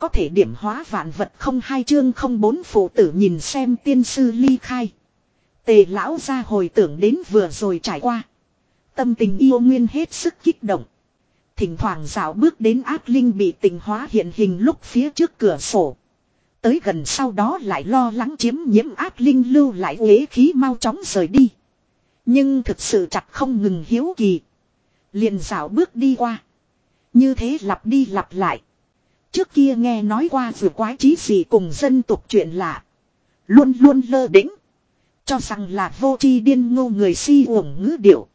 có thể điểm hóa vạn vật không hai chương không bốn phụ tử nhìn xem tiên sư ly khai. Tề lão ra hồi tưởng đến vừa rồi trải qua. Tâm tình yêu nguyên hết sức kích động. Thỉnh thoảng dạo bước đến ác linh bị tình hóa hiện hình lúc phía trước cửa sổ. Tới gần sau đó lại lo lắng chiếm nhiễm ác linh lưu lại uế khí mau chóng rời đi. Nhưng thực sự chặt không ngừng hiếu kỳ. Liền dạo bước đi qua. Như thế lặp đi lặp lại. Trước kia nghe nói qua vừa quái trí gì cùng dân tục chuyện lạ. Luôn luôn lơ đĩnh. Cho rằng là vô tri điên ngô người si uổng ngữ điệu.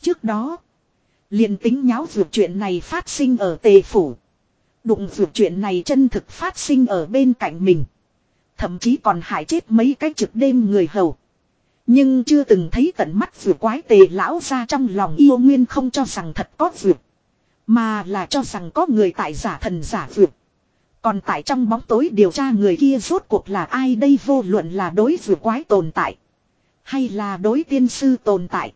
Trước đó. liền tính nháo vượt chuyện này phát sinh ở tề phủ. Đụng vượt chuyện này chân thực phát sinh ở bên cạnh mình. Thậm chí còn hại chết mấy cái trực đêm người hầu. Nhưng chưa từng thấy tận mắt vượt quái tề lão ra trong lòng yêu nguyên không cho rằng thật có vượt. Mà là cho rằng có người tại giả thần giả vượt. Còn tại trong bóng tối điều tra người kia rốt cuộc là ai đây vô luận là đối vượt quái tồn tại. Hay là đối tiên sư tồn tại.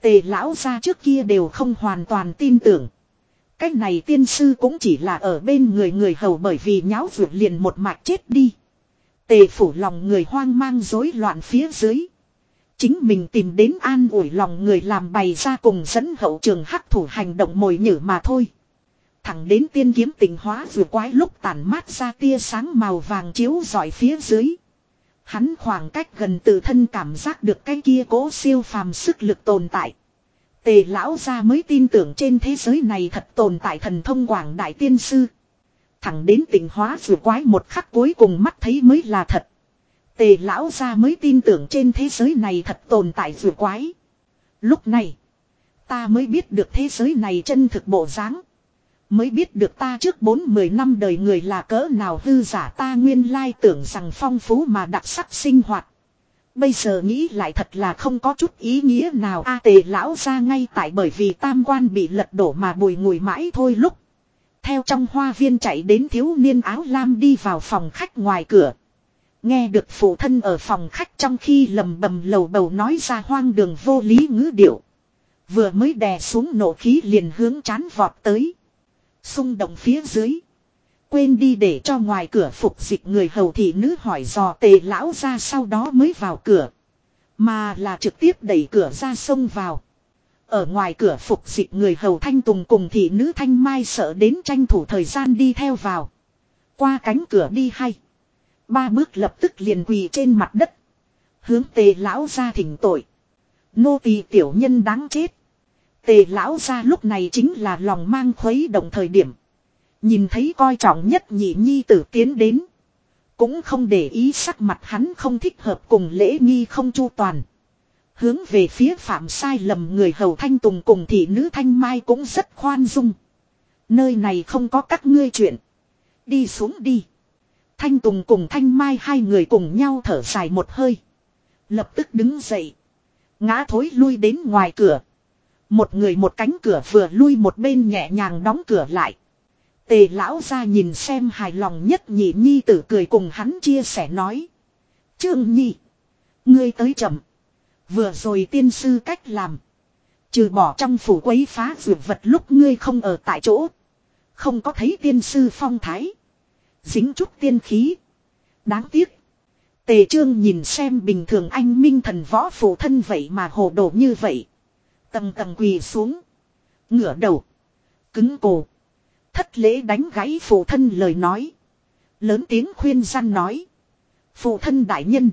Tề lão ra trước kia đều không hoàn toàn tin tưởng. Cách này tiên sư cũng chỉ là ở bên người người hầu bởi vì nháo vượt liền một mạch chết đi. Tề phủ lòng người hoang mang rối loạn phía dưới. Chính mình tìm đến an ủi lòng người làm bày ra cùng dẫn hậu trường hắc thủ hành động mồi nhử mà thôi. Thẳng đến tiên kiếm tình hóa vừa quái lúc tàn mát ra tia sáng màu vàng chiếu dọi phía dưới. Hắn khoảng cách gần tự thân cảm giác được cái kia cố siêu phàm sức lực tồn tại. Tề lão ra mới tin tưởng trên thế giới này thật tồn tại thần thông quảng đại tiên sư. Thẳng đến tình hóa vừa quái một khắc cuối cùng mắt thấy mới là thật. Tề lão ra mới tin tưởng trên thế giới này thật tồn tại vừa quái. Lúc này, ta mới biết được thế giới này chân thực bộ dáng. Mới biết được ta trước bốn mười năm đời người là cỡ nào hư giả ta nguyên lai tưởng rằng phong phú mà đặc sắc sinh hoạt. Bây giờ nghĩ lại thật là không có chút ý nghĩa nào a tề lão ra ngay tại bởi vì tam quan bị lật đổ mà bùi ngùi mãi thôi lúc. Theo trong hoa viên chạy đến thiếu niên áo lam đi vào phòng khách ngoài cửa. Nghe được phụ thân ở phòng khách trong khi lầm bầm lầu bầu nói ra hoang đường vô lý ngữ điệu. Vừa mới đè xuống nổ khí liền hướng chán vọt tới. Xung động phía dưới. Quên đi để cho ngoài cửa phục dịch người hầu thị nữ hỏi dò tề lão ra sau đó mới vào cửa. Mà là trực tiếp đẩy cửa ra sông vào. Ở ngoài cửa phục dịch người hầu thanh tùng cùng thị nữ thanh mai sợ đến tranh thủ thời gian đi theo vào. Qua cánh cửa đi hay. Ba bước lập tức liền quỳ trên mặt đất. Hướng tề lão ra thỉnh tội. Nô tỳ tiểu nhân đáng chết. Tề lão ra lúc này chính là lòng mang khuấy động thời điểm. Nhìn thấy coi trọng nhất nhị nhi tử tiến đến. Cũng không để ý sắc mặt hắn không thích hợp cùng lễ nghi không chu toàn. Hướng về phía phạm sai lầm người hầu thanh tùng cùng thị nữ thanh mai cũng rất khoan dung. Nơi này không có các ngươi chuyện. Đi xuống đi. Thanh tùng cùng thanh mai hai người cùng nhau thở dài một hơi. Lập tức đứng dậy. Ngã thối lui đến ngoài cửa. Một người một cánh cửa vừa lui một bên nhẹ nhàng đóng cửa lại. Tề lão ra nhìn xem hài lòng nhất nhị nhi tử cười cùng hắn chia sẻ nói. Trương nhi. Ngươi tới chậm. Vừa rồi tiên sư cách làm. Trừ bỏ trong phủ quấy phá dược vật lúc ngươi không ở tại chỗ. Không có thấy tiên sư phong thái. Dính chút tiên khí. Đáng tiếc. Tề trương nhìn xem bình thường anh minh thần võ phụ thân vậy mà hồ đồ như vậy. Tầng tầng quỳ xuống. Ngửa đầu. Cứng cổ. Thất lễ đánh gãy phụ thân lời nói. Lớn tiếng khuyên gian nói. Phụ thân đại nhân.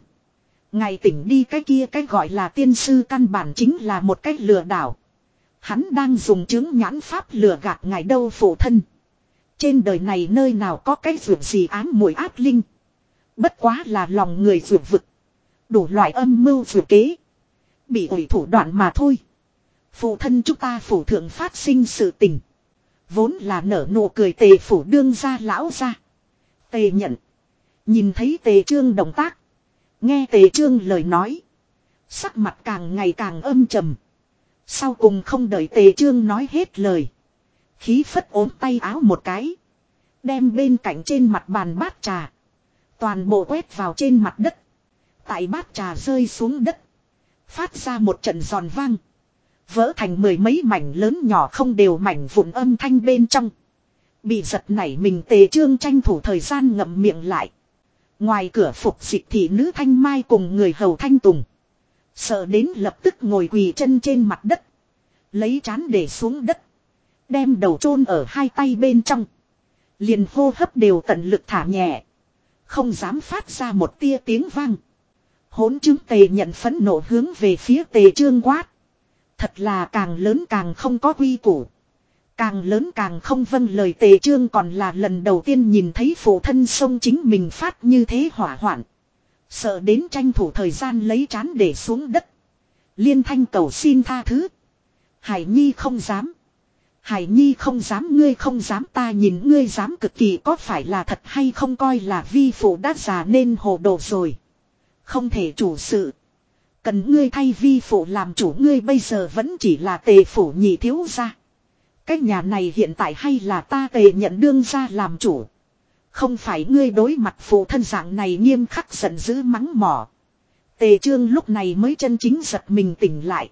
Ngày tỉnh đi cái kia cái gọi là tiên sư căn bản chính là một cách lừa đảo. Hắn đang dùng chứng nhãn pháp lừa gạt ngài đâu phụ thân. Trên đời này nơi nào có cái vượt gì ám mùi áp linh. Bất quá là lòng người vượt vực. Đủ loại âm mưu vượt kế. Bị ủi thủ đoạn mà thôi. Phụ thân chúng ta phủ thượng phát sinh sự tình. Vốn là nở nụ cười tề phủ đương ra lão ra. Tề nhận. Nhìn thấy tề trương động tác. Nghe tề trương lời nói. Sắc mặt càng ngày càng âm trầm. Sau cùng không đợi tề trương nói hết lời. Khí phất ốm tay áo một cái. Đem bên cạnh trên mặt bàn bát trà. Toàn bộ quét vào trên mặt đất. Tại bát trà rơi xuống đất. Phát ra một trận giòn vang. Vỡ thành mười mấy mảnh lớn nhỏ không đều mảnh vụn âm thanh bên trong. Bị giật nảy mình tề trương tranh thủ thời gian ngậm miệng lại. Ngoài cửa phục dịch thị nữ thanh mai cùng người hầu thanh tùng. Sợ đến lập tức ngồi quỳ chân trên mặt đất. Lấy chán để xuống đất. Đem đầu chôn ở hai tay bên trong. Liền hô hấp đều tận lực thả nhẹ. Không dám phát ra một tia tiếng vang. Hốn chứng tề nhận phẫn nộ hướng về phía tề trương quát. Thật là càng lớn càng không có quy củ. Càng lớn càng không vâng lời tề trương còn là lần đầu tiên nhìn thấy phụ thân sông chính mình phát như thế hỏa hoạn. Sợ đến tranh thủ thời gian lấy chán để xuống đất. Liên thanh cầu xin tha thứ. Hải Nhi không dám. Hải Nhi không dám, ngươi không dám, ta nhìn ngươi dám cực kỳ, có phải là thật hay không coi là vi phụ đã già nên hồ đồ rồi. Không thể chủ sự. Cần ngươi thay vi phụ làm chủ, ngươi bây giờ vẫn chỉ là tề phủ nhị thiếu gia. Cái nhà này hiện tại hay là ta tề nhận đương ra làm chủ. Không phải ngươi đối mặt phụ thân dạng này nghiêm khắc giận dữ mắng mỏ. Tề trương lúc này mới chân chính giật mình tỉnh lại.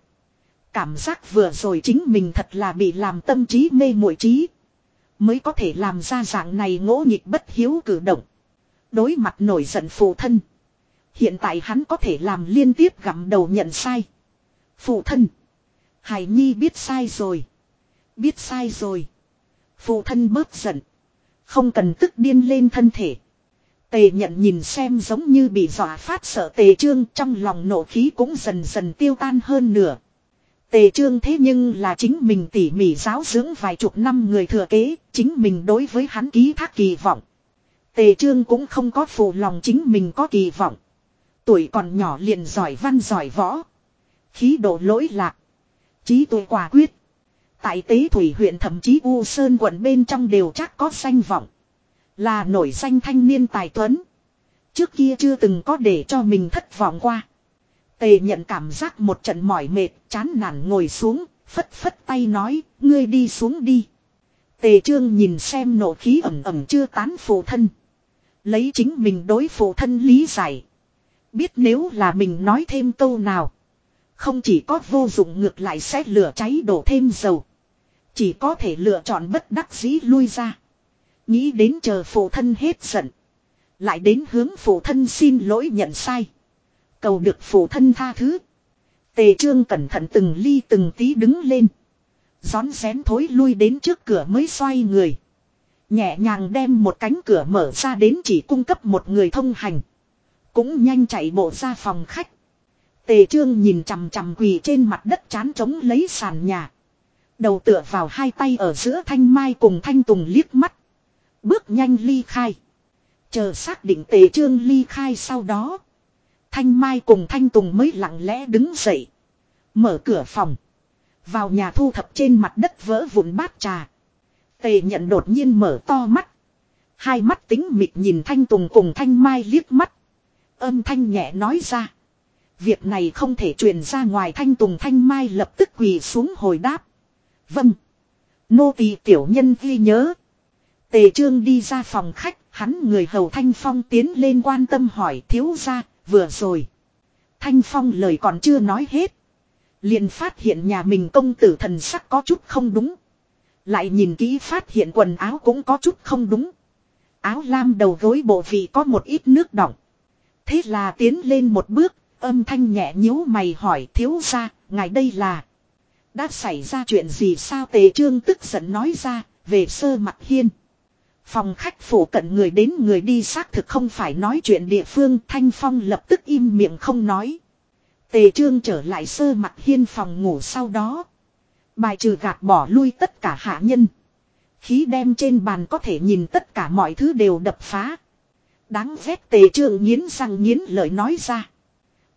Cảm giác vừa rồi chính mình thật là bị làm tâm trí mê muội trí. Mới có thể làm ra dạng này ngỗ nghịch bất hiếu cử động. Đối mặt nổi giận phụ thân. Hiện tại hắn có thể làm liên tiếp gặm đầu nhận sai. Phụ thân. Hải Nhi biết sai rồi. Biết sai rồi. Phụ thân bớt giận. Không cần tức điên lên thân thể. Tề nhận nhìn xem giống như bị dọa phát sợ tề trương trong lòng nộ khí cũng dần dần tiêu tan hơn nửa. Tề trương thế nhưng là chính mình tỉ mỉ giáo dưỡng vài chục năm người thừa kế, chính mình đối với hắn ký thác kỳ vọng. Tề trương cũng không có phụ lòng chính mình có kỳ vọng. Tuổi còn nhỏ liền giỏi văn giỏi võ. Khí độ lỗi lạc. Trí tuệ quả quyết. Tại tế thủy huyện thậm chí U Sơn quận bên trong đều chắc có danh vọng. Là nổi danh thanh niên tài tuấn. Trước kia chưa từng có để cho mình thất vọng qua. Tề nhận cảm giác một trận mỏi mệt, chán nản ngồi xuống, phất phất tay nói, ngươi đi xuống đi. Tề trương nhìn xem nộ khí ẩm ẩm chưa tán phụ thân. Lấy chính mình đối phụ thân lý giải. Biết nếu là mình nói thêm câu nào. Không chỉ có vô dụng ngược lại sẽ lửa cháy đổ thêm dầu. Chỉ có thể lựa chọn bất đắc dĩ lui ra. Nghĩ đến chờ phụ thân hết giận. Lại đến hướng phụ thân xin lỗi nhận sai. Cầu được phụ thân tha thứ. Tề trương cẩn thận từng ly từng tí đứng lên. Gión xén thối lui đến trước cửa mới xoay người. Nhẹ nhàng đem một cánh cửa mở ra đến chỉ cung cấp một người thông hành. Cũng nhanh chạy bộ ra phòng khách. Tề trương nhìn chằm chằm quỳ trên mặt đất chán trống lấy sàn nhà. Đầu tựa vào hai tay ở giữa thanh mai cùng thanh tùng liếc mắt. Bước nhanh ly khai. Chờ xác định tề trương ly khai sau đó. Thanh mai cùng thanh tùng mới lặng lẽ đứng dậy. Mở cửa phòng. Vào nhà thu thập trên mặt đất vỡ vụn bát trà. Tề nhận đột nhiên mở to mắt. Hai mắt tính mịt nhìn thanh tùng cùng thanh mai liếc mắt. Âm thanh nhẹ nói ra. Việc này không thể truyền ra ngoài thanh tùng thanh mai lập tức quỳ xuống hồi đáp. Vâng. Nô tỳ tiểu nhân ghi nhớ. Tề trương đi ra phòng khách, hắn người hầu Thanh Phong tiến lên quan tâm hỏi thiếu ra, vừa rồi. Thanh Phong lời còn chưa nói hết. liền phát hiện nhà mình công tử thần sắc có chút không đúng. Lại nhìn kỹ phát hiện quần áo cũng có chút không đúng. Áo lam đầu gối bộ vị có một ít nước đỏng. Thế là tiến lên một bước, âm thanh nhẹ nhíu mày hỏi thiếu ra, ngài đây là. Đã xảy ra chuyện gì sao tề trương tức giận nói ra, về sơ mặt hiên. Phòng khách phủ cận người đến người đi xác thực không phải nói chuyện địa phương, Thanh Phong lập tức im miệng không nói. Tề trương trở lại sơ mặt hiên phòng ngủ sau đó. Bài trừ gạt bỏ lui tất cả hạ nhân. Khí đem trên bàn có thể nhìn tất cả mọi thứ đều đập phá. Đáng ghét tề trương nghiến răng nghiến lời nói ra.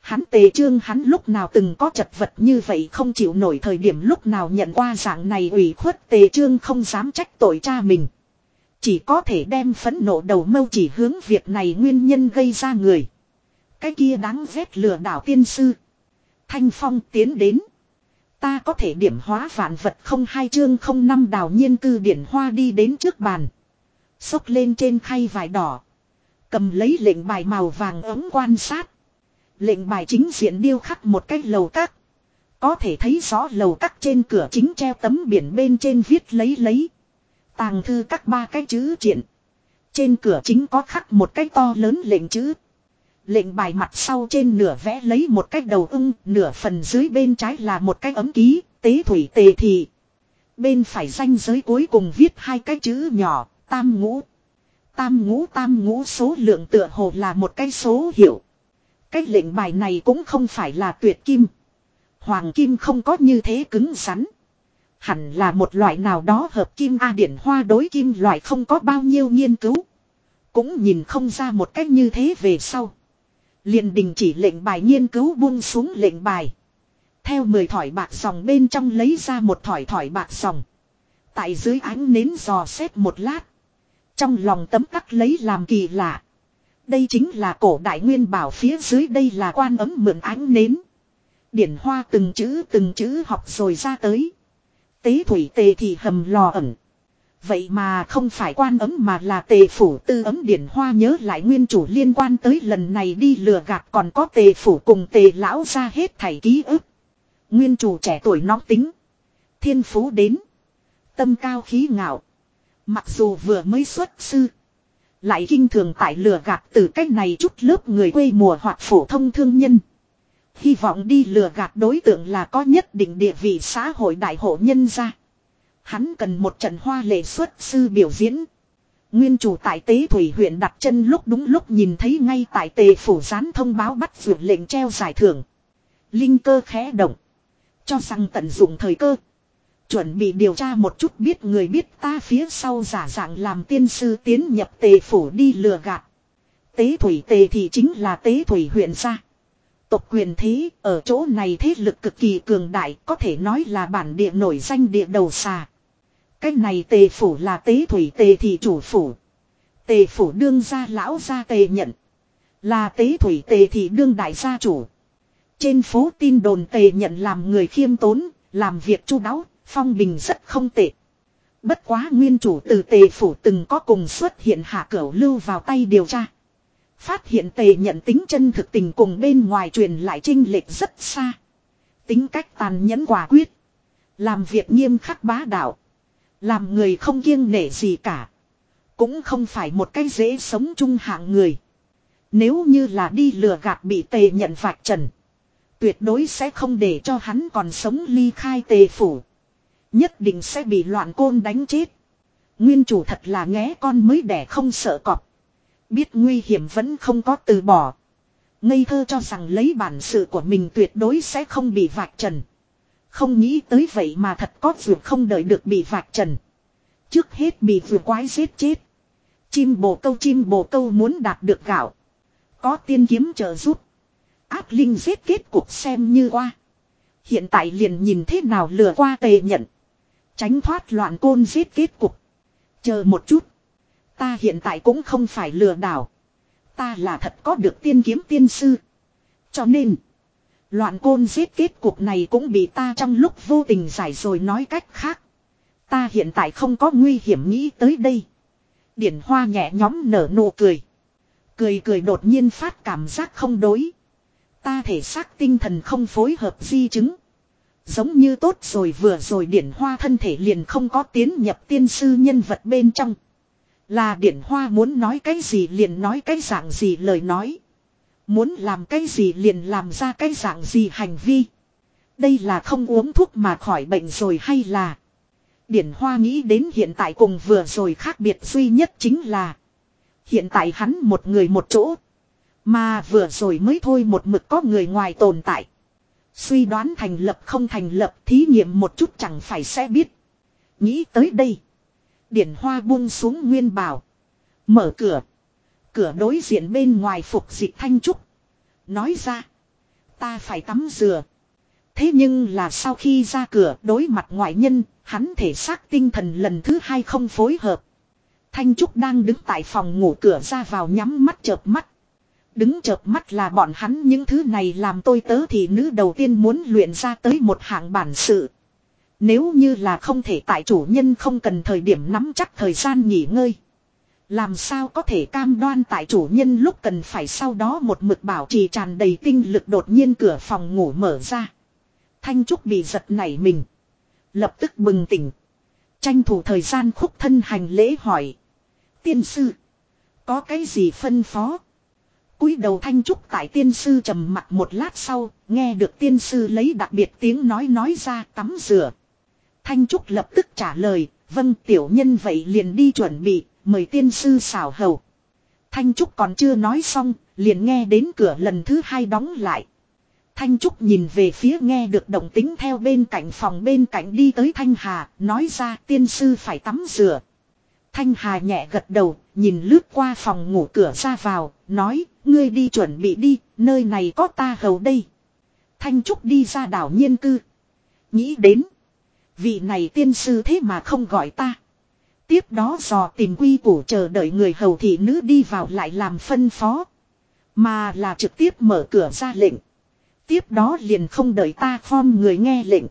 Hắn tề trương hắn lúc nào từng có chật vật như vậy không chịu nổi thời điểm lúc nào nhận qua dạng này ủy khuất, tề trương không dám trách tội cha mình. Chỉ có thể đem phẫn nộ đầu mâu chỉ hướng việc này nguyên nhân gây ra người. Cái kia đáng ghét lừa đảo tiên sư. Thanh Phong tiến đến. Ta có thể điểm hóa vạn vật không hai chương không năm đào nhiên cư điển hoa đi đến trước bàn. Xốc lên trên khay vải đỏ. Cầm lấy lệnh bài màu vàng ấm quan sát. Lệnh bài chính diện điêu khắc một cái lầu các. Có thể thấy rõ lầu các trên cửa chính treo tấm biển bên trên viết lấy lấy. Tàng thư các ba cái chữ triện. Trên cửa chính có khắc một cái to lớn lệnh chữ. Lệnh bài mặt sau trên nửa vẽ lấy một cái đầu ưng, nửa phần dưới bên trái là một cái ấm ký, tế thủy tề thị. Bên phải danh giới cuối cùng viết hai cái chữ nhỏ, tam ngũ. Tam ngũ tam ngũ số lượng tựa hồ là một cái số hiệu. Cái lệnh bài này cũng không phải là tuyệt kim. Hoàng kim không có như thế cứng rắn. Hẳn là một loại nào đó hợp kim A điển hoa đối kim loại không có bao nhiêu nghiên cứu. Cũng nhìn không ra một cách như thế về sau. liền đình chỉ lệnh bài nghiên cứu buông xuống lệnh bài. Theo mười thỏi bạc sòng bên trong lấy ra một thỏi thỏi bạc sòng Tại dưới ánh nến dò xét một lát. Trong lòng tấm tắc lấy làm kỳ lạ. Đây chính là cổ đại nguyên bảo phía dưới đây là quan ấm mượn ánh nến. Điển hoa từng chữ từng chữ học rồi ra tới. Tế thủy tề thì hầm lò ẩn. Vậy mà không phải quan ấm mà là tề phủ tư ấm điển hoa nhớ lại nguyên chủ liên quan tới lần này đi lừa gạt còn có tề phủ cùng tề lão ra hết thảy ký ức. Nguyên chủ trẻ tuổi nóng tính. Thiên phú đến. Tâm cao khí ngạo. Mặc dù vừa mới xuất sư. Lại kinh thường tại lừa gạt từ cách này chút lớp người quê mùa hoặc phổ thông thương nhân. Hy vọng đi lừa gạt đối tượng là có nhất định địa vị xã hội đại hộ nhân gia. Hắn cần một trận hoa lệ xuất sư biểu diễn. Nguyên chủ tại tế thủy huyện đặt chân lúc đúng lúc nhìn thấy ngay tại tề phủ gián thông báo bắt vượt lệnh treo giải thưởng. Linh cơ khẽ động. Cho rằng tận dụng thời cơ. Chuẩn bị điều tra một chút biết người biết ta phía sau giả dạng làm tiên sư tiến nhập tề phủ đi lừa gạt. Tế thủy tề thì chính là tế thủy huyện gia. Tộc quyền thế ở chỗ này thế lực cực kỳ cường đại có thể nói là bản địa nổi danh địa đầu xà. Cách này tề phủ là tế thủy tề thị chủ phủ. Tề phủ đương gia lão gia tề nhận. Là tế thủy tề thị đương đại gia chủ. Trên phố tin đồn tề nhận làm người khiêm tốn, làm việc chu đáo, phong bình rất không tệ. Bất quá nguyên chủ từ tề phủ từng có cùng xuất hiện hạ cửu lưu vào tay điều tra. Phát hiện tề nhận tính chân thực tình cùng bên ngoài truyền lại trinh lệch rất xa. Tính cách tàn nhẫn quả quyết. Làm việc nghiêm khắc bá đạo. Làm người không kiêng nể gì cả. Cũng không phải một cái dễ sống chung hạng người. Nếu như là đi lừa gạt bị tề nhận vạch trần. Tuyệt đối sẽ không để cho hắn còn sống ly khai tề phủ. Nhất định sẽ bị loạn côn đánh chết. Nguyên chủ thật là nghé con mới đẻ không sợ cọp. Biết nguy hiểm vẫn không có từ bỏ. Ngây thơ cho rằng lấy bản sự của mình tuyệt đối sẽ không bị vạch trần. Không nghĩ tới vậy mà thật có vượt không đợi được bị vạch trần. Trước hết bị vừa quái giết chết. Chim bồ câu chim bồ câu muốn đạt được gạo. Có tiên kiếm trợ giúp. Áp linh giết kết cục xem như qua. Hiện tại liền nhìn thế nào lừa qua tề nhận. Tránh thoát loạn côn giết kết cục. Chờ một chút. Ta hiện tại cũng không phải lừa đảo. Ta là thật có được tiên kiếm tiên sư. Cho nên. Loạn côn giết kết cuộc này cũng bị ta trong lúc vô tình giải rồi nói cách khác. Ta hiện tại không có nguy hiểm nghĩ tới đây. Điển hoa nhẹ nhóm nở nụ cười. Cười cười đột nhiên phát cảm giác không đối. Ta thể xác tinh thần không phối hợp di chứng. Giống như tốt rồi vừa rồi điển hoa thân thể liền không có tiến nhập tiên sư nhân vật bên trong. Là điển hoa muốn nói cái gì liền nói cái dạng gì lời nói. Muốn làm cái gì liền làm ra cái dạng gì hành vi. Đây là không uống thuốc mà khỏi bệnh rồi hay là. Điển hoa nghĩ đến hiện tại cùng vừa rồi khác biệt duy nhất chính là. Hiện tại hắn một người một chỗ. Mà vừa rồi mới thôi một mực có người ngoài tồn tại. Suy đoán thành lập không thành lập thí nghiệm một chút chẳng phải sẽ biết. Nghĩ tới đây. Điển hoa buông xuống nguyên bảo. Mở cửa. Cửa đối diện bên ngoài phục dịch thanh trúc. Nói ra. Ta phải tắm rửa. Thế nhưng là sau khi ra cửa đối mặt ngoại nhân, hắn thể xác tinh thần lần thứ hai không phối hợp. Thanh Trúc đang đứng tại phòng ngủ cửa ra vào nhắm mắt chợp mắt. Đứng chợp mắt là bọn hắn những thứ này làm tôi tớ thì nữ đầu tiên muốn luyện ra tới một hạng bản sự. Nếu như là không thể tại chủ nhân không cần thời điểm nắm chắc thời gian nghỉ ngơi. Làm sao có thể cam đoan tại chủ nhân lúc cần phải sau đó một mực bảo trì tràn đầy tinh lực đột nhiên cửa phòng ngủ mở ra. Thanh Trúc bị giật nảy mình. Lập tức bừng tỉnh. Tranh thủ thời gian khúc thân hành lễ hỏi. Tiên sư. Có cái gì phân phó? cúi đầu thanh trúc tại tiên sư trầm mặt một lát sau, nghe được tiên sư lấy đặc biệt tiếng nói nói ra tắm rửa. Thanh trúc lập tức trả lời, vâng tiểu nhân vậy liền đi chuẩn bị, mời tiên sư xảo hầu. Thanh trúc còn chưa nói xong, liền nghe đến cửa lần thứ hai đóng lại. Thanh Trúc nhìn về phía nghe được động tính theo bên cạnh phòng bên cạnh đi tới Thanh Hà, nói ra tiên sư phải tắm rửa. Thanh Hà nhẹ gật đầu, nhìn lướt qua phòng ngủ cửa ra vào, nói, ngươi đi chuẩn bị đi, nơi này có ta hầu đây. Thanh Trúc đi ra đảo nhiên cư. Nghĩ đến, vị này tiên sư thế mà không gọi ta. Tiếp đó dò tìm quy củ chờ đợi người hầu thị nữ đi vào lại làm phân phó. Mà là trực tiếp mở cửa ra lệnh. Tiếp đó liền không đợi ta khom người nghe lệnh.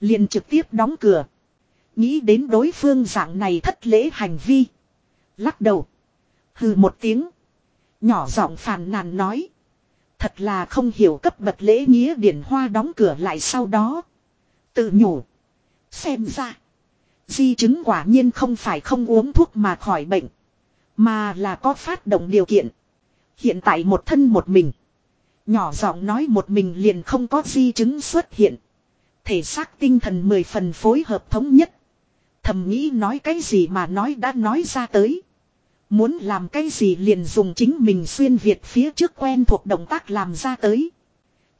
Liền trực tiếp đóng cửa. Nghĩ đến đối phương dạng này thất lễ hành vi. Lắc đầu. Hừ một tiếng. Nhỏ giọng phàn nàn nói. Thật là không hiểu cấp bậc lễ nghĩa điển hoa đóng cửa lại sau đó. Tự nhủ. Xem ra. Di chứng quả nhiên không phải không uống thuốc mà khỏi bệnh. Mà là có phát động điều kiện. Hiện tại một thân một mình. Nhỏ giọng nói một mình liền không có di chứng xuất hiện. Thể xác tinh thần mười phần phối hợp thống nhất. Thầm nghĩ nói cái gì mà nói đã nói ra tới. Muốn làm cái gì liền dùng chính mình xuyên Việt phía trước quen thuộc động tác làm ra tới.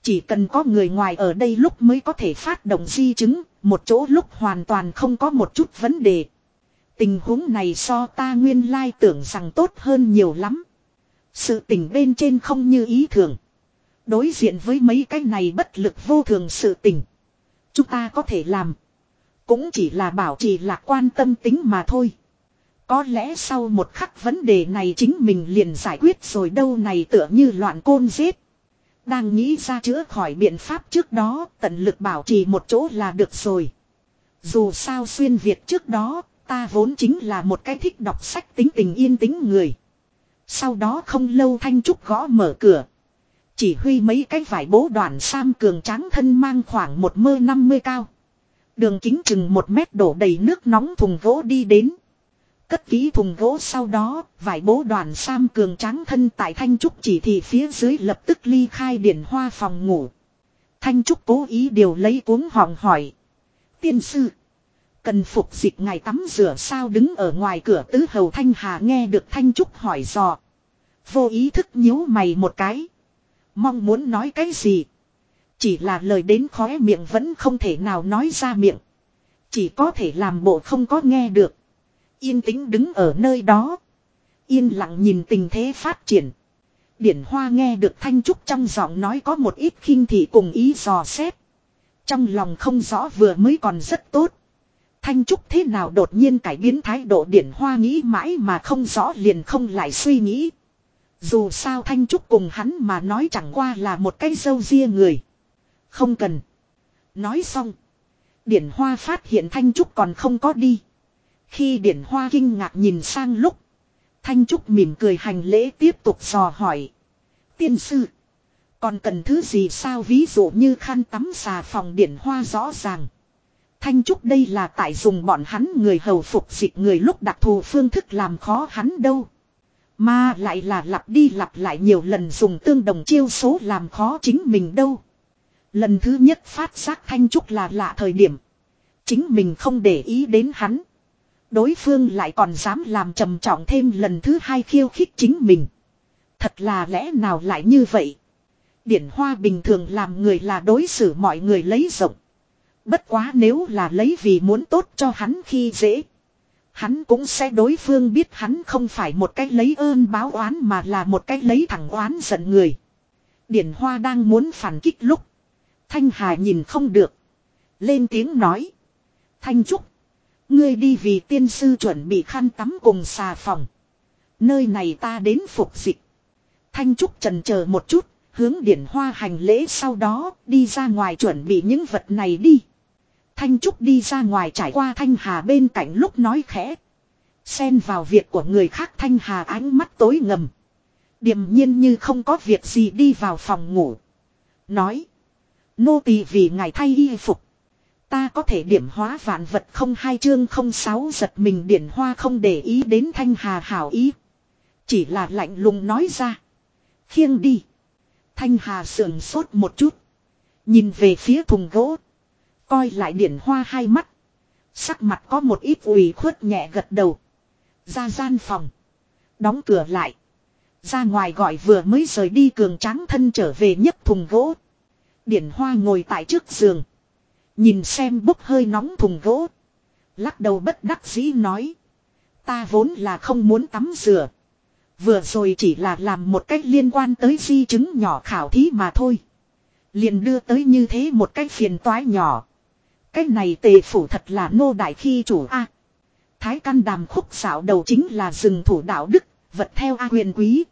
Chỉ cần có người ngoài ở đây lúc mới có thể phát động di chứng, một chỗ lúc hoàn toàn không có một chút vấn đề. Tình huống này so ta nguyên lai tưởng rằng tốt hơn nhiều lắm. Sự tình bên trên không như ý thường. Đối diện với mấy cái này bất lực vô thường sự tình. Chúng ta có thể làm. Cũng chỉ là bảo trì lạc quan tâm tính mà thôi. Có lẽ sau một khắc vấn đề này chính mình liền giải quyết rồi đâu này tựa như loạn côn giết. Đang nghĩ ra chữa khỏi biện pháp trước đó tận lực bảo trì một chỗ là được rồi. Dù sao xuyên Việt trước đó, ta vốn chính là một cái thích đọc sách tính tình yên tĩnh người. Sau đó không lâu Thanh Trúc gõ mở cửa. Chỉ huy mấy cái vải bố đoàn sam cường tráng thân mang khoảng một mơ năm mươi cao. Đường kính chừng một mét đổ đầy nước nóng thùng gỗ đi đến. Cất ký thùng gỗ sau đó, vải bố đoàn sam cường tráng thân tại Thanh Trúc chỉ thị phía dưới lập tức ly khai điển hoa phòng ngủ. Thanh Trúc cố ý điều lấy cuống họng hỏi. Tiên sư. Cần phục dịch ngày tắm rửa sao đứng ở ngoài cửa tứ hầu Thanh Hà nghe được Thanh Trúc hỏi dò. Vô ý thức nhíu mày một cái. Mong muốn nói cái gì. Chỉ là lời đến khóe miệng vẫn không thể nào nói ra miệng. Chỉ có thể làm bộ không có nghe được. Yên tĩnh đứng ở nơi đó. Yên lặng nhìn tình thế phát triển. Điển Hoa nghe được Thanh Trúc trong giọng nói có một ít khinh thị cùng ý dò xét. Trong lòng không rõ vừa mới còn rất tốt. Thanh Trúc thế nào đột nhiên cải biến thái độ Điển Hoa nghĩ mãi mà không rõ liền không lại suy nghĩ. Dù sao Thanh Trúc cùng hắn mà nói chẳng qua là một cái dâu ria người. Không cần. Nói xong. Điển Hoa phát hiện Thanh Trúc còn không có đi. Khi Điển Hoa kinh ngạc nhìn sang lúc. Thanh Trúc mỉm cười hành lễ tiếp tục dò hỏi. Tiên sư. Còn cần thứ gì sao ví dụ như khăn tắm xà phòng Điển Hoa rõ ràng. Thanh Trúc đây là tại dùng bọn hắn người hầu phục dịch người lúc đặc thù phương thức làm khó hắn đâu. Mà lại là lặp đi lặp lại nhiều lần dùng tương đồng chiêu số làm khó chính mình đâu. Lần thứ nhất phát giác Thanh Trúc là lạ thời điểm. Chính mình không để ý đến hắn. Đối phương lại còn dám làm trầm trọng thêm lần thứ hai khiêu khích chính mình. Thật là lẽ nào lại như vậy. Điển hoa bình thường làm người là đối xử mọi người lấy rộng. Bất quá nếu là lấy vì muốn tốt cho hắn khi dễ. Hắn cũng sẽ đối phương biết hắn không phải một cách lấy ơn báo oán mà là một cách lấy thẳng oán giận người. Điển Hoa đang muốn phản kích lúc. Thanh Hà nhìn không được. Lên tiếng nói. Thanh Trúc. Ngươi đi vì tiên sư chuẩn bị khăn tắm cùng xà phòng. Nơi này ta đến phục dịch. Thanh Trúc trần chờ một chút. Hướng điển hoa hành lễ sau đó đi ra ngoài chuẩn bị những vật này đi. Thanh Trúc đi ra ngoài trải qua Thanh Hà bên cạnh lúc nói khẽ. Xen vào việc của người khác Thanh Hà ánh mắt tối ngầm. Điềm nhiên như không có việc gì đi vào phòng ngủ. Nói. Nô tỳ vì ngài thay y phục. Ta có thể điểm hóa vạn vật không hai chương không sáu giật mình điển hoa không để ý đến thanh hà hảo ý. Chỉ là lạnh lùng nói ra. Khiêng đi. Thanh hà sườn sốt một chút. Nhìn về phía thùng gỗ. Coi lại điển hoa hai mắt. Sắc mặt có một ít ủy khuất nhẹ gật đầu. Ra gian phòng. Đóng cửa lại. Ra ngoài gọi vừa mới rời đi cường tráng thân trở về nhấc thùng gỗ. Điển hoa ngồi tại trước giường. Nhìn xem bốc hơi nóng thùng gỗ. Lắc đầu bất đắc dĩ nói. Ta vốn là không muốn tắm rửa. Vừa rồi chỉ là làm một cách liên quan tới di chứng nhỏ khảo thí mà thôi. Liền đưa tới như thế một cách phiền toái nhỏ. Cách này tề phủ thật là nô đại khi chủ A. Thái căn đàm khúc xảo đầu chính là rừng thủ đạo đức, vật theo A huyền quý.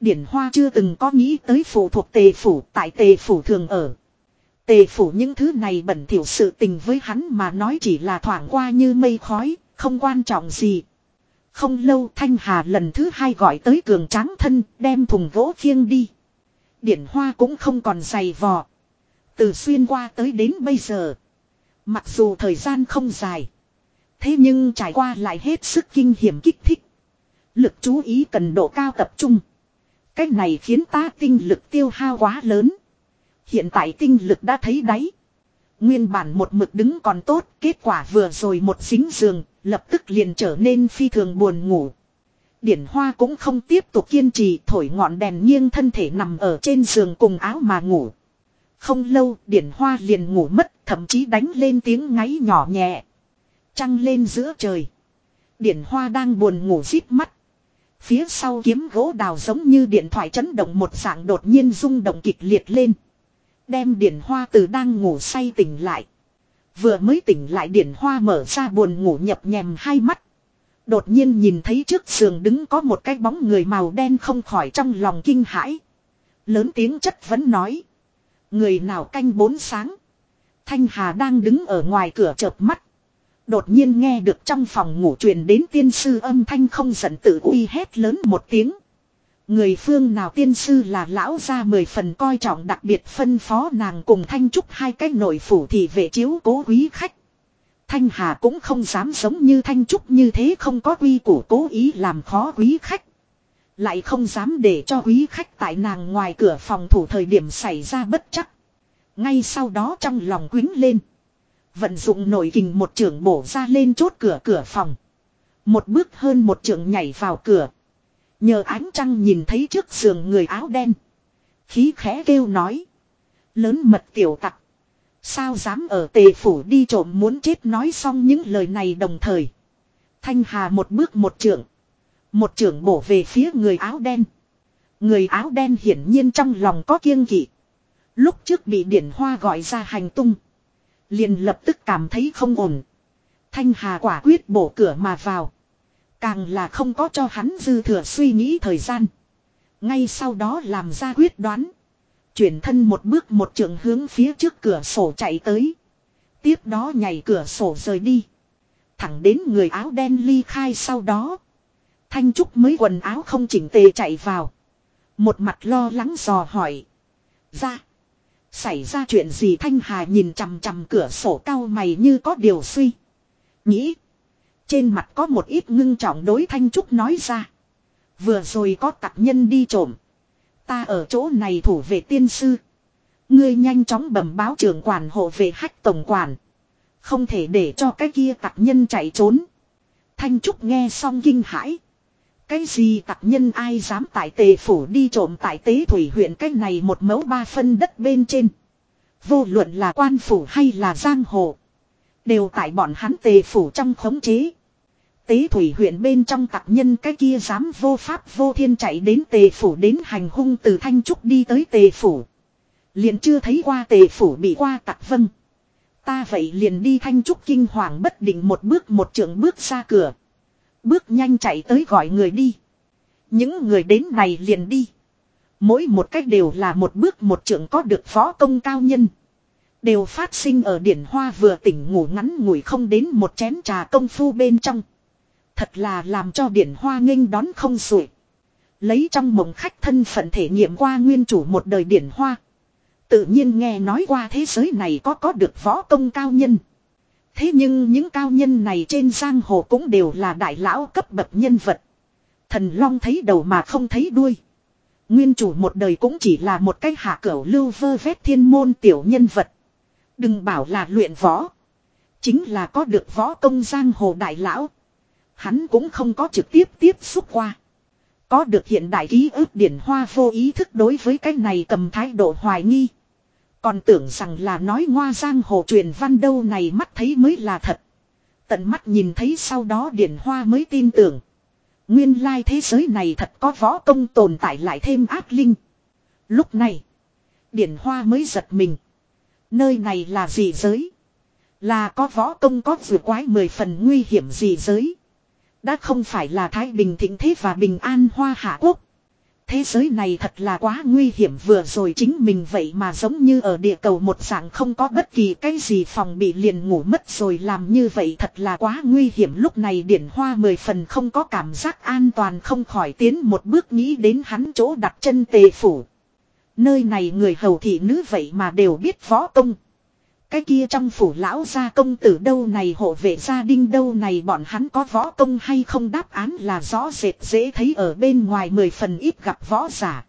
Điển Hoa chưa từng có nghĩ tới phụ thuộc tề phủ tại tề phủ thường ở. Tề phủ những thứ này bẩn thỉu sự tình với hắn mà nói chỉ là thoảng qua như mây khói, không quan trọng gì. Không lâu Thanh Hà lần thứ hai gọi tới cường tráng thân đem thùng gỗ khiêng đi. Điển Hoa cũng không còn dày vò. Từ xuyên qua tới đến bây giờ. Mặc dù thời gian không dài. Thế nhưng trải qua lại hết sức kinh hiểm kích thích. Lực chú ý cần độ cao tập trung. Cách này khiến ta tinh lực tiêu hao quá lớn. Hiện tại tinh lực đã thấy đáy. Nguyên bản một mực đứng còn tốt, kết quả vừa rồi một dính giường, lập tức liền trở nên phi thường buồn ngủ. Điển Hoa cũng không tiếp tục kiên trì thổi ngọn đèn nghiêng thân thể nằm ở trên giường cùng áo mà ngủ. Không lâu Điển Hoa liền ngủ mất thậm chí đánh lên tiếng ngáy nhỏ nhẹ. Trăng lên giữa trời. Điển Hoa đang buồn ngủ rít mắt. Phía sau kiếm gỗ đào giống như điện thoại chấn động một dạng đột nhiên rung động kịch liệt lên. Đem điển hoa từ đang ngủ say tỉnh lại. Vừa mới tỉnh lại điển hoa mở ra buồn ngủ nhập nhèm hai mắt. Đột nhiên nhìn thấy trước giường đứng có một cái bóng người màu đen không khỏi trong lòng kinh hãi. Lớn tiếng chất vẫn nói. Người nào canh bốn sáng. Thanh Hà đang đứng ở ngoài cửa chợp mắt. Đột nhiên nghe được trong phòng ngủ truyền đến tiên sư âm thanh không giận tự uy hét lớn một tiếng. Người phương nào tiên sư là lão ra mười phần coi trọng đặc biệt phân phó nàng cùng thanh trúc hai cái nội phủ thì vệ chiếu cố quý khách. Thanh Hà cũng không dám giống như thanh trúc như thế không có quy củ cố ý làm khó quý khách. Lại không dám để cho quý khách tại nàng ngoài cửa phòng thủ thời điểm xảy ra bất chắc. Ngay sau đó trong lòng quính lên. Vận dụng nội kình một trưởng bổ ra lên chốt cửa cửa phòng. Một bước hơn một trưởng nhảy vào cửa. Nhờ ánh trăng nhìn thấy trước giường người áo đen. Khí khẽ kêu nói. Lớn mật tiểu tặc. Sao dám ở tề phủ đi trộm muốn chết nói xong những lời này đồng thời. Thanh Hà một bước một trưởng. Một trưởng bổ về phía người áo đen. Người áo đen hiển nhiên trong lòng có kiêng kỵ. Lúc trước bị điển hoa gọi ra hành tung. Liền lập tức cảm thấy không ổn. Thanh Hà quả quyết bổ cửa mà vào. Càng là không có cho hắn dư thừa suy nghĩ thời gian. Ngay sau đó làm ra quyết đoán. Chuyển thân một bước một trường hướng phía trước cửa sổ chạy tới. Tiếp đó nhảy cửa sổ rời đi. Thẳng đến người áo đen ly khai sau đó. Thanh Trúc mới quần áo không chỉnh tề chạy vào. Một mặt lo lắng dò hỏi. Ra. Xảy ra chuyện gì Thanh Hà nhìn chằm chằm cửa sổ cao mày như có điều suy. Nghĩ. Trên mặt có một ít ngưng trọng đối Thanh Trúc nói ra. Vừa rồi có tặc nhân đi trộm. Ta ở chỗ này thủ vệ tiên sư. Ngươi nhanh chóng bẩm báo trưởng quản hộ vệ hách tổng quản. Không thể để cho cái kia tặc nhân chạy trốn. Thanh Trúc nghe xong kinh hãi. Cái gì tặc nhân ai dám tại tề phủ đi trộm tại tế thủy huyện cái này một mẫu ba phân đất bên trên. Vô luận là quan phủ hay là giang hồ. Đều tại bọn hắn tề phủ trong khống chế. Tế thủy huyện bên trong tặc nhân cái kia dám vô pháp vô thiên chạy đến tề phủ đến hành hung từ thanh trúc đi tới tề phủ. Liền chưa thấy qua tề phủ bị qua tặc vâng. Ta vậy liền đi thanh trúc kinh hoàng bất định một bước một trượng bước ra cửa. Bước nhanh chạy tới gọi người đi. Những người đến này liền đi. Mỗi một cách đều là một bước một trượng có được phó công cao nhân. Đều phát sinh ở điển hoa vừa tỉnh ngủ ngắn ngủi không đến một chén trà công phu bên trong. Thật là làm cho điển hoa nghênh đón không sủi. Lấy trong mộng khách thân phận thể nghiệm qua nguyên chủ một đời điển hoa. Tự nhiên nghe nói qua thế giới này có có được võ công cao nhân. Thế nhưng những cao nhân này trên giang hồ cũng đều là đại lão cấp bậc nhân vật. Thần Long thấy đầu mà không thấy đuôi. Nguyên chủ một đời cũng chỉ là một cái hạ cửu lưu vơ vét thiên môn tiểu nhân vật. Đừng bảo là luyện võ. Chính là có được võ công giang hồ đại lão. Hắn cũng không có trực tiếp tiếp xúc qua. Có được hiện đại ký ức điển hoa vô ý thức đối với cái này cầm thái độ hoài nghi. Còn tưởng rằng là nói ngoa giang hồ truyền văn đâu này mắt thấy mới là thật. Tận mắt nhìn thấy sau đó điển hoa mới tin tưởng. Nguyên lai thế giới này thật có võ công tồn tại lại thêm ác linh. Lúc này, điển hoa mới giật mình. Nơi này là gì giới? Là có võ công có vừa quái mười phần nguy hiểm gì giới? Đã không phải là Thái Bình thịnh thế và bình an hoa hạ quốc. Thế giới này thật là quá nguy hiểm vừa rồi chính mình vậy mà giống như ở địa cầu một dạng không có bất kỳ cái gì phòng bị liền ngủ mất rồi làm như vậy thật là quá nguy hiểm lúc này điển hoa mười phần không có cảm giác an toàn không khỏi tiến một bước nghĩ đến hắn chỗ đặt chân tề phủ. Nơi này người hầu thị nữ vậy mà đều biết võ công. Cái kia trong phủ lão gia công tử đâu này hộ vệ gia đinh đâu này bọn hắn có võ công hay không đáp án là rõ rệt dễ thấy ở bên ngoài mười phần ít gặp võ giả.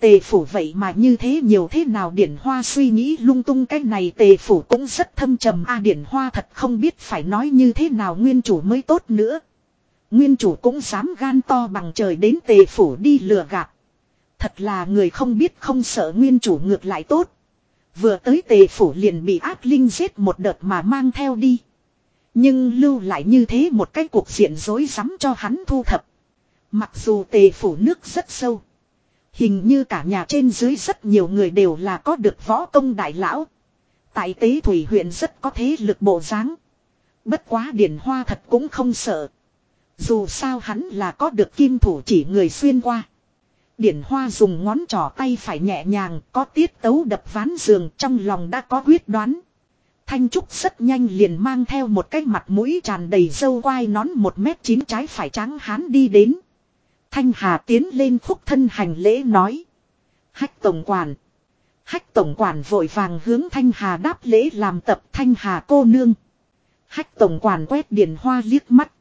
Tề phủ vậy mà như thế nhiều thế nào điển hoa suy nghĩ lung tung cái này tề phủ cũng rất thâm trầm a điển hoa thật không biết phải nói như thế nào nguyên chủ mới tốt nữa. Nguyên chủ cũng dám gan to bằng trời đến tề phủ đi lừa gạt. Thật là người không biết không sợ nguyên chủ ngược lại tốt. Vừa tới tề phủ liền bị ác linh giết một đợt mà mang theo đi. Nhưng lưu lại như thế một cái cuộc diện rối rắm cho hắn thu thập. Mặc dù tề phủ nước rất sâu. Hình như cả nhà trên dưới rất nhiều người đều là có được võ công đại lão. Tại tế thủy huyện rất có thế lực bộ dáng. Bất quá điển hoa thật cũng không sợ. Dù sao hắn là có được kim thủ chỉ người xuyên qua. Điển Hoa dùng ngón trỏ tay phải nhẹ nhàng, có tiết tấu đập ván giường, trong lòng đã có quyết đoán. Thanh Trúc rất nhanh liền mang theo một cái mặt mũi tràn đầy dâu quai nón một mét chín trái phải trắng hán đi đến. Thanh Hà tiến lên khúc thân hành lễ nói. Hách tổng quản. Hách tổng quản vội vàng hướng Thanh Hà đáp lễ làm tập Thanh Hà cô nương. Hách tổng quản quét điển hoa liếc mắt.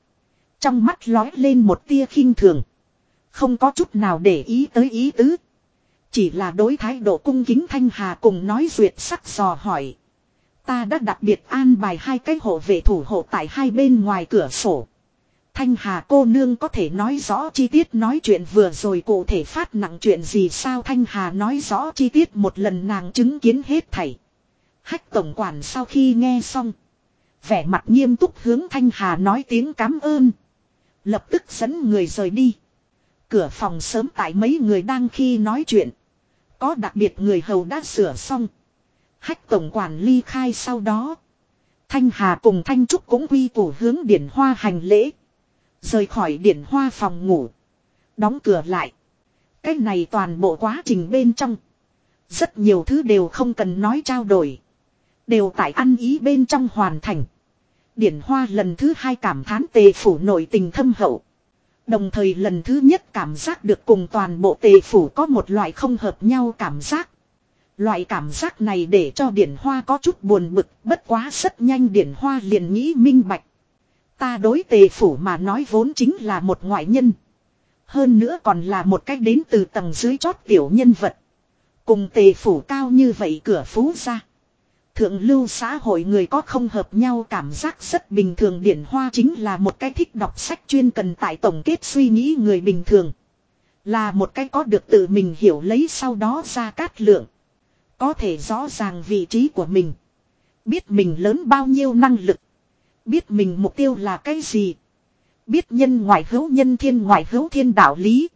Trong mắt lói lên một tia khinh thường. Không có chút nào để ý tới ý tứ. Chỉ là đối thái độ cung kính Thanh Hà cùng nói duyệt sắc dò hỏi. Ta đã đặc biệt an bài hai cái hộ vệ thủ hộ tại hai bên ngoài cửa sổ. Thanh Hà cô nương có thể nói rõ chi tiết nói chuyện vừa rồi cụ thể phát nặng chuyện gì sao Thanh Hà nói rõ chi tiết một lần nàng chứng kiến hết thảy. Hách tổng quản sau khi nghe xong. Vẻ mặt nghiêm túc hướng Thanh Hà nói tiếng cảm ơn. Lập tức dẫn người rời đi. Cửa phòng sớm tại mấy người đang khi nói chuyện. Có đặc biệt người hầu đã sửa xong. Hách tổng quản ly khai sau đó. Thanh Hà cùng Thanh Trúc cũng quy củ hướng điển hoa hành lễ. Rời khỏi điển hoa phòng ngủ. Đóng cửa lại. Cái này toàn bộ quá trình bên trong. Rất nhiều thứ đều không cần nói trao đổi. Đều tại ăn ý bên trong hoàn thành. Điển hoa lần thứ hai cảm thán tề phủ nội tình thâm hậu. Đồng thời lần thứ nhất cảm giác được cùng toàn bộ tề phủ có một loại không hợp nhau cảm giác. Loại cảm giác này để cho điển hoa có chút buồn bực, bất quá rất nhanh điển hoa liền nghĩ minh bạch. Ta đối tề phủ mà nói vốn chính là một ngoại nhân. Hơn nữa còn là một cách đến từ tầng dưới chót tiểu nhân vật. Cùng tề phủ cao như vậy cửa phú ra. Thượng lưu xã hội người có không hợp nhau cảm giác rất bình thường điển hoa chính là một cái thích đọc sách chuyên cần tại tổng kết suy nghĩ người bình thường. Là một cái có được tự mình hiểu lấy sau đó ra cát lượng. Có thể rõ ràng vị trí của mình. Biết mình lớn bao nhiêu năng lực. Biết mình mục tiêu là cái gì. Biết nhân ngoại hữu nhân thiên ngoại hữu thiên đạo lý.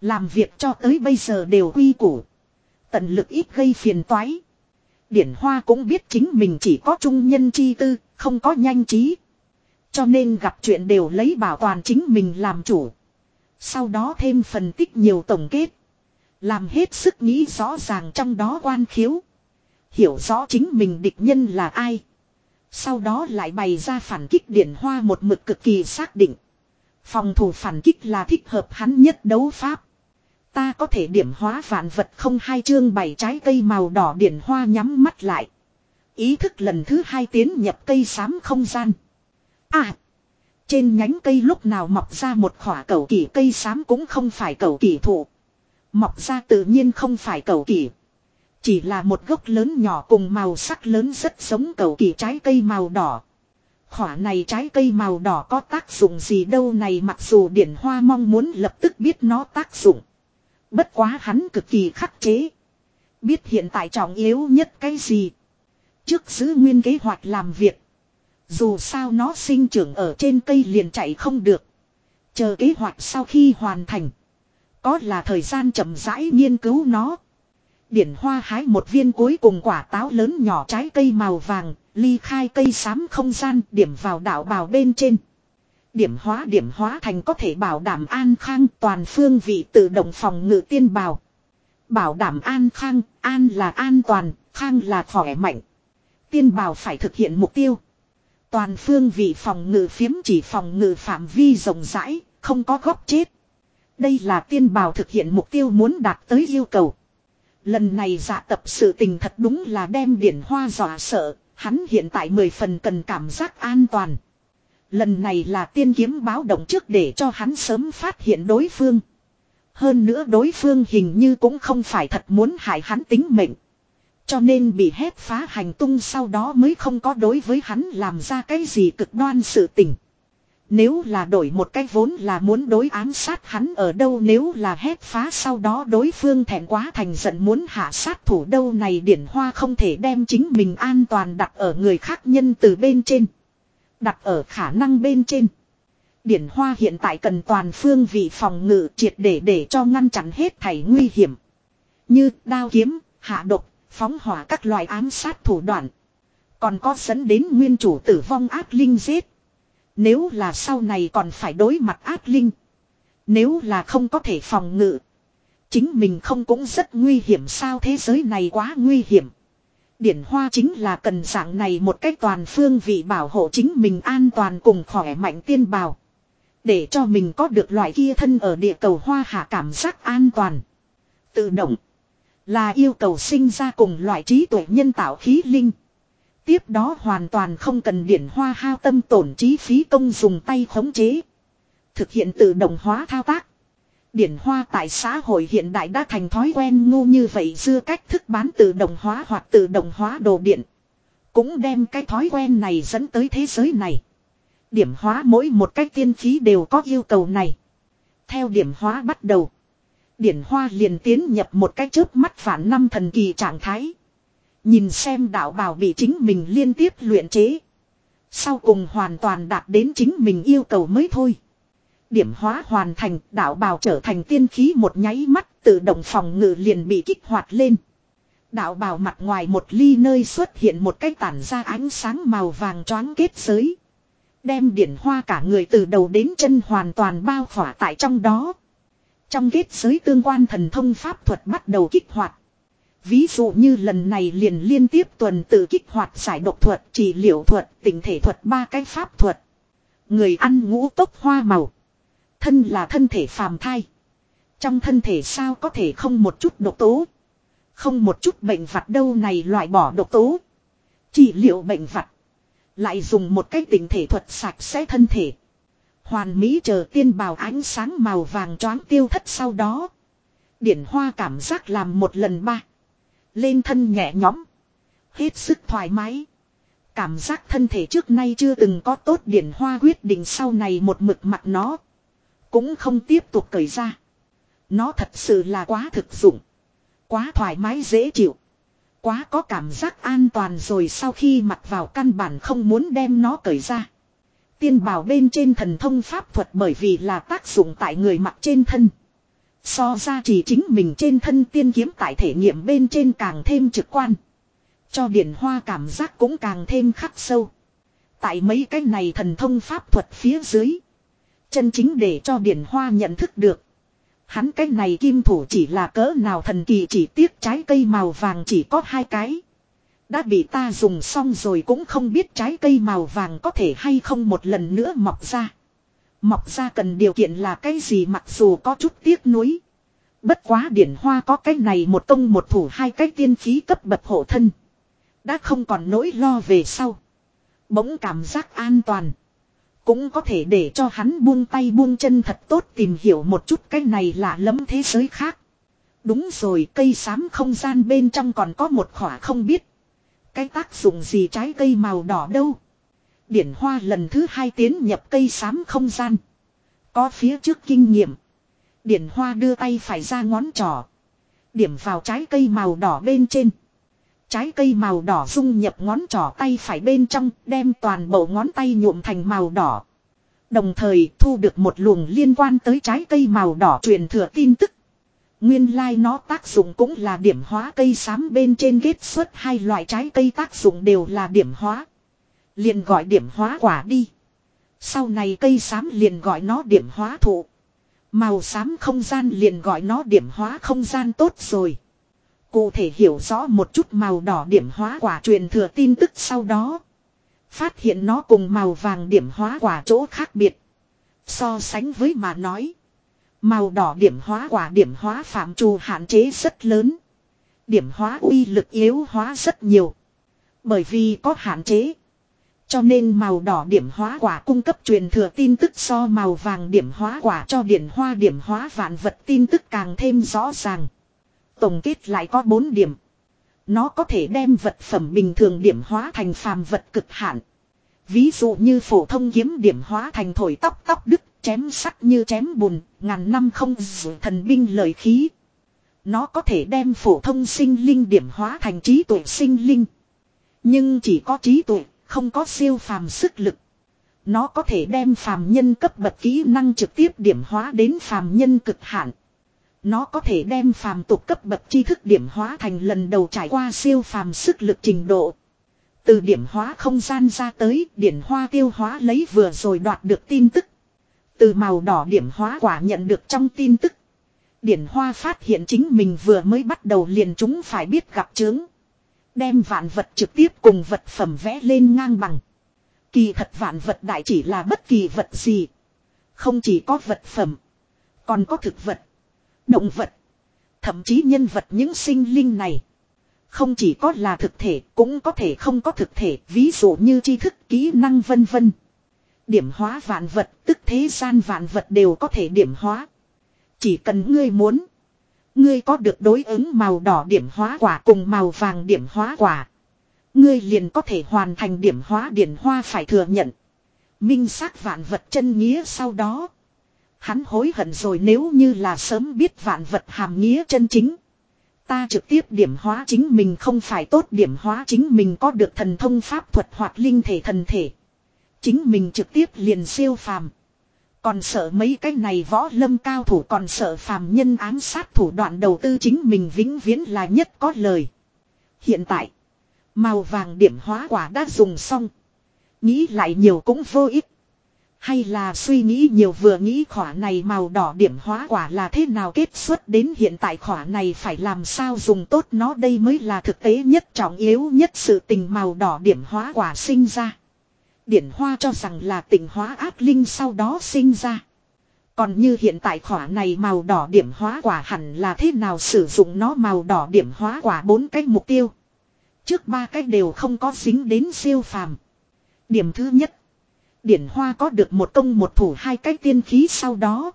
Làm việc cho tới bây giờ đều quy củ. Tận lực ít gây phiền toái. Điển Hoa cũng biết chính mình chỉ có trung nhân chi tư, không có nhanh trí. Cho nên gặp chuyện đều lấy bảo toàn chính mình làm chủ. Sau đó thêm phân tích nhiều tổng kết. Làm hết sức nghĩ rõ ràng trong đó quan khiếu. Hiểu rõ chính mình địch nhân là ai. Sau đó lại bày ra phản kích điển hoa một mực cực kỳ xác định. Phòng thủ phản kích là thích hợp hắn nhất đấu pháp. Ta có thể điểm hóa vạn vật không hai chương bảy trái cây màu đỏ điển hoa nhắm mắt lại. Ý thức lần thứ hai tiến nhập cây xám không gian. À! Trên nhánh cây lúc nào mọc ra một khỏa cầu kỷ cây xám cũng không phải cầu kỷ thụ. Mọc ra tự nhiên không phải cầu kỷ. Chỉ là một gốc lớn nhỏ cùng màu sắc lớn rất giống cầu kỳ trái cây màu đỏ. Khỏa này trái cây màu đỏ có tác dụng gì đâu này mặc dù điển hoa mong muốn lập tức biết nó tác dụng. Bất quá hắn cực kỳ khắc chế. Biết hiện tại trọng yếu nhất cái gì. Trước giữ nguyên kế hoạch làm việc. Dù sao nó sinh trưởng ở trên cây liền chạy không được. Chờ kế hoạch sau khi hoàn thành. Có là thời gian chậm rãi nghiên cứu nó. Điển hoa hái một viên cuối cùng quả táo lớn nhỏ trái cây màu vàng, ly khai cây xám không gian điểm vào đảo bào bên trên. Điểm hóa điểm hóa thành có thể bảo đảm an khang toàn phương vị tự động phòng ngự tiên bào. Bảo đảm an khang, an là an toàn, khang là khỏe mạnh. Tiên bào phải thực hiện mục tiêu. Toàn phương vị phòng ngự phiếm chỉ phòng ngự phạm vi rộng rãi, không có góc chết. Đây là tiên bào thực hiện mục tiêu muốn đạt tới yêu cầu. Lần này dạ tập sự tình thật đúng là đem điển hoa dọa sợ, hắn hiện tại mười phần cần cảm giác an toàn. Lần này là tiên kiếm báo động trước để cho hắn sớm phát hiện đối phương. Hơn nữa đối phương hình như cũng không phải thật muốn hại hắn tính mệnh. Cho nên bị hét phá hành tung sau đó mới không có đối với hắn làm ra cái gì cực đoan sự tình. Nếu là đổi một cách vốn là muốn đối ám sát hắn ở đâu, nếu là hét phá sau đó đối phương thẹn quá thành giận muốn hạ sát thủ đâu, này điển hoa không thể đem chính mình an toàn đặt ở người khác nhân từ bên trên. Đặt ở khả năng bên trên. Điển hoa hiện tại cần toàn phương vị phòng ngự triệt để để cho ngăn chặn hết thảy nguy hiểm. Như đao kiếm, hạ độc, phóng hỏa các loại ám sát thủ đoạn. Còn có dẫn đến nguyên chủ tử vong ác linh giết. Nếu là sau này còn phải đối mặt ác linh. Nếu là không có thể phòng ngự. Chính mình không cũng rất nguy hiểm sao thế giới này quá nguy hiểm. Điển hoa chính là cần dạng này một cách toàn phương vị bảo hộ chính mình an toàn cùng khỏe mạnh tiên bào. Để cho mình có được loại kia thân ở địa cầu hoa hạ cảm giác an toàn. Tự động. Là yêu cầu sinh ra cùng loại trí tuệ nhân tạo khí linh. Tiếp đó hoàn toàn không cần điển hoa hao tâm tổn trí phí công dùng tay khống chế. Thực hiện tự động hóa thao tác. Điển hoa tại xã hội hiện đại đã thành thói quen ngu như vậy dưa cách thức bán tự động hóa hoặc tự động hóa đồ điện. Cũng đem cái thói quen này dẫn tới thế giới này. Điểm hóa mỗi một cách tiên khí đều có yêu cầu này. Theo điểm hóa bắt đầu. Điển hoa liền tiến nhập một cái chớp mắt phản năm thần kỳ trạng thái. Nhìn xem đạo bào bị chính mình liên tiếp luyện chế. Sau cùng hoàn toàn đạt đến chính mình yêu cầu mới thôi. Điểm hóa hoàn thành, đạo bào trở thành tiên khí một nháy mắt, tự động phòng ngự liền bị kích hoạt lên. Đạo bào mặt ngoài một ly nơi xuất hiện một cái tản ra ánh sáng màu vàng choáng kết giới. Đem điển hoa cả người từ đầu đến chân hoàn toàn bao khỏa tại trong đó. Trong kết giới tương quan thần thông pháp thuật bắt đầu kích hoạt. Ví dụ như lần này liền liên tiếp tuần tự kích hoạt giải độc thuật, trị liệu thuật, tình thể thuật ba cái pháp thuật. Người ăn ngũ tốc hoa màu. Thân là thân thể phàm thai. Trong thân thể sao có thể không một chút độc tố. Không một chút bệnh vặt đâu này loại bỏ độc tố. Trị liệu bệnh vặt. Lại dùng một cái tình thể thuật sạch sẽ thân thể. Hoàn mỹ chờ tiên bào ánh sáng màu vàng choáng tiêu thất sau đó. Điển hoa cảm giác làm một lần ba. Lên thân nhẹ nhõm. Hết sức thoải mái. Cảm giác thân thể trước nay chưa từng có tốt điển hoa quyết định sau này một mực mặt nó. Cũng không tiếp tục cởi ra. Nó thật sự là quá thực dụng. Quá thoải mái dễ chịu. Quá có cảm giác an toàn rồi sau khi mặc vào căn bản không muốn đem nó cởi ra. Tiên bảo bên trên thần thông pháp thuật bởi vì là tác dụng tại người mặc trên thân. So ra chỉ chính mình trên thân tiên kiếm tại thể nghiệm bên trên càng thêm trực quan. Cho điển hoa cảm giác cũng càng thêm khắc sâu. Tại mấy cái này thần thông pháp thuật phía dưới. Chân chính để cho điển hoa nhận thức được. Hắn cái này kim thủ chỉ là cỡ nào thần kỳ chỉ tiếc trái cây màu vàng chỉ có hai cái. Đã bị ta dùng xong rồi cũng không biết trái cây màu vàng có thể hay không một lần nữa mọc ra. Mọc ra cần điều kiện là cái gì mặc dù có chút tiếc nuối. Bất quá điển hoa có cái này một công một thủ hai cái tiên khí cấp bậc hộ thân. Đã không còn nỗi lo về sau. Bỗng cảm giác an toàn. Cũng có thể để cho hắn buông tay buông chân thật tốt tìm hiểu một chút cái này là lấm thế giới khác. Đúng rồi, cây xám không gian bên trong còn có một khỏa không biết. Cái tác dụng gì trái cây màu đỏ đâu. Điển hoa lần thứ hai tiến nhập cây xám không gian. Có phía trước kinh nghiệm. Điển hoa đưa tay phải ra ngón trỏ. Điểm vào trái cây màu đỏ bên trên. Trái cây màu đỏ dung nhập ngón trỏ tay phải bên trong, đem toàn bộ ngón tay nhuộm thành màu đỏ. Đồng thời, thu được một luồng liên quan tới trái cây màu đỏ truyền thừa tin tức. Nguyên lai like nó tác dụng cũng là điểm hóa cây xám bên trên kết xuất hai loại trái cây tác dụng đều là điểm hóa. Liền gọi điểm hóa quả đi. Sau này cây xám liền gọi nó điểm hóa thụ. Màu xám không gian liền gọi nó điểm hóa không gian tốt rồi. Cụ thể hiểu rõ một chút màu đỏ điểm hóa quả truyền thừa tin tức sau đó. Phát hiện nó cùng màu vàng điểm hóa quả chỗ khác biệt. So sánh với mà nói. Màu đỏ điểm hóa quả điểm hóa phạm trù hạn chế rất lớn. Điểm hóa uy lực yếu hóa rất nhiều. Bởi vì có hạn chế. Cho nên màu đỏ điểm hóa quả cung cấp truyền thừa tin tức so màu vàng điểm hóa quả cho điển hoa điểm hóa vạn vật tin tức càng thêm rõ ràng. Tổng kết lại có 4 điểm. Nó có thể đem vật phẩm bình thường điểm hóa thành phàm vật cực hạn. Ví dụ như phổ thông kiếm điểm hóa thành thổi tóc tóc đức chém sắt như chém bùn, ngàn năm không dù thần binh lời khí. Nó có thể đem phổ thông sinh linh điểm hóa thành trí tuệ sinh linh. Nhưng chỉ có trí tuệ, không có siêu phàm sức lực. Nó có thể đem phàm nhân cấp bậc kỹ năng trực tiếp điểm hóa đến phàm nhân cực hạn. Nó có thể đem phàm tục cấp bậc tri thức điểm hóa thành lần đầu trải qua siêu phàm sức lực trình độ. Từ điểm hóa không gian ra tới, điển hoa tiêu hóa lấy vừa rồi đoạt được tin tức. Từ màu đỏ điểm hóa quả nhận được trong tin tức. Điển hoa phát hiện chính mình vừa mới bắt đầu liền chúng phải biết gặp chướng. Đem vạn vật trực tiếp cùng vật phẩm vẽ lên ngang bằng. Kỳ thật vạn vật đại chỉ là bất kỳ vật gì. Không chỉ có vật phẩm. Còn có thực vật. Động vật. Thậm chí nhân vật những sinh linh này. Không chỉ có là thực thể, cũng có thể không có thực thể. Ví dụ như tri thức, kỹ năng vân vân. Điểm hóa vạn vật, tức thế gian vạn vật đều có thể điểm hóa. Chỉ cần ngươi muốn. Ngươi có được đối ứng màu đỏ điểm hóa quả cùng màu vàng điểm hóa quả. Ngươi liền có thể hoàn thành điểm hóa điển hoa phải thừa nhận. Minh xác vạn vật chân nghĩa sau đó. Hắn hối hận rồi nếu như là sớm biết vạn vật hàm nghĩa chân chính. Ta trực tiếp điểm hóa chính mình không phải tốt điểm hóa chính mình có được thần thông pháp thuật hoặc linh thể thần thể. Chính mình trực tiếp liền siêu phàm. Còn sợ mấy cái này võ lâm cao thủ còn sợ phàm nhân ám sát thủ đoạn đầu tư chính mình vĩnh viễn là nhất có lời. Hiện tại, màu vàng điểm hóa quả đã dùng xong. Nghĩ lại nhiều cũng vô ích. Hay là suy nghĩ nhiều vừa nghĩ khỏa này màu đỏ điểm hóa quả là thế nào kết xuất đến hiện tại khỏa này phải làm sao dùng tốt nó đây mới là thực tế nhất trọng yếu nhất sự tình màu đỏ điểm hóa quả sinh ra. Điển hoa cho rằng là tình hóa ác linh sau đó sinh ra. Còn như hiện tại khỏa này màu đỏ điểm hóa quả hẳn là thế nào sử dụng nó màu đỏ điểm hóa quả bốn cách mục tiêu. Trước ba cách đều không có dính đến siêu phàm. Điểm thứ nhất. Điển hoa có được một công một thủ hai cái tiên khí sau đó.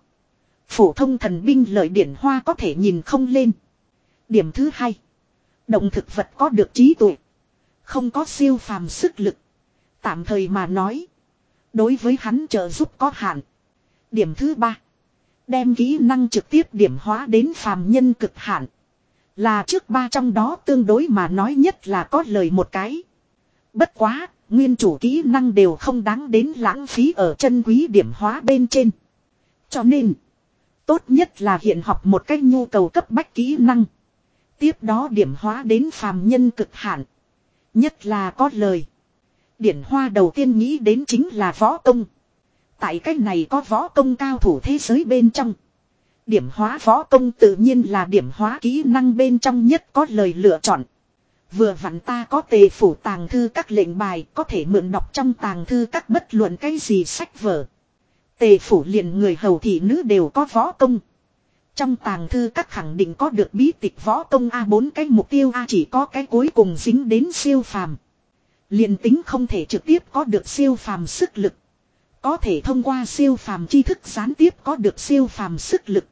Phổ thông thần binh lợi điển hoa có thể nhìn không lên. Điểm thứ hai. Động thực vật có được trí tuệ. Không có siêu phàm sức lực. Tạm thời mà nói. Đối với hắn trợ giúp có hạn. Điểm thứ ba. Đem kỹ năng trực tiếp điểm hóa đến phàm nhân cực hạn. Là trước ba trong đó tương đối mà nói nhất là có lời một cái. Bất quá, nguyên chủ kỹ năng đều không đáng đến lãng phí ở chân quý điểm hóa bên trên. Cho nên, tốt nhất là hiện học một cách nhu cầu cấp bách kỹ năng. Tiếp đó điểm hóa đến phàm nhân cực hạn. Nhất là có lời. Điển hoa đầu tiên nghĩ đến chính là võ công. Tại cách này có võ công cao thủ thế giới bên trong. Điểm hóa võ công tự nhiên là điểm hóa kỹ năng bên trong nhất có lời lựa chọn. Vừa vặn ta có tề phủ tàng thư các lệnh bài, có thể mượn đọc trong tàng thư các bất luận cái gì sách vở. Tề phủ liền người hầu thị nữ đều có võ công. Trong tàng thư các khẳng định có được bí tịch võ công A bốn cái mục tiêu, A chỉ có cái cuối cùng dính đến siêu phàm. liền tính không thể trực tiếp có được siêu phàm sức lực. Có thể thông qua siêu phàm tri thức gián tiếp có được siêu phàm sức lực.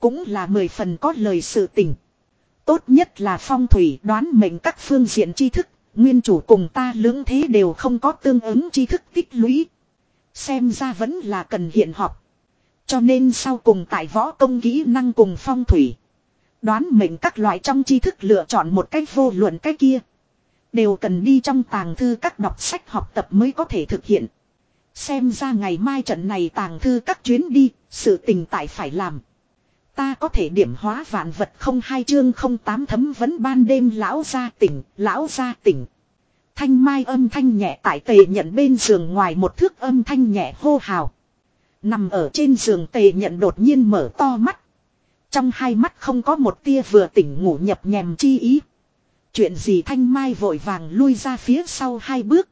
Cũng là mười phần có lời sự tình. Tốt nhất là phong thủy đoán mệnh các phương diện tri thức. Nguyên chủ cùng ta lưỡng thế đều không có tương ứng tri thức tích lũy. Xem ra vẫn là cần hiện học. Cho nên sau cùng tại võ công kỹ năng cùng phong thủy. Đoán mệnh các loại trong tri thức lựa chọn một cách vô luận cái kia. Đều cần đi trong tàng thư các đọc sách học tập mới có thể thực hiện. Xem ra ngày mai trận này tàng thư các chuyến đi, sự tình tại phải làm. Ta có thể điểm hóa vạn vật không hai chương không tám thấm vấn ban đêm lão gia tỉnh, lão gia tỉnh. Thanh mai âm thanh nhẹ tại tề nhận bên giường ngoài một thước âm thanh nhẹ hô hào. Nằm ở trên giường tề nhận đột nhiên mở to mắt. Trong hai mắt không có một tia vừa tỉnh ngủ nhập nhèm chi ý. Chuyện gì thanh mai vội vàng lui ra phía sau hai bước.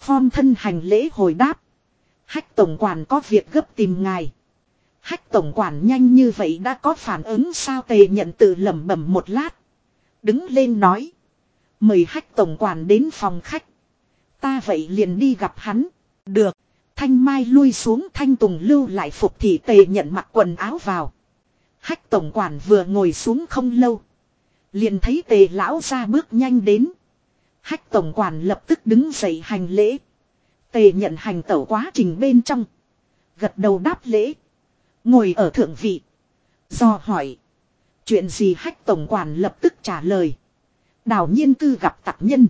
Phong thân hành lễ hồi đáp. Hách tổng quản có việc gấp tìm ngài. Hách tổng quản nhanh như vậy đã có phản ứng sao tề nhận tự lẩm bẩm một lát. Đứng lên nói. Mời hách tổng quản đến phòng khách. Ta vậy liền đi gặp hắn. Được. Thanh Mai lui xuống, Thanh Tùng lưu lại phục thị tề nhận mặc quần áo vào. Hách tổng quản vừa ngồi xuống không lâu. Liền thấy tề lão ra bước nhanh đến. Hách tổng quản lập tức đứng dậy hành lễ. Tề nhận hành tẩu quá trình bên trong. Gật đầu đáp lễ. Ngồi ở thượng vị. Do hỏi. Chuyện gì hách tổng quản lập tức trả lời. Đào nhiên cư gặp tặc nhân.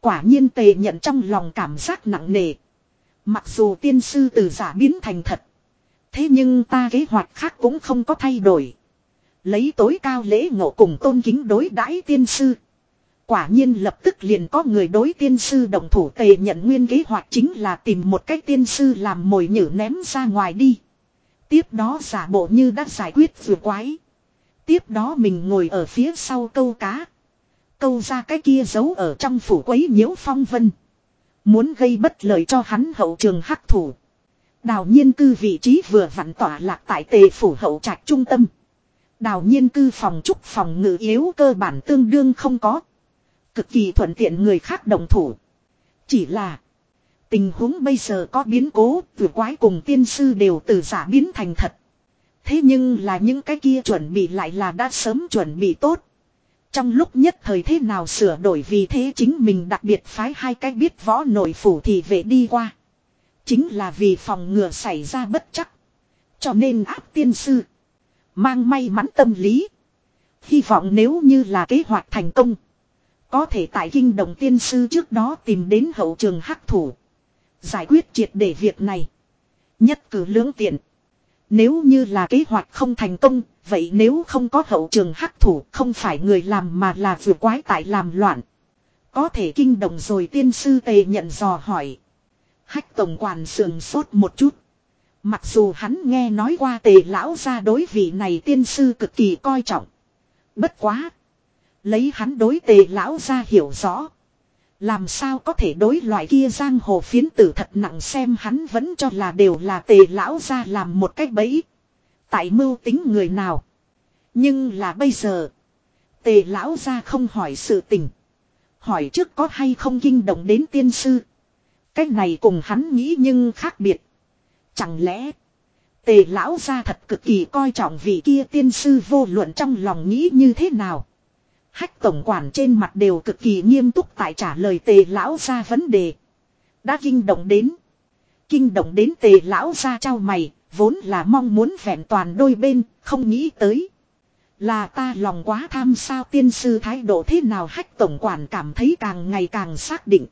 Quả nhiên tề nhận trong lòng cảm giác nặng nề. Mặc dù tiên sư từ giả biến thành thật. Thế nhưng ta kế hoạch khác cũng không có thay đổi. Lấy tối cao lễ ngộ cùng tôn kính đối đãi tiên sư. Quả nhiên lập tức liền có người đối tiên sư đồng thủ tề nhận nguyên kế hoạch chính là tìm một cách tiên sư làm mồi nhử ném ra ngoài đi. Tiếp đó giả bộ như đã giải quyết vừa quái. Tiếp đó mình ngồi ở phía sau câu cá. Câu ra cái kia giấu ở trong phủ quấy nhiễu phong vân. Muốn gây bất lợi cho hắn hậu trường hắc thủ. Đào nhiên cư vị trí vừa vặn tỏa lạc tại tề phủ hậu trạch trung tâm. Đào nhiên cư phòng trúc phòng ngự yếu cơ bản tương đương không có. Cực kỳ thuận tiện người khác đồng thủ. Chỉ là. Tình huống bây giờ có biến cố, vừa quái cùng tiên sư đều từ giả biến thành thật. Thế nhưng là những cái kia chuẩn bị lại là đã sớm chuẩn bị tốt. Trong lúc nhất thời thế nào sửa đổi vì thế chính mình đặc biệt phái hai cái biết võ nội phủ thì về đi qua. Chính là vì phòng ngừa xảy ra bất chắc. Cho nên áp tiên sư. Mang may mắn tâm lý. Hy vọng nếu như là kế hoạch thành công. Có thể tại kinh đồng tiên sư trước đó tìm đến hậu trường hắc thủ. Giải quyết triệt để việc này. Nhất cử lưỡng tiện. Nếu như là kế hoạch không thành công, vậy nếu không có hậu trường hắc thủ không phải người làm mà là vừa quái tại làm loạn. Có thể kinh động rồi tiên sư tề nhận dò hỏi. Hách tổng quản sườn sốt một chút. Mặc dù hắn nghe nói qua tề lão ra đối vị này tiên sư cực kỳ coi trọng. Bất quá. Lấy hắn đối tề lão ra hiểu rõ. Làm sao có thể đối loại kia giang hồ phiến tử thật nặng xem hắn vẫn cho là đều là tề lão ra làm một cách bẫy. Tại mưu tính người nào. Nhưng là bây giờ. Tề lão ra không hỏi sự tình. Hỏi trước có hay không kinh động đến tiên sư. Cách này cùng hắn nghĩ nhưng khác biệt. Chẳng lẽ. Tề lão ra thật cực kỳ coi trọng vị kia tiên sư vô luận trong lòng nghĩ như thế nào. Hách tổng quản trên mặt đều cực kỳ nghiêm túc tại trả lời tề lão ra vấn đề. Đã kinh động đến. Kinh động đến tề lão ra trao mày, vốn là mong muốn vẹn toàn đôi bên, không nghĩ tới. Là ta lòng quá tham sao tiên sư thái độ thế nào hách tổng quản cảm thấy càng ngày càng xác định.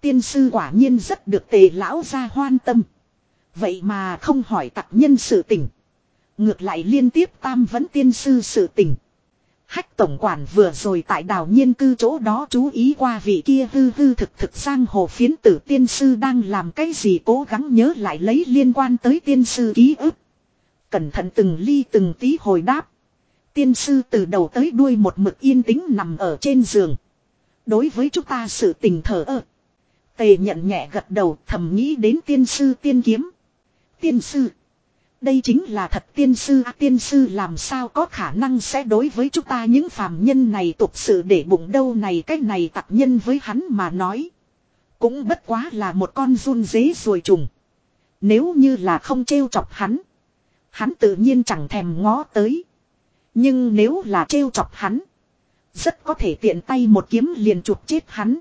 Tiên sư quả nhiên rất được tề lão ra hoan tâm. Vậy mà không hỏi tặc nhân sự tình. Ngược lại liên tiếp tam vấn tiên sư sự tình. Hách tổng quản vừa rồi tại đảo nhiên cư chỗ đó chú ý qua vị kia hư hư thực thực sang hồ phiến tử tiên sư đang làm cái gì cố gắng nhớ lại lấy liên quan tới tiên sư ký ức. Cẩn thận từng ly từng tí hồi đáp. Tiên sư từ đầu tới đuôi một mực yên tĩnh nằm ở trên giường. Đối với chúng ta sự tình thở ơ. Tề nhận nhẹ gật đầu thầm nghĩ đến tiên sư tiên kiếm. Tiên sư. Đây chính là thật tiên sư à, tiên sư làm sao có khả năng sẽ đối với chúng ta những phàm nhân này tục sự để bụng đâu này cái này tặc nhân với hắn mà nói. Cũng bất quá là một con run dế rồi trùng. Nếu như là không trêu chọc hắn. Hắn tự nhiên chẳng thèm ngó tới. Nhưng nếu là trêu chọc hắn. Rất có thể tiện tay một kiếm liền chụp chết hắn.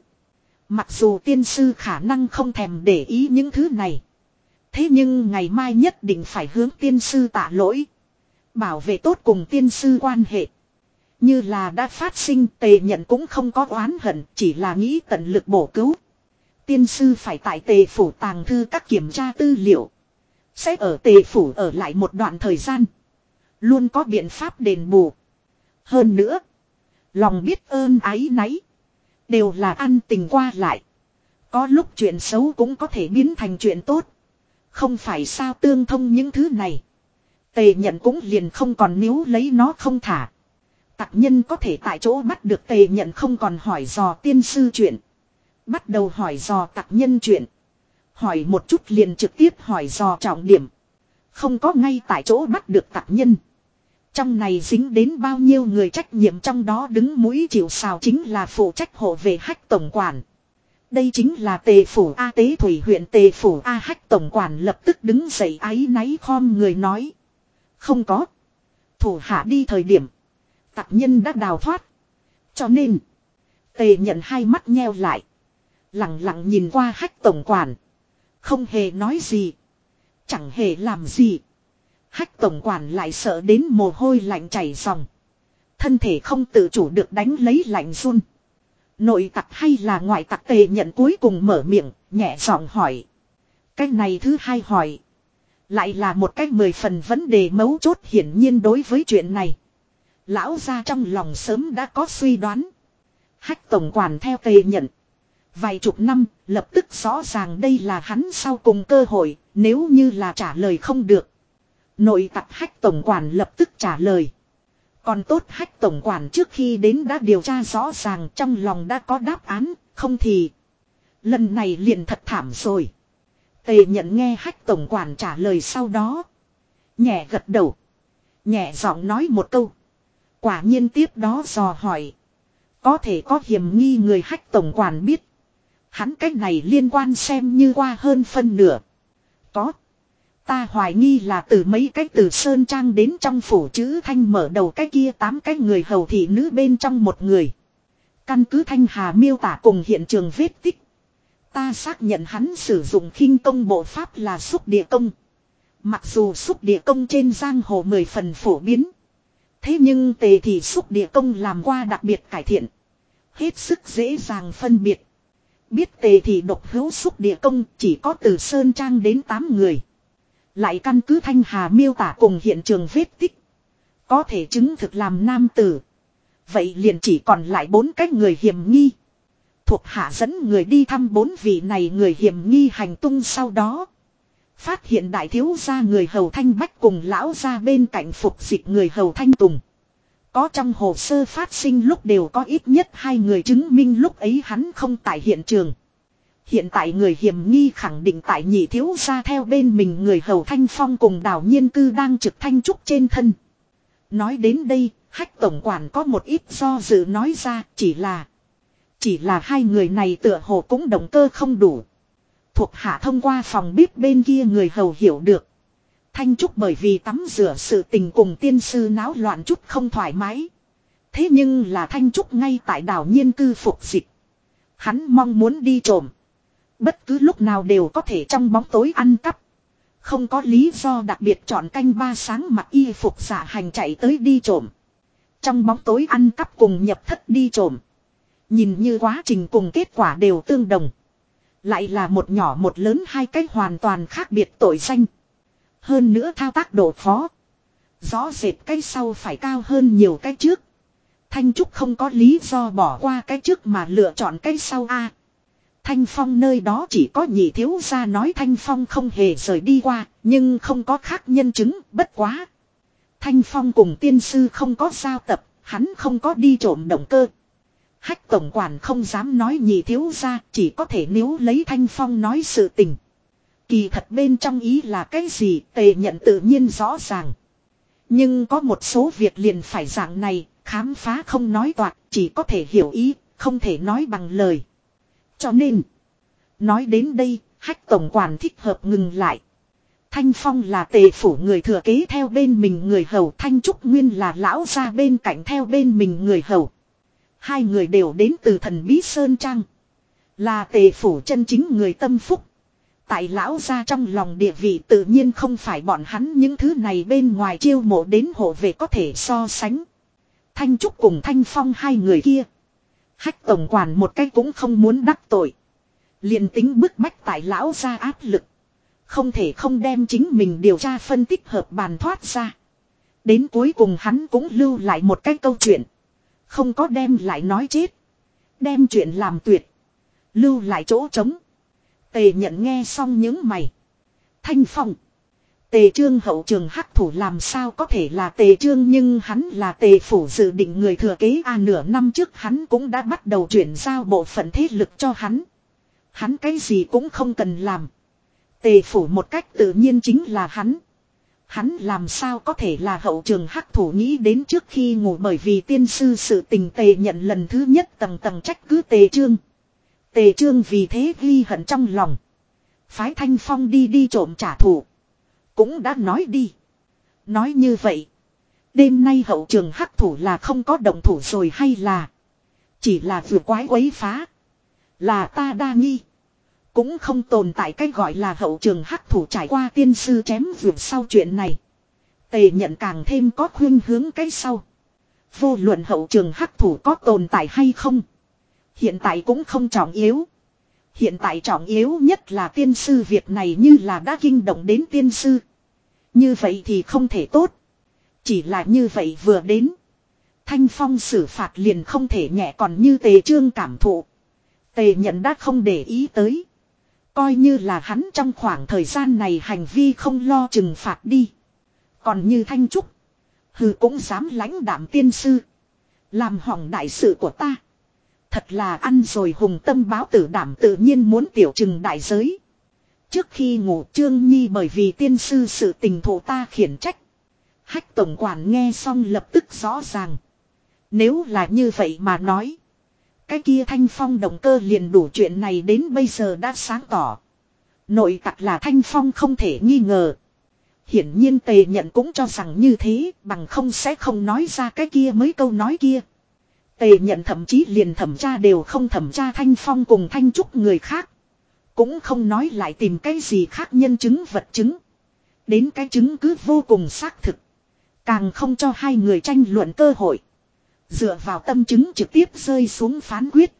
Mặc dù tiên sư khả năng không thèm để ý những thứ này. Thế nhưng ngày mai nhất định phải hướng tiên sư tạ lỗi. Bảo vệ tốt cùng tiên sư quan hệ. Như là đã phát sinh tề nhận cũng không có oán hận, chỉ là nghĩ tận lực bổ cứu. Tiên sư phải tại tề phủ tàng thư các kiểm tra tư liệu. Sẽ ở tề phủ ở lại một đoạn thời gian. Luôn có biện pháp đền bù. Hơn nữa. Lòng biết ơn ái náy. Đều là ăn tình qua lại. Có lúc chuyện xấu cũng có thể biến thành chuyện tốt. Không phải sao tương thông những thứ này. Tề nhận cũng liền không còn níu lấy nó không thả. Tặc nhân có thể tại chỗ bắt được tề nhận không còn hỏi dò tiên sư chuyện. Bắt đầu hỏi dò tặc nhân chuyện. Hỏi một chút liền trực tiếp hỏi dò trọng điểm. Không có ngay tại chỗ bắt được tặc nhân. Trong này dính đến bao nhiêu người trách nhiệm trong đó đứng mũi chịu sào chính là phụ trách hộ về hách tổng quản. Đây chính là tề phủ A tế thủy huyện tề phủ A hách tổng quản lập tức đứng dậy áy náy khom người nói. Không có. Thủ hạ đi thời điểm. Tặc nhân đã đào thoát. Cho nên. Tề nhận hai mắt nheo lại. Lặng lặng nhìn qua hách tổng quản. Không hề nói gì. Chẳng hề làm gì. Hách tổng quản lại sợ đến mồ hôi lạnh chảy ròng. Thân thể không tự chủ được đánh lấy lạnh run. Nội tặc hay là ngoại tặc tề nhận cuối cùng mở miệng, nhẹ giọng hỏi. Cái này thứ hai hỏi. Lại là một cách mười phần vấn đề mấu chốt hiển nhiên đối với chuyện này. Lão ra trong lòng sớm đã có suy đoán. Hách tổng quản theo tề nhận. Vài chục năm, lập tức rõ ràng đây là hắn sau cùng cơ hội, nếu như là trả lời không được. Nội tặc hách tổng quản lập tức trả lời. Còn tốt hách tổng quản trước khi đến đã điều tra rõ ràng trong lòng đã có đáp án, không thì. Lần này liền thật thảm rồi. Tề nhận nghe hách tổng quản trả lời sau đó. Nhẹ gật đầu. Nhẹ giọng nói một câu. Quả nhiên tiếp đó dò hỏi. Có thể có hiểm nghi người hách tổng quản biết. Hắn cách này liên quan xem như qua hơn phân nửa. Có. Ta hoài nghi là từ mấy cái từ Sơn Trang đến trong phủ chữ Thanh mở đầu cái kia tám cái người hầu thị nữ bên trong một người. Căn cứ Thanh Hà miêu tả cùng hiện trường vết tích. Ta xác nhận hắn sử dụng khinh công bộ pháp là xúc địa công. Mặc dù xúc địa công trên giang hồ mười phần phổ biến. Thế nhưng tề thì xúc địa công làm qua đặc biệt cải thiện. Hết sức dễ dàng phân biệt. Biết tề thì độc hữu xúc địa công chỉ có từ Sơn Trang đến 8 người. Lại căn cứ thanh hà miêu tả cùng hiện trường vết tích. Có thể chứng thực làm nam tử. Vậy liền chỉ còn lại bốn cái người hiểm nghi. Thuộc hạ dẫn người đi thăm bốn vị này người hiểm nghi hành tung sau đó. Phát hiện đại thiếu gia người hầu thanh bách cùng lão gia bên cạnh phục dịch người hầu thanh tùng. Có trong hồ sơ phát sinh lúc đều có ít nhất hai người chứng minh lúc ấy hắn không tại hiện trường. Hiện tại người hiểm nghi khẳng định tại nhị thiếu gia theo bên mình người hầu thanh phong cùng đào nhiên cư đang trực thanh trúc trên thân. Nói đến đây, hách tổng quản có một ít do dự nói ra chỉ là. Chỉ là hai người này tựa hồ cũng động cơ không đủ. Thuộc hạ thông qua phòng bếp bên kia người hầu hiểu được. Thanh Trúc bởi vì tắm rửa sự tình cùng tiên sư náo loạn chút không thoải mái. Thế nhưng là Thanh Trúc ngay tại đảo nhiên cư phục dịch. Hắn mong muốn đi trộm. Bất cứ lúc nào đều có thể trong bóng tối ăn cắp. Không có lý do đặc biệt chọn canh ba sáng mặc y phục giả hành chạy tới đi trộm. Trong bóng tối ăn cắp cùng nhập thất đi trộm. Nhìn như quá trình cùng kết quả đều tương đồng. Lại là một nhỏ một lớn hai cái hoàn toàn khác biệt tội danh. Hơn nữa thao tác độ phó, Rõ rệt cái sau phải cao hơn nhiều cái trước. Thanh Trúc không có lý do bỏ qua cái trước mà lựa chọn cái sau a. Thanh Phong nơi đó chỉ có nhị thiếu gia nói Thanh Phong không hề rời đi qua, nhưng không có khác nhân chứng, bất quá. Thanh Phong cùng tiên sư không có giao tập, hắn không có đi trộm động cơ. Hách tổng quản không dám nói nhị thiếu gia, chỉ có thể nếu lấy Thanh Phong nói sự tình. Kỳ thật bên trong ý là cái gì tề nhận tự nhiên rõ ràng. Nhưng có một số việc liền phải dạng này, khám phá không nói toạc, chỉ có thể hiểu ý, không thể nói bằng lời. Cho nên, nói đến đây, hách tổng quản thích hợp ngừng lại. Thanh Phong là tề phủ người thừa kế theo bên mình người hầu Thanh Trúc Nguyên là lão ra bên cạnh theo bên mình người hầu. Hai người đều đến từ thần bí Sơn Trang. Là tề phủ chân chính người tâm phúc. Tại lão ra trong lòng địa vị tự nhiên không phải bọn hắn những thứ này bên ngoài chiêu mộ đến hộ về có thể so sánh. Thanh Trúc cùng Thanh Phong hai người kia. Hách tổng quản một cái cũng không muốn đắc tội. liền tính bức bách tại lão ra áp lực. Không thể không đem chính mình điều tra phân tích hợp bàn thoát ra. Đến cuối cùng hắn cũng lưu lại một cái câu chuyện. Không có đem lại nói chết. Đem chuyện làm tuyệt. Lưu lại chỗ trống. Tề nhận nghe xong những mày. Thanh phong. Tề trương hậu trường hắc thủ làm sao có thể là tề trương nhưng hắn là tề phủ dự định người thừa kế a nửa năm trước hắn cũng đã bắt đầu chuyển giao bộ phận thế lực cho hắn. Hắn cái gì cũng không cần làm. Tề phủ một cách tự nhiên chính là hắn. Hắn làm sao có thể là hậu trường hắc thủ nghĩ đến trước khi ngủ bởi vì tiên sư sự tình tề nhận lần thứ nhất tầng tầng trách cứ tề trương. Tề trương vì thế ghi hận trong lòng. Phái thanh phong đi đi trộm trả thù. Cũng đã nói đi. Nói như vậy. Đêm nay hậu trường hắc thủ là không có động thủ rồi hay là. Chỉ là vừa quái quấy phá. Là ta đa nghi. Cũng không tồn tại cái gọi là hậu trường hắc thủ trải qua tiên sư chém vượt sau chuyện này. Tề nhận càng thêm có khuyên hướng cái sau. Vô luận hậu trường hắc thủ có tồn tại hay không. Hiện tại cũng không trọng yếu. Hiện tại trọng yếu nhất là tiên sư việc này như là đã kinh động đến tiên sư. Như vậy thì không thể tốt. Chỉ là như vậy vừa đến. Thanh phong xử phạt liền không thể nhẹ còn như tề trương cảm thụ. Tề nhận đã không để ý tới. Coi như là hắn trong khoảng thời gian này hành vi không lo trừng phạt đi. Còn như Thanh Trúc. Hừ cũng dám lãnh đảm tiên sư. Làm hỏng đại sự của ta. Thật là ăn rồi hùng tâm báo tử đảm tự nhiên muốn tiểu trừng đại giới. Trước khi ngủ Trương Nhi bởi vì tiên sư sự tình thổ ta khiển trách. Hách tổng quản nghe xong lập tức rõ ràng. Nếu là như vậy mà nói. Cái kia thanh phong động cơ liền đủ chuyện này đến bây giờ đã sáng tỏ. Nội tặc là thanh phong không thể nghi ngờ. Hiển nhiên tề nhận cũng cho rằng như thế, bằng không sẽ không nói ra cái kia mấy câu nói kia. Tề nhận thậm chí liền thẩm tra đều không thẩm tra thanh phong cùng thanh trúc người khác. Cũng không nói lại tìm cái gì khác nhân chứng vật chứng. Đến cái chứng cứ vô cùng xác thực. Càng không cho hai người tranh luận cơ hội. Dựa vào tâm chứng trực tiếp rơi xuống phán quyết.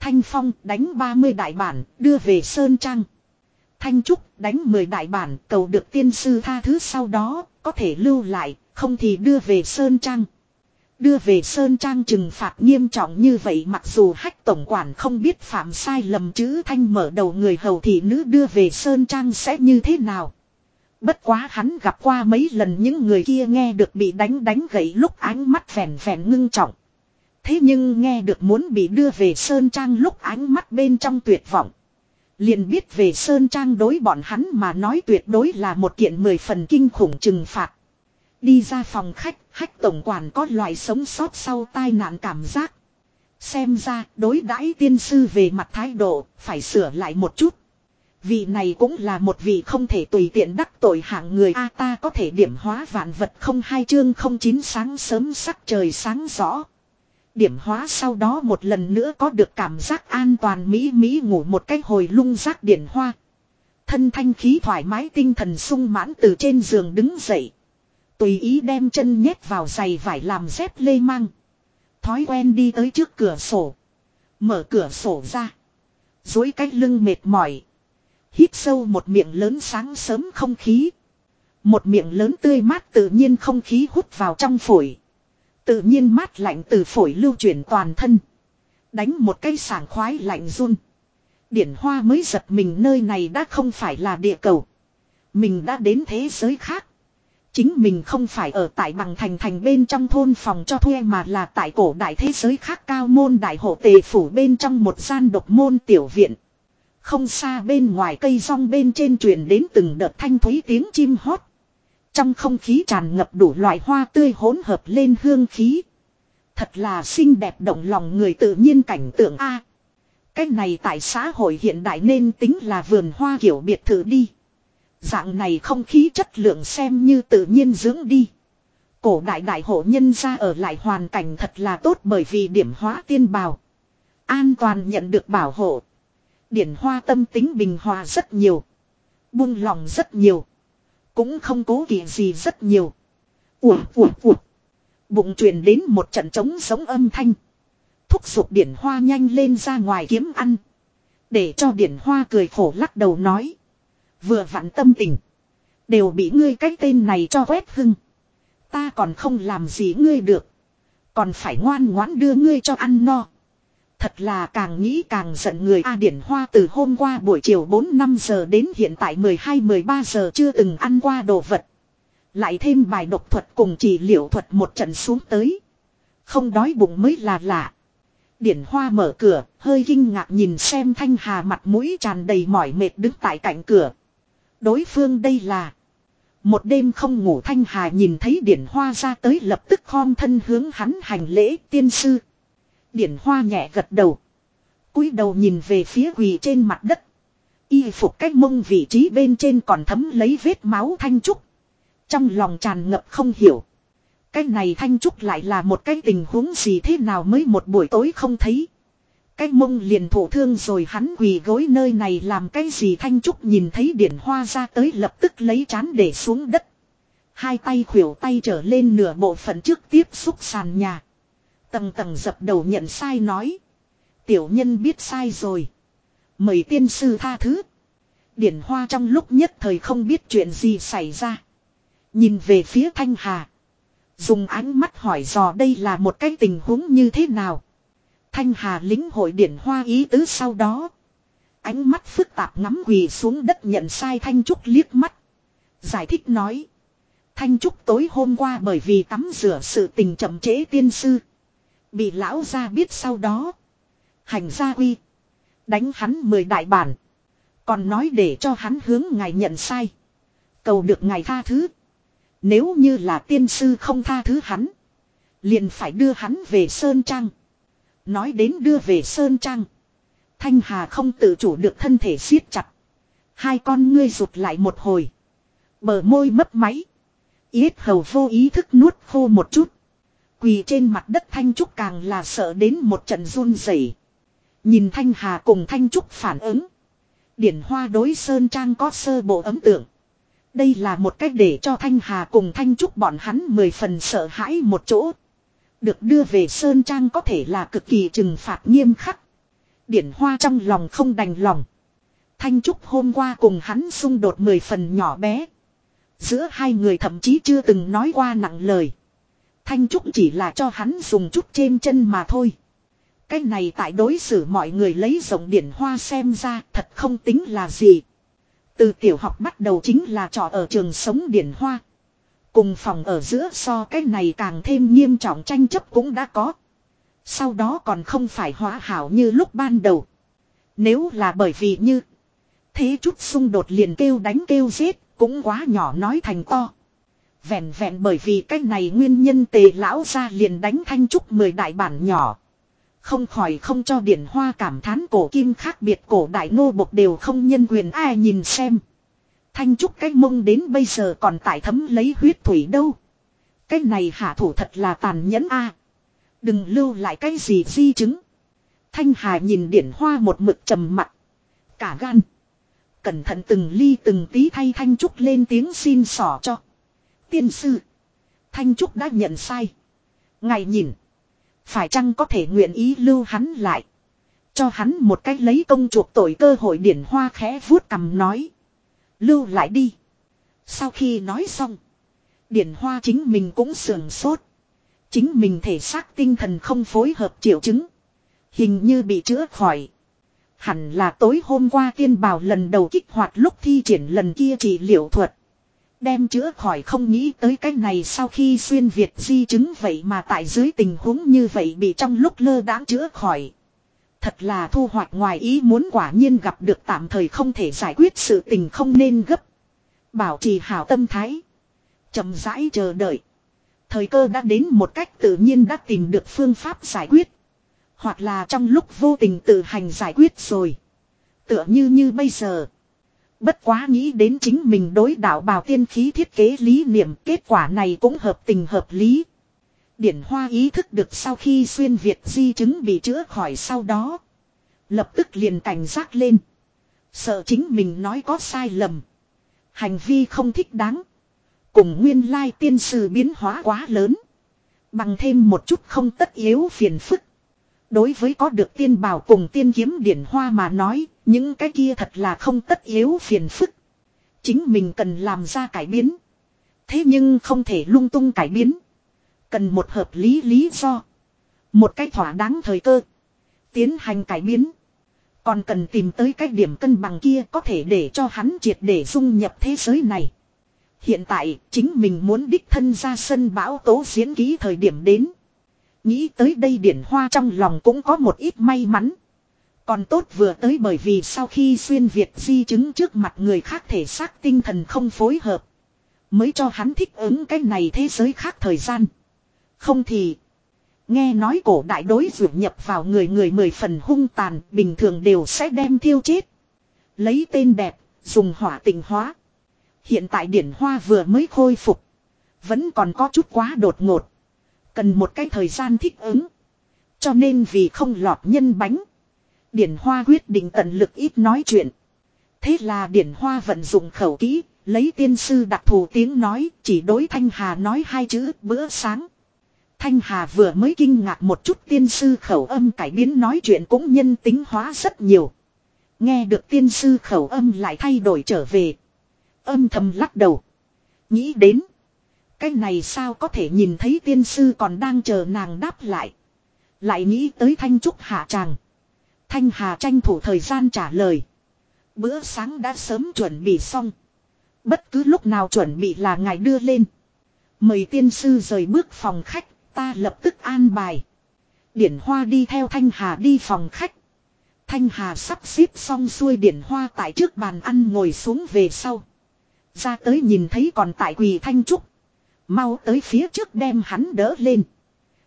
Thanh Phong đánh 30 đại bản, đưa về Sơn Trang. Thanh Trúc đánh 10 đại bản, cầu được tiên sư tha thứ sau đó, có thể lưu lại, không thì đưa về Sơn Trang. Đưa về Sơn Trang trừng phạt nghiêm trọng như vậy mặc dù hách tổng quản không biết phạm sai lầm chữ thanh mở đầu người hầu thị nữ đưa về Sơn Trang sẽ như thế nào. Bất quá hắn gặp qua mấy lần những người kia nghe được bị đánh đánh gãy lúc ánh mắt phèn phèn ngưng trọng. Thế nhưng nghe được muốn bị đưa về Sơn Trang lúc ánh mắt bên trong tuyệt vọng. Liền biết về Sơn Trang đối bọn hắn mà nói tuyệt đối là một kiện mười phần kinh khủng trừng phạt. Đi ra phòng khách, hách tổng quản có loại sống sót sau tai nạn cảm giác. Xem ra đối đãi tiên sư về mặt thái độ, phải sửa lại một chút. Vị này cũng là một vị không thể tùy tiện đắc tội hạng người A ta có thể điểm hóa vạn vật không hai chương không chín sáng sớm sắc trời sáng rõ. Điểm hóa sau đó một lần nữa có được cảm giác an toàn mỹ mỹ ngủ một cách hồi lung giác điển hoa. Thân thanh khí thoải mái tinh thần sung mãn từ trên giường đứng dậy. Tùy ý đem chân nhét vào giày vải làm dép lê mang. Thói quen đi tới trước cửa sổ. Mở cửa sổ ra. Dối cách lưng mệt mỏi. Hít sâu một miệng lớn sáng sớm không khí. Một miệng lớn tươi mát tự nhiên không khí hút vào trong phổi. Tự nhiên mát lạnh từ phổi lưu chuyển toàn thân. Đánh một cây sảng khoái lạnh run. Điển hoa mới giật mình nơi này đã không phải là địa cầu. Mình đã đến thế giới khác. Chính mình không phải ở tại bằng thành thành bên trong thôn phòng cho thuê mà là tại cổ đại thế giới khác cao môn đại hộ tề phủ bên trong một gian độc môn tiểu viện. Không xa bên ngoài cây rong bên trên truyền đến từng đợt thanh thúy tiếng chim hót. Trong không khí tràn ngập đủ loại hoa tươi hỗn hợp lên hương khí. Thật là xinh đẹp động lòng người tự nhiên cảnh tượng A. cách này tại xã hội hiện đại nên tính là vườn hoa kiểu biệt thự đi. Dạng này không khí chất lượng xem như tự nhiên dưỡng đi. Cổ đại đại hộ nhân ra ở lại hoàn cảnh thật là tốt bởi vì điểm hóa tiên bào. An toàn nhận được bảo hộ. Điển hoa tâm tính bình hòa rất nhiều. Buông lòng rất nhiều. Cũng không cố kỵ gì rất nhiều. Ủa ủa ủa. Bụng truyền đến một trận trống sống âm thanh. Thúc giục điển hoa nhanh lên ra ngoài kiếm ăn. Để cho điển hoa cười khổ lắc đầu nói. Vừa vặn tâm tình. Đều bị ngươi cái tên này cho quét hưng. Ta còn không làm gì ngươi được. Còn phải ngoan ngoãn đưa ngươi cho ăn no. Thật là càng nghĩ càng giận người A Điển Hoa từ hôm qua buổi chiều 4-5 giờ đến hiện tại 12-13 giờ chưa từng ăn qua đồ vật. Lại thêm bài độc thuật cùng chỉ liệu thuật một trận xuống tới. Không đói bụng mới là lạ. Điển Hoa mở cửa, hơi kinh ngạc nhìn xem Thanh Hà mặt mũi tràn đầy mỏi mệt đứng tại cạnh cửa. Đối phương đây là... Một đêm không ngủ Thanh Hà nhìn thấy Điển Hoa ra tới lập tức khom thân hướng hắn hành lễ, tiên sư. Điển Hoa nhẹ gật đầu. cúi đầu nhìn về phía quỳ trên mặt đất. Y phục cách mông vị trí bên trên còn thấm lấy vết máu thanh trúc. Trong lòng tràn ngập không hiểu. Cái này thanh trúc lại là một cái tình huống gì thế nào mới một buổi tối không thấy. Cái mông liền thổ thương rồi hắn quỳ gối nơi này làm cái gì thanh trúc nhìn thấy điển hoa ra tới lập tức lấy chán để xuống đất. Hai tay khuỷu tay trở lên nửa bộ phận trước tiếp xúc sàn nhà. Tầng tầng dập đầu nhận sai nói. Tiểu nhân biết sai rồi. Mời tiên sư tha thứ. Điển hoa trong lúc nhất thời không biết chuyện gì xảy ra. Nhìn về phía Thanh Hà. Dùng ánh mắt hỏi dò đây là một cái tình huống như thế nào. Thanh Hà lính hội điển hoa ý tứ sau đó. Ánh mắt phức tạp ngắm quỳ xuống đất nhận sai Thanh Trúc liếc mắt. Giải thích nói. Thanh Trúc tối hôm qua bởi vì tắm rửa sự tình chậm trễ tiên sư. Bị lão ra biết sau đó. Hành gia uy. Đánh hắn mười đại bản. Còn nói để cho hắn hướng ngài nhận sai. Cầu được ngài tha thứ. Nếu như là tiên sư không tha thứ hắn. Liền phải đưa hắn về Sơn Trang. Nói đến đưa về Sơn Trang. Thanh Hà không tự chủ được thân thể siết chặt. Hai con ngươi rụt lại một hồi. Bờ môi mấp máy. Yết hầu vô ý thức nuốt khô một chút. Quỳ trên mặt đất Thanh Trúc càng là sợ đến một trận run rẩy. Nhìn Thanh Hà cùng Thanh Trúc phản ứng. Điển hoa đối Sơn Trang có sơ bộ ấm tượng. Đây là một cách để cho Thanh Hà cùng Thanh Trúc bọn hắn mười phần sợ hãi một chỗ. Được đưa về Sơn Trang có thể là cực kỳ trừng phạt nghiêm khắc. Điển hoa trong lòng không đành lòng. Thanh Trúc hôm qua cùng hắn xung đột mười phần nhỏ bé. Giữa hai người thậm chí chưa từng nói qua nặng lời. Thanh Trúc chỉ là cho hắn dùng chút trên chân mà thôi. Cái này tại đối xử mọi người lấy rộng điển hoa xem ra thật không tính là gì. Từ tiểu học bắt đầu chính là trò ở trường sống điển hoa. Cùng phòng ở giữa so cái này càng thêm nghiêm trọng tranh chấp cũng đã có. Sau đó còn không phải hóa hảo như lúc ban đầu. Nếu là bởi vì như. Thế chút xung đột liền kêu đánh kêu giết cũng quá nhỏ nói thành to. Vẹn vẹn bởi vì cái này nguyên nhân tề lão ra liền đánh thanh trúc mười đại bản nhỏ. Không khỏi không cho điển hoa cảm thán cổ kim khác biệt cổ đại nô bộc đều không nhân quyền ai nhìn xem. Thanh trúc cái mông đến bây giờ còn tại thấm lấy huyết thủy đâu. Cái này hạ thủ thật là tàn nhẫn a. Đừng lưu lại cái gì di chứng. Thanh Hà nhìn điển hoa một mực trầm mặt. Cả gan. Cẩn thận từng ly từng tí thay Thanh Trúc lên tiếng xin sỏ cho. Tiên sư. Thanh Trúc đã nhận sai. Ngài nhìn. Phải chăng có thể nguyện ý lưu hắn lại. Cho hắn một cách lấy công chuộc tội cơ hội điển hoa khẽ vuốt cầm nói. Lưu lại đi. Sau khi nói xong. Điển hoa chính mình cũng sườn sốt. Chính mình thể xác tinh thần không phối hợp triệu chứng. Hình như bị chữa khỏi. Hẳn là tối hôm qua tiên bào lần đầu kích hoạt lúc thi triển lần kia trị liệu thuật. Đem chữa khỏi không nghĩ tới cái này sau khi xuyên Việt di chứng vậy mà tại dưới tình huống như vậy bị trong lúc lơ đãng chữa khỏi. Thật là thu hoạch ngoài ý muốn quả nhiên gặp được tạm thời không thể giải quyết sự tình không nên gấp. Bảo trì hảo tâm thái. chậm rãi chờ đợi. Thời cơ đã đến một cách tự nhiên đã tìm được phương pháp giải quyết. Hoặc là trong lúc vô tình tự hành giải quyết rồi. Tựa như như bây giờ. Bất quá nghĩ đến chính mình đối đạo bào tiên khí thiết kế lý niệm, kết quả này cũng hợp tình hợp lý. Điển Hoa ý thức được sau khi xuyên Việt di chứng bị chữa khỏi sau đó. Lập tức liền cảnh giác lên. Sợ chính mình nói có sai lầm. Hành vi không thích đáng. Cùng nguyên lai tiên sư biến hóa quá lớn. Bằng thêm một chút không tất yếu phiền phức. Đối với có được tiên bảo cùng tiên kiếm điển hoa mà nói, những cái kia thật là không tất yếu phiền phức. Chính mình cần làm ra cải biến. Thế nhưng không thể lung tung cải biến. Cần một hợp lý lý do. Một cách thỏa đáng thời cơ. Tiến hành cải biến. Còn cần tìm tới cái điểm cân bằng kia có thể để cho hắn triệt để dung nhập thế giới này. Hiện tại, chính mình muốn đích thân ra sân bão tố diễn ký thời điểm đến. Nghĩ tới đây điển hoa trong lòng cũng có một ít may mắn. Còn tốt vừa tới bởi vì sau khi xuyên Việt di chứng trước mặt người khác thể xác tinh thần không phối hợp. Mới cho hắn thích ứng cái này thế giới khác thời gian. Không thì. Nghe nói cổ đại đối dụ nhập vào người người mười phần hung tàn bình thường đều sẽ đem thiêu chết. Lấy tên đẹp, dùng hỏa tình hóa. Hiện tại điển hoa vừa mới khôi phục. Vẫn còn có chút quá đột ngột. Cần một cái thời gian thích ứng. Cho nên vì không lọt nhân bánh. Điển Hoa quyết định tận lực ít nói chuyện. Thế là Điển Hoa vận dụng khẩu kỹ, lấy tiên sư đặc thù tiếng nói, chỉ đối Thanh Hà nói hai chữ bữa sáng. Thanh Hà vừa mới kinh ngạc một chút tiên sư khẩu âm cải biến nói chuyện cũng nhân tính hóa rất nhiều. Nghe được tiên sư khẩu âm lại thay đổi trở về. Âm thầm lắc đầu. Nghĩ đến. Cái này sao có thể nhìn thấy tiên sư còn đang chờ nàng đáp lại. Lại nghĩ tới thanh trúc hạ tràng. Thanh hà tranh thủ thời gian trả lời. Bữa sáng đã sớm chuẩn bị xong. Bất cứ lúc nào chuẩn bị là ngài đưa lên. Mời tiên sư rời bước phòng khách, ta lập tức an bài. Điển hoa đi theo Thanh Hà đi phòng khách. Thanh Hà sắp xếp xong xuôi điển hoa tại trước bàn ăn ngồi xuống về sau. Ra tới nhìn thấy còn tại quỳ Thanh Trúc. Mau tới phía trước đem hắn đỡ lên.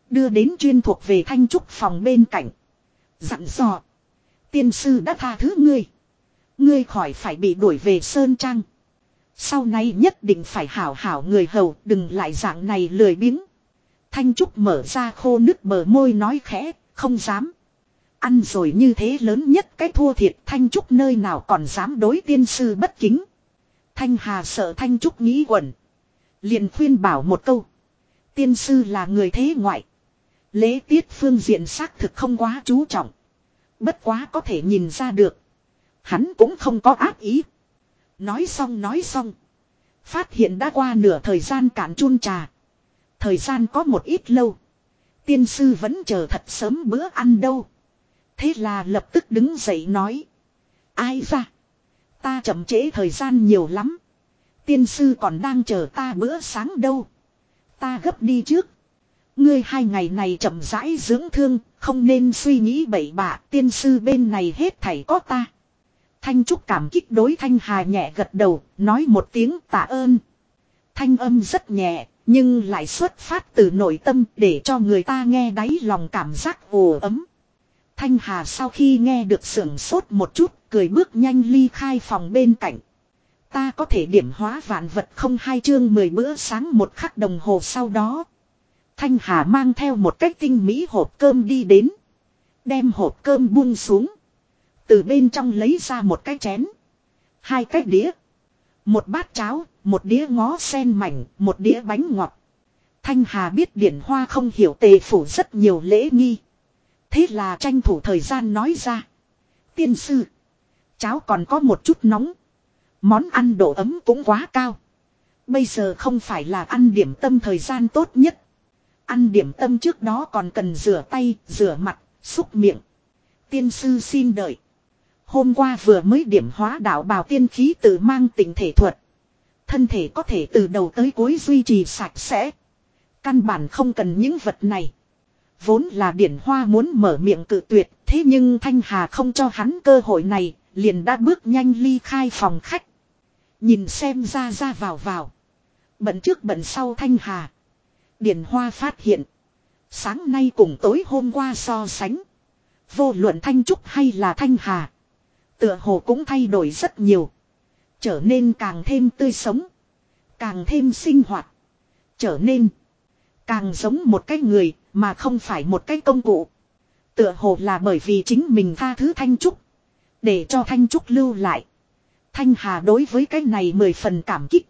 Đưa đến chuyên thuộc về thanh trúc phòng bên cạnh. Dặn dò. Tiên sư đã tha thứ ngươi. Ngươi khỏi phải bị đuổi về Sơn Trang. Sau này nhất định phải hảo hảo người hầu, đừng lại dạng này lười biếng. Thanh Trúc mở ra khô nước bờ môi nói khẽ, không dám. Ăn rồi như thế lớn nhất cái thua thiệt Thanh Trúc nơi nào còn dám đối tiên sư bất kính. Thanh Hà sợ Thanh Trúc nghĩ quẩn. Liền khuyên bảo một câu. Tiên sư là người thế ngoại. Lễ tiết phương diện xác thực không quá chú trọng. Bất quá có thể nhìn ra được. Hắn cũng không có ác ý. Nói xong nói xong. Phát hiện đã qua nửa thời gian cản chun trà. Thời gian có một ít lâu. Tiên sư vẫn chờ thật sớm bữa ăn đâu. Thế là lập tức đứng dậy nói. Ai ra. Ta chậm trễ thời gian nhiều lắm. Tiên sư còn đang chờ ta bữa sáng đâu. Ta gấp đi trước. Ngươi hai ngày này chậm rãi dưỡng thương, không nên suy nghĩ bậy bạ, tiên sư bên này hết thảy có ta. Thanh Trúc cảm kích đối Thanh Hà nhẹ gật đầu, nói một tiếng tạ ơn. Thanh âm rất nhẹ, nhưng lại xuất phát từ nội tâm để cho người ta nghe đáy lòng cảm giác ồ ấm. Thanh Hà sau khi nghe được sưởng sốt một chút, cười bước nhanh ly khai phòng bên cạnh. Ta có thể điểm hóa vạn vật không hai chương mười bữa sáng một khắc đồng hồ sau đó. Thanh Hà mang theo một cách tinh mỹ hộp cơm đi đến. Đem hộp cơm buông xuống. Từ bên trong lấy ra một cái chén. Hai cái đĩa. Một bát cháo, một đĩa ngó sen mảnh, một đĩa bánh ngọt. Thanh Hà biết điển hoa không hiểu tề phủ rất nhiều lễ nghi. Thế là tranh thủ thời gian nói ra. Tiên sư. Cháo còn có một chút nóng. Món ăn độ ấm cũng quá cao. Bây giờ không phải là ăn điểm tâm thời gian tốt nhất. Ăn điểm tâm trước đó còn cần rửa tay, rửa mặt, xúc miệng. Tiên sư xin đợi. Hôm qua vừa mới điểm hóa đạo bào tiên khí tự mang tình thể thuật. Thân thể có thể từ đầu tới cuối duy trì sạch sẽ. Căn bản không cần những vật này. Vốn là điển hoa muốn mở miệng cự tuyệt, Thế nhưng Thanh Hà không cho hắn cơ hội này, liền đã bước nhanh ly khai phòng khách. Nhìn xem ra ra vào vào. Bận trước bận sau Thanh Hà. điển Hoa phát hiện. Sáng nay cùng tối hôm qua so sánh. Vô luận Thanh Trúc hay là Thanh Hà. Tựa hồ cũng thay đổi rất nhiều. Trở nên càng thêm tươi sống. Càng thêm sinh hoạt. Trở nên. Càng giống một cái người mà không phải một cái công cụ. Tựa hồ là bởi vì chính mình tha thứ Thanh Trúc. Để cho Thanh Trúc lưu lại. Thanh Hà đối với cái này mười phần cảm kích.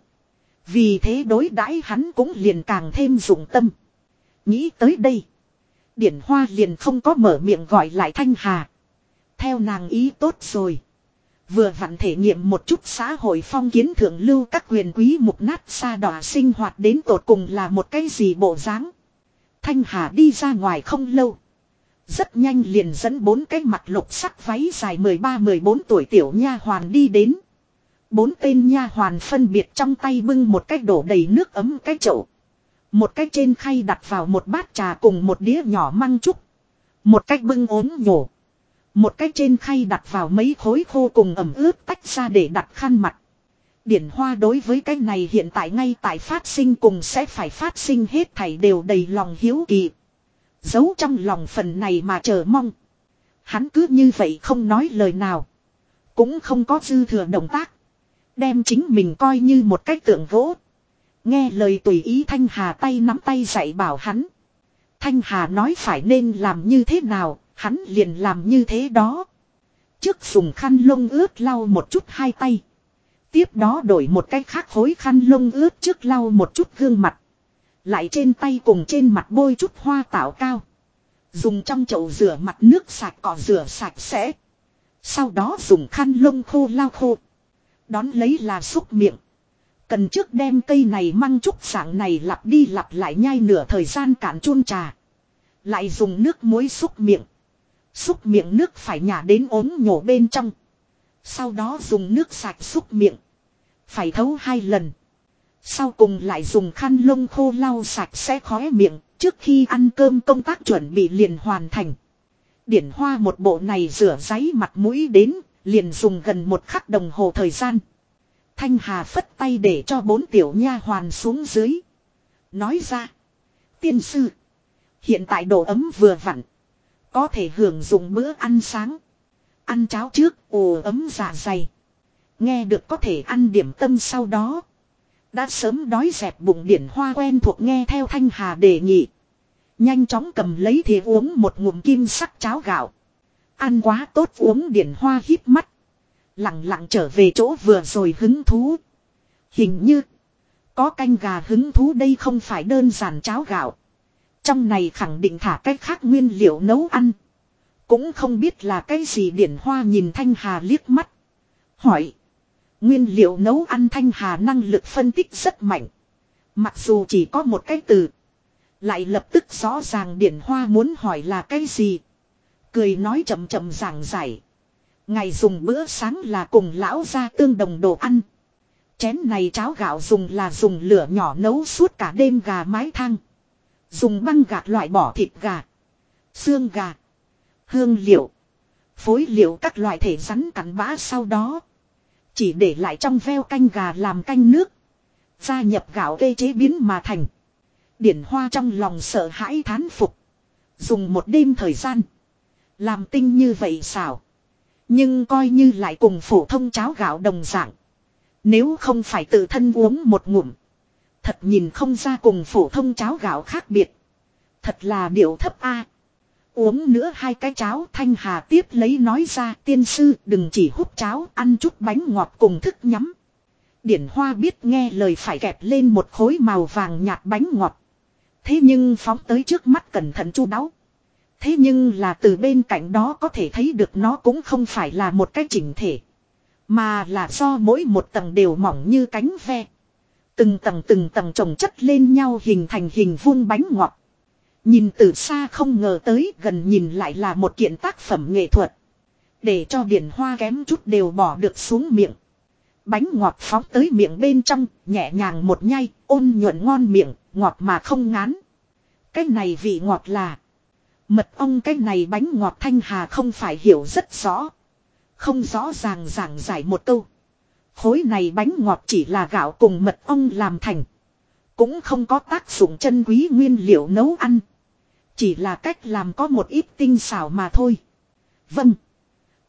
Vì thế đối đãi hắn cũng liền càng thêm dụng tâm. Nghĩ tới đây. Điển Hoa liền không có mở miệng gọi lại Thanh Hà. Theo nàng ý tốt rồi. Vừa vặn thể nghiệm một chút xã hội phong kiến thượng lưu các quyền quý mục nát xa đỏ sinh hoạt đến tột cùng là một cái gì bộ dáng. Thanh Hà đi ra ngoài không lâu. Rất nhanh liền dẫn bốn cái mặt lục sắc váy dài 13-14 tuổi tiểu nha hoàn đi đến. Bốn tên nha hoàn phân biệt trong tay bưng một cái đổ đầy nước ấm cái chậu. Một cái trên khay đặt vào một bát trà cùng một đĩa nhỏ măng trúc. Một cách bưng ốm nhổ. Một cái trên khay đặt vào mấy khối khô cùng ẩm ướt tách ra để đặt khăn mặt. Điển hoa đối với cái này hiện tại ngay tại phát sinh cùng sẽ phải phát sinh hết thảy đều đầy lòng hiếu kỳ. Giấu trong lòng phần này mà chờ mong. Hắn cứ như vậy không nói lời nào. Cũng không có dư thừa động tác. Đem chính mình coi như một cái tượng gỗ. Nghe lời tùy ý Thanh Hà tay nắm tay dạy bảo hắn. Thanh Hà nói phải nên làm như thế nào, hắn liền làm như thế đó. Trước dùng khăn lông ướt lau một chút hai tay. Tiếp đó đổi một cái khác khối khăn lông ướt trước lau một chút gương mặt. Lại trên tay cùng trên mặt bôi chút hoa tạo cao. Dùng trong chậu rửa mặt nước sạch cỏ rửa sạch sẽ. Sau đó dùng khăn lông khô lau khô. Đón lấy là xúc miệng. Cần trước đem cây này măng trúc sảng này lặp đi lặp lại nhai nửa thời gian cạn chun trà. Lại dùng nước muối xúc miệng. Xúc miệng nước phải nhả đến ốm nhổ bên trong. Sau đó dùng nước sạch xúc miệng. Phải thấu hai lần. Sau cùng lại dùng khăn lông khô lau sạch sẽ khóe miệng. Trước khi ăn cơm công tác chuẩn bị liền hoàn thành. Điển hoa một bộ này rửa giấy mặt mũi đến. Liền dùng gần một khắc đồng hồ thời gian. Thanh Hà phất tay để cho bốn tiểu nha hoàn xuống dưới. Nói ra. Tiên sư. Hiện tại độ ấm vừa vặn. Có thể hưởng dụng bữa ăn sáng. Ăn cháo trước, ồ, ấm dạ dày. Nghe được có thể ăn điểm tâm sau đó. Đã sớm đói dẹp bụng điển hoa quen thuộc nghe theo Thanh Hà đề nghị. Nhanh chóng cầm lấy thì uống một ngụm kim sắc cháo gạo. Ăn quá tốt uống điển hoa hít mắt. Lặng lặng trở về chỗ vừa rồi hứng thú. Hình như. Có canh gà hứng thú đây không phải đơn giản cháo gạo. Trong này khẳng định thả cái khác nguyên liệu nấu ăn. Cũng không biết là cái gì điển hoa nhìn Thanh Hà liếc mắt. Hỏi. Nguyên liệu nấu ăn Thanh Hà năng lực phân tích rất mạnh. Mặc dù chỉ có một cái từ. Lại lập tức rõ ràng điển hoa muốn hỏi là cái gì. Cười nói chậm chậm giảng giải. Ngày dùng bữa sáng là cùng lão ra tương đồng đồ ăn. Chén này cháo gạo dùng là dùng lửa nhỏ nấu suốt cả đêm gà mái thang. Dùng băng gạt loại bỏ thịt gà. Xương gà. Hương liệu. Phối liệu các loại thể rắn cắn bã sau đó. Chỉ để lại trong veo canh gà làm canh nước. Gia nhập gạo cây chế biến mà thành. Điển hoa trong lòng sợ hãi thán phục. Dùng một đêm thời gian. Làm tinh như vậy xảo. Nhưng coi như lại cùng phổ thông cháo gạo đồng dạng. Nếu không phải tự thân uống một ngụm. Thật nhìn không ra cùng phổ thông cháo gạo khác biệt. Thật là điệu thấp a. Uống nữa hai cái cháo Thanh Hà tiếp lấy nói ra, tiên sư, đừng chỉ hút cháo, ăn chút bánh ngọt cùng thức nhắm. Điển Hoa biết nghe lời phải kẹp lên một khối màu vàng nhạt bánh ngọt. Thế nhưng phóng tới trước mắt cẩn thận chu đáo. Thế nhưng là từ bên cạnh đó có thể thấy được nó cũng không phải là một cái chỉnh thể. Mà là do mỗi một tầng đều mỏng như cánh ve. Từng tầng từng tầng trồng chất lên nhau hình thành hình vuông bánh ngọt. Nhìn từ xa không ngờ tới gần nhìn lại là một kiện tác phẩm nghệ thuật. Để cho điển hoa kém chút đều bỏ được xuống miệng. Bánh ngọt phóng tới miệng bên trong, nhẹ nhàng một nhai, ôn nhuận ngon miệng, ngọt mà không ngán. Cái này vị ngọt là Mật ong cái này bánh ngọt thanh hà không phải hiểu rất rõ. Không rõ ràng giảng giải một câu. Khối này bánh ngọt chỉ là gạo cùng mật ong làm thành. Cũng không có tác dụng chân quý nguyên liệu nấu ăn. Chỉ là cách làm có một ít tinh xảo mà thôi. Vâng.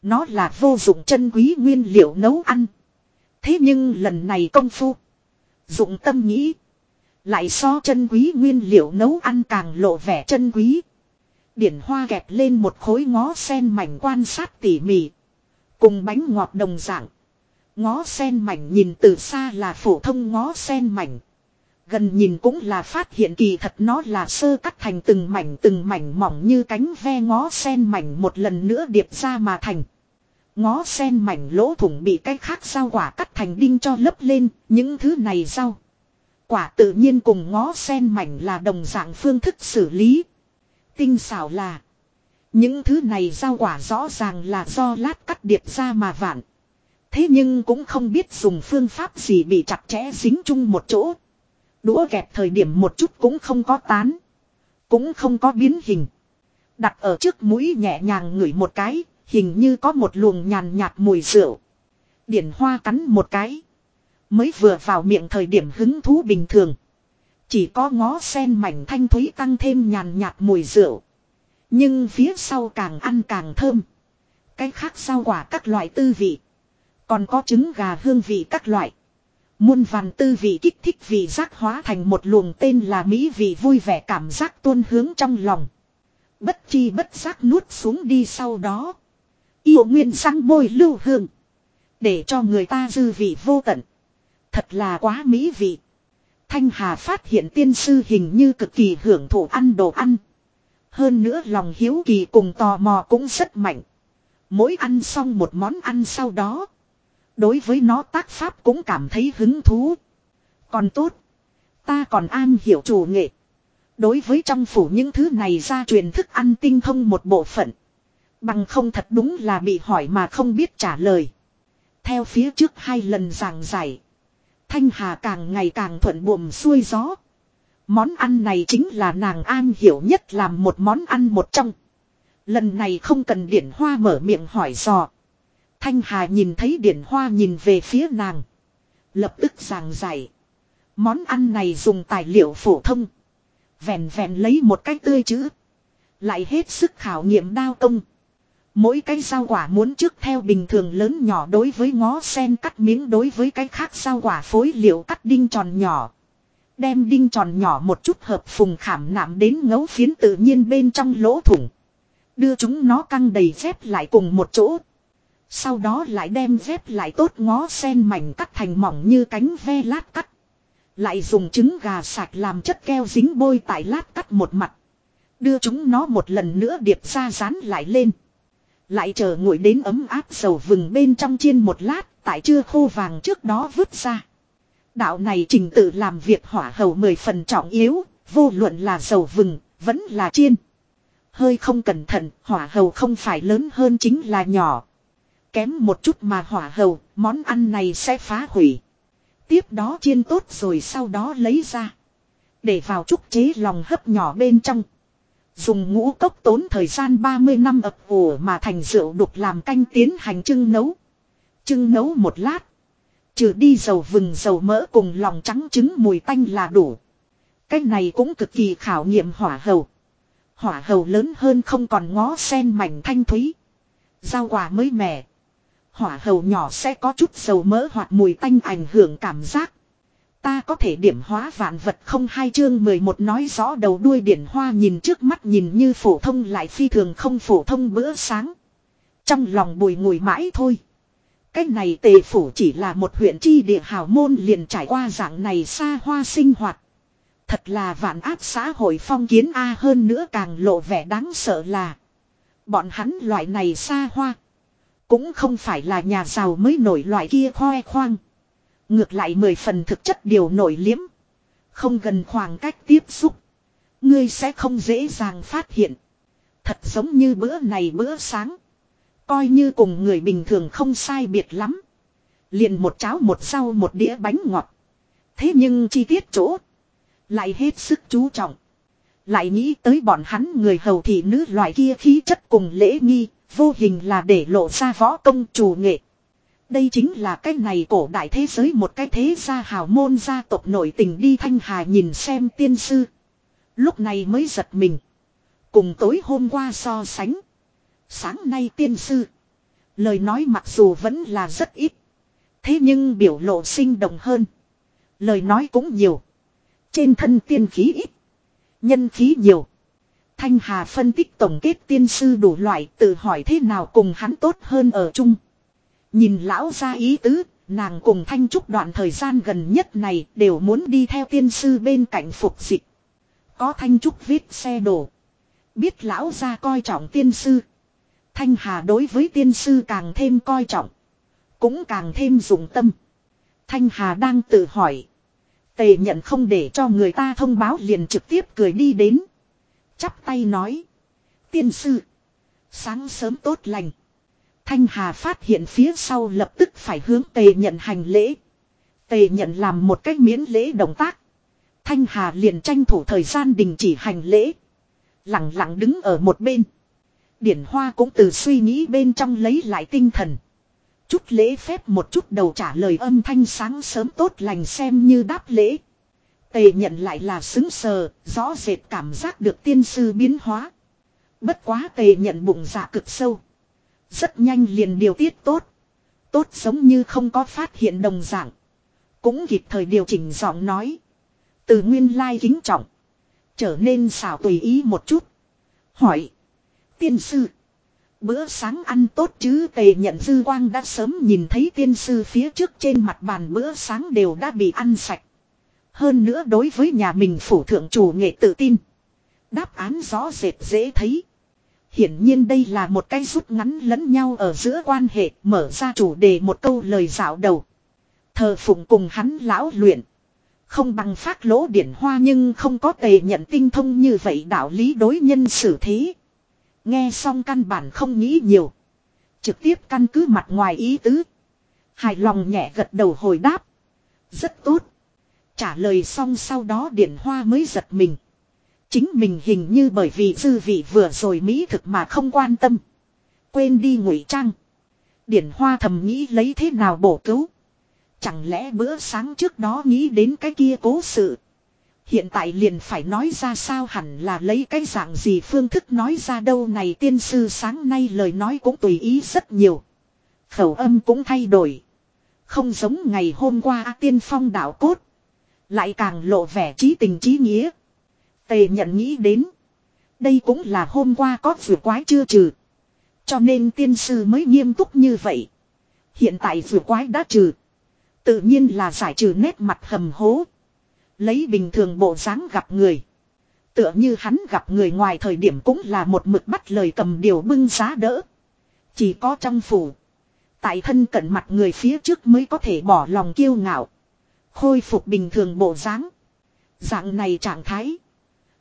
Nó là vô dụng chân quý nguyên liệu nấu ăn. Thế nhưng lần này công phu. Dụng tâm nghĩ. Lại so chân quý nguyên liệu nấu ăn càng lộ vẻ chân quý. Điển hoa kẹp lên một khối ngó sen mảnh quan sát tỉ mỉ. Cùng bánh ngọt đồng dạng. Ngó sen mảnh nhìn từ xa là phổ thông ngó sen mảnh. Gần nhìn cũng là phát hiện kỳ thật nó là sơ cắt thành từng mảnh từng mảnh mỏng như cánh ve ngó sen mảnh một lần nữa điệp ra mà thành. Ngó sen mảnh lỗ thủng bị cái khác rau quả cắt thành đinh cho lấp lên, những thứ này rau. Quả tự nhiên cùng ngó sen mảnh là đồng dạng phương thức xử lý. Tinh xảo là. Những thứ này rau quả rõ ràng là do lát cắt điệp ra mà vạn. Thế nhưng cũng không biết dùng phương pháp gì bị chặt chẽ dính chung một chỗ. Đũa kẹp thời điểm một chút cũng không có tán. Cũng không có biến hình. Đặt ở trước mũi nhẹ nhàng ngửi một cái, hình như có một luồng nhàn nhạt mùi rượu. Điển hoa cắn một cái. Mới vừa vào miệng thời điểm hứng thú bình thường. Chỉ có ngó sen mảnh thanh thúy tăng thêm nhàn nhạt mùi rượu. Nhưng phía sau càng ăn càng thơm. Cái khác rau quả các loại tư vị. Còn có trứng gà hương vị các loại. Muôn vàn tư vị kích thích vị giác hóa thành một luồng tên là mỹ vị vui vẻ cảm giác tuôn hướng trong lòng. Bất chi bất giác nuốt xuống đi sau đó. Yêu nguyên sang môi lưu hương. Để cho người ta dư vị vô tận. Thật là quá mỹ vị. Thanh Hà phát hiện tiên sư hình như cực kỳ hưởng thụ ăn đồ ăn. Hơn nữa lòng hiếu kỳ cùng tò mò cũng rất mạnh. Mỗi ăn xong một món ăn sau đó. Đối với nó tác pháp cũng cảm thấy hứng thú. Còn tốt. Ta còn an hiểu chủ nghệ. Đối với trong phủ những thứ này ra truyền thức ăn tinh thông một bộ phận. Bằng không thật đúng là bị hỏi mà không biết trả lời. Theo phía trước hai lần giảng giải. Thanh Hà càng ngày càng thuận buồm xuôi gió. Món ăn này chính là nàng an hiểu nhất làm một món ăn một trong. Lần này không cần điển hoa mở miệng hỏi dò. Thanh Hà nhìn thấy điển hoa nhìn về phía nàng. Lập tức giảng giải. Món ăn này dùng tài liệu phổ thông. Vẹn vẹn lấy một cách tươi chữ. Lại hết sức khảo nghiệm đao công. Mỗi cái rau quả muốn trước theo bình thường lớn nhỏ đối với ngó sen cắt miếng đối với cái khác rau quả phối liệu cắt đinh tròn nhỏ. Đem đinh tròn nhỏ một chút hợp phùng khảm nạm đến ngấu phiến tự nhiên bên trong lỗ thủng. Đưa chúng nó căng đầy dép lại cùng một chỗ. Sau đó lại đem dép lại tốt ngó sen mảnh cắt thành mỏng như cánh ve lát cắt. Lại dùng trứng gà sạch làm chất keo dính bôi tại lát cắt một mặt. Đưa chúng nó một lần nữa điệp ra dán lại lên. Lại chờ nguội đến ấm áp dầu vừng bên trong chiên một lát, tại chưa khô vàng trước đó vứt ra. Đạo này trình tự làm việc hỏa hầu mười phần trọng yếu, vô luận là dầu vừng, vẫn là chiên. Hơi không cẩn thận, hỏa hầu không phải lớn hơn chính là nhỏ. Kém một chút mà hỏa hầu, món ăn này sẽ phá hủy. Tiếp đó chiên tốt rồi sau đó lấy ra. Để vào trúc chế lòng hấp nhỏ bên trong. Dùng ngũ cốc tốn thời gian 30 năm ập ủ mà thành rượu đục làm canh tiến hành trưng nấu. Trưng nấu một lát. Trừ đi dầu vừng dầu mỡ cùng lòng trắng trứng mùi tanh là đủ. Cái này cũng cực kỳ khảo nghiệm hỏa hầu. Hỏa hầu lớn hơn không còn ngó sen mảnh thanh thúy. Rau quả mới mẻ. Hỏa hầu nhỏ sẽ có chút dầu mỡ hoặc mùi tanh ảnh hưởng cảm giác. Ta có thể điểm hóa vạn vật không hai chương 11 nói rõ đầu đuôi điển hoa nhìn trước mắt nhìn như phổ thông lại phi thường không phổ thông bữa sáng. Trong lòng bùi ngùi mãi thôi. Cách này tề phủ chỉ là một huyện chi địa hào môn liền trải qua dạng này xa hoa sinh hoạt. Thật là vạn áp xã hội phong kiến A à, hơn nữa càng lộ vẻ đáng sợ là. Bọn hắn loại này xa hoa. Cũng không phải là nhà giàu mới nổi loại kia khoe khoang. Ngược lại mười phần thực chất điều nổi liếm. Không gần khoảng cách tiếp xúc. Ngươi sẽ không dễ dàng phát hiện. Thật giống như bữa này bữa sáng. Coi như cùng người bình thường không sai biệt lắm. Liền một cháo một rau một đĩa bánh ngọt. Thế nhưng chi tiết chỗ. Lại hết sức chú trọng. Lại nghĩ tới bọn hắn người hầu thị nữ loại kia khí chất cùng lễ nghi, vô hình là để lộ ra võ công chủ nghệ. Đây chính là cái này cổ đại thế giới một cái thế gia hào môn gia tộc nổi tình đi thanh hà nhìn xem tiên sư. Lúc này mới giật mình. Cùng tối hôm qua so sánh. Sáng nay tiên sư. Lời nói mặc dù vẫn là rất ít. Thế nhưng biểu lộ sinh động hơn. Lời nói cũng nhiều. Trên thân tiên khí ít. Nhân khí nhiều. Thanh Hà phân tích tổng kết tiên sư đủ loại tự hỏi thế nào cùng hắn tốt hơn ở chung. Nhìn lão ra ý tứ, nàng cùng Thanh Trúc đoạn thời gian gần nhất này đều muốn đi theo tiên sư bên cạnh phục dịch. Có Thanh Trúc viết xe đổ. Biết lão ra coi trọng tiên sư. Thanh Hà đối với tiên sư càng thêm coi trọng. Cũng càng thêm dùng tâm. Thanh Hà đang tự hỏi. Tề nhận không để cho người ta thông báo liền trực tiếp cười đi đến. Chắp tay nói. Tiên sư. Sáng sớm tốt lành. Thanh Hà phát hiện phía sau lập tức phải hướng tề nhận hành lễ. Tề nhận làm một cách miễn lễ động tác. Thanh Hà liền tranh thủ thời gian đình chỉ hành lễ. Lặng lặng đứng ở một bên. Điển Hoa cũng từ suy nghĩ bên trong lấy lại tinh thần. Chút lễ phép một chút đầu trả lời âm thanh sáng sớm tốt lành xem như đáp lễ. Tề nhận lại là xứng sờ, rõ rệt cảm giác được tiên sư biến hóa. Bất quá tề nhận bụng dạ cực sâu. Rất nhanh liền điều tiết tốt. Tốt giống như không có phát hiện đồng dạng. Cũng kịp thời điều chỉnh giọng nói. Từ nguyên lai kính trọng. Trở nên xảo tùy ý một chút. Hỏi. Tiên sư. Bữa sáng ăn tốt chứ tề nhận dư quang đã sớm nhìn thấy tiên sư phía trước trên mặt bàn bữa sáng đều đã bị ăn sạch. Hơn nữa đối với nhà mình phủ thượng chủ nghệ tự tin. Đáp án rõ rệt dễ thấy. Hiển nhiên đây là một cái rút ngắn lẫn nhau ở giữa quan hệ, mở ra chủ đề một câu lời dạo đầu. Thờ phụng cùng hắn lão luyện. Không bằng phát lỗ điển hoa nhưng không có tề nhận tinh thông như vậy đạo lý đối nhân xử thế. Nghe xong căn bản không nghĩ nhiều. Trực tiếp căn cứ mặt ngoài ý tứ. Hài lòng nhẹ gật đầu hồi đáp. Rất tốt. Trả lời xong sau đó điển hoa mới giật mình. Chính mình hình như bởi vì dư vị vừa rồi mỹ thực mà không quan tâm. Quên đi ngụy trang. Điển hoa thầm nghĩ lấy thế nào bổ cứu. Chẳng lẽ bữa sáng trước đó nghĩ đến cái kia cố sự. Hiện tại liền phải nói ra sao hẳn là lấy cái dạng gì phương thức nói ra đâu này tiên sư sáng nay lời nói cũng tùy ý rất nhiều. Khẩu âm cũng thay đổi. Không giống ngày hôm qua tiên phong đạo cốt. Lại càng lộ vẻ trí tình trí nghĩa. Tề nhận nghĩ đến. Đây cũng là hôm qua có vừa quái chưa trừ. Cho nên tiên sư mới nghiêm túc như vậy. Hiện tại vừa quái đã trừ. Tự nhiên là giải trừ nét mặt hầm hố. Lấy bình thường bộ dáng gặp người. Tựa như hắn gặp người ngoài thời điểm cũng là một mực bắt lời cầm điều bưng giá đỡ. Chỉ có trong phủ. Tại thân cận mặt người phía trước mới có thể bỏ lòng kiêu ngạo. Khôi phục bình thường bộ dáng. Dạng này trạng thái.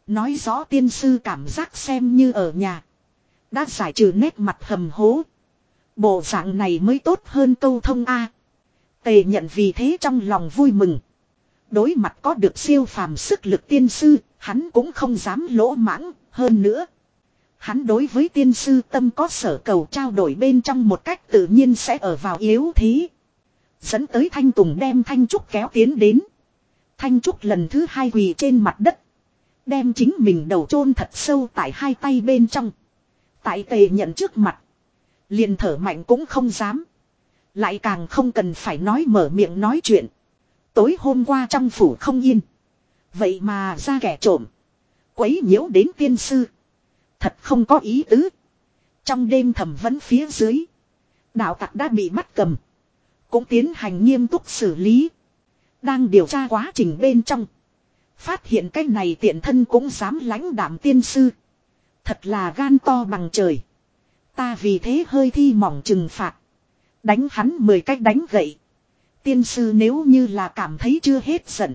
Nói rõ tiên sư cảm giác xem như ở nhà. Đã giải trừ nét mặt hầm hố. Bộ dạng này mới tốt hơn câu thông A. Tề nhận vì thế trong lòng vui mừng. Đối mặt có được siêu phàm sức lực tiên sư, hắn cũng không dám lỗ mãng, hơn nữa. Hắn đối với tiên sư tâm có sở cầu trao đổi bên trong một cách tự nhiên sẽ ở vào yếu thế. Dẫn tới Thanh Tùng đem Thanh Trúc kéo tiến đến. Thanh Trúc lần thứ hai quỳ trên mặt đất. Đem chính mình đầu chôn thật sâu tại hai tay bên trong. Tại tề nhận trước mặt. Liền thở mạnh cũng không dám. Lại càng không cần phải nói mở miệng nói chuyện. Tối hôm qua trong phủ không yên. Vậy mà ra kẻ trộm. Quấy nhiễu đến tiên sư. Thật không có ý tứ. Trong đêm thẩm vấn phía dưới. Đạo tặc đã bị bắt cầm. Cũng tiến hành nghiêm túc xử lý. Đang điều tra quá trình bên trong. Phát hiện cái này tiện thân cũng dám lãnh đảm tiên sư. Thật là gan to bằng trời. Ta vì thế hơi thi mỏng trừng phạt. Đánh hắn mười cách đánh gậy. Tiên sư nếu như là cảm thấy chưa hết giận.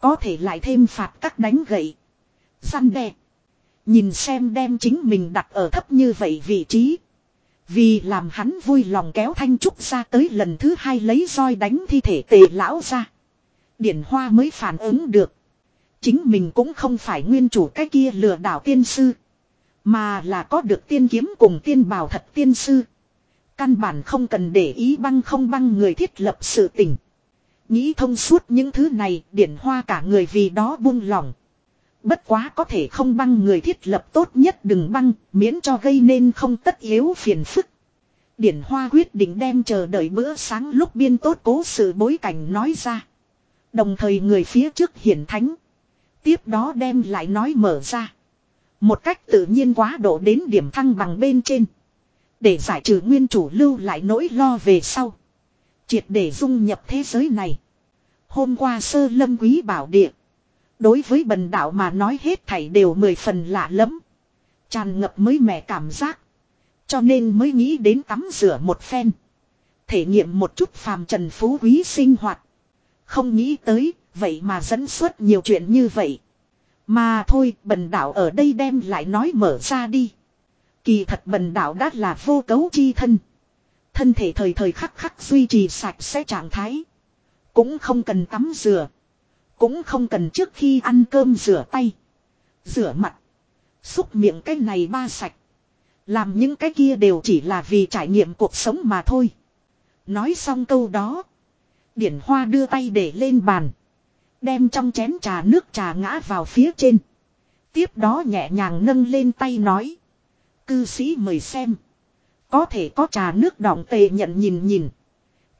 Có thể lại thêm phạt các đánh gậy. Săn đe. Nhìn xem đem chính mình đặt ở thấp như vậy vị trí. Vì làm hắn vui lòng kéo thanh trúc ra tới lần thứ hai lấy roi đánh thi thể tề lão ra. Điển hoa mới phản ứng được. Chính mình cũng không phải nguyên chủ cái kia lừa đảo tiên sư. Mà là có được tiên kiếm cùng tiên bào thật tiên sư. Căn bản không cần để ý băng không băng người thiết lập sự tình. Nghĩ thông suốt những thứ này, điển hoa cả người vì đó buông lỏng. Bất quá có thể không băng người thiết lập tốt nhất đừng băng, miễn cho gây nên không tất yếu phiền phức. Điển hoa quyết định đem chờ đợi bữa sáng lúc biên tốt cố sự bối cảnh nói ra. Đồng thời người phía trước hiển thánh. Tiếp đó đem lại nói mở ra. Một cách tự nhiên quá độ đến điểm thăng bằng bên trên. Để giải trừ nguyên chủ lưu lại nỗi lo về sau. Triệt để dung nhập thế giới này. Hôm qua sơ lâm quý bảo địa. Đối với bần đạo mà nói hết thảy đều mười phần lạ lắm. Tràn ngập mới mẻ cảm giác. Cho nên mới nghĩ đến tắm rửa một phen. Thể nghiệm một chút phàm trần phú quý sinh hoạt. Không nghĩ tới, vậy mà dẫn xuất nhiều chuyện như vậy. Mà thôi, bần đạo ở đây đem lại nói mở ra đi. Kỳ thật bần đạo đã là vô cấu chi thân. Thân thể thời thời khắc khắc duy trì sạch sẽ trạng thái. Cũng không cần tắm rửa. Cũng không cần trước khi ăn cơm rửa tay. Rửa mặt. Xúc miệng cái này ba sạch. Làm những cái kia đều chỉ là vì trải nghiệm cuộc sống mà thôi. Nói xong câu đó. Điển hoa đưa tay để lên bàn. Đem trong chén trà nước trà ngã vào phía trên. Tiếp đó nhẹ nhàng nâng lên tay nói. Cư sĩ mời xem. Có thể có trà nước đọng tề nhận nhìn nhìn.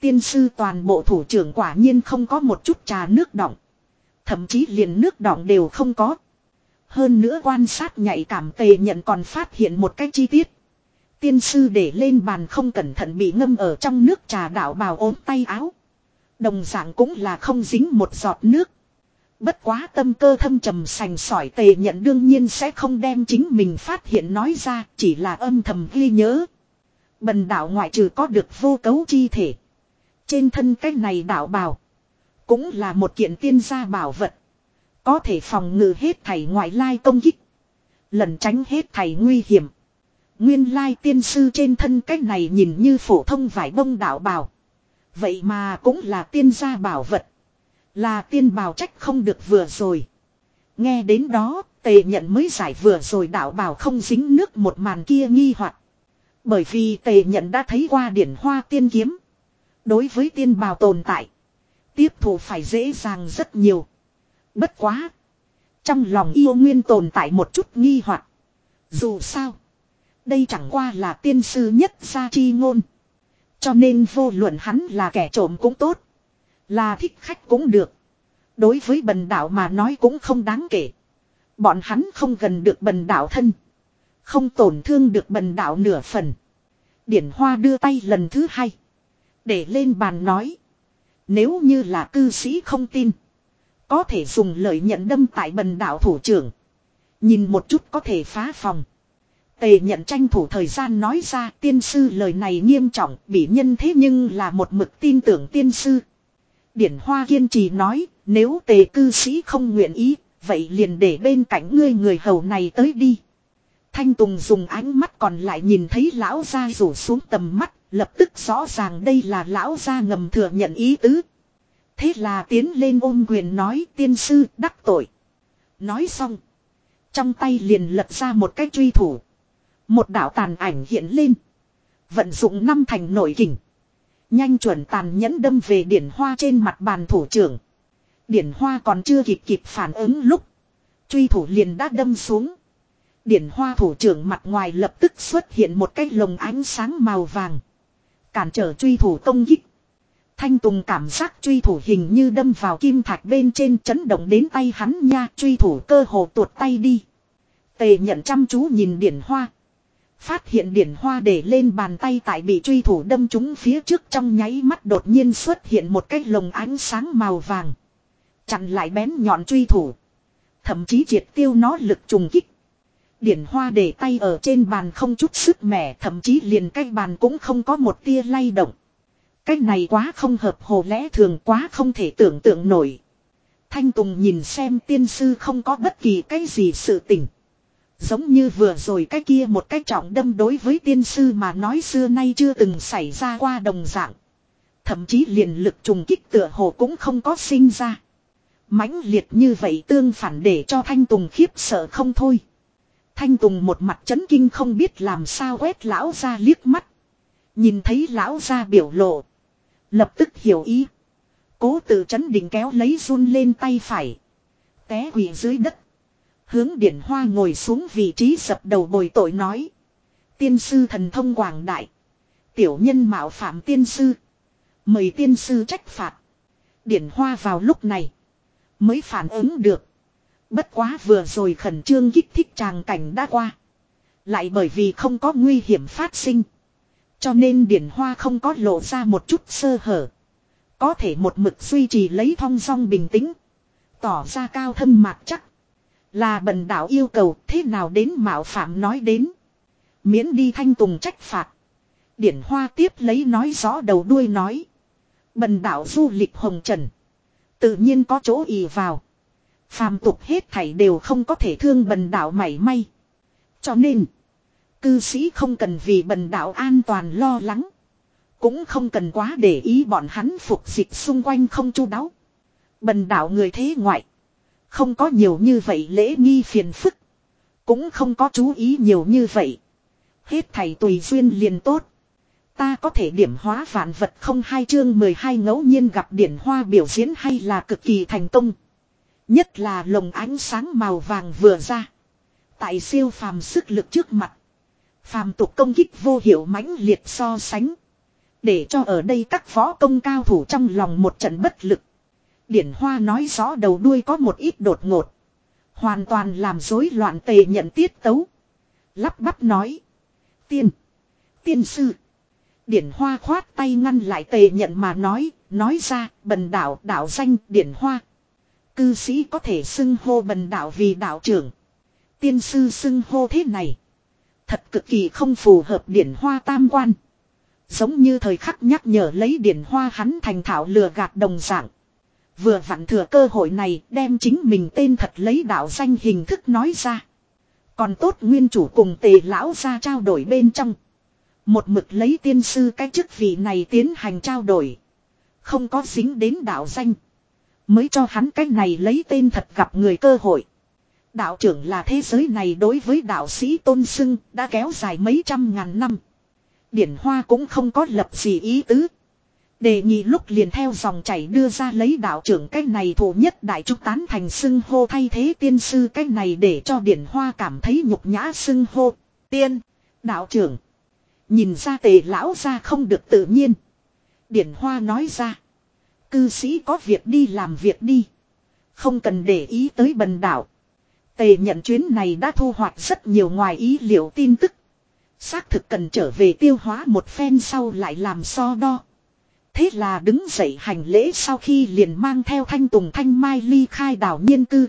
Tiên sư toàn bộ thủ trưởng quả nhiên không có một chút trà nước đọng. Thậm chí liền nước đọng đều không có. Hơn nữa quan sát nhạy cảm tề nhận còn phát hiện một cái chi tiết. Tiên sư để lên bàn không cẩn thận bị ngâm ở trong nước trà đảo bào ốm tay áo. Đồng dạng cũng là không dính một giọt nước. Bất quá tâm cơ thâm trầm sành sỏi tề nhận đương nhiên sẽ không đem chính mình phát hiện nói ra, chỉ là âm thầm ghi nhớ. Bần đạo ngoại trừ có được vô cấu chi thể. Trên thân cái này đạo bào. Cũng là một kiện tiên gia bảo vật. Có thể phòng ngự hết thảy ngoại lai công kích. Lần tránh hết thảy nguy hiểm. Nguyên lai tiên sư trên thân cái này nhìn như phổ thông vải bông đạo bào. Vậy mà cũng là tiên gia bảo vật. Là tiên bào trách không được vừa rồi. Nghe đến đó, tề nhận mới giải vừa rồi đạo bào không dính nước một màn kia nghi hoặc Bởi vì tề nhận đã thấy qua điển hoa tiên kiếm. Đối với tiên bào tồn tại. Tiếp thủ phải dễ dàng rất nhiều. Bất quá. Trong lòng yêu nguyên tồn tại một chút nghi hoặc Dù sao. Đây chẳng qua là tiên sư nhất gia chi ngôn. Cho nên vô luận hắn là kẻ trộm cũng tốt. Là thích khách cũng được. Đối với bần đạo mà nói cũng không đáng kể. Bọn hắn không gần được bần đạo thân. Không tổn thương được bần đạo nửa phần. Điển Hoa đưa tay lần thứ hai. Để lên bàn nói. Nếu như là cư sĩ không tin. Có thể dùng lời nhận đâm tại bần đạo thủ trưởng. Nhìn một chút có thể phá phòng. Tề nhận tranh thủ thời gian nói ra, tiên sư, lời này nghiêm trọng, bị nhân thế nhưng là một mực tin tưởng tiên sư. Điển Hoa kiên trì nói, nếu tề cư sĩ không nguyện ý, vậy liền để bên cạnh ngươi người hầu này tới đi. Thanh Tùng dùng ánh mắt còn lại nhìn thấy lão gia rủ xuống tầm mắt lập tức rõ ràng đây là lão gia ngầm thừa nhận ý tứ. Thế là tiến lên ôm quyền nói, tiên sư, đắc tội. Nói xong. Trong tay liền lật ra một cái truy thủ. Một đạo tàn ảnh hiện lên. Vận dụng năm thành nội kình. Nhanh chuẩn tàn nhẫn đâm về điển hoa trên mặt bàn thủ trưởng. Điển hoa còn chưa kịp kịp phản ứng lúc. Truy thủ liền đã đâm xuống. Điển hoa thủ trưởng mặt ngoài lập tức xuất hiện một cái lồng ánh sáng màu vàng. Cản trở truy thủ công kích. Thanh Tùng cảm giác truy thủ hình như đâm vào kim thạch bên trên chấn động đến tay hắn nha, truy thủ cơ hồ tuột tay đi. Tề nhận chăm chú nhìn điển hoa. Phát hiện điển hoa để lên bàn tay tại bị truy thủ đâm trúng phía trước trong nháy mắt đột nhiên xuất hiện một cái lồng ánh sáng màu vàng. Chặn lại bén nhọn truy thủ. Thậm chí triệt tiêu nó lực trùng kích. Điển hoa để tay ở trên bàn không chút sức mẻ, thậm chí liền cái bàn cũng không có một tia lay động. Cái này quá không hợp hồ lẽ thường, quá không thể tưởng tượng nổi. Thanh Tùng nhìn xem tiên sư không có bất kỳ cái gì sự tình. Giống như vừa rồi cái kia một cái trọng đâm đối với tiên sư mà nói xưa nay chưa từng xảy ra qua đồng dạng. Thậm chí liền lực trùng kích tựa hồ cũng không có sinh ra. mãnh liệt như vậy tương phản để cho Thanh Tùng khiếp sợ không thôi. Thanh Tùng một mặt chấn kinh không biết làm sao quét lão ra liếc mắt. Nhìn thấy lão ra biểu lộ. Lập tức hiểu ý. Cố tự chấn đỉnh kéo lấy run lên tay phải. Té quỷ dưới đất. Hướng điển hoa ngồi xuống vị trí sập đầu bồi tội nói. Tiên sư thần thông quảng đại. Tiểu nhân mạo phạm tiên sư. Mời tiên sư trách phạt. Điển hoa vào lúc này. Mới phản ứng được. Bất quá vừa rồi khẩn trương kích thích tràng cảnh đã qua. Lại bởi vì không có nguy hiểm phát sinh. Cho nên điển hoa không có lộ ra một chút sơ hở. Có thể một mực duy trì lấy thong song bình tĩnh. Tỏ ra cao thâm mạc chắc. Là bần đạo yêu cầu thế nào đến mạo phạm nói đến. Miễn đi thanh tùng trách phạt. Điển hoa tiếp lấy nói rõ đầu đuôi nói. Bần đạo du lịch hồng trần. Tự nhiên có chỗ ì vào. Phàm tục hết thảy đều không có thể thương bần đạo mảy may. Cho nên. Cư sĩ không cần vì bần đạo an toàn lo lắng. Cũng không cần quá để ý bọn hắn phục dịch xung quanh không chu đáo. Bần đạo người thế ngoại. Không có nhiều như vậy lễ nghi phiền phức. Cũng không có chú ý nhiều như vậy. Hết thầy tùy duyên liền tốt. Ta có thể điểm hóa vạn vật không hai chương 12 ngẫu nhiên gặp điển hoa biểu diễn hay là cực kỳ thành công. Nhất là lồng ánh sáng màu vàng vừa ra. Tại siêu phàm sức lực trước mặt. Phàm tục công kích vô hiệu mãnh liệt so sánh. Để cho ở đây các võ công cao thủ trong lòng một trận bất lực. Điển Hoa nói rõ đầu đuôi có một ít đột ngột. Hoàn toàn làm rối loạn tề nhận tiết tấu. Lắp bắp nói. Tiên. Tiên sư. Điển Hoa khoát tay ngăn lại tề nhận mà nói. Nói ra, bần đảo đảo danh, Điển Hoa. Cư sĩ có thể xưng hô bần đạo vì đạo trưởng. Tiên sư xưng hô thế này. Thật cực kỳ không phù hợp Điển Hoa tam quan. Giống như thời khắc nhắc nhở lấy Điển Hoa hắn thành thảo lừa gạt đồng dạng. Vừa vặn thừa cơ hội này đem chính mình tên thật lấy đạo danh hình thức nói ra. Còn tốt nguyên chủ cùng tề lão ra trao đổi bên trong. Một mực lấy tiên sư cái chức vị này tiến hành trao đổi. Không có dính đến đạo danh. Mới cho hắn cái này lấy tên thật gặp người cơ hội. Đạo trưởng là thế giới này đối với đạo sĩ tôn sưng đã kéo dài mấy trăm ngàn năm. Điển Hoa cũng không có lập gì ý tứ. Đề nghị lúc liền theo dòng chảy đưa ra lấy đạo trưởng cái này thủ nhất đại trúc tán thành xưng hô thay thế tiên sư cái này để cho điển hoa cảm thấy nhục nhã xưng hô. Tiên, đạo trưởng. Nhìn ra tề lão ra không được tự nhiên. Điển hoa nói ra. Cư sĩ có việc đi làm việc đi. Không cần để ý tới bần đảo. Tề nhận chuyến này đã thu hoạch rất nhiều ngoài ý liệu tin tức. Xác thực cần trở về tiêu hóa một phen sau lại làm so đo. Thế là đứng dậy hành lễ sau khi liền mang theo thanh tùng thanh mai ly khai đảo nhiên cư.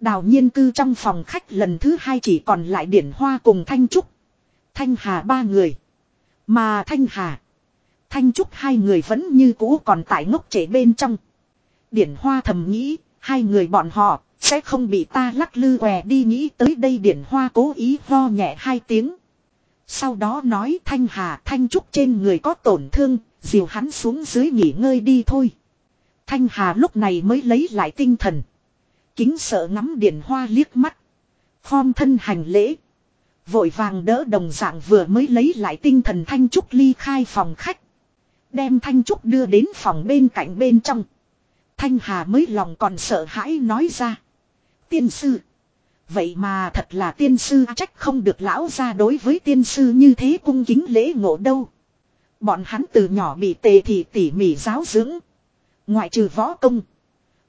Đào nhiên cư trong phòng khách lần thứ hai chỉ còn lại điển hoa cùng thanh trúc. Thanh hà ba người. Mà thanh hà. Thanh trúc hai người vẫn như cũ còn tại ngốc trễ bên trong. Điển hoa thầm nghĩ, hai người bọn họ, sẽ không bị ta lắc lư què đi nghĩ tới đây điển hoa cố ý ho nhẹ hai tiếng. Sau đó nói thanh hà thanh trúc trên người có tổn thương, Dìu hắn xuống dưới nghỉ ngơi đi thôi. Thanh Hà lúc này mới lấy lại tinh thần. Kính sợ ngắm điển hoa liếc mắt. Khom thân hành lễ. Vội vàng đỡ đồng dạng vừa mới lấy lại tinh thần Thanh Trúc ly khai phòng khách. Đem Thanh Trúc đưa đến phòng bên cạnh bên trong. Thanh Hà mới lòng còn sợ hãi nói ra. Tiên sư. Vậy mà thật là tiên sư, trách không được lão ra đối với tiên sư như thế cung kính lễ ngộ đâu. Bọn hắn từ nhỏ bị tề thì tỉ mỉ giáo dưỡng. Ngoại trừ võ công.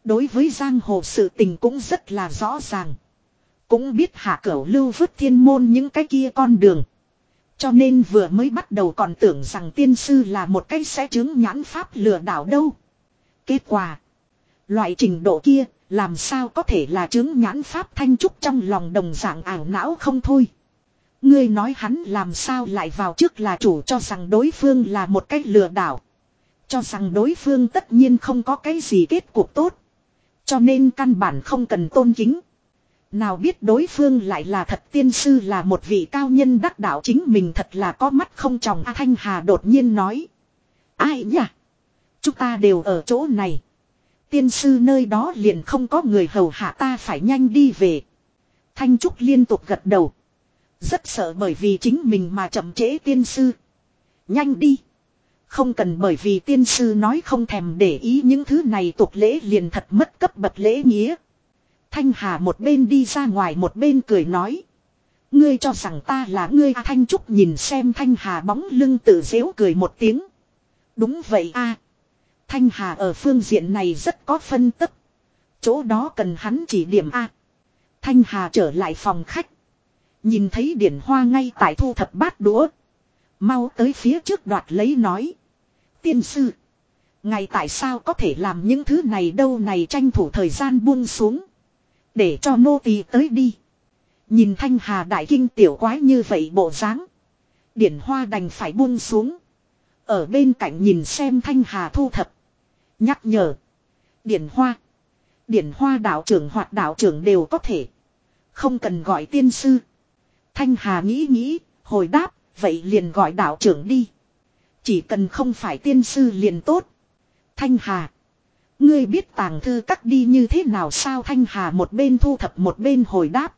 Đối với giang hồ sự tình cũng rất là rõ ràng. Cũng biết hạ cửu lưu vứt thiên môn những cái kia con đường. Cho nên vừa mới bắt đầu còn tưởng rằng tiên sư là một cái sẽ chứng nhãn pháp lừa đảo đâu. Kết quả. Loại trình độ kia, làm sao có thể là chứng nhãn pháp thanh trúc trong lòng đồng dạng ảo não không thôi. Ngươi nói hắn làm sao lại vào trước là chủ cho rằng đối phương là một cách lừa đảo. Cho rằng đối phương tất nhiên không có cái gì kết cục tốt. Cho nên căn bản không cần tôn kính. Nào biết đối phương lại là thật tiên sư là một vị cao nhân đắc đạo chính mình thật là có mắt không tròng A Thanh Hà đột nhiên nói. Ai nhỉ? Chúng ta đều ở chỗ này. Tiên sư nơi đó liền không có người hầu hạ ta phải nhanh đi về. Thanh Trúc liên tục gật đầu. Rất sợ bởi vì chính mình mà chậm trễ tiên sư. Nhanh đi. Không cần bởi vì tiên sư nói không thèm để ý những thứ này tục lễ liền thật mất cấp bậc lễ nghĩa. Thanh Hà một bên đi ra ngoài một bên cười nói. Ngươi cho rằng ta là ngươi à, Thanh Trúc nhìn xem Thanh Hà bóng lưng tự dễu cười một tiếng. Đúng vậy a Thanh Hà ở phương diện này rất có phân tức. Chỗ đó cần hắn chỉ điểm A. Thanh Hà trở lại phòng khách. Nhìn thấy điển hoa ngay tại thu thập bát đũa. Mau tới phía trước đoạt lấy nói. Tiên sư. Ngày tại sao có thể làm những thứ này đâu này tranh thủ thời gian buông xuống. Để cho nô tỳ tới đi. Nhìn thanh hà đại kinh tiểu quái như vậy bộ dáng Điển hoa đành phải buông xuống. Ở bên cạnh nhìn xem thanh hà thu thập. Nhắc nhở. Điển hoa. Điển hoa đạo trưởng hoặc đạo trưởng đều có thể. Không cần gọi tiên sư. Thanh hà nghĩ nghĩ, hồi đáp, vậy liền gọi đạo trưởng đi. Chỉ cần không phải tiên sư liền tốt. Thanh hà. Ngươi biết tàng thư cắt đi như thế nào sao Thanh hà một bên thu thập một bên hồi đáp.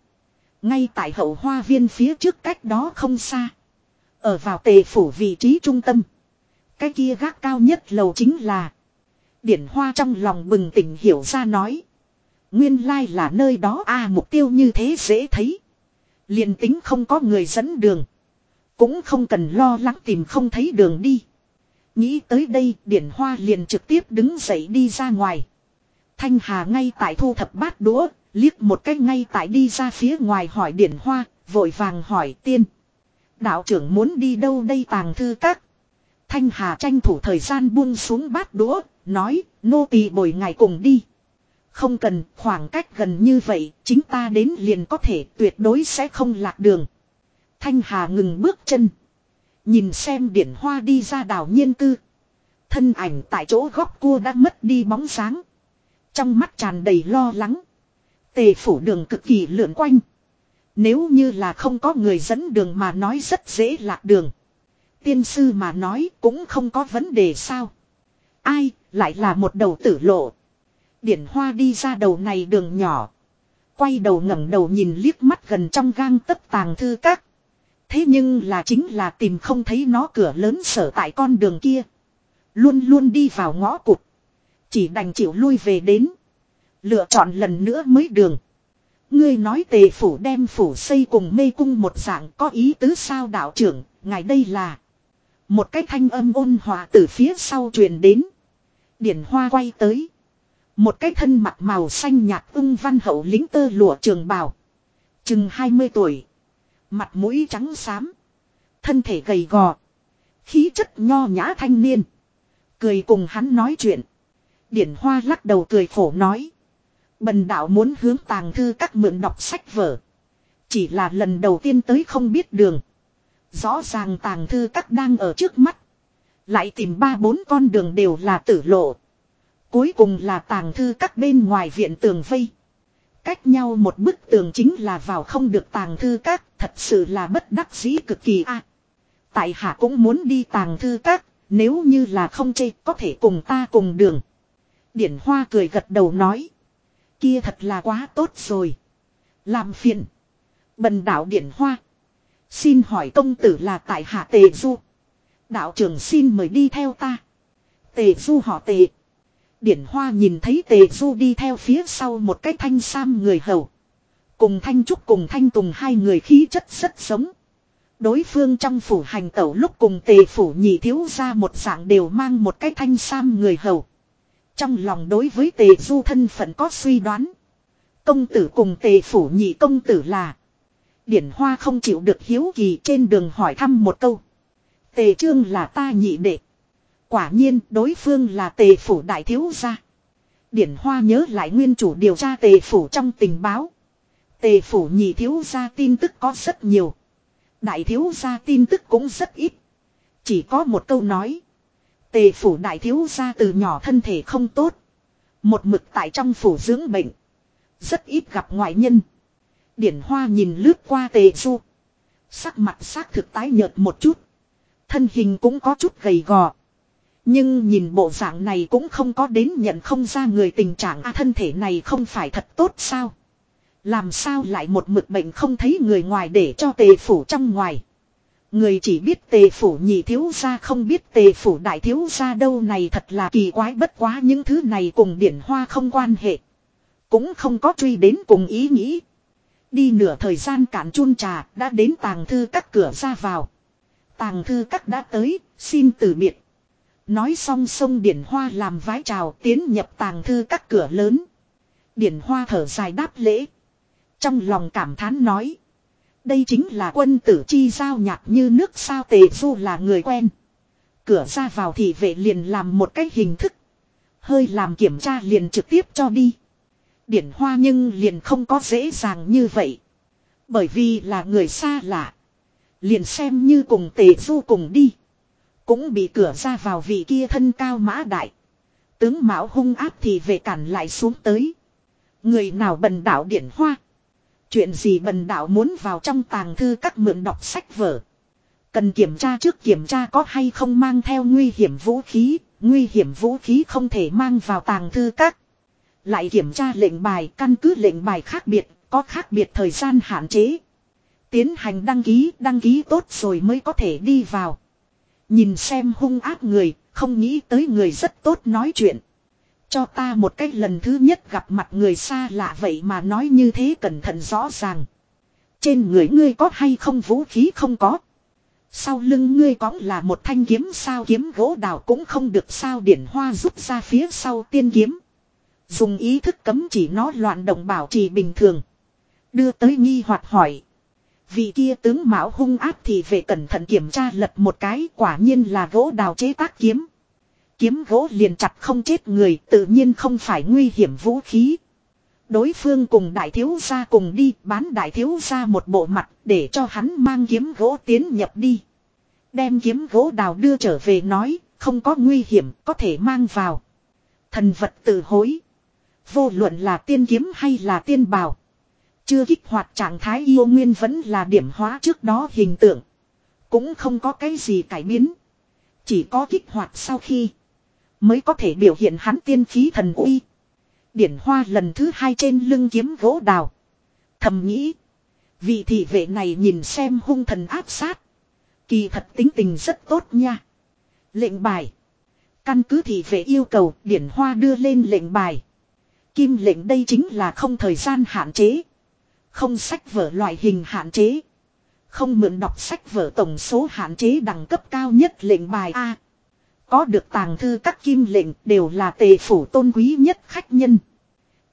Ngay tại hậu hoa viên phía trước cách đó không xa. Ở vào tề phủ vị trí trung tâm. Cái kia gác cao nhất lầu chính là. Điển hoa trong lòng bừng tỉnh hiểu ra nói. Nguyên lai là nơi đó, a, mục tiêu như thế dễ thấy. liền tính không có người dẫn đường. Cũng không cần lo lắng tìm không thấy đường đi. Nghĩ tới đây điển hoa liền trực tiếp đứng dậy đi ra ngoài. Thanh Hà ngay tại thu thập bát đũa, liếc một cách ngay tại đi ra phía ngoài hỏi điển hoa, vội vàng hỏi tiên. Đạo trưởng muốn đi đâu đây tàng thư các. Thanh Hà tranh thủ thời gian buông xuống bát đũa, nói, nô tỳ bồi ngài cùng đi. Không cần, khoảng cách gần như vậy, chính ta đến liền có thể tuyệt đối sẽ không lạc đường. Thanh Hà ngừng bước chân. Nhìn xem điển hoa đi ra đảo nhiên cư. Thân ảnh tại chỗ góc cua đã mất đi bóng sáng. Trong mắt tràn đầy lo lắng. Tề phủ đường cực kỳ lượn quanh. Nếu như là không có người dẫn đường mà nói rất dễ lạc đường. Tiên sư mà nói cũng không có vấn đề sao. Ai, lại là một đầu tử lộ. Điển hoa đi ra đầu này đường nhỏ. Quay đầu ngẩng đầu nhìn liếc mắt gần trong gang tất tàng thư các. Thế nhưng là chính là tìm không thấy nó cửa lớn sở tại con đường kia. Luôn luôn đi vào ngõ cụt. Chỉ đành chịu lui về đến. Lựa chọn lần nữa mới đường. Ngươi nói tề phủ đem phủ xây cùng mê cung một dạng có ý tứ sao đạo trưởng, ngài đây là. Một cái thanh âm ôn hòa từ phía sau truyền đến. Điển hoa quay tới. Một cái thân mặt màu xanh nhạt ung văn hậu lính tơ lụa trường bào. Chừng 20 tuổi. Mặt mũi trắng xám. Thân thể gầy gò. Khí chất nho nhã thanh niên. Cười cùng hắn nói chuyện. Điển hoa lắc đầu cười khổ nói. Bần đạo muốn hướng tàng thư các mượn đọc sách vở. Chỉ là lần đầu tiên tới không biết đường. Rõ ràng tàng thư các đang ở trước mắt. Lại tìm ba bốn con đường đều là tử lộ. Cuối cùng là tàng thư các bên ngoài viện tường vây. Cách nhau một bức tường chính là vào không được tàng thư các, thật sự là bất đắc dĩ cực kỳ a. tại hạ cũng muốn đi tàng thư các, nếu như là không chê có thể cùng ta cùng đường. Điển Hoa cười gật đầu nói. Kia thật là quá tốt rồi. Làm phiền. Bần đạo Điển Hoa. Xin hỏi công tử là tại hạ Tề Du. Đạo trưởng xin mời đi theo ta. Tề Du họ Tề. Điển Hoa nhìn thấy Tề Du đi theo phía sau một cái thanh sam người hầu. Cùng Thanh Trúc cùng Thanh Tùng hai người khí chất rất sống. Đối phương trong phủ hành tẩu lúc cùng tề phủ nhị thiếu ra một dạng đều mang một cái thanh sam người hầu. Trong lòng đối với tề du thân phận có suy đoán. Công tử cùng tề phủ nhị công tử là. Điển hoa không chịu được hiếu kỳ trên đường hỏi thăm một câu. Tề trương là ta nhị đệ. Quả nhiên, đối phương là tề phủ đại thiếu gia. Điển hoa nhớ lại nguyên chủ điều tra tề phủ trong tình báo. Tề phủ nhị thiếu gia tin tức có rất nhiều. Đại thiếu gia tin tức cũng rất ít. Chỉ có một câu nói. Tề phủ đại thiếu gia từ nhỏ thân thể không tốt. Một mực tại trong phủ dưỡng bệnh. Rất ít gặp ngoại nhân. Điển hoa nhìn lướt qua tề du. Sắc mặt sắc thực tái nhợt một chút. Thân hình cũng có chút gầy gò. Nhưng nhìn bộ dạng này cũng không có đến nhận không ra người tình trạng à, thân thể này không phải thật tốt sao. Làm sao lại một mực bệnh không thấy người ngoài để cho tề phủ trong ngoài. Người chỉ biết tề phủ nhị thiếu gia không biết tề phủ đại thiếu gia đâu này thật là kỳ quái bất quá những thứ này cùng điển hoa không quan hệ. Cũng không có truy đến cùng ý nghĩ. Đi nửa thời gian cản chun trà đã đến tàng thư các cửa ra vào. Tàng thư các đã tới, xin từ biệt. Nói xong sông Điển Hoa làm vái chào tiến nhập tàng thư các cửa lớn. Điển Hoa thở dài đáp lễ. Trong lòng cảm thán nói. Đây chính là quân tử chi giao nhạc như nước sao tề du là người quen. Cửa ra vào thì vệ liền làm một cái hình thức. Hơi làm kiểm tra liền trực tiếp cho đi. Điển hoa nhưng liền không có dễ dàng như vậy. Bởi vì là người xa lạ. Liền xem như cùng tề du cùng đi. Cũng bị cửa ra vào vị kia thân cao mã đại. Tướng mão hung áp thì về cản lại xuống tới. Người nào bần đảo điển hoa. Chuyện gì bần đạo muốn vào trong tàng thư các mượn đọc sách vở. Cần kiểm tra trước kiểm tra có hay không mang theo nguy hiểm vũ khí, nguy hiểm vũ khí không thể mang vào tàng thư các. Lại kiểm tra lệnh bài căn cứ lệnh bài khác biệt, có khác biệt thời gian hạn chế. Tiến hành đăng ký, đăng ký tốt rồi mới có thể đi vào. Nhìn xem hung ác người, không nghĩ tới người rất tốt nói chuyện. Cho ta một cách lần thứ nhất gặp mặt người xa lạ vậy mà nói như thế cẩn thận rõ ràng. Trên người ngươi có hay không vũ khí không có. Sau lưng ngươi có là một thanh kiếm sao kiếm gỗ đào cũng không được sao điển hoa rút ra phía sau tiên kiếm. Dùng ý thức cấm chỉ nó loạn động bảo trì bình thường. Đưa tới nghi hoặc hỏi. Vị kia tướng mạo hung áp thì về cẩn thận kiểm tra lật một cái, quả nhiên là gỗ đào chế tác kiếm. Kiếm gỗ liền chặt không chết người, tự nhiên không phải nguy hiểm vũ khí. Đối phương cùng đại thiếu gia cùng đi, bán đại thiếu gia một bộ mặt, để cho hắn mang kiếm gỗ tiến nhập đi. Đem kiếm gỗ đào đưa trở về nói, không có nguy hiểm, có thể mang vào. Thần vật tự hối. Vô luận là tiên kiếm hay là tiên bào. Chưa kích hoạt trạng thái yêu nguyên vẫn là điểm hóa trước đó hình tượng. Cũng không có cái gì cải biến. Chỉ có kích hoạt sau khi. Mới có thể biểu hiện hắn tiên khí thần uy. Điển hoa lần thứ hai trên lưng kiếm gỗ đào. Thầm nghĩ. Vị thị vệ này nhìn xem hung thần áp sát. Kỳ thật tính tình rất tốt nha. Lệnh bài. Căn cứ thị vệ yêu cầu, điển hoa đưa lên lệnh bài. Kim lệnh đây chính là không thời gian hạn chế. Không sách vở loại hình hạn chế. Không mượn đọc sách vở tổng số hạn chế đẳng cấp cao nhất lệnh bài A. Có được tàng thư các kim lệnh đều là tề phủ tôn quý nhất khách nhân.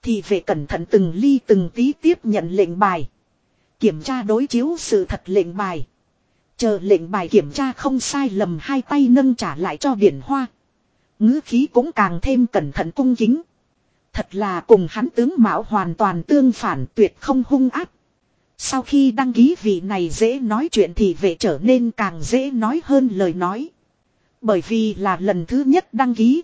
Thì về cẩn thận từng ly từng tí tiếp nhận lệnh bài. Kiểm tra đối chiếu sự thật lệnh bài. Chờ lệnh bài kiểm tra không sai lầm hai tay nâng trả lại cho điển hoa. ngữ khí cũng càng thêm cẩn thận cung kính. Thật là cùng hắn tướng mạo hoàn toàn tương phản, tuyệt không hung áp. Sau khi đăng ký vị này dễ nói chuyện thì về trở nên càng dễ nói hơn lời nói. Bởi vì là lần thứ nhất đăng ký.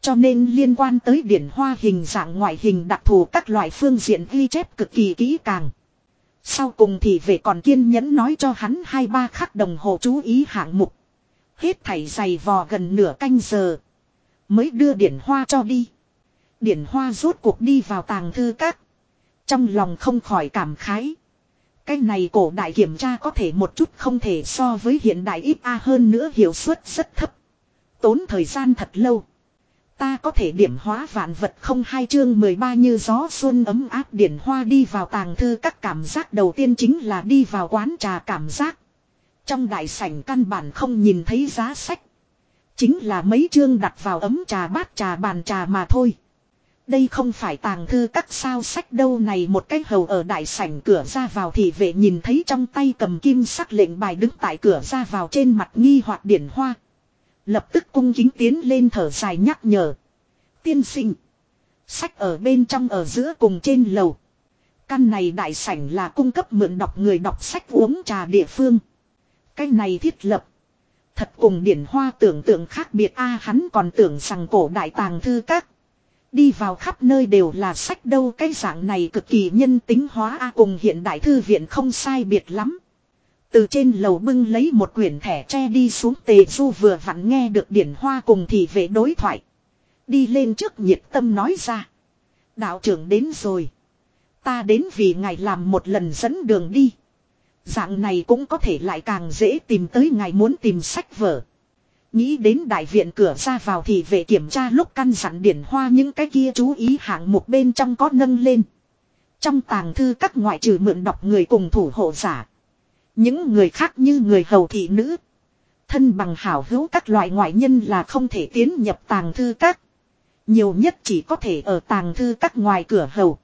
Cho nên liên quan tới điển hoa hình dạng ngoại hình đặc thù các loại phương diện ghi chép cực kỳ kỹ càng. Sau cùng thì về còn kiên nhẫn nói cho hắn hai ba khắc đồng hồ chú ý hạng mục. Hết thảy giày vò gần nửa canh giờ. Mới đưa điển hoa cho đi. Điển hoa rốt cuộc đi vào tàng thư các. Trong lòng không khỏi cảm khái. Cái này cổ đại kiểm tra có thể một chút không thể so với hiện đại ít a hơn nữa hiệu suất rất thấp. Tốn thời gian thật lâu. Ta có thể điểm hóa vạn vật không hai chương 13 như gió xuân ấm áp điển hoa đi vào tàng thư các cảm giác đầu tiên chính là đi vào quán trà cảm giác. Trong đại sảnh căn bản không nhìn thấy giá sách. Chính là mấy chương đặt vào ấm trà bát trà bàn trà mà thôi. Đây không phải tàng thư các sao sách đâu này một cái hầu ở đại sảnh cửa ra vào thì vệ nhìn thấy trong tay cầm kim sắc lệnh bài đứng tại cửa ra vào trên mặt nghi hoặc điển hoa. Lập tức cung kính tiến lên thở dài nhắc nhở. Tiên sinh. Sách ở bên trong ở giữa cùng trên lầu. Căn này đại sảnh là cung cấp mượn đọc người đọc sách uống trà địa phương. Cái này thiết lập. Thật cùng điển hoa tưởng tượng khác biệt a, hắn còn tưởng rằng cổ đại tàng thư các. Đi vào khắp nơi đều là sách đâu, cái dạng này cực kỳ nhân tính hóa a, cùng hiện đại thư viện không sai biệt lắm. Từ trên lầu bưng lấy một quyển thẻ tre đi xuống, tề du vừa vặn nghe được điển hoa cùng thị vệ đối thoại. Đi lên trước nhiệt tâm nói ra. Đạo trưởng đến rồi. Ta đến vì ngài làm một lần dẫn đường đi. Dạng này cũng có thể lại càng dễ tìm tới, ngài muốn tìm sách vở. Nghĩ đến đại viện cửa ra vào thì về kiểm tra lúc căn dặn điển hoa những cái kia chú ý hạng một bên trong có nâng lên. Trong tàng thư các ngoại trừ mượn đọc người cùng thủ hộ giả. Những người khác như người hầu thị nữ. Thân bằng hảo hữu các loại ngoại nhân là không thể tiến nhập tàng thư các. Nhiều nhất chỉ có thể ở tàng thư các ngoài cửa hầu.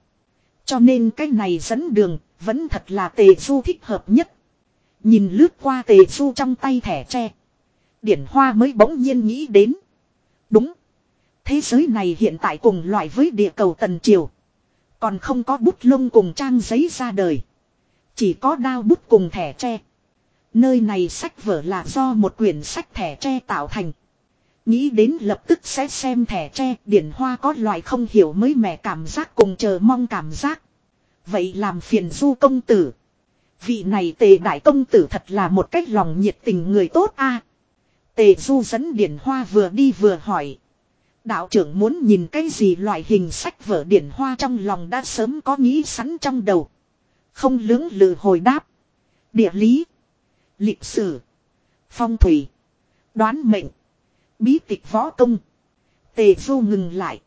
Cho nên cái này dẫn đường vẫn thật là tề du thích hợp nhất. Nhìn lướt qua tề du trong tay thẻ tre. Điển hoa mới bỗng nhiên nghĩ đến. Đúng. Thế giới này hiện tại cùng loại với địa cầu tần triều. Còn không có bút lông cùng trang giấy ra đời. Chỉ có đao bút cùng thẻ tre. Nơi này sách vở là do một quyển sách thẻ tre tạo thành. Nghĩ đến lập tức sẽ xem thẻ tre, điển hoa có loại không hiểu mới mẻ cảm giác cùng chờ mong cảm giác. Vậy làm phiền du công tử. Vị này tề đại công tử thật là một cách lòng nhiệt tình người tốt a. Tề du dẫn điển hoa vừa đi vừa hỏi. Đạo trưởng muốn nhìn cái gì loại hình sách vở điển hoa trong lòng đã sớm có nghĩ sẵn trong đầu. Không lưỡng lự hồi đáp. Địa lý. Lịch sử. Phong thủy. Đoán mệnh. Bí tịch võ công. Tề du ngừng lại.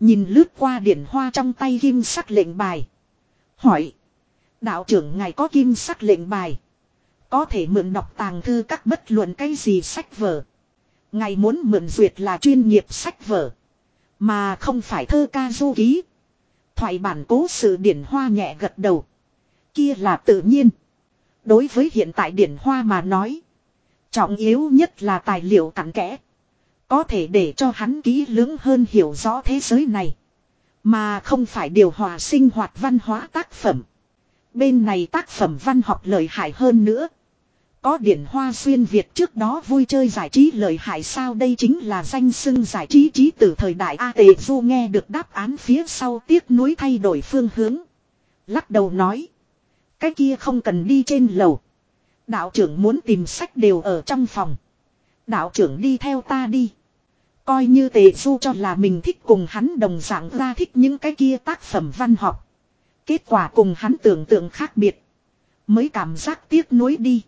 Nhìn lướt qua điển hoa trong tay kim sắc lệnh bài. Hỏi. Đạo trưởng, ngài có kim sắc lệnh bài. Có thể mượn đọc tàng thư các bất luận cái gì sách vở. Ngài muốn mượn duyệt là chuyên nghiệp sách vở. Mà không phải thơ ca du ký. Thoại bản cố sự điển hoa nhẹ gật đầu. Kia là tự nhiên. Đối với hiện tại điển hoa mà nói. Trọng yếu nhất là tài liệu cặn kẽ. Có thể để cho hắn kỹ lưỡng hơn hiểu rõ thế giới này. Mà không phải điều hòa sinh hoạt văn hóa tác phẩm. Bên này tác phẩm văn học lợi hại hơn nữa. Có điển hoa xuyên Việt trước đó vui chơi giải trí lợi hại sao đây chính là danh xưng giải trí trí từ thời đại A Tề Du nghe được đáp án phía sau tiếc nuối thay đổi phương hướng. Lắc đầu nói. Cái kia không cần đi trên lầu. Đạo trưởng muốn tìm sách đều ở trong phòng. Đạo trưởng đi theo ta đi. Coi như tề du cho là mình thích cùng hắn đồng dạng ra thích những cái kia tác phẩm văn học. Kết quả cùng hắn tưởng tượng khác biệt. Mới cảm giác tiếc nuối đi.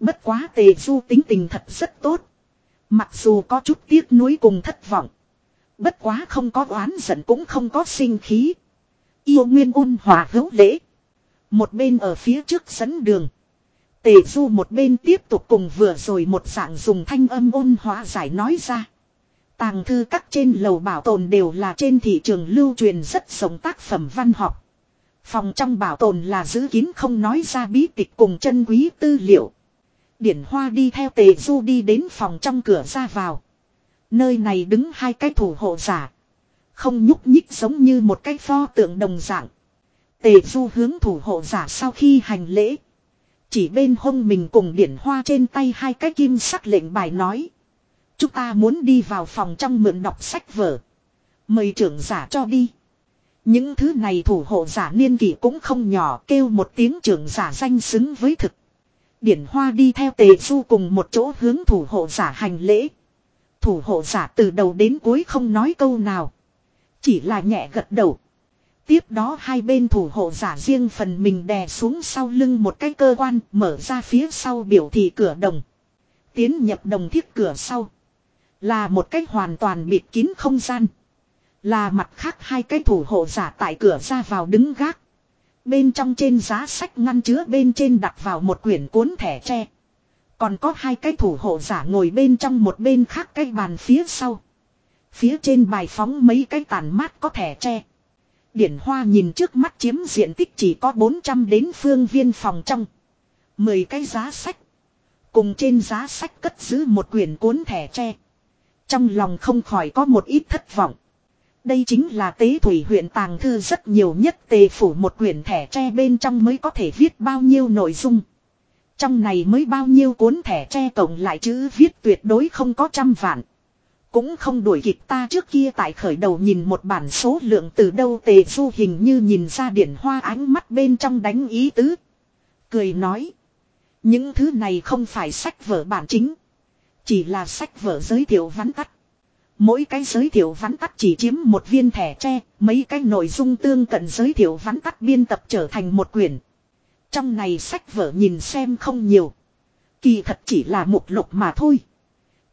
Bất quá tề du tính tình thật rất tốt. Mặc dù có chút tiếc nuối cùng thất vọng. Bất quá không có oán giận cũng không có sinh khí. Yêu nguyên ôn hòa hữu lễ. Một bên ở phía trước dẫn đường. Tề du một bên tiếp tục cùng vừa rồi một dạng dùng thanh âm ôn hòa giải nói ra. Tàng thư các trên lầu bảo tồn đều là trên thị trường lưu truyền rất sống tác phẩm văn học. Phòng trong bảo tồn là giữ kín không nói ra bí tịch cùng chân quý tư liệu. Điển Hoa đi theo tề du đi đến phòng trong cửa ra vào. Nơi này đứng hai cái thủ hộ giả. Không nhúc nhích giống như một cái pho tượng đồng dạng. Tề du hướng thủ hộ giả sau khi hành lễ. Chỉ bên hông mình cùng điển hoa trên tay hai cái kim sắc lệnh bài nói. Chúng ta muốn đi vào phòng trong mượn đọc sách vở. Mời trưởng giả cho đi. Những thứ này thủ hộ giả niên kỷ cũng không nhỏ, kêu một tiếng trưởng giả danh xứng với thực. Điển Hoa đi theo tề du cùng một chỗ hướng thủ hộ giả hành lễ. Thủ hộ giả từ đầu đến cuối không nói câu nào. Chỉ là nhẹ gật đầu. Tiếp đó hai bên thủ hộ giả riêng phần mình đè xuống sau lưng một cái cơ quan, mở ra phía sau biểu thị cửa đồng. Tiến nhập đồng thiết cửa sau. Là một cách hoàn toàn bịt kín không gian. Là mặt khác hai cái thủ hộ giả tại cửa ra vào đứng gác. Bên trong trên giá sách ngăn chứa bên trên đặt vào một quyển cuốn thẻ tre. Còn có hai cái thủ hộ giả ngồi bên trong một bên khác cái bàn phía sau. Phía trên bài phóng mấy cái tàn mát có thẻ tre. Điển Hoa nhìn trước mắt chiếm diện tích chỉ có 400 đến phương viên phòng trong. 10 cái giá sách. Cùng trên giá sách cất giữ một quyển cuốn thẻ tre. Trong lòng không khỏi có một ít thất vọng. Đây chính là tế thủy huyện tàng thư rất nhiều nhất tề phủ một quyển thẻ tre bên trong mới có thể viết bao nhiêu nội dung. Trong này mới bao nhiêu cuốn thẻ tre tổng lại chữ viết tuyệt đối không có trăm vạn. Cũng không đuổi kịp ta trước kia tại khởi đầu nhìn một bản số lượng từ đâu tề du hình như nhìn ra điển hoa ánh mắt bên trong đánh ý tứ. Cười nói. Những thứ này không phải sách vở bản chính. Chỉ là sách vở giới thiệu vắn tắt. Mỗi cái giới thiệu vắn tắt chỉ chiếm một viên thẻ tre, mấy cái nội dung tương cận giới thiệu vắn tắt biên tập trở thành một quyển. Trong này sách vở nhìn xem không nhiều. Kỳ thật chỉ là một lục mà thôi.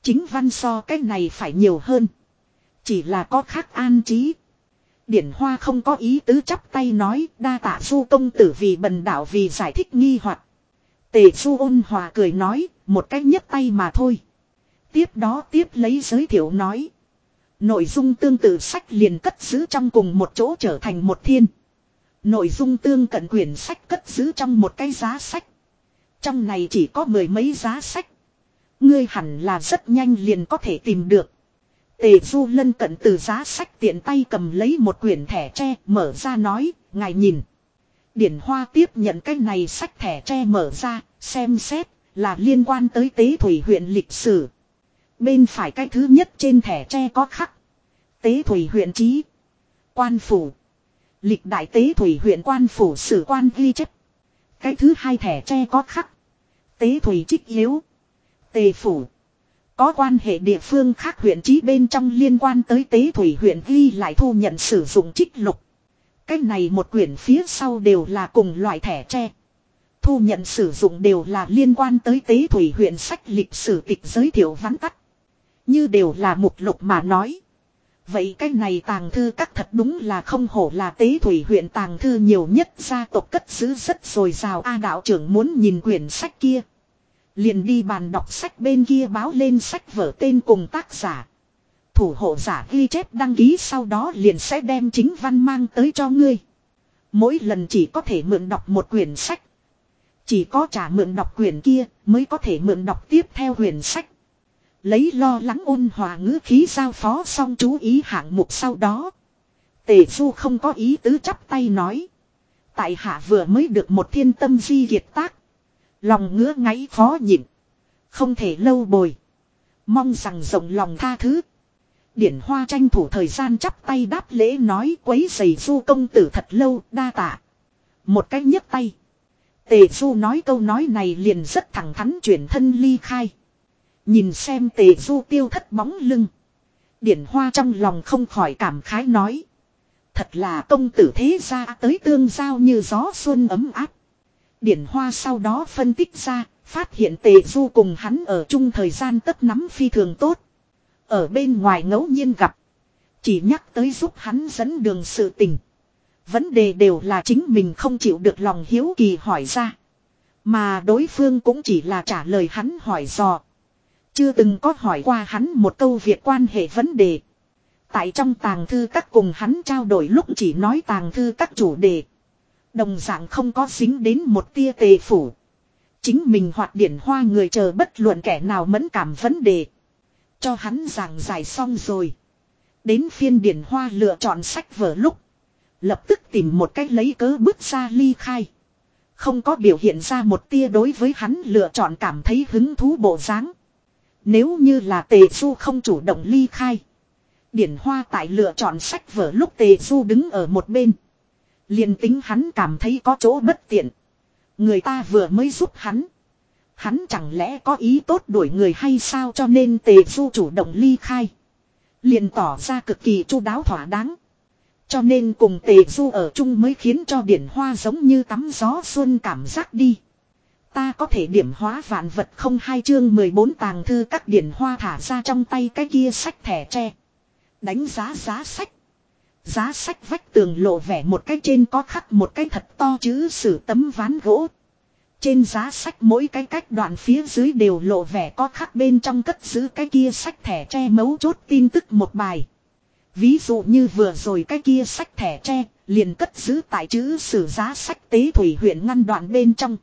Chính văn so cái này phải nhiều hơn. Chỉ là có khác an trí. Điển Hoa không có ý tứ chắp tay nói đa tạ du công tử vì bần đạo vì giải thích nghi hoặc Tề du ôn hòa cười nói một cách nhấp tay mà thôi. Tiếp đó tiếp lấy giới thiệu nói. Nội dung tương tự sách liền cất giữ trong cùng một chỗ trở thành một thiên. Nội dung tương cận quyển sách cất giữ trong một cái giá sách. Trong này chỉ có mười mấy giá sách. Ngươi hẳn là rất nhanh liền có thể tìm được. Tề du lân cận từ giá sách tiện tay cầm lấy một quyển thẻ tre mở ra nói, ngài nhìn. Điển Hoa tiếp nhận cái này sách thẻ tre mở ra, xem xét, là liên quan tới tế thủy huyện lịch sử. Bên phải cái thứ nhất trên thẻ tre có khắc. Tế thủy huyện trí. Quan phủ. Lịch đại tế thủy huyện quan phủ sử quan ghi chép. Cái thứ hai thẻ tre có khắc. Tế thủy trích yếu. Tề phủ. Có quan hệ địa phương khác huyện trí bên trong liên quan tới tế thủy huyện ghi lại thu nhận sử dụng trích lục. cách này một quyển phía sau đều là cùng loại thẻ tre. Thu nhận sử dụng đều là liên quan tới tế thủy huyện sách lịch sử tịch giới thiệu vắn tắt. Như đều là mục lục mà nói. Vậy cái này tàng thư các thật đúng là không hổ là tế thủy huyện tàng thư nhiều nhất gia tộc cất giữ rất rồi rào A đạo trưởng muốn nhìn quyển sách kia. Liền đi bàn đọc sách bên kia báo lên sách vở tên cùng tác giả. Thủ hộ giả ghi chép đăng ký sau đó liền sẽ đem chính văn mang tới cho ngươi. Mỗi lần chỉ có thể mượn đọc một quyển sách. Chỉ có trả mượn đọc quyển kia mới có thể mượn đọc tiếp theo quyển sách. Lấy lo lắng ôn hòa ngữ khí giao phó xong chú ý hạng mục sau đó. Tề Du không có ý tứ chắp tay nói. Tại hạ vừa mới được một thiên tâm di kiệt tác. Lòng ngứa ngáy khó nhịn. Không thể lâu bồi. Mong rằng rộng lòng tha thứ. Điển Hoa tranh thủ thời gian chắp tay đáp lễ nói quấy giày du công tử thật lâu, đa tạ. Một cách nhấc tay. Tề Du nói câu nói này liền rất thẳng thắn chuyển thân ly khai. Nhìn xem tề Du tiêu thất bóng lưng. Điển Hoa trong lòng không khỏi cảm khái nói. Thật là công tử thế gia tới tương giao như gió xuân ấm áp. Điển Hoa sau đó phân tích ra, phát hiện Tề Du cùng hắn ở chung thời gian tất nắm phi thường tốt. Ở bên ngoài ngẫu nhiên gặp. Chỉ nhắc tới giúp hắn dẫn đường sự tình. Vấn đề đều là chính mình không chịu được lòng hiếu kỳ hỏi ra. Mà đối phương cũng chỉ là trả lời hắn hỏi dò. Chưa từng có hỏi qua hắn một câu việc quan hệ vấn đề. Tại trong tàng thư các cùng hắn trao đổi lúc chỉ nói tàng thư các chủ đề. Đồng dạng không có dính đến một tia tề phủ. Chính mình hoạt điển hoa người chờ bất luận kẻ nào mẫn cảm vấn đề. Cho hắn giảng giải xong rồi. Đến phiên điển hoa lựa chọn sách vở lúc. Lập tức tìm một cách lấy cớ bước ra ly khai. Không có biểu hiện ra một tia đối với hắn lựa chọn cảm thấy hứng thú bộ dáng. Nếu như là tề du không chủ động ly khai. Điển hoa tại lựa chọn sách vở lúc tề du đứng ở một bên. liền tính hắn cảm thấy có chỗ bất tiện. Người ta vừa mới giúp hắn. Hắn chẳng lẽ có ý tốt đuổi người hay sao cho nên tề du chủ động ly khai. liền tỏ ra cực kỳ chu đáo thỏa đáng. Cho nên cùng tề du ở chung mới khiến cho điển hoa giống như tắm gió xuân cảm giác đi. Ta có thể điểm hóa vạn vật không hai chương 14 tàng thư các điển hoa thả ra trong tay cái kia sách thẻ tre. Đánh giá giá sách. Giá sách vách tường lộ vẻ một cái trên có khắc một cái thật to chữ sử tấm ván gỗ. Trên giá sách mỗi cái cách đoạn phía dưới đều lộ vẻ có khắc bên trong cất giữ cái kia sách thẻ tre mấu chốt tin tức một bài. Ví dụ như vừa rồi cái kia sách thẻ tre, liền cất giữ tại chữ sử giá sách tế thủy huyện ngăn đoạn bên trong.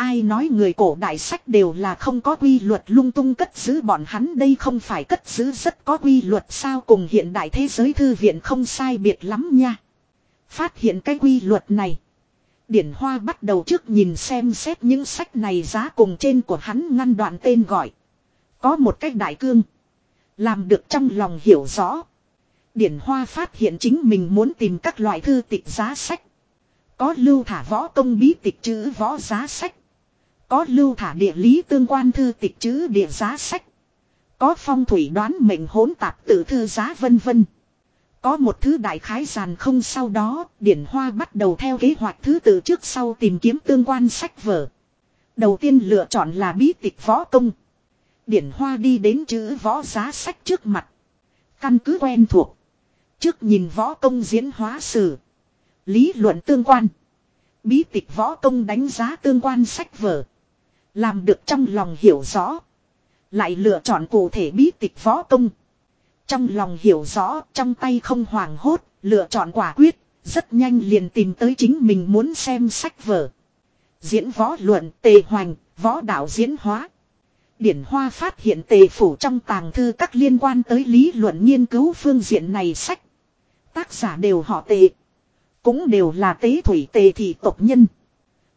Ai nói người cổ đại sách đều là không có quy luật lung tung cất giữ bọn hắn đây không phải cất giữ rất có quy luật sao cùng hiện đại thế giới thư viện không sai biệt lắm nha. Phát hiện cái quy luật này. Điển Hoa bắt đầu trước nhìn xem xét những sách này giá cùng trên của hắn ngăn đoạn tên gọi. Có một cách đại cương. Làm được trong lòng hiểu rõ. Điển Hoa phát hiện chính mình muốn tìm các loại thư tịch giá sách. Có lưu thả võ công bí tịch chữ võ giá sách. Có lưu thả địa lý tương quan thư tịch chữ địa giá sách. Có phong thủy đoán mệnh hỗn tạp tự thư giá vân vân. Có một thứ đại khái giàn không sau đó, Điển Hoa bắt đầu theo kế hoạch thứ tự trước sau tìm kiếm tương quan sách vở. Đầu tiên lựa chọn là bí tịch võ công. Điển Hoa đi đến chữ võ giá sách trước mặt. Căn cứ quen thuộc. Trước nhìn võ công diễn hóa sử. Lý luận tương quan. Bí tịch võ công đánh giá tương quan sách vở. Làm được trong lòng hiểu rõ. Lại lựa chọn cụ thể bí tịch võ công. Trong lòng hiểu rõ, trong tay không hoàng hốt, lựa chọn quả quyết, rất nhanh liền tìm tới chính mình muốn xem sách vở. Diễn võ luận, tề hoành, võ đạo diễn hóa. Điển Hoa phát hiện tề phủ trong tàng thư các liên quan tới lý luận nghiên cứu phương diện này sách. Tác giả đều họ tề. Cũng đều là tế thủy tề thị tộc nhân.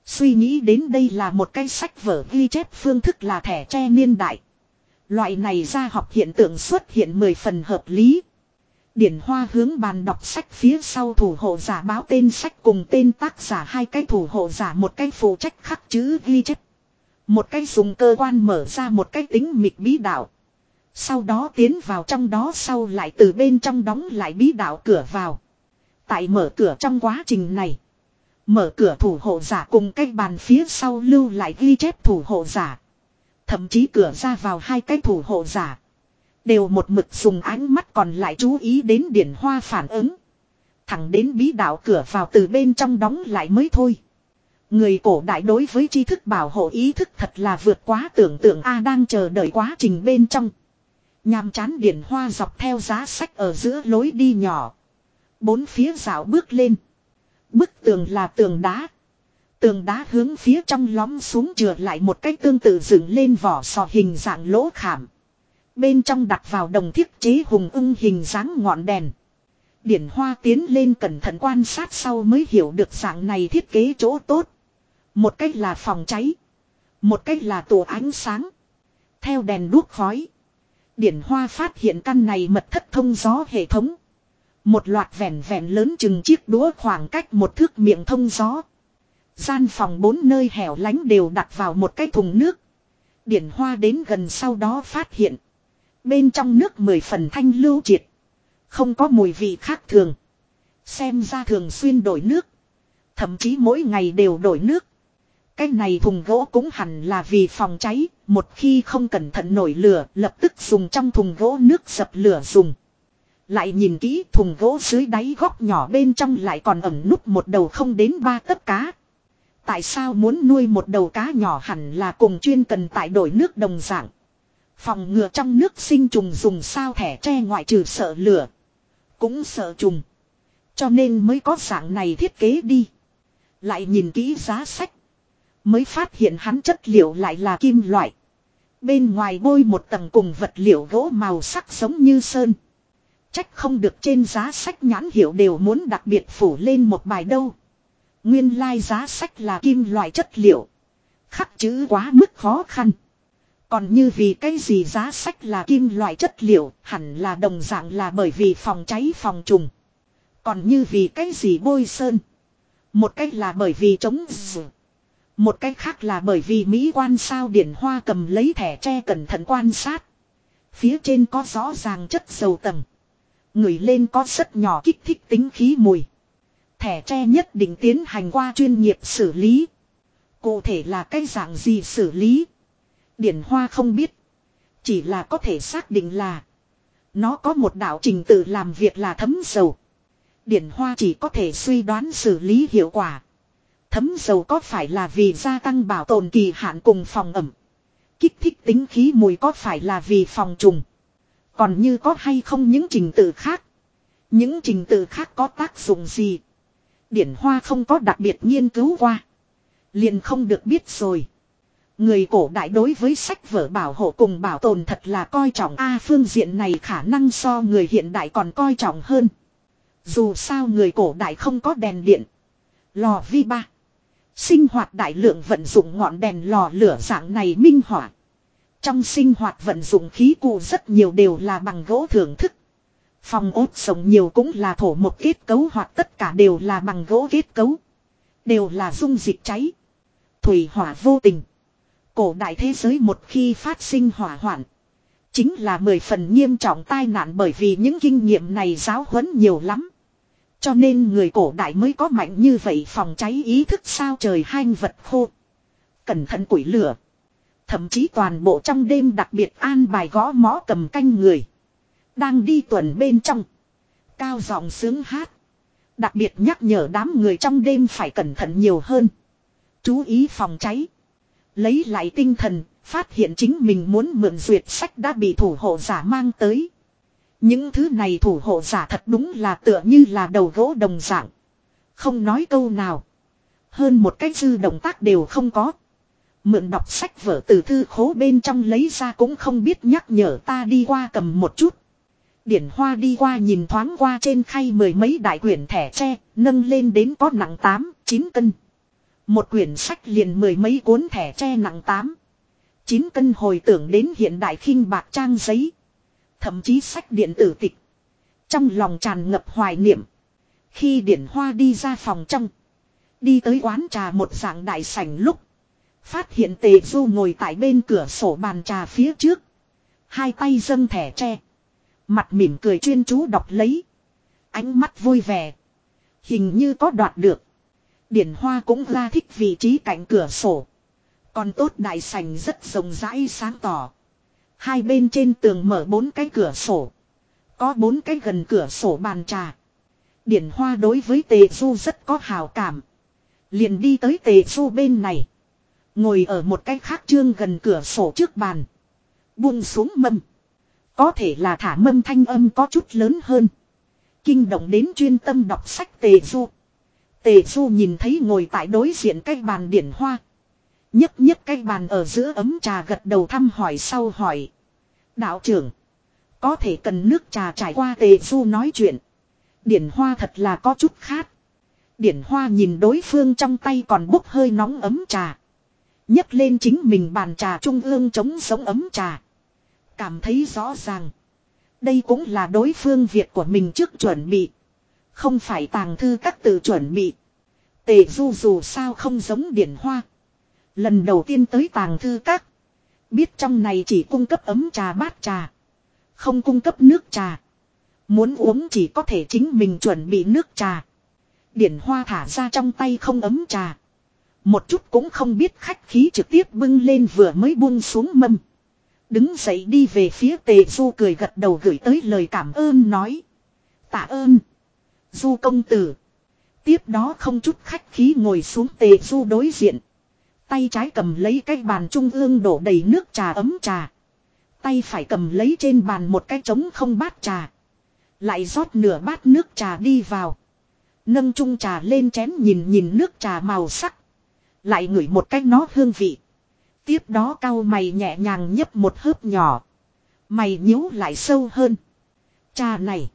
Suy nghĩ đến đây là một cái sách vở ghi chép phương thức là thẻ tre niên đại. Loại này ra học hiện tượng xuất hiện mười phần hợp lý. Điển Hoa hướng bàn đọc sách phía sau thủ hộ giả báo tên sách cùng tên tác giả hai cái thủ hộ giả một cái phụ trách khắc chữ ghi chép. Một cái dùng cơ quan mở ra một cái tính mịt bí đạo. Sau đó tiến vào trong đó sau lại từ bên trong đóng lại bí đạo cửa vào. Tại mở cửa trong quá trình này. Mở cửa thủ hộ giả cùng cái bàn phía sau lưu lại ghi chép thủ hộ giả. Thậm chí cửa ra vào hai cái thủ hộ giả. Đều một mực dùng ánh mắt còn lại chú ý đến điển hoa phản ứng. Thẳng đến bí đạo cửa vào từ bên trong đóng lại mới thôi. Người cổ đại đối với tri thức bảo hộ ý thức thật là vượt quá tưởng tượng A đang chờ đợi quá trình bên trong. Nhàm chán điển hoa dọc theo giá sách ở giữa lối đi nhỏ. Bốn phía rào bước lên. Bức tường là tường đá. Tường đá hướng phía trong lõm xuống trượt lại một cách tương tự dựng lên vỏ sò hình dạng lỗ khảm. Bên trong đặt vào đồng thiết chế hùng ưng hình dáng ngọn đèn. Điển hoa tiến lên cẩn thận quan sát sau mới hiểu được dạng này thiết kế chỗ tốt. Một cách là phòng cháy. Một cách là tổ ánh sáng. Theo đèn đuốc khói. Điển hoa phát hiện căn này mật thất thông gió hệ thống. Một loạt vẻn vẹn lớn chừng chiếc đũa khoảng cách một thước miệng thông gió. Gian phòng bốn nơi hẻo lánh đều đặt vào một cái thùng nước. Điển hoa đến gần sau đó phát hiện. Bên trong nước mười phần thanh lưu triệt. Không có mùi vị khác thường. Xem ra thường xuyên đổi nước. Thậm chí mỗi ngày đều đổi nước. Cái này thùng gỗ cũng hẳn là vì phòng cháy, một khi không cẩn thận nổi lửa, lập tức dùng trong thùng gỗ nước dập lửa dùng. Lại nhìn kỹ thùng gỗ dưới đáy góc nhỏ bên trong lại còn ẩn núp một đầu không đến ba tấc cá. Tại sao muốn nuôi một đầu cá nhỏ hẳn là cùng chuyên cần tại đổi nước đồng dạng. Phòng ngừa trong nước sinh trùng dùng sao thẻ tre ngoại trừ sợ lửa. Cũng sợ trùng. Cho nên mới có dạng này thiết kế đi. Lại nhìn kỹ giá sách. Mới phát hiện hắn chất liệu lại là kim loại. Bên ngoài bôi một tầng cùng vật liệu gỗ màu sắc giống như sơn. Trách không được trên giá sách nhãn hiệu đều muốn đặc biệt phủ lên một bài đâu. Nguyên lai like giá sách là kim loại chất liệu. Khắc chữ quá mức khó khăn. Còn như vì cái gì giá sách là kim loại chất liệu, hẳn là đồng dạng là bởi vì phòng cháy phòng trùng. Còn như vì cái gì bôi sơn. Một cách là bởi vì chống dự. Một cách khác là bởi vì Mỹ quan sao điển hoa cầm lấy thẻ tre cẩn thận quan sát. Phía trên có rõ ràng chất dầu tầng. Người lên có rất nhỏ kích thích tính khí mùi. Thẻ tre nhất định tiến hành qua chuyên nghiệp xử lý. Cụ thể là cái dạng gì xử lý. Điển Hoa không biết. Chỉ là có thể xác định là. Nó có một đạo trình tự làm việc là thấm dầu. Điển Hoa chỉ có thể suy đoán xử lý hiệu quả. Thấm dầu có phải là vì gia tăng bảo tồn kỳ hạn cùng phòng ẩm. Kích thích tính khí mùi có phải là vì phòng trùng. Còn như có hay không những trình tự khác. Những trình tự khác có tác dụng gì. Điển Hoa không có đặc biệt nghiên cứu qua. Liền không được biết rồi. Người cổ đại đối với sách vở bảo hộ cùng bảo tồn thật là coi trọng A, phương diện này khả năng so người hiện đại còn coi trọng hơn. Dù sao người cổ đại không có đèn điện. Lò vi ba. Sinh hoạt đại lượng vận dụng ngọn đèn lò lửa dạng này minh họa. Trong sinh hoạt vận dụng khí cụ rất nhiều đều là bằng gỗ thưởng thức. Phòng ốt sống nhiều cũng là thổ một kết cấu hoặc tất cả đều là bằng gỗ kết cấu. Đều là dung dịch cháy. Thủy hỏa vô tình. Cổ đại thế giới một khi phát sinh hỏa hoạn. Chính là mười phần nghiêm trọng tai nạn bởi vì những kinh nghiệm này giáo huấn nhiều lắm. Cho nên người cổ đại mới có mạnh như vậy phòng cháy ý thức sao trời hanh vật khô. Cẩn thận củi lửa. Thậm chí toàn bộ trong đêm đặc biệt an bài gõ mõ cầm canh người. Đang đi tuần bên trong. Cao giọng sướng hát. Đặc biệt nhắc nhở đám người trong đêm phải cẩn thận nhiều hơn. Chú ý phòng cháy. Lấy lại tinh thần, phát hiện chính mình muốn mượn duyệt sách đã bị thủ hộ giả mang tới. Những thứ này thủ hộ giả thật đúng là tựa như là đầu gỗ đồng dạng. Không nói câu nào. Hơn một cái dư động tác đều không có. Mượn đọc sách vở từ thư khố bên trong lấy ra cũng không biết nhắc nhở ta đi qua cầm một chút. Điển hoa đi qua nhìn thoáng qua trên khay mười mấy đại quyển thẻ tre, nâng lên đến có nặng 8, 9 cân. Một quyển sách liền mười mấy cuốn thẻ tre nặng 8, 9 cân hồi tưởng đến hiện đại khinh bạc trang giấy. Thậm chí sách điện tử tịch. Trong lòng tràn ngập hoài niệm. Khi điển hoa đi ra phòng trong. Đi tới quán trà một dạng đại sảnh lúc. Phát hiện tề du ngồi tại bên cửa sổ bàn trà phía trước. Hai tay dâng thẻ tre. Mặt mỉm cười chuyên chú đọc lấy. Ánh mắt vui vẻ. Hình như có đoạt được. Điển hoa cũng ra thích vị trí cạnh cửa sổ. Còn tốt đại sảnh rất rộng rãi sáng tỏ. Hai bên trên tường mở bốn cái cửa sổ. Có bốn cái gần cửa sổ bàn trà. Điển hoa đối với tề du rất có hào cảm. Liền đi tới tề du bên này. Ngồi ở một cái khác trương gần cửa sổ trước bàn. Buông xuống mâm. Có thể là thả mâm thanh âm có chút lớn hơn. Kinh động đến chuyên tâm đọc sách tề du. Tề du nhìn thấy ngồi tại đối diện cái bàn điển hoa. nhấc nhấc cái bàn ở giữa ấm trà gật đầu thăm hỏi sau hỏi. Đạo trưởng. Có thể cần nước trà trải qua tề du nói chuyện. Điển hoa thật là có chút khát. Điển hoa nhìn đối phương trong tay còn bốc hơi nóng ấm trà nhấc lên chính mình bàn trà trung ương chống sống ấm trà. Cảm thấy rõ ràng. Đây cũng là đối phương việc của mình trước chuẩn bị. Không phải tàng thư các tự chuẩn bị. Tề du dù sao không giống điển hoa. Lần đầu tiên tới tàng thư các. Biết trong này chỉ cung cấp ấm trà bát trà. Không cung cấp nước trà. Muốn uống chỉ có thể chính mình chuẩn bị nước trà. Điển hoa thả ra trong tay không ấm trà. Một chút cũng không biết khách khí trực tiếp bưng lên vừa mới buông xuống mâm. Đứng dậy đi về phía tề du cười gật đầu gửi tới lời cảm ơn nói. Tạ ơn. Du công tử. Tiếp đó không chút khách khí ngồi xuống tề du đối diện. Tay trái cầm lấy cái bàn trung ương đổ đầy nước trà ấm trà. Tay phải cầm lấy trên bàn một cái trống không bát trà. Lại rót nửa bát nước trà đi vào. Nâng chung trà lên chén nhìn nhìn nước trà màu sắc. Lại ngửi một cách nó hương vị. Tiếp đó cau mày nhẹ nhàng nhấp một hớp nhỏ. Mày nhíu lại sâu hơn. Cha này.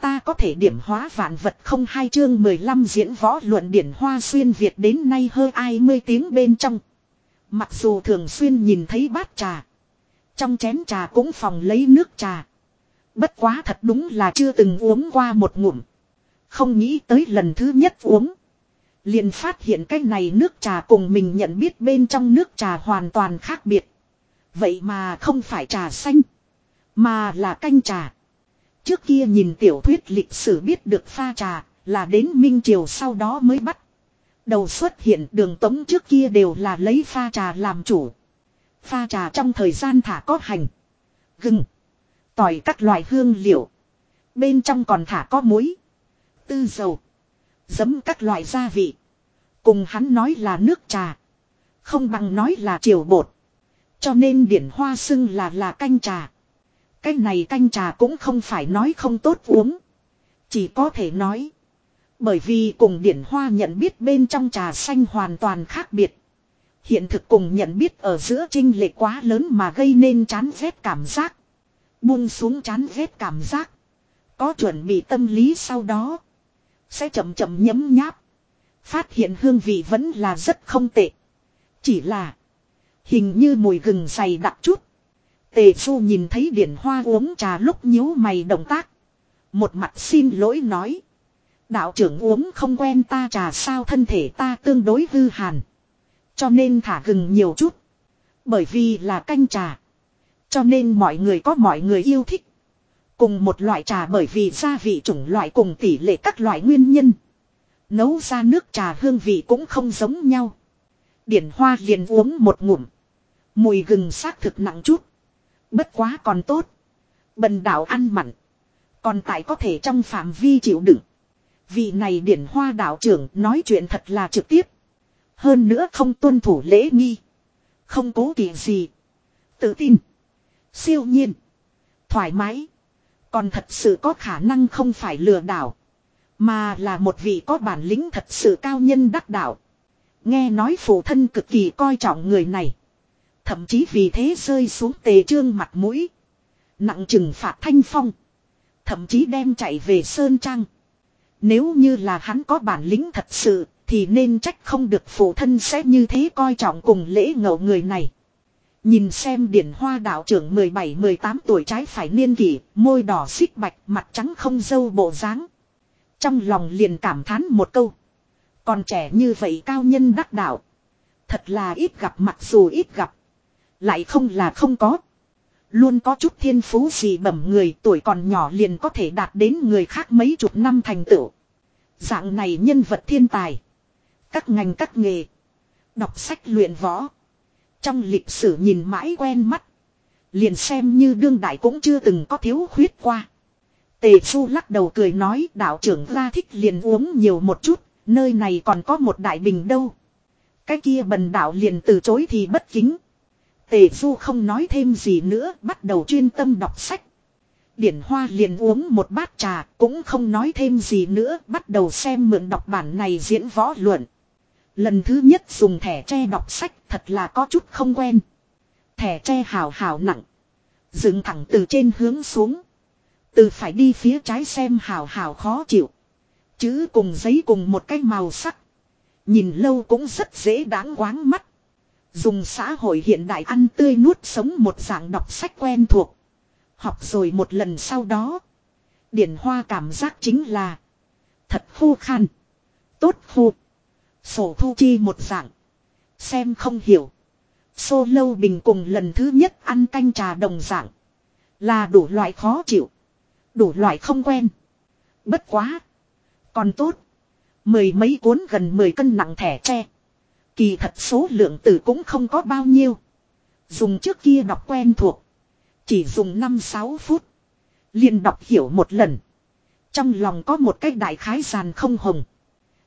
Ta có thể điểm hóa vạn vật không hai chương 15 diễn võ luận điển hoa xuyên Việt đến nay hơi ai mươi tiếng bên trong. Mặc dù thường xuyên nhìn thấy bát trà. Trong chén trà cũng phòng lấy nước trà. Bất quá thật đúng là chưa từng uống qua một ngụm. Không nghĩ tới lần thứ nhất uống liền phát hiện cái này nước trà cùng mình nhận biết bên trong nước trà hoàn toàn khác biệt. Vậy mà không phải trà xanh. Mà là canh trà. Trước kia nhìn tiểu thuyết lịch sử biết được pha trà là đến Minh Triều sau đó mới bắt. Đầu xuất hiện đường tống trước kia đều là lấy pha trà làm chủ. Pha trà trong thời gian thả có hành. Gừng. Tỏi các loại hương liệu. Bên trong còn thả có muối. Tư dầu. Giấm các loại gia vị. Cùng hắn nói là nước trà. Không bằng nói là triều bột. Cho nên điển hoa xưng là là canh trà. Cái này canh trà cũng không phải nói không tốt uống. Chỉ có thể nói. Bởi vì cùng điển hoa nhận biết bên trong trà xanh hoàn toàn khác biệt. Hiện thực cùng nhận biết ở giữa trinh lệ quá lớn mà gây nên chán ghét cảm giác. Buông xuống chán ghét cảm giác. Có chuẩn bị tâm lý sau đó. Sẽ chậm chậm nhấm nháp. Phát hiện hương vị vẫn là rất không tệ. Chỉ là. Hình như mùi gừng dày đặc chút. Tề Du nhìn thấy điển hoa uống trà lúc nhíu mày động tác. Một mặt xin lỗi nói. Đạo trưởng uống không quen ta trà sao thân thể ta tương đối hư hàn. Cho nên thả gừng nhiều chút. Bởi vì là canh trà. Cho nên mọi người có mọi người yêu thích. Cùng một loại trà bởi vì gia vị chủng loại cùng tỷ lệ các loại nguyên nhân. Nấu ra nước trà hương vị cũng không giống nhau. Điển hoa liền uống một ngụm. Mùi gừng xác thực nặng chút. Bất quá còn tốt. Bần đảo ăn mặn. Còn tại có thể trong phạm vi chịu đựng. Vị này điển hoa đạo trưởng nói chuyện thật là trực tiếp. Hơn nữa không tuân thủ lễ nghi. Không cố kỵ gì. Tự tin. Siêu nhiên. Thoải mái. Còn thật sự có khả năng không phải lừa đảo. Mà là một vị có bản lĩnh thật sự cao nhân đắc đạo. Nghe nói phụ thân cực kỳ coi trọng người này. Thậm chí vì thế rơi xuống tề trương mặt mũi. Nặng trừng phạt thanh phong. Thậm chí đem chạy về Sơn Trang. Nếu như là hắn có bản lĩnh thật sự, thì nên trách không được phụ thân sẽ như thế coi trọng cùng lễ ngậu người này. Nhìn xem điển hoa đạo trưởng 17-18 tuổi trái phải niên kỷ, môi đỏ xích bạch, mặt trắng không dâu bộ dáng. Trong lòng liền cảm thán một câu. Còn trẻ như vậy cao nhân đắc đạo. Thật là ít gặp mặc dù ít gặp. Lại không là không có. Luôn có chút thiên phú gì bẩm người tuổi còn nhỏ liền có thể đạt đến người khác mấy chục năm thành tựu. Dạng này nhân vật thiên tài. Các ngành các nghề. Đọc sách luyện võ. Trong lịch sử nhìn mãi quen mắt. Liền xem như đương đại cũng chưa từng có thiếu khuyết qua. Tề Phu lắc đầu cười nói đạo trưởng ra thích liền uống nhiều một chút, nơi này còn có một đại bình đâu. Cái kia bần đạo liền từ chối thì bất kính. Tề Du không nói thêm gì nữa, bắt đầu chuyên tâm đọc sách. Điển Hoa liền uống một bát trà, cũng không nói thêm gì nữa, bắt đầu xem mượn đọc bản này diễn võ luận. Lần thứ nhất dùng thẻ tre đọc sách thật là có chút không quen. Thẻ tre hào hào nặng. Dựng thẳng từ trên hướng xuống. Từ phải đi phía trái xem hào hào khó chịu. Chữ cùng giấy cùng một cái màu sắc. Nhìn lâu cũng rất dễ đáng quáng mắt. Dùng xã hội hiện đại ăn tươi nuốt sống một dạng đọc sách quen thuộc. Học rồi một lần sau đó. Điển hoa cảm giác chính là. Thật khô khan. Tốt khô. Sổ thu chi một dạng. Xem không hiểu. Xô lâu bình cùng lần thứ nhất ăn canh trà đồng dạng. Là đủ loại khó chịu. Đủ loại không quen. Bất quá. Còn tốt. Mười mấy cuốn gần mười cân nặng thẻ tre. Kỳ thật số lượng tử cũng không có bao nhiêu. Dùng trước kia đọc quen thuộc. Chỉ dùng 5-6 phút. liền đọc hiểu một lần. Trong lòng có một cái đại khái giàn không hồng.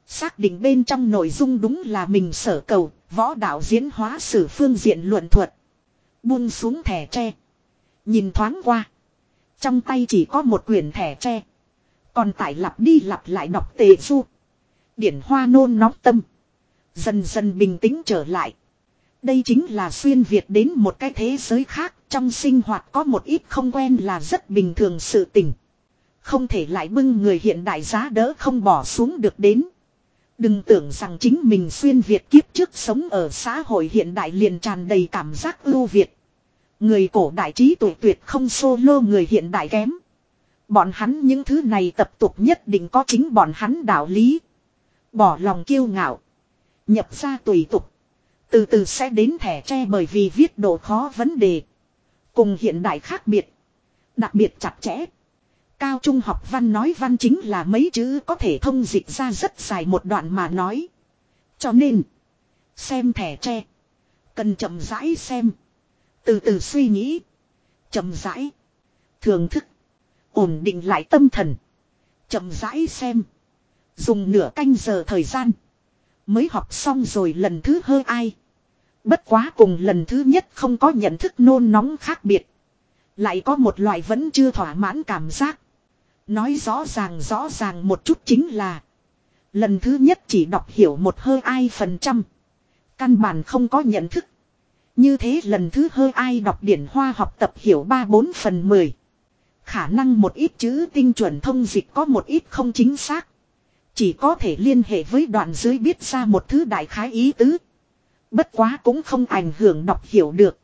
Xác định bên trong nội dung đúng là mình sở cầu, võ đạo diễn hóa sử phương diện luận thuật. Buông xuống thẻ tre. Nhìn thoáng qua. Trong tay chỉ có một quyển thẻ tre. Còn tại lặp đi lặp lại đọc tề du. Điển hoa nôn nóng tâm. Dần dần bình tĩnh trở lại. Đây chính là xuyên Việt đến một cái thế giới khác. Trong sinh hoạt có một ít không quen là rất bình thường sự tình. Không thể lại bưng người hiện đại giá đỡ không bỏ xuống được đến. Đừng tưởng rằng chính mình xuyên Việt kiếp trước sống ở xã hội hiện đại liền tràn đầy cảm giác ưu Việt. Người cổ đại trí tuổi tuyệt không solo người hiện đại kém. Bọn hắn những thứ này tập tục nhất định có chính bọn hắn đạo lý. Bỏ lòng kiêu ngạo. Nhập ra tùy tục. Từ từ sẽ đến thẻ tre bởi vì viết độ khó vấn đề. Cùng hiện đại khác biệt. Đặc biệt chặt chẽ. Cao trung học văn nói văn chính là mấy chữ có thể thông dịch ra rất dài một đoạn mà nói. Cho nên. Xem thẻ tre. Cần chậm rãi xem. Từ từ suy nghĩ. chậm rãi. thưởng thức. Ổn định lại tâm thần. chậm rãi xem. Dùng nửa canh giờ thời gian. Mới học xong rồi lần thứ hơi ai. Bất quá cùng lần thứ nhất không có nhận thức nôn nóng khác biệt. Lại có một loại vẫn chưa thỏa mãn cảm giác. Nói rõ ràng rõ ràng một chút chính là. Lần thứ nhất chỉ đọc hiểu một hơi ai phần trăm. Căn bản không có nhận thức. Như thế lần thứ hơi ai đọc điển hoa học tập hiểu 3-4 phần 10. Khả năng một ít chữ tinh chuẩn thông dịch có một ít không chính xác. Chỉ có thể liên hệ với đoạn dưới biết ra một thứ đại khái ý tứ. Bất quá cũng không ảnh hưởng đọc hiểu được.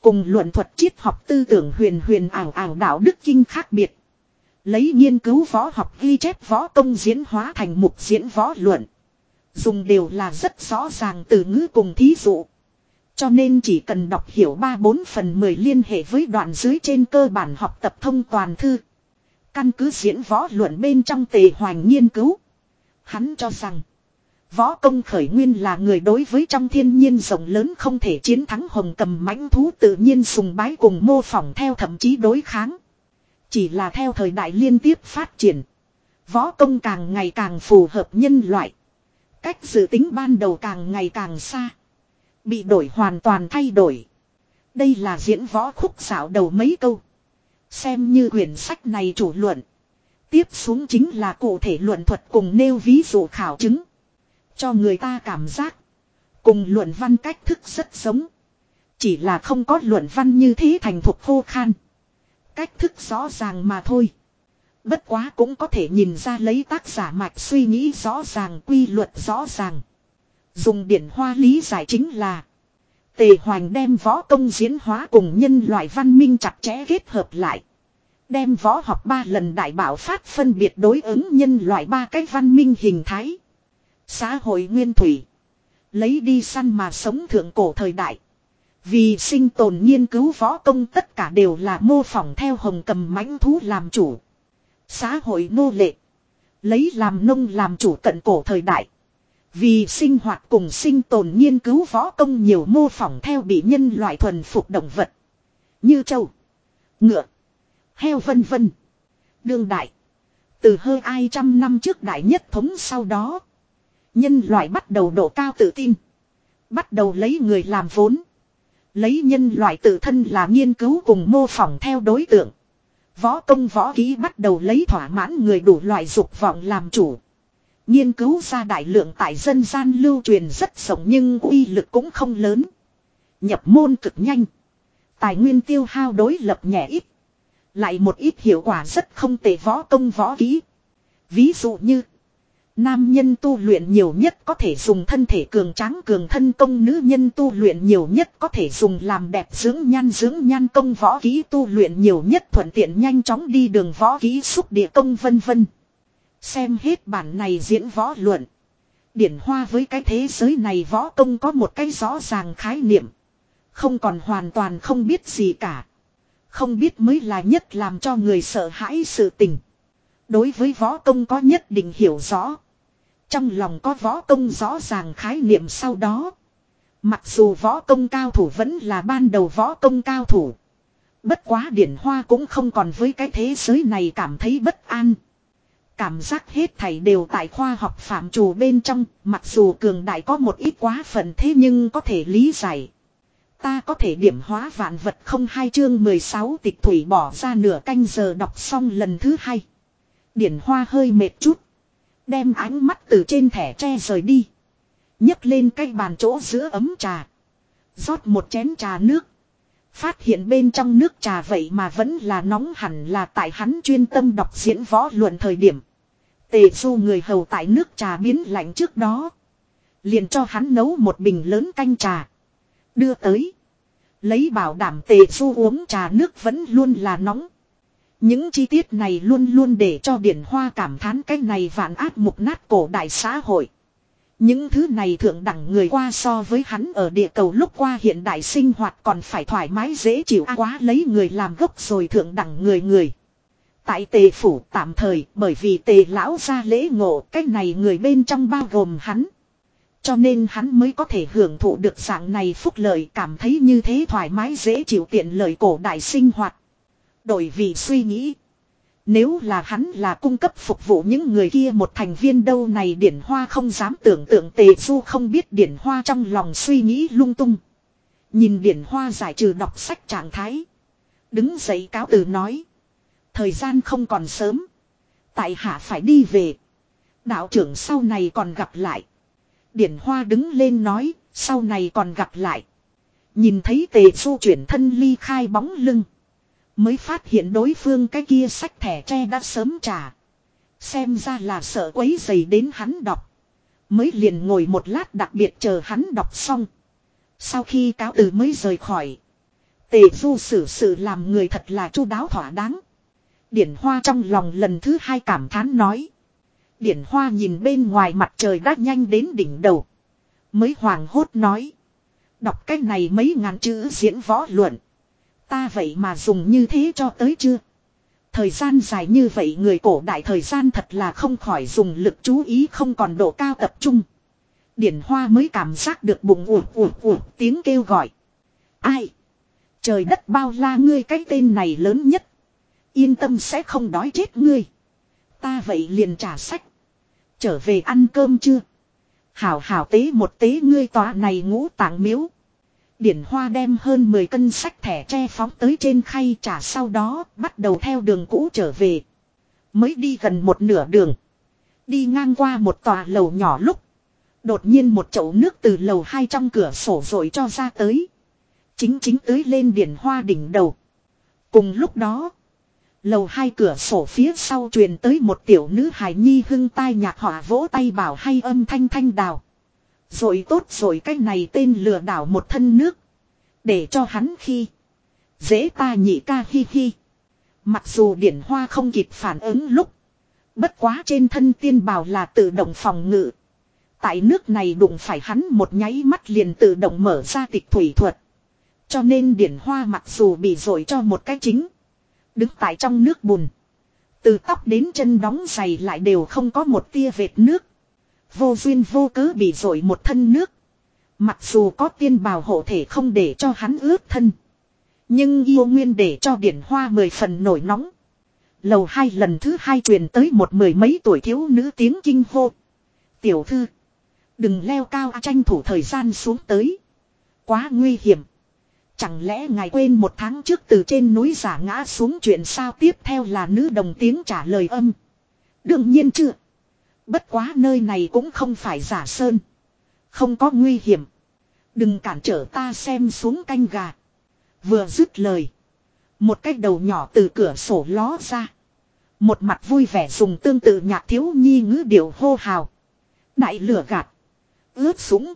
Cùng luận thuật triết học tư tưởng huyền huyền ảo ảo đạo đức kinh khác biệt. Lấy nghiên cứu võ học ghi chép võ công diễn hóa thành mục diễn võ luận. Dùng đều là rất rõ ràng từ ngữ cùng thí dụ. Cho nên chỉ cần đọc hiểu 3-4 phần 10 liên hệ với đoạn dưới trên cơ bản học tập thông toàn thư. Căn cứ diễn võ luận bên trong tề hoành nghiên cứu. Hắn cho rằng. Võ công khởi nguyên là người đối với trong thiên nhiên rộng lớn không thể chiến thắng hồng cầm mãnh thú tự nhiên sùng bái cùng mô phỏng theo thậm chí đối kháng. Chỉ là theo thời đại liên tiếp phát triển. Võ công càng ngày càng phù hợp nhân loại. Cách dự tính ban đầu càng ngày càng xa. Bị đổi hoàn toàn thay đổi. Đây là diễn võ khúc xảo đầu mấy câu. Xem như quyển sách này chủ luận. Tiếp xuống chính là cụ thể luận thuật cùng nêu ví dụ khảo chứng. Cho người ta cảm giác. Cùng luận văn cách thức rất giống. Chỉ là không có luận văn như thế thành thuộc khô khan. Cách thức rõ ràng mà thôi. Bất quá cũng có thể nhìn ra lấy tác giả mạch suy nghĩ rõ ràng, quy luật rõ ràng. Dùng điển hoa lý giải chính là. Tề Hoành đem võ công diễn hóa cùng nhân loại văn minh chặt chẽ kết hợp lại. Đem võ học ba lần đại bảo phát phân biệt đối ứng nhân loại ba cái văn minh hình thái. Xã hội nguyên thủy. Lấy đi săn mà sống thượng cổ thời đại. Vì sinh tồn nghiên cứu võ công tất cả đều là mô phỏng theo hồng cầm mãnh thú làm chủ. Xã hội nô lệ. Lấy làm nông làm chủ cận cổ thời đại. Vì sinh hoạt cùng sinh tồn nghiên cứu võ công nhiều mô phỏng theo bị nhân loại thuần phục động vật. Như trâu, ngựa, heo vân vân. Đương đại. Từ hơi ai trăm năm trước đại nhất thống sau đó. Nhân loại bắt đầu độ cao tự tin. Bắt đầu lấy người làm vốn. Lấy nhân loại tự thân là nghiên cứu cùng mô phỏng theo đối tượng. Võ công võ ký bắt đầu lấy thỏa mãn người đủ loại dục vọng làm chủ. Nghiên cứu ra đại lượng tại dân gian lưu truyền rất rộng nhưng uy lực cũng không lớn. Nhập môn cực nhanh. Tài nguyên tiêu hao đối lập nhẹ ít. Lại một ít hiệu quả rất không tệ võ công võ ký. Ví dụ như. Nam nhân tu luyện nhiều nhất có thể dùng thân thể cường tráng cường thân công, nữ nhân tu luyện nhiều nhất có thể dùng làm đẹp dưỡng nhan dưỡng nhan công, võ ký tu luyện nhiều nhất thuận tiện nhanh chóng đi đường võ ký xúc địa công, vân vân. Xem hết bản này diễn võ luận. Điển hoa với cái thế giới này võ công có một cái rõ ràng khái niệm. Không còn hoàn toàn không biết gì cả. Không biết mới là nhất làm cho người sợ hãi sự tình. Đối với võ công có nhất định hiểu rõ. Trong lòng có võ công rõ ràng khái niệm sau đó. Mặc dù võ công cao thủ vẫn là ban đầu võ công cao thủ. Bất quá điển hoa cũng không còn với cái thế giới này cảm thấy bất an. Cảm giác hết thảy đều tại khoa học phạm trù bên trong, mặc dù cường đại có một ít quá phần thế nhưng có thể lý giải. Ta có thể điểm hóa vạn vật không hai chương 16 tịch thủy bỏ ra nửa canh giờ đọc xong lần thứ hai. Điển hoa hơi mệt chút. Đem ánh mắt từ trên thẻ tre rời đi. nhấc lên cái bàn chỗ giữa ấm trà. rót một chén trà nước. Phát hiện bên trong nước trà vậy mà vẫn là nóng hẳn là tại hắn chuyên tâm đọc diễn võ luận thời điểm. Tề du người hầu tại nước trà biến lạnh trước đó. Liền cho hắn nấu một bình lớn canh trà. Đưa tới. Lấy bảo đảm tề du uống trà nước vẫn luôn là nóng. Những chi tiết này luôn luôn để cho Điển Hoa cảm thán cái này vạn ác mục nát cổ đại xã hội. Những thứ này thượng đẳng người qua so với hắn ở địa cầu lúc qua hiện đại sinh hoạt còn phải thoải mái dễ chịu à quá lấy người làm gốc rồi thượng đẳng người người. Tại tề phủ tạm thời, bởi vì tề lão ra lễ ngộ, cái này người bên trong bao gồm hắn. Cho nên hắn mới có thể hưởng thụ được dạng này phúc lợi, cảm thấy như thế thoải mái dễ chịu tiện lợi cổ đại sinh hoạt. Đổi vì suy nghĩ. Nếu là hắn là cung cấp phục vụ những người kia một thành viên đâu này điển hoa không dám tưởng tượng tề du không biết điển hoa trong lòng suy nghĩ lung tung. Nhìn điển hoa giải trừ đọc sách trạng thái. Đứng dậy cáo từ nói. Thời gian không còn sớm. Tại hạ phải đi về. Đạo trưởng sau này còn gặp lại. Điển hoa đứng lên nói. Sau này còn gặp lại. Nhìn thấy tề du chuyển thân ly khai bóng lưng. Mới phát hiện đối phương cái kia sách thẻ tre đã sớm trả. Xem ra là sợ quấy dày đến hắn đọc. Mới liền ngồi một lát đặc biệt chờ hắn đọc xong. Sau khi cáo từ mới rời khỏi. Tề du xử sự làm người thật là chu đáo thỏa đáng. Điển Hoa trong lòng lần thứ hai cảm thán nói. Điển Hoa nhìn bên ngoài mặt trời đã nhanh đến đỉnh đầu. Mới hoàng hốt nói. Đọc cái này mấy ngàn chữ diễn võ luận. Ta vậy mà dùng như thế cho tới chưa? Thời gian dài như vậy người cổ đại thời gian thật là không khỏi dùng lực chú ý không còn độ cao tập trung. Điển hoa mới cảm giác được bụng ủ ủ ủ tiếng kêu gọi. Ai? Trời đất bao la ngươi cái tên này lớn nhất. Yên tâm sẽ không đói chết ngươi. Ta vậy liền trả sách. Trở về ăn cơm chưa? Hảo hảo tế một tế ngươi tòa này ngũ tạng miếu. Điển Hoa đem hơn 10 cân sách thẻ tre phóng tới trên khay trả sau đó bắt đầu theo đường cũ trở về. Mới đi gần một nửa đường. Đi ngang qua một tòa lầu nhỏ lúc. Đột nhiên một chậu nước từ lầu hai trong cửa sổ rồi cho ra tới. Chính chính tới lên Điển Hoa đỉnh đầu. Cùng lúc đó. Lầu hai cửa sổ phía sau truyền tới một tiểu nữ hài nhi hưng tai nhạc họa vỗ tay bảo hay âm thanh thanh đào. Rồi tốt rồi cái này tên lừa đảo một thân nước. Để cho hắn khi. Dễ ta nhị ca hi hi. Mặc dù điển hoa không kịp phản ứng lúc. Bất quá trên thân tiên bào là tự động phòng ngự. Tại nước này đụng phải hắn một nháy mắt liền tự động mở ra tịch thủy thuật. Cho nên điển hoa mặc dù bị rội cho một cái chính. Đứng tại trong nước bùn. Từ tóc đến chân đóng giày lại đều không có một tia vệt nước. Vô duyên vô cớ bị rội một thân nước. Mặc dù có tiên bào hộ thể không để cho hắn ướt thân. Nhưng yêu nguyên để cho điển hoa mười phần nổi nóng. Lầu hai lần thứ hai truyền tới một mười mấy tuổi thiếu nữ tiếng kinh hô. Tiểu thư. Đừng leo cao tranh thủ thời gian xuống tới. Quá nguy hiểm. Chẳng lẽ ngài quên một tháng trước từ trên núi giả ngã xuống chuyện sao tiếp theo là nữ đồng tiếng trả lời âm. Đương nhiên chưa. Bất quá nơi này cũng không phải giả sơn. Không có nguy hiểm. Đừng cản trở ta xem xuống canh gà. Vừa dứt lời. Một cái đầu nhỏ từ cửa sổ ló ra. Một mặt vui vẻ dùng tương tự nhạc thiếu nhi ngữ điệu hô hào. Đại lửa gạt. Ướt súng.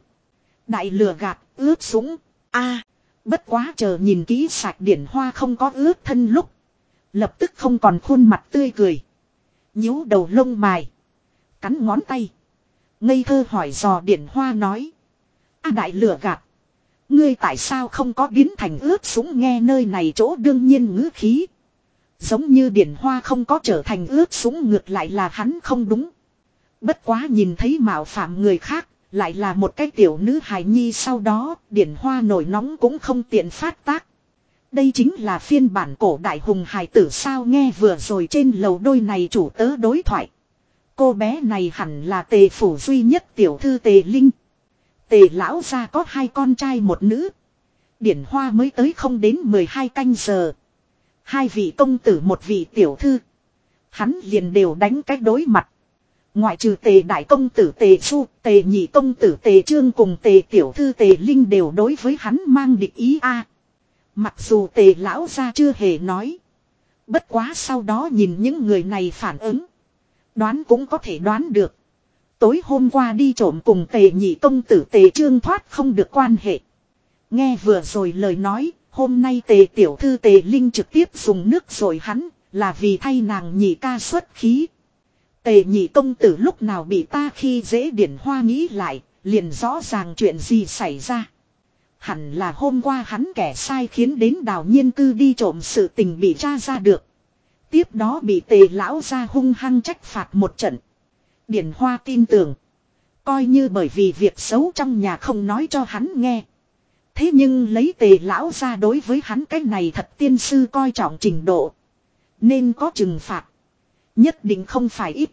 Đại lửa gạt, ướt súng. a bất quá chờ nhìn kỹ sạch điển hoa không có ướt thân lúc. Lập tức không còn khuôn mặt tươi cười. nhíu đầu lông mài. Cắn ngón tay. Ngây thơ hỏi dò điển hoa nói. A đại lửa gạt. Ngươi tại sao không có biến thành ướt súng nghe nơi này chỗ đương nhiên ngữ khí. Giống như điển hoa không có trở thành ướt súng ngược lại là hắn không đúng. Bất quá nhìn thấy mạo phạm người khác, lại là một cái tiểu nữ hài nhi sau đó, điển hoa nổi nóng cũng không tiện phát tác. Đây chính là phiên bản cổ đại hùng hài tử sao nghe vừa rồi trên lầu đôi này chủ tớ đối thoại. Cô bé này hẳn là tề phủ duy nhất tiểu thư tề linh. Tề lão gia có hai con trai một nữ. Điển hoa mới tới không đến 12 canh giờ. Hai vị công tử một vị tiểu thư. Hắn liền đều đánh cách đối mặt. Ngoại trừ tề đại công tử tề su, tề nhị công tử tề trương cùng tề tiểu thư tề linh đều đối với hắn mang địch ý a. Mặc dù tề lão gia chưa hề nói. Bất quá sau đó nhìn những người này phản ứng. Đoán cũng có thể đoán được. Tối hôm qua đi trộm cùng tề nhị công tử tề trương thoát không được quan hệ. Nghe vừa rồi lời nói, hôm nay tề tiểu thư tề linh trực tiếp dùng nước rồi hắn, là vì thay nàng nhị ca xuất khí. Tề nhị công tử lúc nào bị ta khi dễ điển hoa nghĩ lại, liền rõ ràng chuyện gì xảy ra. Hẳn là hôm qua hắn kẻ sai khiến đến đào nhiên cư đi trộm sự tình bị tra ra được. Tiếp đó bị tề lão ra hung hăng trách phạt một trận. Điển Hoa tin tưởng. Coi như bởi vì việc xấu trong nhà không nói cho hắn nghe. Thế nhưng lấy tề lão ra đối với hắn cái này thật tiên sư coi trọng trình độ. Nên có trừng phạt. Nhất định không phải ít.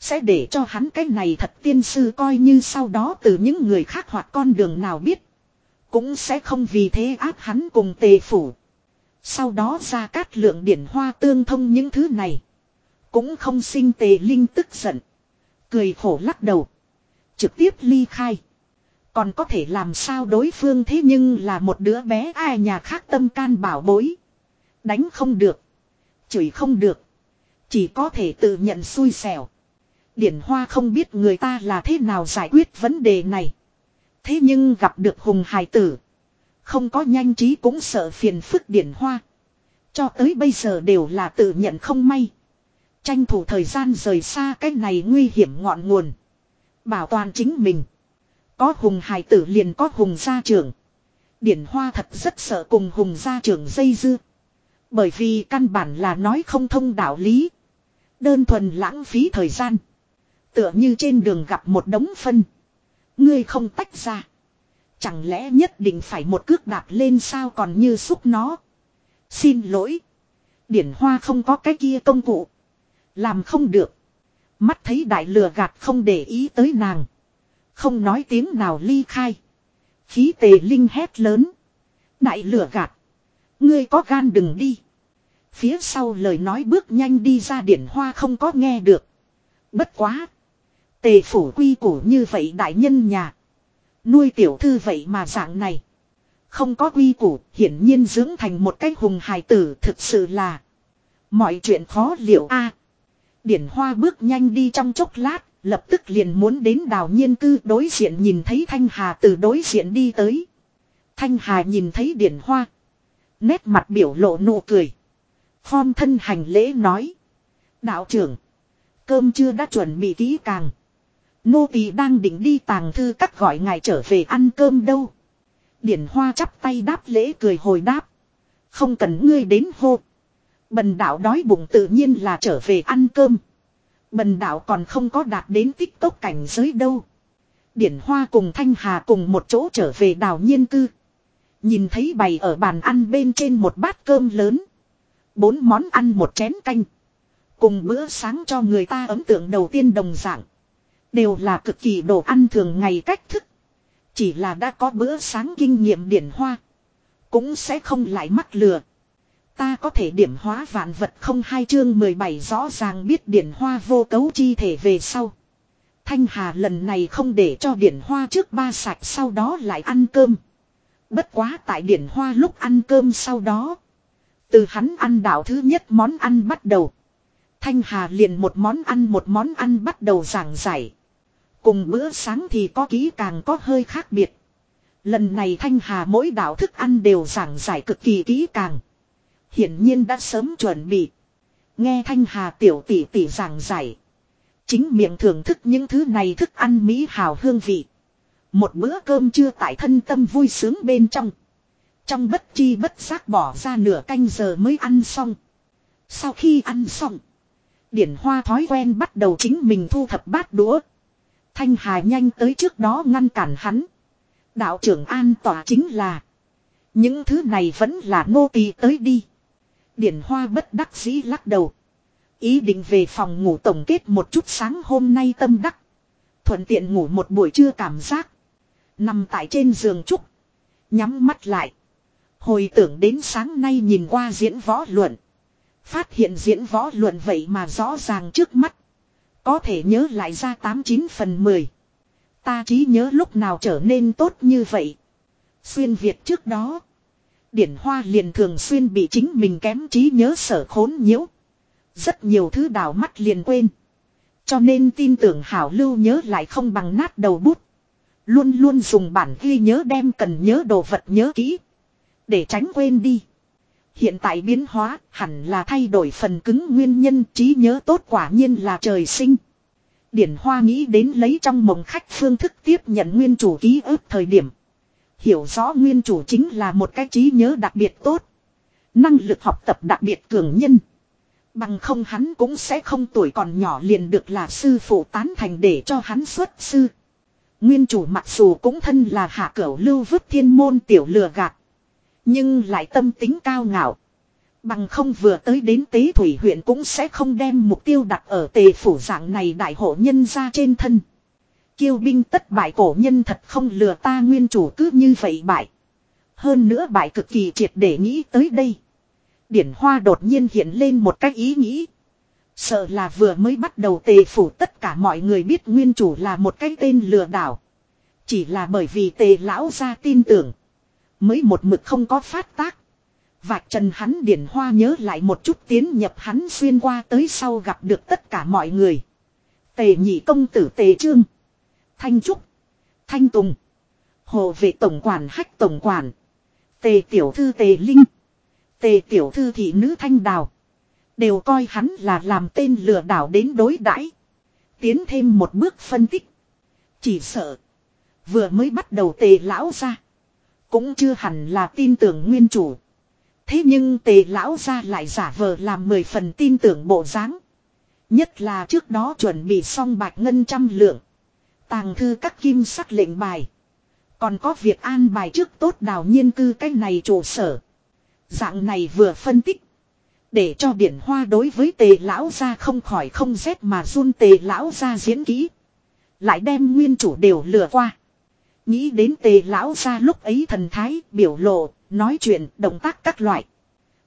Sẽ để cho hắn cái này thật tiên sư coi như sau đó từ những người khác hoặc con đường nào biết. Cũng sẽ không vì thế áp hắn cùng tề phủ. Sau đó ra cát lượng điển hoa tương thông những thứ này. Cũng không sinh tề linh tức giận. Cười khổ lắc đầu. Trực tiếp ly khai. Còn có thể làm sao đối phương thế nhưng là một đứa bé ai nhà khác tâm can bảo bối. Đánh không được. Chửi không được. Chỉ có thể tự nhận xui xẻo. Điển Hoa không biết người ta là thế nào giải quyết vấn đề này. Thế nhưng gặp được Hùng Hải Tử. Không có nhanh trí cũng sợ phiền phức điển hoa. Cho tới bây giờ đều là tự nhận không may. Tranh thủ thời gian rời xa cái này nguy hiểm ngọn nguồn. Bảo toàn chính mình. Có hùng hài tử liền có hùng gia trưởng. Điển Hoa thật rất sợ cùng Hùng gia trưởng dây dưa. Bởi vì căn bản là nói không thông đạo lý. Đơn thuần lãng phí thời gian. Tựa như trên đường gặp một đống phân. Ngươi không tách ra. Chẳng lẽ nhất định phải một cước đạp lên sao còn như xúc nó. Xin lỗi. Điển Hoa không có cái kia công cụ. Làm không được. Mắt thấy đại lừa gạt không để ý tới nàng. Không nói tiếng nào ly khai. Khí tề linh hét lớn. Đại lừa gạt. Ngươi có gan đừng đi. Phía sau lời nói bước nhanh đi ra điển hoa không có nghe được. Bất quá. Tề phủ quy củ như vậy đại nhân nhà. Nuôi tiểu thư vậy mà dạng này. Không có quy củ, hiển nhiên dưỡng thành một cái hùng hài tử thực sự là. Mọi chuyện khó liệu a Điển hoa bước nhanh đi trong chốc lát. Lập tức liền muốn đến đào nhiên cư đối diện nhìn thấy Thanh Hà từ đối diện đi tới. Thanh Hà nhìn thấy điển hoa. Nét mặt biểu lộ nụ cười. Phong thân hành lễ nói. Đạo trưởng. Cơm chưa đã chuẩn bị kỹ càng. Nô tỳ đang định đi tàng thư các gọi ngài trở về ăn cơm đâu. Điển hoa chắp tay đáp lễ cười hồi đáp. Không cần ngươi đến hô. Bần đạo đói bụng tự nhiên là trở về ăn cơm. Bần đạo còn không có đạt đến tích tốc cảnh giới đâu. Điển Hoa cùng Thanh Hà cùng một chỗ trở về đào nhiên cư. Nhìn thấy bày ở bàn ăn bên trên một bát cơm lớn. Bốn món ăn một chén canh. Cùng bữa sáng cho người ta ấn tượng đầu tiên đồng dạng. Đều là cực kỳ đồ ăn thường ngày cách thức. Chỉ là đã có bữa sáng kinh nghiệm điển hoa. Cũng sẽ không lại mắc lừa. Ta có thể điểm hóa vạn vật không hai chương 17 rõ ràng biết điển hoa vô cấu chi thể về sau. Thanh Hà lần này không để cho điển hoa trước ba sạch sau đó lại ăn cơm. Bất quá tại điển hoa lúc ăn cơm sau đó. Từ hắn ăn đạo thứ nhất món ăn bắt đầu. Thanh Hà liền một món ăn một món ăn bắt đầu giảng giải. Cùng bữa sáng thì có ký càng có hơi khác biệt. Lần này Thanh Hà mỗi đạo thức ăn đều giảng giải cực kỳ kỹ càng. Hiển nhiên đã sớm chuẩn bị. Nghe Thanh Hà tiểu tỷ tỷ giảng giải. Chính miệng thưởng thức những thứ này thức ăn mỹ hào hương vị. Một bữa cơm chưa tại thân tâm vui sướng bên trong. Trong bất chi bất giác bỏ ra nửa canh giờ mới ăn xong. Sau khi ăn xong. Điển hoa thói quen bắt đầu chính mình thu thập bát đũa. Thanh Hà nhanh tới trước đó ngăn cản hắn. Đạo trưởng an tỏa chính là. Những thứ này vẫn là nô tỳ tới đi. Điển hoa bất đắc dĩ lắc đầu. Ý định về phòng ngủ tổng kết một chút sáng hôm nay tâm đắc. Thuận tiện ngủ một buổi trưa cảm giác. Nằm tại trên giường trúc. Nhắm mắt lại. Hồi tưởng đến sáng nay nhìn qua diễn võ luận. Phát hiện diễn võ luận vậy mà rõ ràng trước mắt. Có thể nhớ lại ra 89 phần 10. Ta trí nhớ lúc nào trở nên tốt như vậy. Xuyên Việt trước đó. Điển Hoa liền thường xuyên bị chính mình kém trí nhớ sở khốn nhiễu. Rất nhiều thứ đảo mắt liền quên. Cho nên tin tưởng hảo lưu nhớ lại không bằng nát đầu bút. Luôn luôn dùng bản ghi nhớ đem cần nhớ đồ vật nhớ kỹ. Để tránh quên đi. Hiện tại biến hóa hẳn là thay đổi phần cứng nguyên nhân, trí nhớ tốt quả nhiên là trời sinh. Điển Hoa nghĩ đến lấy trong mộng khách phương thức tiếp nhận nguyên chủ ký ức thời điểm. Hiểu rõ nguyên chủ chính là một cái trí nhớ đặc biệt tốt. Năng lực học tập đặc biệt cường nhân. Bằng không hắn cũng sẽ không tuổi còn nhỏ liền được là sư phụ tán thành để cho hắn xuất sư. Nguyên chủ mặc dù cũng thân là hạ cửu lưu vứt thiên môn tiểu lừa gạt. Nhưng lại tâm tính cao ngạo. Bằng không vừa tới đến tế thủy huyện cũng sẽ không đem mục tiêu đặt ở tề phủ dạng này đại hộ nhân ra trên thân. Kiêu binh tất bại cổ nhân thật không lừa ta nguyên chủ cứ như vậy bại. Hơn nữa bại cực kỳ triệt để nghĩ tới đây. Điển hoa đột nhiên hiện lên một cách ý nghĩ. Sợ là vừa mới bắt đầu tề phủ tất cả mọi người biết nguyên chủ là một cái tên lừa đảo. Chỉ là bởi vì tề lão ra tin tưởng. Mới một mực không có phát tác. Vạch trần hắn điển hoa nhớ lại một chút tiến nhập hắn xuyên qua tới sau gặp được tất cả mọi người. Tề nhị công tử tề trương. Thanh trúc. Thanh tùng. Hồ vệ tổng quản hách tổng quản. Tề tiểu thư tề linh. Tề tiểu thư thị nữ thanh đào. Đều coi hắn là làm tên lừa đảo đến đối đãi Tiến thêm một bước phân tích. Chỉ sợ. Vừa mới bắt đầu tề lão ra. Cũng chưa hẳn là tin tưởng nguyên chủ. Thế nhưng tề lão ra lại giả vờ làm mười phần tin tưởng bộ dáng. Nhất là trước đó chuẩn bị xong bạch ngân trăm lượng. Tàng thư các kim sắc lệnh bài. Còn có việc an bài trước tốt đào nhiên cư cái này trụ sở. Dạng này vừa phân tích. Để cho điển hoa đối với tề lão ra không khỏi không rét mà run tề lão ra diễn kỹ. Lại đem nguyên chủ đều lừa qua. Nghĩ đến tề lão ra lúc ấy thần thái, biểu lộ, nói chuyện, động tác các loại.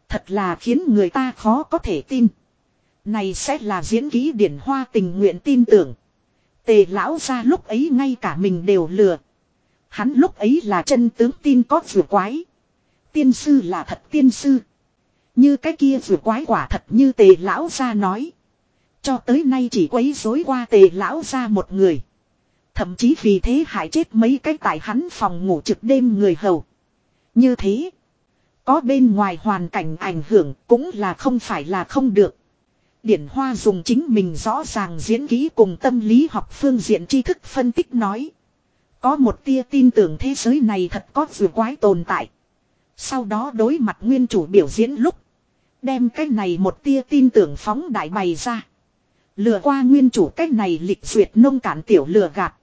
Thật là khiến người ta khó có thể tin. Này sẽ là diễn kỹ điển hoa tình nguyện tin tưởng. Tề lão ra lúc ấy ngay cả mình đều lừa. Hắn lúc ấy là chân tướng tin có vừa quái. Tiên sư là thật tiên sư. Như cái kia vừa quái quả thật như tề lão ra nói. Cho tới nay chỉ quấy rối qua tề lão ra một người. Thậm chí vì thế hại chết mấy cái tại hắn phòng ngủ trực đêm người hầu. Như thế. Có bên ngoài hoàn cảnh ảnh hưởng cũng là không phải là không được. Điển Hoa dùng chính mình rõ ràng diễn ký cùng tâm lý học phương diện tri thức phân tích nói. Có một tia tin tưởng thế giới này thật có vừa quái tồn tại. Sau đó đối mặt nguyên chủ biểu diễn lúc. Đem cái này một tia tin tưởng phóng đại bày ra. Lừa qua nguyên chủ cái này lịch duyệt nông cản tiểu lừa gạt.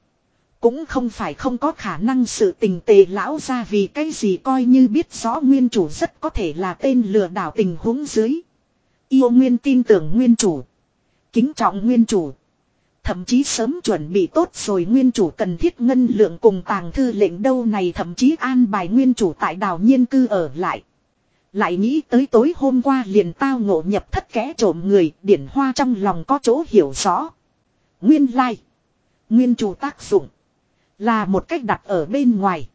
Cũng không phải không có khả năng sự tình tề lão ra vì cái gì coi như biết rõ nguyên chủ rất có thể là tên lừa đảo tình huống dưới. Yêu nguyên tin tưởng nguyên chủ. Kính trọng nguyên chủ. Thậm chí sớm chuẩn bị tốt rồi nguyên chủ cần thiết ngân lượng cùng tàng thư lệnh đâu này thậm chí an bài nguyên chủ tại đảo nhiên cư ở lại. Lại nghĩ tới tối hôm qua liền tao ngộ nhập thất kẽ trộm người, điển hoa trong lòng có chỗ hiểu rõ. Nguyên lai. Nguyên chủ tác dụng. Là một cách đặt ở bên ngoài.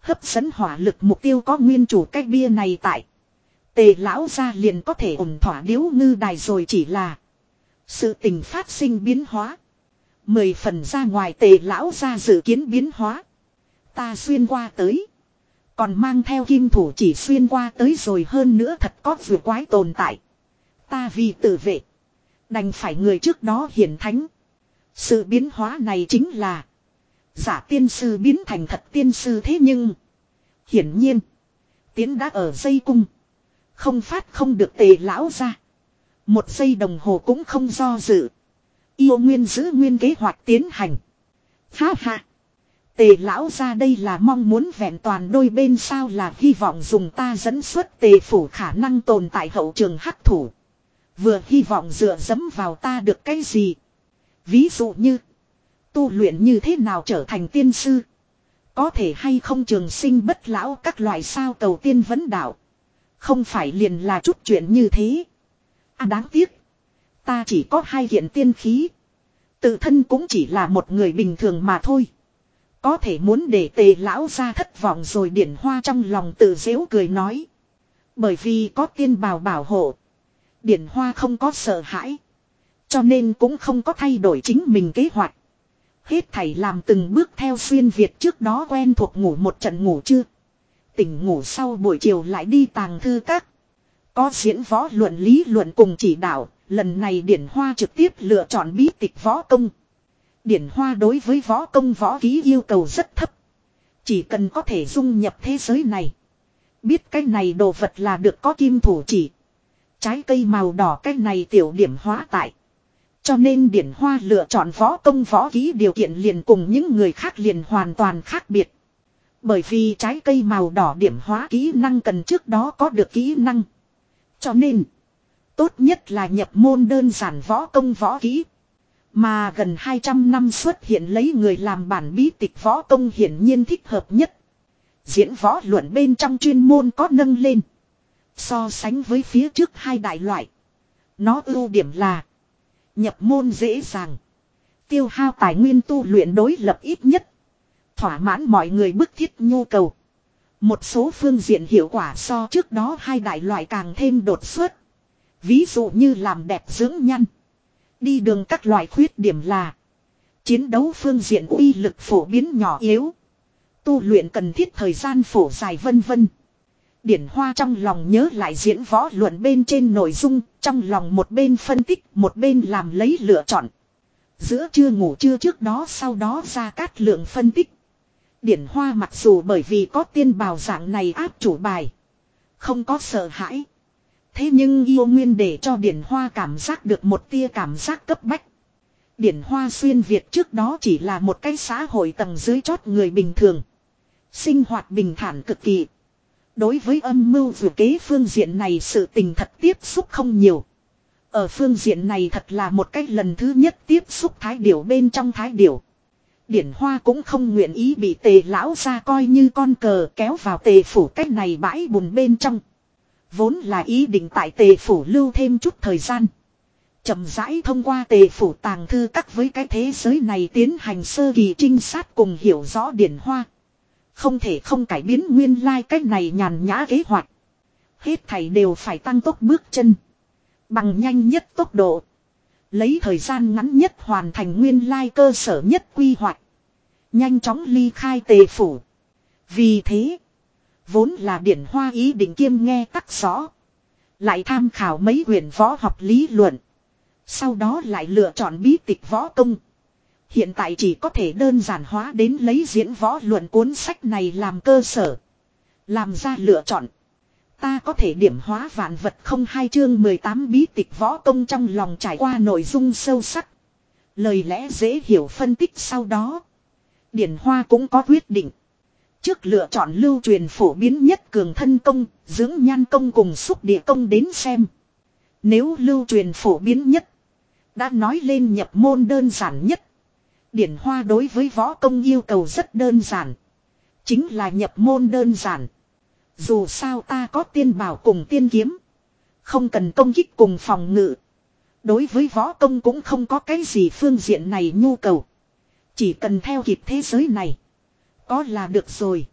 Hấp dẫn hỏa lực mục tiêu có nguyên chủ cách bia này tại. Tề lão ra liền có thể ổn thỏa điếu ngư đài rồi chỉ là. Sự tình phát sinh biến hóa. Mười phần ra ngoài tề lão ra dự kiến biến hóa. Ta xuyên qua tới. Còn mang theo kim thủ chỉ xuyên qua tới rồi hơn nữa thật có vừa quái tồn tại. Ta vì tự vệ. Đành phải người trước đó hiển thánh. Sự biến hóa này chính là. Giả tiên sư biến thành thật tiên sư thế nhưng. Hiển nhiên. Tiến đã ở dây cung. Không phát không được tề lão ra. Một giây đồng hồ cũng không do dự. Yêu nguyên giữ nguyên kế hoạch tiến hành. Ha ha. Tề lão ra đây là mong muốn vẹn toàn đôi bên sao là hy vọng dùng ta dẫn xuất tề phủ khả năng tồn tại hậu trường hắc thủ. Vừa hy vọng dựa dẫm vào ta được cái gì. Ví dụ như. Tu luyện như thế nào trở thành tiên sư. Có thể hay không trường sinh bất lão các loại sao cầu tiên vấn đạo. Không phải liền là chút chuyện như thế. À đáng tiếc. Ta chỉ có hai hiện tiên khí. Tự thân cũng chỉ là một người bình thường mà thôi. Có thể muốn để tề lão ra thất vọng rồi điển hoa trong lòng tự dễu cười nói. Bởi vì có tiên bào bảo hộ. Điển hoa không có sợ hãi. Cho nên cũng không có thay đổi chính mình kế hoạch. Hết thảy làm từng bước theo xuyên Việt trước đó quen thuộc ngủ một trận ngủ chưa. Tỉnh ngủ sau buổi chiều lại đi tàng thư các. Có diễn võ luận lý luận cùng chỉ đạo, lần này Điển Hoa trực tiếp lựa chọn bí tịch võ công. Điển Hoa đối với võ công võ ký yêu cầu rất thấp. Chỉ cần có thể dung nhập thế giới này. Biết cái này đồ vật là được có kim thủ chỉ. Trái cây màu đỏ cái này tiểu điểm hóa tại. Cho nên điển hoa lựa chọn võ công võ ký điều kiện liền cùng những người khác liền hoàn toàn khác biệt. Bởi vì trái cây màu đỏ điểm hóa kỹ năng cần trước đó có được kỹ năng. Cho nên, tốt nhất là nhập môn đơn giản võ công võ kỹ. Mà gần 200 năm xuất hiện lấy người làm bản bí tịch võ công hiển nhiên thích hợp nhất. Diễn võ luận bên trong chuyên môn có nâng lên. So sánh với phía trước hai đại loại. Nó ưu điểm là Nhập môn dễ dàng. Tiêu hao tài nguyên tu luyện đối lập ít nhất. Thỏa mãn mọi người bức thiết nhu cầu. Một số phương diện hiệu quả so trước đó hai đại loại càng thêm đột xuất. Ví dụ như làm đẹp dưỡng nhăn. Đi đường các loại khuyết điểm là. Chiến đấu phương diện uy lực phổ biến nhỏ yếu. Tu luyện cần thiết thời gian phổ dài vân vân. Điển Hoa trong lòng nhớ lại diễn võ luận bên trên nội dung, trong lòng một bên phân tích, một bên làm lấy lựa chọn. Giữa trưa ngủ trưa trước đó sau đó ra cát lượng phân tích. Điển hoa mặc dù bởi vì có tiên bào dạng này áp chủ bài. Không có sợ hãi. Thế nhưng yêu nguyên để cho điển hoa cảm giác được một tia cảm giác cấp bách. Điển hoa xuyên Việt trước đó chỉ là một cái xã hội tầng dưới chót người bình thường. Sinh hoạt bình thản cực kỳ. Đối với âm mưu vừa kế phương diện này sự tình thật tiếp xúc không nhiều. Ở phương diện này thật là một cách lần thứ nhất tiếp xúc thái điểu bên trong thái điểu. Điển Hoa cũng không nguyện ý bị tề lão ra coi như con cờ kéo vào tề phủ cách này bãi bùn bên trong. Vốn là ý định tại tề phủ lưu thêm chút thời gian. chậm rãi thông qua tề phủ tàng thư các với cái thế giới này tiến hành sơ kỳ trinh sát cùng hiểu rõ Điển Hoa. Không thể không cải biến nguyên lai like cách này nhàn nhã kế hoạch. Hết thảy đều phải tăng tốc bước chân. Bằng nhanh nhất tốc độ. Lấy thời gian ngắn nhất hoàn thành nguyên lai cơ sở nhất quy hoạch. Nhanh chóng ly khai tề phủ. Vì thế. Vốn là điển hoa ý định kiêm nghe tắc rõ. Lại tham khảo mấy quyển võ học lý luận. Sau đó lại lựa chọn bí tịch võ công. Hiện tại chỉ có thể đơn giản hóa đến lấy diễn võ luận cuốn sách này làm cơ sở. Làm ra lựa chọn. Ta có thể điểm hóa vạn vật không hai chương 18 bí tịch võ công trong lòng trải qua nội dung sâu sắc. Lời lẽ dễ hiểu phân tích sau đó. Điển Hoa cũng có quyết định. Trước lựa chọn lưu truyền phổ biến nhất cường thân công, dưỡng nhan công cùng xúc địa công đến xem. Nếu lưu truyền phổ biến nhất, đã nói lên nhập môn đơn giản nhất. Điển Hoa đối với võ công yêu cầu rất đơn giản. Chính là nhập môn đơn giản. Dù sao ta có tiên bảo cùng tiên kiếm. Không cần công kích cùng phòng ngự. Đối với võ công cũng không có cái gì phương diện này nhu cầu. Chỉ cần theo kịp thế giới này. Có là được rồi.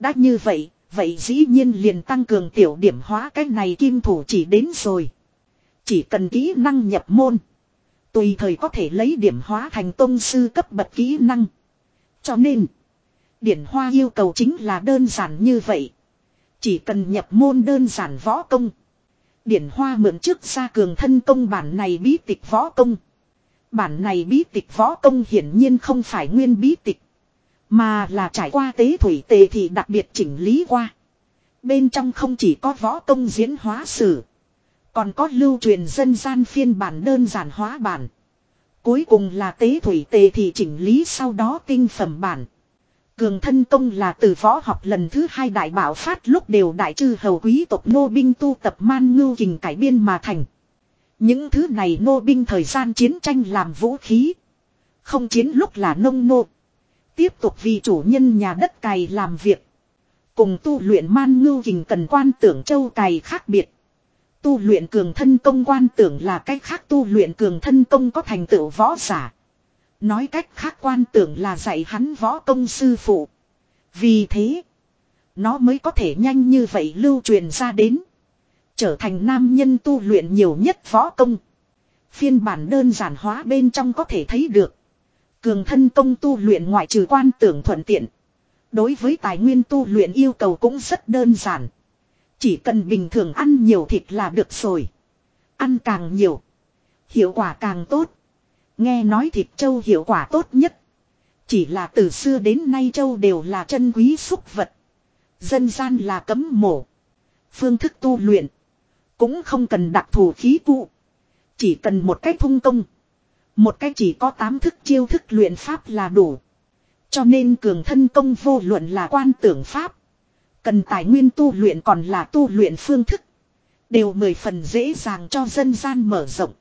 Đã như vậy, vậy dĩ nhiên liền tăng cường tiểu điểm hóa cái này kim thủ chỉ đến rồi. Chỉ cần kỹ năng nhập môn. Tùy thời có thể lấy điểm hóa thành tôn sư cấp bậc kỹ năng. Cho nên, điển hoa yêu cầu chính là đơn giản như vậy. Chỉ cần nhập môn đơn giản võ công. Điển hoa mượn trước ra cường thân công bản này bí tịch võ công. Bản này bí tịch võ công hiển nhiên không phải nguyên bí tịch. Mà là trải qua tế thủy tề thì đặc biệt chỉnh lý qua. Bên trong không chỉ có võ công diễn hóa sử. Còn có lưu truyền dân gian phiên bản đơn giản hóa bản. Cuối cùng là tế thủy tề thì chỉnh lý sau đó tinh phẩm bản. Cường thân công là từ võ học lần thứ hai đại bảo phát lúc đều đại trư hầu quý tộc nô binh tu tập man ngưu kình cải biên mà thành. Những thứ này nô binh thời gian chiến tranh làm vũ khí. Không chiến lúc là nông nô. Tiếp tục vì chủ nhân nhà đất cày làm việc. Cùng tu luyện man ngưu kình cần quan tưởng châu cày khác biệt. Tu luyện cường thân công quan tưởng là cách khác tu luyện cường thân công có thành tựu võ giả. Nói cách khác quan tưởng là dạy hắn võ công sư phụ. Vì thế, nó mới có thể nhanh như vậy lưu truyền ra đến. Trở thành nam nhân tu luyện nhiều nhất võ công. Phiên bản đơn giản hóa bên trong có thể thấy được. Cường thân công tu luyện ngoại trừ quan tưởng thuận tiện. Đối với tài nguyên tu luyện yêu cầu cũng rất đơn giản. Chỉ cần bình thường ăn nhiều thịt là được rồi. Ăn càng nhiều. Hiệu quả càng tốt. Nghe nói thịt trâu hiệu quả tốt nhất. Chỉ là từ xưa đến nay trâu đều là chân quý xúc vật. Dân gian là cấm mổ. Phương thức tu luyện. Cũng không cần đặc thù khí cụ. Chỉ cần một cách thung công. Một cách chỉ có tám thức chiêu thức luyện pháp là đủ. Cho nên cường thân công vô luận là quan tưởng pháp. Cần tài nguyên tu luyện còn là tu luyện phương thức. Đều mười phần dễ dàng cho dân gian mở rộng.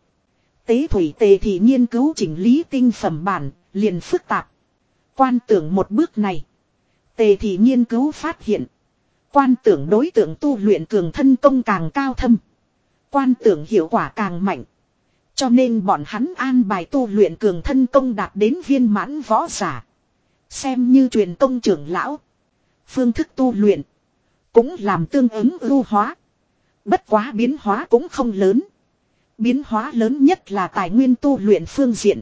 Tế thủy tề thì nghiên cứu chỉnh lý tinh phẩm bản, liền phức tạp. Quan tưởng một bước này. Tề thì nghiên cứu phát hiện. Quan tưởng đối tượng tu luyện cường thân công càng cao thâm. Quan tưởng hiệu quả càng mạnh. Cho nên bọn hắn an bài tu luyện cường thân công đạt đến viên mãn võ giả. Xem như truyền công trưởng lão. Phương thức tu luyện. Cũng làm tương ứng ưu hóa. Bất quá biến hóa cũng không lớn. Biến hóa lớn nhất là tài nguyên tu luyện phương diện.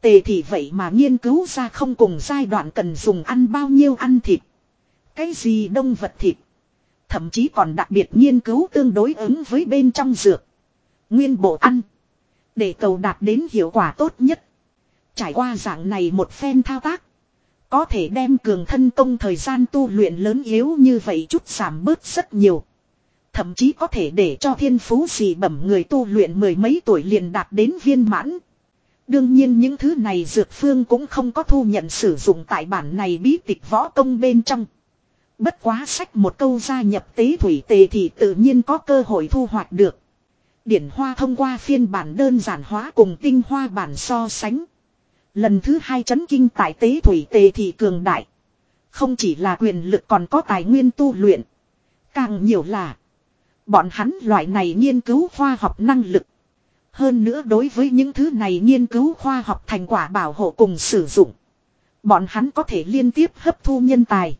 Tề thì vậy mà nghiên cứu ra không cùng giai đoạn cần dùng ăn bao nhiêu ăn thịt. Cái gì đông vật thịt. Thậm chí còn đặc biệt nghiên cứu tương đối ứng với bên trong dược. Nguyên bộ ăn. Để cầu đạt đến hiệu quả tốt nhất. Trải qua dạng này một phen thao tác có thể đem cường thân công thời gian tu luyện lớn yếu như vậy chút giảm bớt rất nhiều. Thậm chí có thể để cho thiên phú gì bẩm người tu luyện mười mấy tuổi liền đạt đến viên mãn. Đương nhiên những thứ này dược phương cũng không có thu nhận sử dụng tại bản này bí tịch võ công bên trong. Bất quá sách một câu gia nhập tế thủy tề thì tự nhiên có cơ hội thu hoạch được. Điển hoa thông qua phiên bản đơn giản hóa cùng tinh hoa bản so sánh. Lần thứ hai chấn kinh tại tế thủy tề thì cường đại. Không chỉ là quyền lực còn có tài nguyên tu luyện. Càng nhiều là. Bọn hắn loại này nghiên cứu khoa học năng lực. Hơn nữa đối với những thứ này nghiên cứu khoa học thành quả bảo hộ cùng sử dụng. Bọn hắn có thể liên tiếp hấp thu nhân tài.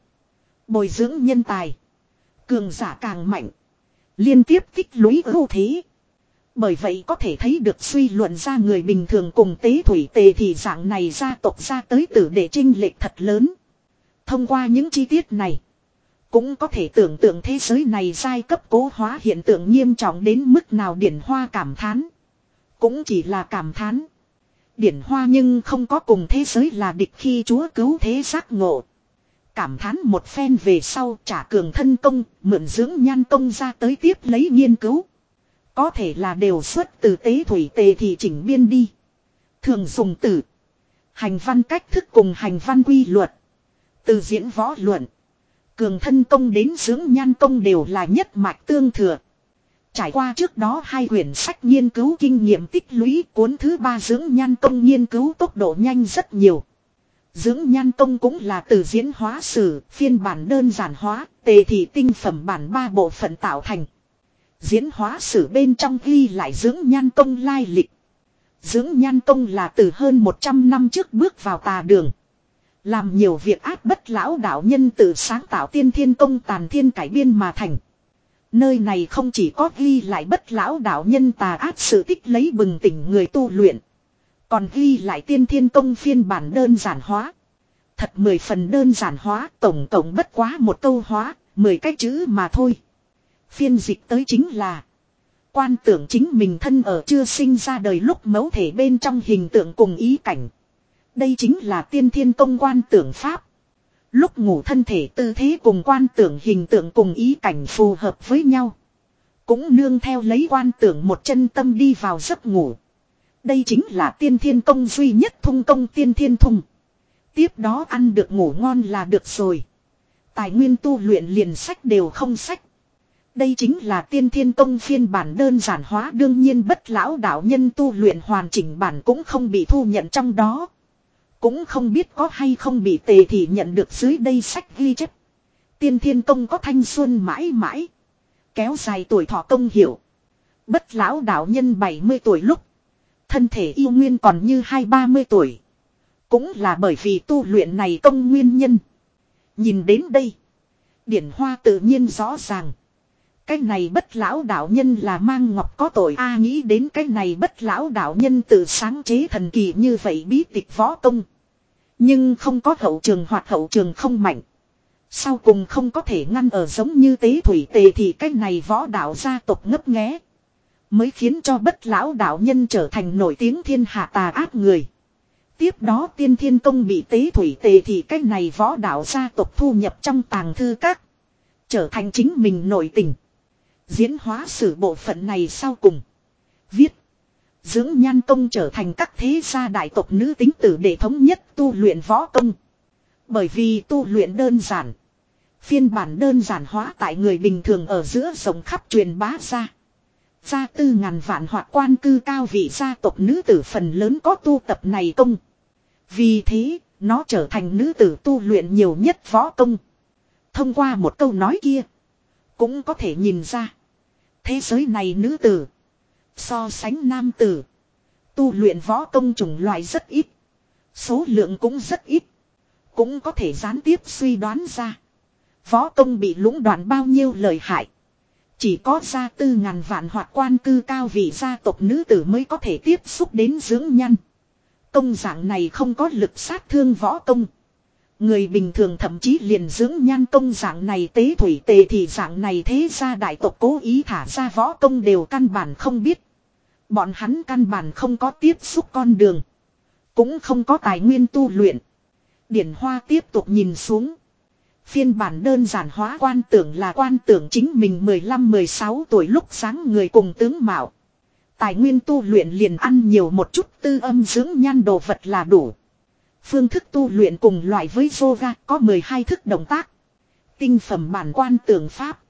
Bồi dưỡng nhân tài. Cường giả càng mạnh. Liên tiếp tích lũy ưu thế. Bởi vậy có thể thấy được suy luận ra người bình thường cùng tế thủy tề thì dạng này gia tộc ra tới tử để trinh lệch thật lớn. Thông qua những chi tiết này. Cũng có thể tưởng tượng thế giới này giai cấp cố hóa hiện tượng nghiêm trọng đến mức nào điển hoa cảm thán. Cũng chỉ là cảm thán. Điển hoa nhưng không có cùng thế giới là địch khi chúa cứu thế giác ngộ. Cảm thán một phen về sau trả cường thân công, mượn dưỡng nhan công ra tới tiếp lấy nghiên cứu. Có thể là đều xuất từ tế thủy tề thì chỉnh biên đi. Thường dùng từ. Hành văn cách thức cùng hành văn quy luật. Từ diễn võ luận. Cường thân công đến dưỡng nhan công đều là nhất mạch tương thừa. Trải qua trước đó hai quyển sách nghiên cứu kinh nghiệm tích lũy cuốn thứ ba dưỡng nhan công nghiên cứu tốc độ nhanh rất nhiều. Dưỡng nhan công cũng là từ diễn hóa sử, phiên bản đơn giản hóa, tề thị tinh phẩm bản ba bộ phận tạo thành. Diễn hóa sử bên trong ghi lại dưỡng nhan công lai lịch. Dưỡng nhan công là từ hơn 100 năm trước bước vào tà đường. Làm nhiều việc ác bất lão đạo nhân tự sáng tạo tiên thiên công tàn thiên cải biên mà thành. Nơi này không chỉ có ghi lại bất lão đạo nhân tà ác sự tích lấy bừng tỉnh người tu luyện. Còn ghi lại tiên thiên công phiên bản đơn giản hóa. Thật mười phần đơn giản hóa, tổng tổng bất quá một câu hóa, mười cái chữ mà thôi. Phiên dịch tới chính là, Quan tưởng chính mình thân ở chưa sinh ra đời lúc mẫu thể bên trong hình tượng cùng ý cảnh. Đây chính là tiên thiên công quan tưởng pháp. Lúc ngủ thân thể tư thế cùng quan tưởng hình tượng cùng ý cảnh phù hợp với nhau. Cũng nương theo lấy quan tưởng một chân tâm đi vào giấc ngủ. Đây chính là tiên thiên công duy nhất thung công tiên thiên thung. Tiếp đó ăn được ngủ ngon là được rồi. Tài nguyên tu luyện liền sách đều không sách. Đây chính là tiên thiên tông phiên bản đơn giản hóa, đương nhiên bất lão đạo nhân tu luyện hoàn chỉnh bản cũng không bị thu nhận trong đó. Cũng không biết có hay không bị tề thì nhận được dưới đây sách ghi chép. Tiên thiên tông có thanh xuân mãi mãi. Kéo dài tuổi thọ công hiểu. Bất lão đạo nhân 70 tuổi lúc. Thân thể yêu nguyên còn như hai ba mươi tuổi. Cũng là bởi vì tu luyện này công nguyên nhân. Nhìn đến đây. Điển hoa tự nhiên rõ ràng. Cái này bất lão đạo nhân là mang ngọc có tội a nghĩ đến cái này bất lão đạo nhân tự sáng chế thần kỳ như vậy bí tịch võ công. Nhưng không có hậu trường hoặc hậu trường không mạnh. Sau cùng không có thể ngăn ở giống như tế thủy tề thì cái này võ đạo gia tộc ngấp nghé. Mới khiến cho bất lão đạo nhân trở thành nổi tiếng thiên hạ tà ác người. Tiếp đó tiên thiên công bị tế thủy tề thì cái này võ đạo gia tộc thu nhập trong tàng thư các. Trở thành chính mình nổi tình. Diễn hóa sử bộ phận này sau cùng. Viết. Dưỡng nhan công trở thành các thế gia đại tộc nữ tính tử để thống nhất tu luyện võ công. Bởi vì tu luyện đơn giản. Phiên bản đơn giản hóa tại người bình thường ở giữa rộng khắp truyền bá ra. Gia tư ngàn vạn hoặc quan cư cao vị gia tộc nữ tử phần lớn có tu tập này công. Vì thế, nó trở thành nữ tử tu luyện nhiều nhất võ công. Thông qua một câu nói kia, cũng có thể nhìn ra. Thế giới này nữ tử, so sánh nam tử, tu luyện võ công chủng loại rất ít. Số lượng cũng rất ít. Cũng có thể gián tiếp suy đoán ra. Võ công bị lũng đoạn bao nhiêu lời hại. Chỉ có gia tư ngàn vạn hoặc quan cư cao vị gia tộc nữ tử mới có thể tiếp xúc đến dưỡng nhân. Công dạng này không có lực sát thương võ công. Người bình thường thậm chí liền dưỡng nhan công dạng này tế thủy tề thì dạng này thế ra đại tộc cố ý thả ra võ công đều căn bản không biết. Bọn hắn căn bản không có tiếp xúc con đường. Cũng không có tài nguyên tu luyện. Điển Hoa tiếp tục nhìn xuống. Phiên bản đơn giản hóa quan tưởng là quan tưởng chính mình 15-16 tuổi lúc sáng người cùng tướng Mạo. Tài nguyên tu luyện liền ăn nhiều một chút tư âm dưỡng nhan đồ vật là đủ. Phương thức tu luyện cùng loại với yoga có 12 thức động tác. Tinh phẩm bản quan tưởng pháp.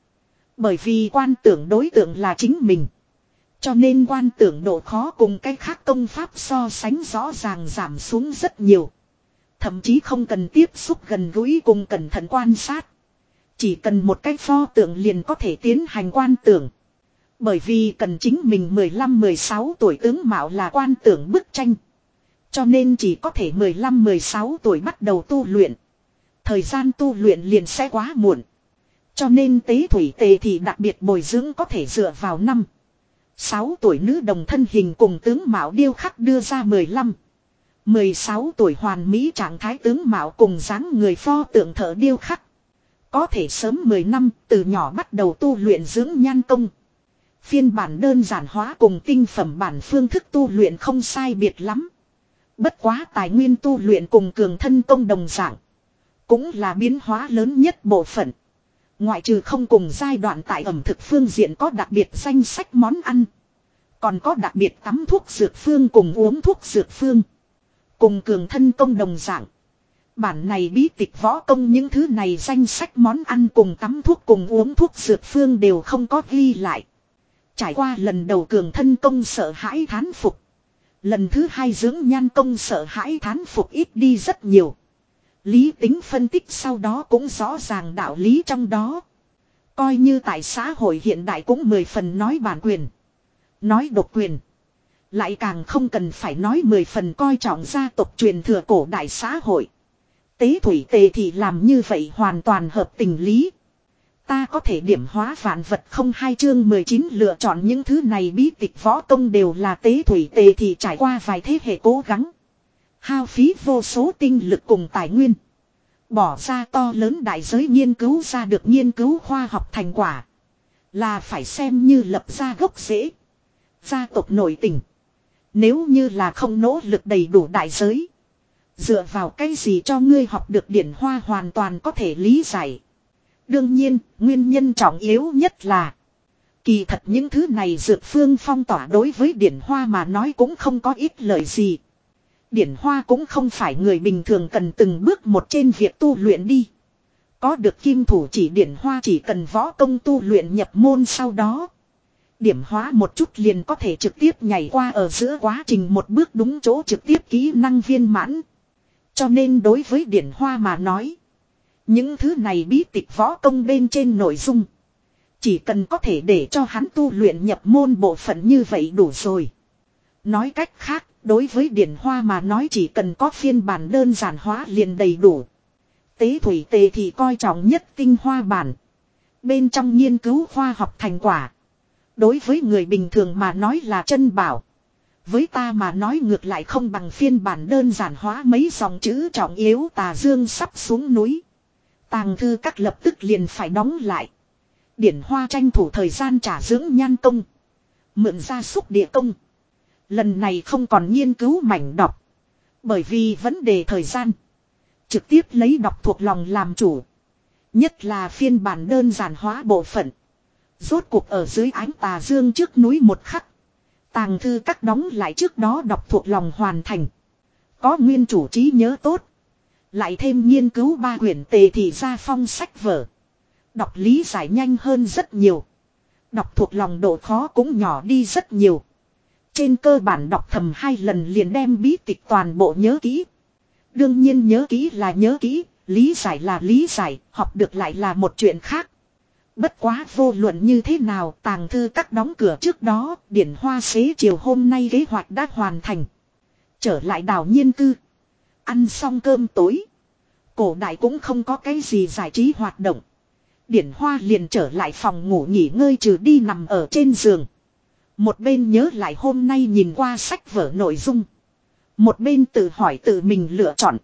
Bởi vì quan tưởng đối tượng là chính mình. Cho nên quan tưởng độ khó cùng cái khác công pháp so sánh rõ ràng giảm xuống rất nhiều. Thậm chí không cần tiếp xúc gần gũi cùng cẩn thận quan sát. Chỉ cần một cái pho tượng liền có thể tiến hành quan tưởng. Bởi vì cần chính mình 15-16 tuổi tướng mạo là quan tưởng bức tranh. Cho nên chỉ có thể 15-16 tuổi bắt đầu tu luyện. Thời gian tu luyện liền sẽ quá muộn. Cho nên tế thủy tề thì đặc biệt bồi dưỡng có thể dựa vào năm. 6 tuổi nữ đồng thân hình cùng tướng Mạo điêu khắc đưa ra 15. 16 tuổi hoàn mỹ trạng thái tướng Mạo cùng dáng người pho tượng thợ điêu khắc. Có thể sớm 10 năm từ nhỏ bắt đầu tu luyện dưỡng nhan công. Phiên bản đơn giản hóa cùng tinh phẩm bản phương thức tu luyện không sai biệt lắm. Bất quá tài nguyên tu luyện cùng cường thân công đồng dạng. Cũng là biến hóa lớn nhất bộ phận. Ngoại trừ không cùng giai đoạn tại ẩm thực phương diện có đặc biệt danh sách món ăn. Còn có đặc biệt tắm thuốc dược phương cùng uống thuốc dược phương. Cùng cường thân công đồng dạng. Bản này bí tịch võ công những thứ này danh sách món ăn cùng tắm thuốc cùng uống thuốc dược phương đều không có ghi lại. Trải qua lần đầu cường thân công sợ hãi thán phục. Lần thứ hai dưỡng nhan công sợ hãi thán phục ít đi rất nhiều. Lý tính phân tích sau đó cũng rõ ràng đạo lý trong đó. Coi như tại xã hội hiện đại cũng mười phần nói bản quyền. Nói độc quyền. Lại càng không cần phải nói mười phần coi trọng gia tộc truyền thừa cổ đại xã hội. Tế thủy tề thì làm như vậy hoàn toàn hợp tình lý. Ta có thể điểm hóa vạn vật không hai chương 19 lựa chọn những thứ này bí tịch võ công đều là tế thủy tề thì trải qua vài thế hệ cố gắng. Hao phí vô số tinh lực cùng tài nguyên. Bỏ ra to lớn đại giới nghiên cứu ra được nghiên cứu khoa học thành quả. Là phải xem như lập ra gốc rễ. Gia tộc nổi tình. Nếu như là không nỗ lực đầy đủ đại giới. Dựa vào cái gì cho ngươi học được điển hoa hoàn toàn có thể lý giải. Đương nhiên, nguyên nhân trọng yếu nhất là Kỳ thật những thứ này dược phương phong tỏa đối với điển hoa mà nói cũng không có ít lời gì. Điển hoa cũng không phải người bình thường cần từng bước một trên việc tu luyện đi. Có được kim thủ chỉ điển hoa chỉ cần võ công tu luyện nhập môn sau đó. Điểm hóa một chút liền có thể trực tiếp nhảy qua ở giữa quá trình một bước đúng chỗ trực tiếp kỹ năng viên mãn. Cho nên đối với điển hoa mà nói. Những thứ này bí tịch võ công bên trên nội dung. Chỉ cần có thể để cho hắn tu luyện nhập môn bộ phận như vậy đủ rồi. Nói cách khác, đối với điển hoa mà nói chỉ cần có phiên bản đơn giản hóa liền đầy đủ. Tế thủy tề thì coi trọng nhất tinh hoa bản. Bên trong nghiên cứu khoa học thành quả. Đối với người bình thường mà nói là chân bảo. Với ta mà nói ngược lại không bằng phiên bản đơn giản hóa mấy dòng chữ trọng yếu tà dương sắp xuống núi. Tàng thư các lập tức liền phải đóng lại. Điển hoa tranh thủ thời gian trả dưỡng nhan công. Mượn ra xúc địa công. Lần này không còn nghiên cứu mảnh đọc. Bởi vì vấn đề thời gian. Trực tiếp lấy đọc thuộc lòng làm chủ. Nhất là phiên bản đơn giản hóa bộ phận. Rốt cuộc ở dưới ánh tà dương trước núi một khắc. Tàng thư các đóng lại trước đó đọc thuộc lòng hoàn thành. Có nguyên chủ trí nhớ tốt. Lại thêm nghiên cứu ba quyển tề thì ra phong sách vở. Đọc lý giải nhanh hơn rất nhiều. Đọc thuộc lòng độ khó cũng nhỏ đi rất nhiều. Trên cơ bản đọc thầm hai lần liền đem bí tịch toàn bộ nhớ kỹ. Đương nhiên nhớ kỹ là nhớ kỹ, lý giải là lý giải, học được lại là một chuyện khác. Bất quá vô luận như thế nào tàng thư các đóng cửa trước đó, điển hoa xế chiều hôm nay kế hoạch đã hoàn thành. Trở lại đảo nhiên cư. Ăn xong cơm tối. Cổ đại cũng không có cái gì giải trí hoạt động. Điển hoa liền trở lại phòng ngủ nghỉ ngơi trừ đi nằm ở trên giường. Một bên nhớ lại hôm nay nhìn qua sách vở nội dung. Một bên tự hỏi tự mình lựa chọn.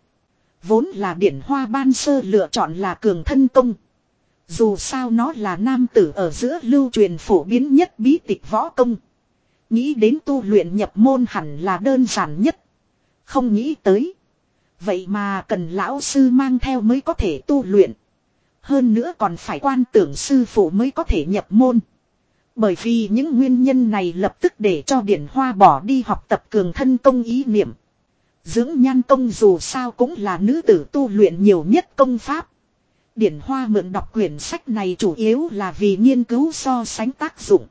Vốn là điển hoa ban sơ lựa chọn là cường thân công. Dù sao nó là nam tử ở giữa lưu truyền phổ biến nhất bí tịch võ công. Nghĩ đến tu luyện nhập môn hẳn là đơn giản nhất. Không nghĩ tới. Vậy mà cần lão sư mang theo mới có thể tu luyện. Hơn nữa còn phải quan tưởng sư phụ mới có thể nhập môn. Bởi vì những nguyên nhân này lập tức để cho Điển Hoa bỏ đi học tập cường thân công ý niệm. Dưỡng nhan công dù sao cũng là nữ tử tu luyện nhiều nhất công pháp. Điển Hoa mượn đọc quyển sách này chủ yếu là vì nghiên cứu so sánh tác dụng.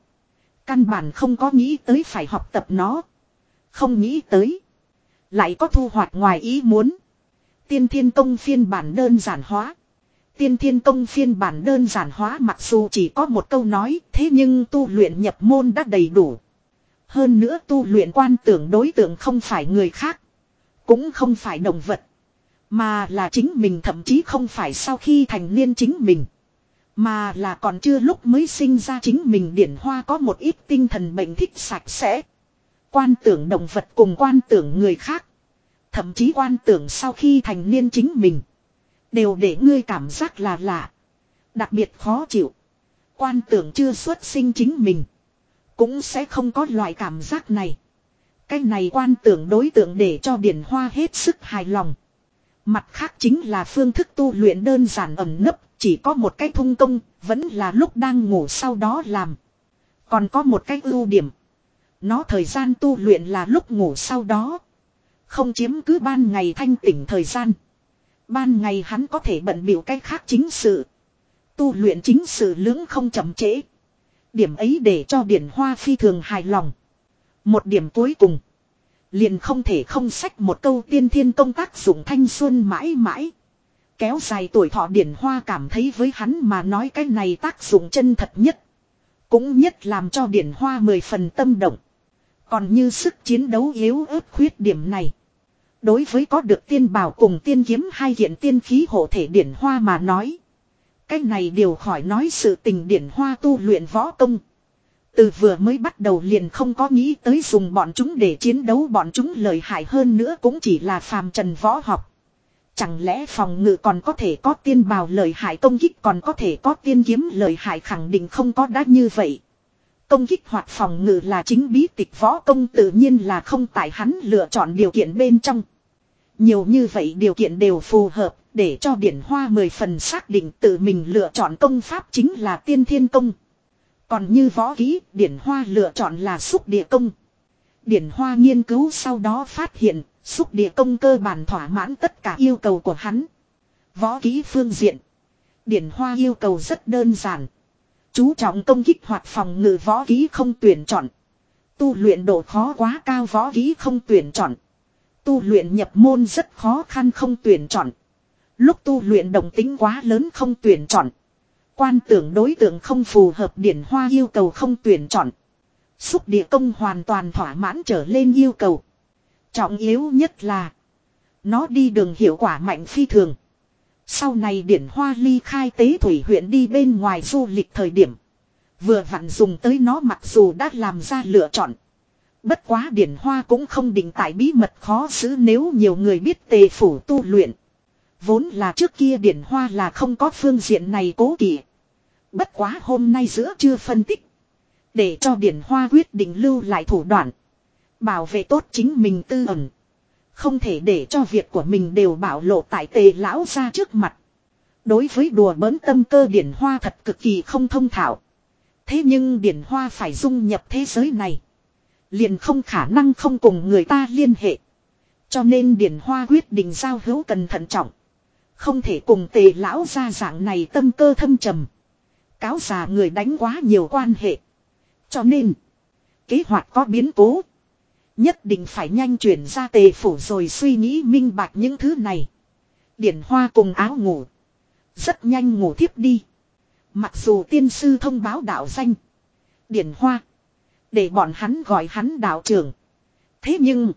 Căn bản không có nghĩ tới phải học tập nó. Không nghĩ tới. Lại có thu hoạch ngoài ý muốn. Tiên thiên công phiên bản đơn giản hóa. Tiên thiên công phiên bản đơn giản hóa mặc dù chỉ có một câu nói, thế nhưng tu luyện nhập môn đã đầy đủ. Hơn nữa tu luyện quan tưởng đối tượng không phải người khác. Cũng không phải động vật. Mà là chính mình, thậm chí không phải sau khi thành niên chính mình. Mà là còn chưa lúc mới sinh ra chính mình điển hoa có một ít tinh thần bệnh thích sạch sẽ. Quan tưởng động vật cùng quan tưởng người khác. Thậm chí quan tưởng sau khi thành niên chính mình. Đều để ngươi cảm giác là lạ. Đặc biệt khó chịu. Quan tưởng chưa xuất sinh chính mình. Cũng sẽ không có loại cảm giác này. Cái này quan tưởng đối tượng để cho điển hoa hết sức hài lòng. Mặt khác chính là phương thức tu luyện đơn giản ẩm nấp, chỉ có một cái thung công, vẫn là lúc đang ngủ sau đó làm. Còn có một cái ưu điểm. Nó thời gian tu luyện là lúc ngủ sau đó. Không chiếm cứ ban ngày thanh tỉnh thời gian. Ban ngày hắn có thể bận biểu cách khác chính sự. Tu luyện chính sự lưỡng không chậm trễ. Điểm ấy để cho điển hoa phi thường hài lòng. Một điểm cuối cùng. Liền không thể không sách một câu tiên thiên công tác dụng thanh xuân mãi mãi. Kéo dài tuổi thọ điển hoa cảm thấy với hắn mà nói cái này tác dụng chân thật nhất. Cũng nhất làm cho điển hoa mười phần tâm động. Còn như sức chiến đấu yếu ớt khuyết điểm này. Đối với có được tiên bảo cùng tiên kiếm hai hiện tiên khí hộ thể điển hoa mà nói. Cái này đều khỏi nói sự tình điển hoa tu luyện võ công. Từ vừa mới bắt đầu liền không có nghĩ tới dùng bọn chúng để chiến đấu bọn chúng lợi hại hơn nữa cũng chỉ là phàm trần võ học. Chẳng lẽ phòng ngự còn có thể có tiên bào lợi hại công kích còn có thể có tiên kiếm lợi hại khẳng định không có đã như vậy. Công kích hoặc phòng ngự là chính bí tịch võ công tự nhiên là không tại hắn lựa chọn điều kiện bên trong. Nhiều như vậy điều kiện đều phù hợp để cho điển hoa mười phần xác định tự mình lựa chọn công pháp chính là tiên thiên công. Còn như võ kỹ, điển hoa lựa chọn là xúc địa công. Điển hoa nghiên cứu sau đó phát hiện, xúc địa công cơ bản thỏa mãn tất cả yêu cầu của hắn. Võ kỹ phương diện. Điển hoa yêu cầu rất đơn giản. Chú trọng công kích hoặc phòng ngự võ ký không tuyển chọn. Tu luyện độ khó quá cao võ ký không tuyển chọn. Tu luyện nhập môn rất khó khăn không tuyển chọn. Lúc tu luyện đồng tính quá lớn không tuyển chọn. Quan tưởng đối tượng không phù hợp điển hoa yêu cầu không tuyển chọn. Xúc địa công hoàn toàn thỏa mãn trở lên yêu cầu. Trọng yếu nhất là. Nó đi đường hiệu quả mạnh phi thường. Sau này điển hoa ly khai tế thủy huyện đi bên ngoài du lịch thời điểm. Vừa vặn dùng tới nó mặc dù đã làm ra lựa chọn. Bất quá điển hoa cũng không định tại bí mật khó xử nếu nhiều người biết tề phủ tu luyện. Vốn là trước kia điển hoa là không có phương diện này cố kỵ. Bất quá hôm nay giữa chưa phân tích. Để cho điển hoa quyết định lưu lại thủ đoạn. Bảo vệ tốt chính mình tư ẩn. Không thể để cho việc của mình đều bảo lộ tại tề lão ra trước mặt. Đối với đùa bỡn tâm cơ điển hoa thật cực kỳ không thông thạo. Thế nhưng điển hoa phải dung nhập thế giới này. Liền không khả năng không cùng người ta liên hệ. Cho nên điển hoa quyết định giao hữu cần thận trọng. Không thể cùng tề lão ra dạng này tâm cơ thâm trầm. Cáo già người đánh quá nhiều quan hệ. Cho nên, kế hoạch có biến cố. Nhất định phải nhanh chuyển ra tề phủ rồi suy nghĩ minh bạch những thứ này. Điển hoa cùng áo ngủ. Rất nhanh ngủ thiếp đi. Mặc dù tiên sư thông báo đạo danh. Điển hoa. Để bọn hắn gọi hắn đạo trưởng. Thế nhưng.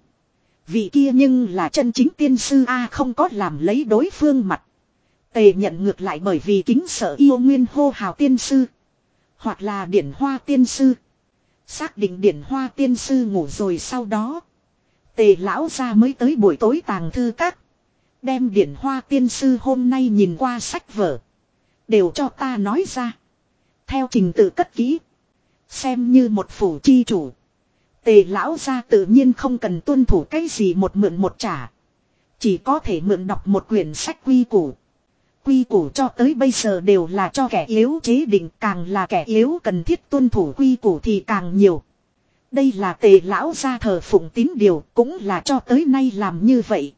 Vị kia nhưng là chân chính tiên sư A không có làm lấy đối phương mặt. Tề nhận ngược lại bởi vì kính sợ yêu nguyên hô hào tiên sư. Hoặc là điển hoa tiên sư. Xác định điển hoa tiên sư ngủ rồi sau đó. Tề lão ra mới tới buổi tối tàng thư các. Đem điển hoa tiên sư hôm nay nhìn qua sách vở. Đều cho ta nói ra. Theo trình tự cất kỹ. Xem như một phủ chi chủ. Tề lão ra tự nhiên không cần tuân thủ cái gì một mượn một trả. Chỉ có thể mượn đọc một quyển sách quy củ. Quy củ cho tới bây giờ đều là cho kẻ yếu chế định càng là kẻ yếu cần thiết tuân thủ quy củ thì càng nhiều. Đây là tề lão gia thờ phụng tín điều cũng là cho tới nay làm như vậy.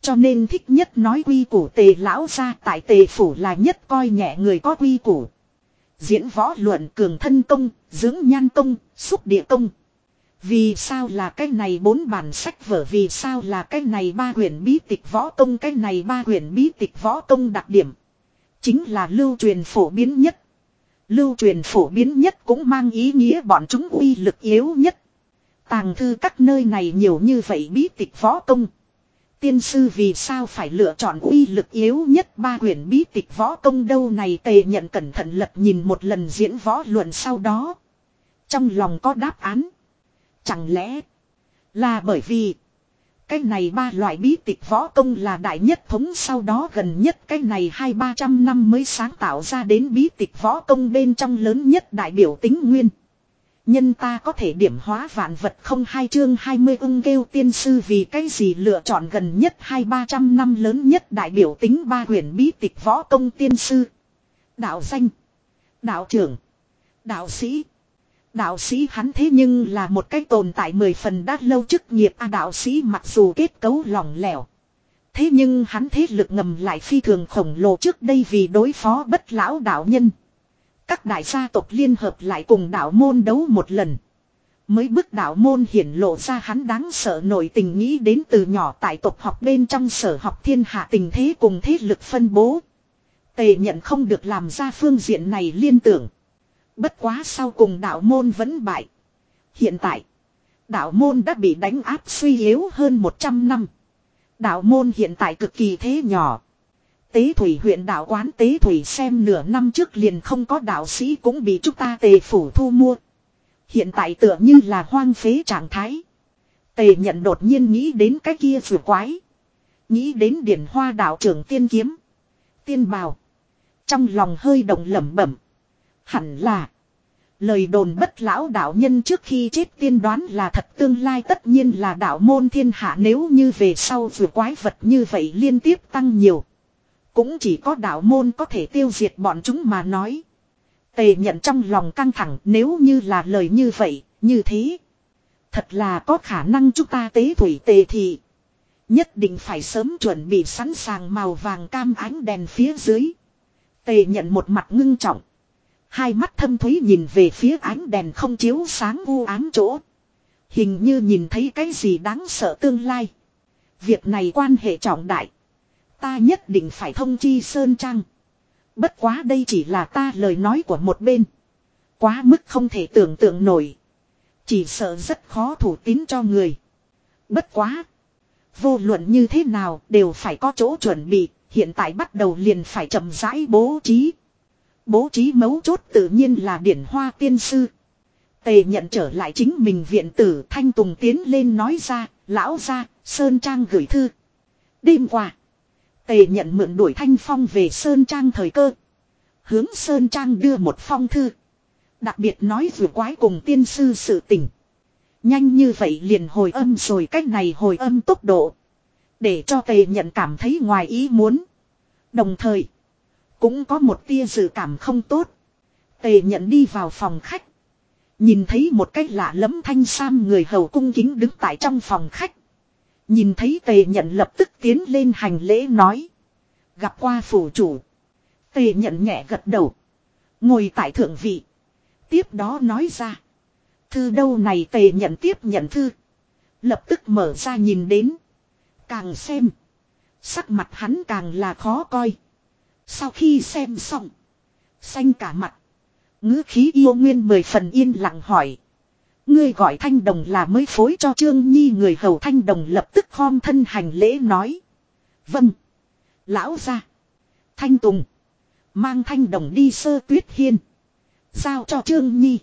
Cho nên thích nhất nói quy củ tề lão gia tại tề phủ là nhất coi nhẹ người có quy củ. Diễn võ luận cường thân công, dưỡng nhan công, xúc địa công. Vì sao là cái này bốn bản sách vở vì sao là cái này ba quyển bí tịch võ công cái này ba quyển bí tịch võ công đặc điểm. Chính là lưu truyền phổ biến nhất. Lưu truyền phổ biến nhất cũng mang ý nghĩa bọn chúng uy lực yếu nhất. Tàng thư các nơi này nhiều như vậy bí tịch võ công. Tiên sư vì sao phải lựa chọn uy lực yếu nhất ba quyển bí tịch võ công đâu này tề nhận cẩn thận lật nhìn một lần diễn võ luận sau đó. Trong lòng có đáp án. Chẳng lẽ là bởi vì cái này ba loại bí tịch võ công là đại nhất thống sau đó gần nhất cái này hai ba trăm năm mới sáng tạo ra đến bí tịch võ công bên trong lớn nhất đại biểu tính nguyên. Nhân ta có thể điểm hóa vạn vật không hai chương 20 ưng kêu tiên sư vì cái gì lựa chọn gần nhất hai ba trăm năm lớn nhất đại biểu tính ba huyền bí tịch võ công tiên sư. Đạo danh. Đạo trưởng. Đạo sĩ. Đạo sĩ hắn thế nhưng là một cái tồn tại mười phần đã lâu chức nghiệp a đạo sĩ mặc dù kết cấu lỏng lẻo. Thế nhưng hắn thế lực ngầm lại phi thường khổng lồ trước đây vì đối phó bất lão đạo nhân. Các đại gia tộc liên hợp lại cùng đạo môn đấu một lần. Mới bức đạo môn hiển lộ ra hắn đáng sợ nổi tình nghĩ đến từ nhỏ tại tộc học bên trong sở học thiên hạ tình thế cùng thế lực phân bố. Tề nhận không được làm ra phương diện này liên tưởng. Bất quá sau cùng đạo môn vẫn bại. Hiện tại, đạo môn đã bị đánh áp suy yếu hơn 100 năm. Đạo môn hiện tại cực kỳ thế nhỏ. Tế thủy huyện đạo quán tế thủy xem nửa năm trước liền không có đạo sĩ cũng bị chúng ta tề phủ thu mua. Hiện tại tựa như là hoang phế trạng thái. Tề nhận đột nhiên nghĩ đến cái kia vừa quái. Nghĩ đến điển hoa đạo trưởng tiên kiếm. Tiên bào. Trong lòng hơi động lẩm bẩm. Hẳn là. Lời đồn bất lão đạo nhân trước khi chết tiên đoán là thật tương lai tất nhiên là đạo môn thiên hạ nếu như về sau vừa quái vật như vậy liên tiếp tăng nhiều. Cũng chỉ có đạo môn có thể tiêu diệt bọn chúng mà nói. Tề nhận trong lòng căng thẳng nếu như là lời như vậy, như thế. Thật là có khả năng chúng ta tế thủy tề thị. Nhất định phải sớm chuẩn bị sẵn sàng màu vàng cam ánh đèn phía dưới. Tề nhận một mặt ngưng trọng. Hai mắt thâm thúy nhìn về phía ánh đèn không chiếu sáng u ám chỗ. Hình như nhìn thấy cái gì đáng sợ tương lai. Việc này quan hệ trọng đại. Ta nhất định phải thông chi Sơn Trang. Bất quá đây chỉ là ta lời nói của một bên. Quá mức không thể tưởng tượng nổi. Chỉ sợ rất khó thủ tín cho người. Bất quá. Vô luận như thế nào đều phải có chỗ chuẩn bị. Hiện tại bắt đầu liền phải chậm rãi bố trí. Bố trí mấu chốt tự nhiên là điển hoa tiên sư. Tề nhận trở lại chính mình viện tử Thanh Tùng tiến lên nói ra, lão ra, Sơn Trang gửi thư. Đêm qua, Tề nhận mượn đuổi Thanh Phong về Sơn Trang thời cơ. Hướng Sơn Trang đưa một phong thư. Đặc biệt nói vừa quái cùng tiên sư sự tình. Nhanh như vậy liền hồi âm rồi cách này hồi âm tốc độ. Để cho tề nhận cảm thấy ngoài ý muốn. Đồng thời. Cũng có một tia dự cảm không tốt. Tề nhận đi vào phòng khách. Nhìn thấy một cách lạ lẫm thanh sam người hầu cung kính đứng tại trong phòng khách. Nhìn thấy tề nhận lập tức tiến lên hành lễ nói. Gặp qua phủ chủ. Tề nhận nhẹ gật đầu. Ngồi tại thượng vị. Tiếp đó nói ra. Thư đâu này tề nhận tiếp nhận thư. Lập tức mở ra nhìn đến. Càng xem. Sắc mặt hắn càng là khó coi. Sau khi xem xong. Xanh cả mặt. ngữ khí yêu nguyên mười phần yên lặng hỏi. Ngươi gọi thanh đồng là mới phối cho Trương Nhi người hầu thanh đồng lập tức khom thân hành lễ nói. Vâng. Lão ra. Thanh Tùng. Mang thanh đồng đi sơ tuyết hiên. Giao cho Trương Nhi.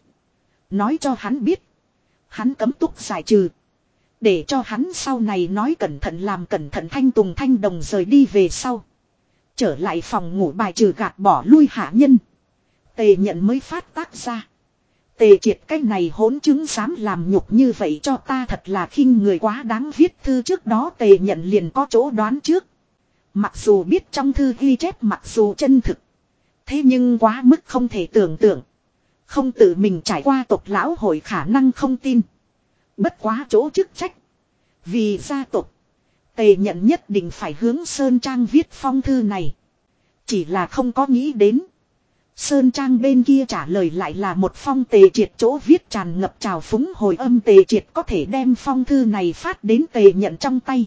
Nói cho hắn biết. Hắn cấm túc giải trừ. Để cho hắn sau này nói cẩn thận làm cẩn thận thanh tùng thanh đồng rời đi về sau. Trở lại phòng ngủ bài trừ gạt bỏ lui hạ nhân. Tề nhận mới phát tác ra. Tề triệt cái này hỗn chứng dám làm nhục như vậy cho ta thật là khinh người quá đáng viết thư trước đó tề nhận liền có chỗ đoán trước. Mặc dù biết trong thư ghi chép mặc dù chân thực. Thế nhưng quá mức không thể tưởng tượng. Không tự mình trải qua tộc lão hội khả năng không tin. Bất quá chỗ chức trách. Vì gia tộc. Tề nhận nhất định phải hướng Sơn Trang viết phong thư này. Chỉ là không có nghĩ đến. Sơn Trang bên kia trả lời lại là một phong tề triệt chỗ viết tràn ngập trào phúng hồi âm tề triệt có thể đem phong thư này phát đến tề nhận trong tay.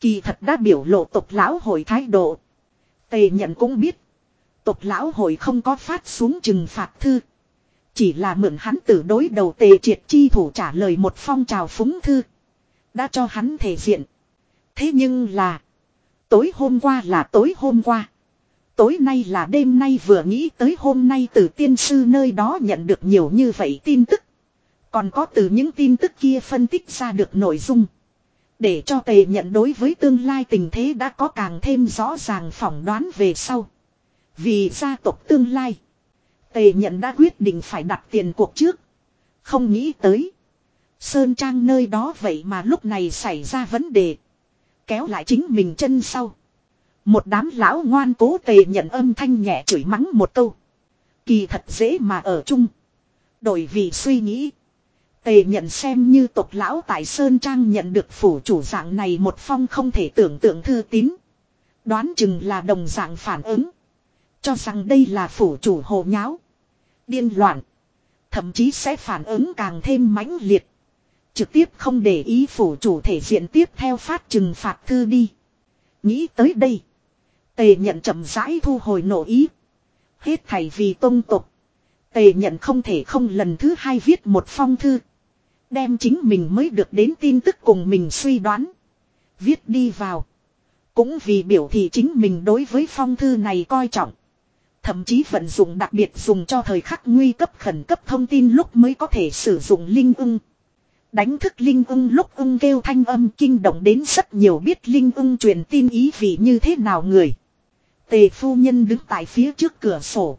Kỳ thật đã biểu lộ tộc lão hội thái độ. Tề nhận cũng biết. Tộc lão hội không có phát xuống trừng phạt thư. Chỉ là mượn hắn từ đối đầu tề triệt chi thủ trả lời một phong trào phúng thư. Đã cho hắn thể diện. Thế nhưng là. Tối hôm qua là tối hôm qua. Tối nay là đêm nay vừa nghĩ tới hôm nay từ tiên sư nơi đó nhận được nhiều như vậy tin tức. Còn có từ những tin tức kia phân tích ra được nội dung. Để cho tề nhận đối với tương lai tình thế đã có càng thêm rõ ràng phỏng đoán về sau. Vì gia tộc tương lai. Tề nhận đã quyết định phải đặt tiền cuộc trước. Không nghĩ tới. Sơn Trang nơi đó vậy mà lúc này xảy ra vấn đề. Kéo lại chính mình chân sau. Một đám lão ngoan cố tề nhận âm thanh nhẹ chửi mắng một câu. Kỳ thật dễ mà ở chung. Đổi vì suy nghĩ. Tề nhận xem như tộc lão tại Sơn Trang nhận được phủ chủ dạng này một phong không thể tưởng tượng thư tín. Đoán chừng là đồng dạng phản ứng. Cho rằng đây là phủ chủ hồ nháo. Điên loạn. Thậm chí sẽ phản ứng càng thêm mãnh liệt. Trực tiếp không để ý phủ chủ thể diện tiếp theo phát trừng phạt thư đi. Nghĩ tới đây. Tề nhận chậm rãi thu hồi nổ ý. Hết thảy vì tôn tục. Tề nhận không thể không lần thứ hai viết một phong thư. Đem chính mình mới được đến tin tức cùng mình suy đoán. Viết đi vào. Cũng vì biểu thị chính mình đối với phong thư này coi trọng. Thậm chí vận dụng đặc biệt dùng cho thời khắc nguy cấp khẩn cấp thông tin lúc mới có thể sử dụng linh ưng. Đánh thức linh ưng lúc ưng kêu thanh âm kinh động đến rất nhiều biết linh ưng truyền tin ý vị như thế nào người. Tề phu nhân đứng tại phía trước cửa sổ.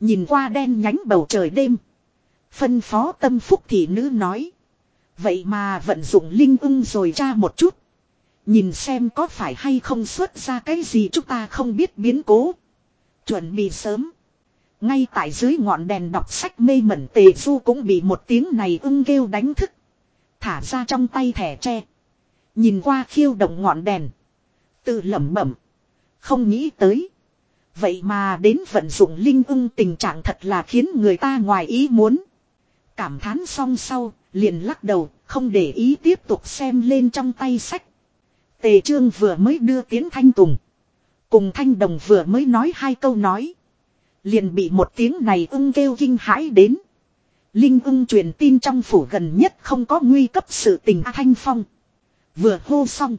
Nhìn qua đen nhánh bầu trời đêm. Phân phó tâm phúc thị nữ nói. Vậy mà vận dụng linh ưng rồi tra một chút. Nhìn xem có phải hay không xuất ra cái gì chúng ta không biết biến cố. Chuẩn bị sớm. Ngay tại dưới ngọn đèn đọc sách mê mẩn tề du cũng bị một tiếng này ưng kêu đánh thức. Thả ra trong tay thẻ tre. Nhìn qua khiêu động ngọn đèn. Tự lẩm bẩm. Không nghĩ tới. Vậy mà đến vận dụng linh ưng tình trạng thật là khiến người ta ngoài ý muốn. Cảm thán xong sau, liền lắc đầu, không để ý tiếp tục xem lên trong tay sách. Tề trương vừa mới đưa tiến thanh tùng. Cùng thanh đồng vừa mới nói hai câu nói. Liền bị một tiếng này ưng kêu kinh hãi đến. Linh ưng truyền tin trong phủ gần nhất không có nguy cấp sự tình thanh phong. Vừa hô xong.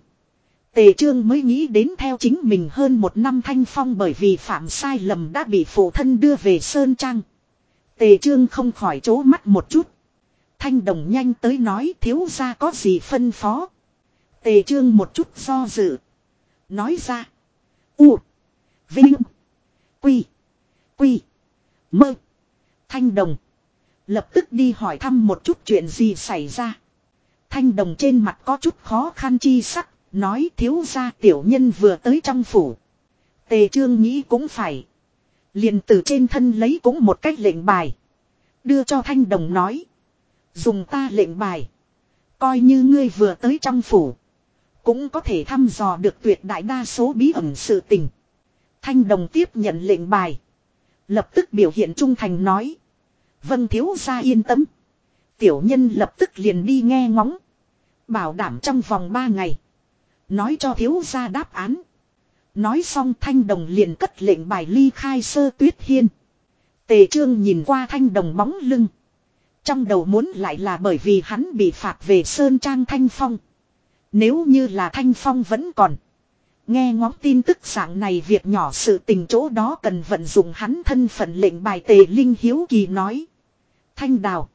Tề trương mới nghĩ đến theo chính mình hơn một năm thanh phong bởi vì phạm sai lầm đã bị phụ thân đưa về Sơn Trang. Tề trương không khỏi chố mắt một chút. Thanh đồng nhanh tới nói thiếu ra có gì phân phó. Tề trương một chút do dự. Nói ra. U. Vinh. Quy. Quy. Mơ. Thanh đồng. Lập tức đi hỏi thăm một chút chuyện gì xảy ra. Thanh đồng trên mặt có chút khó khăn chi sắc. Nói thiếu ra tiểu nhân vừa tới trong phủ. Tề trương nghĩ cũng phải. liền từ trên thân lấy cũng một cách lệnh bài. Đưa cho thanh đồng nói. Dùng ta lệnh bài. Coi như ngươi vừa tới trong phủ. Cũng có thể thăm dò được tuyệt đại đa số bí ẩn sự tình. Thanh đồng tiếp nhận lệnh bài. Lập tức biểu hiện trung thành nói. Vâng thiếu gia yên tâm. Tiểu nhân lập tức liền đi nghe ngóng. Bảo đảm trong vòng 3 ngày. Nói cho thiếu gia đáp án. Nói xong thanh đồng liền cất lệnh bài ly khai sơ tuyết hiên. Tề trương nhìn qua thanh đồng bóng lưng. Trong đầu muốn lại là bởi vì hắn bị phạt về Sơn Trang Thanh Phong. Nếu như là Thanh Phong vẫn còn. Nghe ngóng tin tức dạng này việc nhỏ sự tình chỗ đó cần vận dụng hắn thân phận lệnh bài tề linh hiếu kỳ nói. Thanh đào.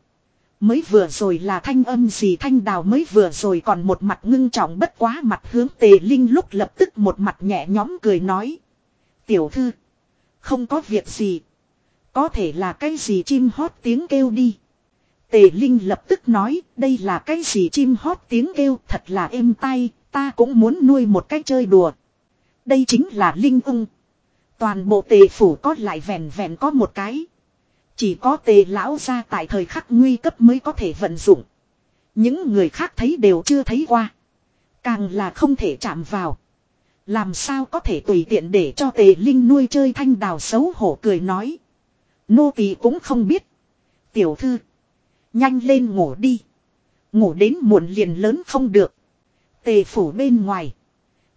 Mới vừa rồi là thanh âm gì thanh đào mới vừa rồi còn một mặt ngưng trọng bất quá mặt hướng tề linh lúc lập tức một mặt nhẹ nhóm cười nói. Tiểu thư. Không có việc gì. Có thể là cái gì chim hót tiếng kêu đi. Tề Linh lập tức nói, đây là cái gì chim hót tiếng kêu thật là êm tai, ta cũng muốn nuôi một cái chơi đùa. Đây chính là Linh ung. Toàn bộ tề phủ có lại vẹn vẹn có một cái. Chỉ có tề lão ra tại thời khắc nguy cấp mới có thể vận dụng. Những người khác thấy đều chưa thấy qua. Càng là không thể chạm vào. Làm sao có thể tùy tiện để cho tề linh nuôi chơi thanh đào xấu hổ cười nói. Nô tỳ cũng không biết. Tiểu thư. Nhanh lên ngủ đi. Ngủ đến muộn liền lớn không được. Tề phủ bên ngoài.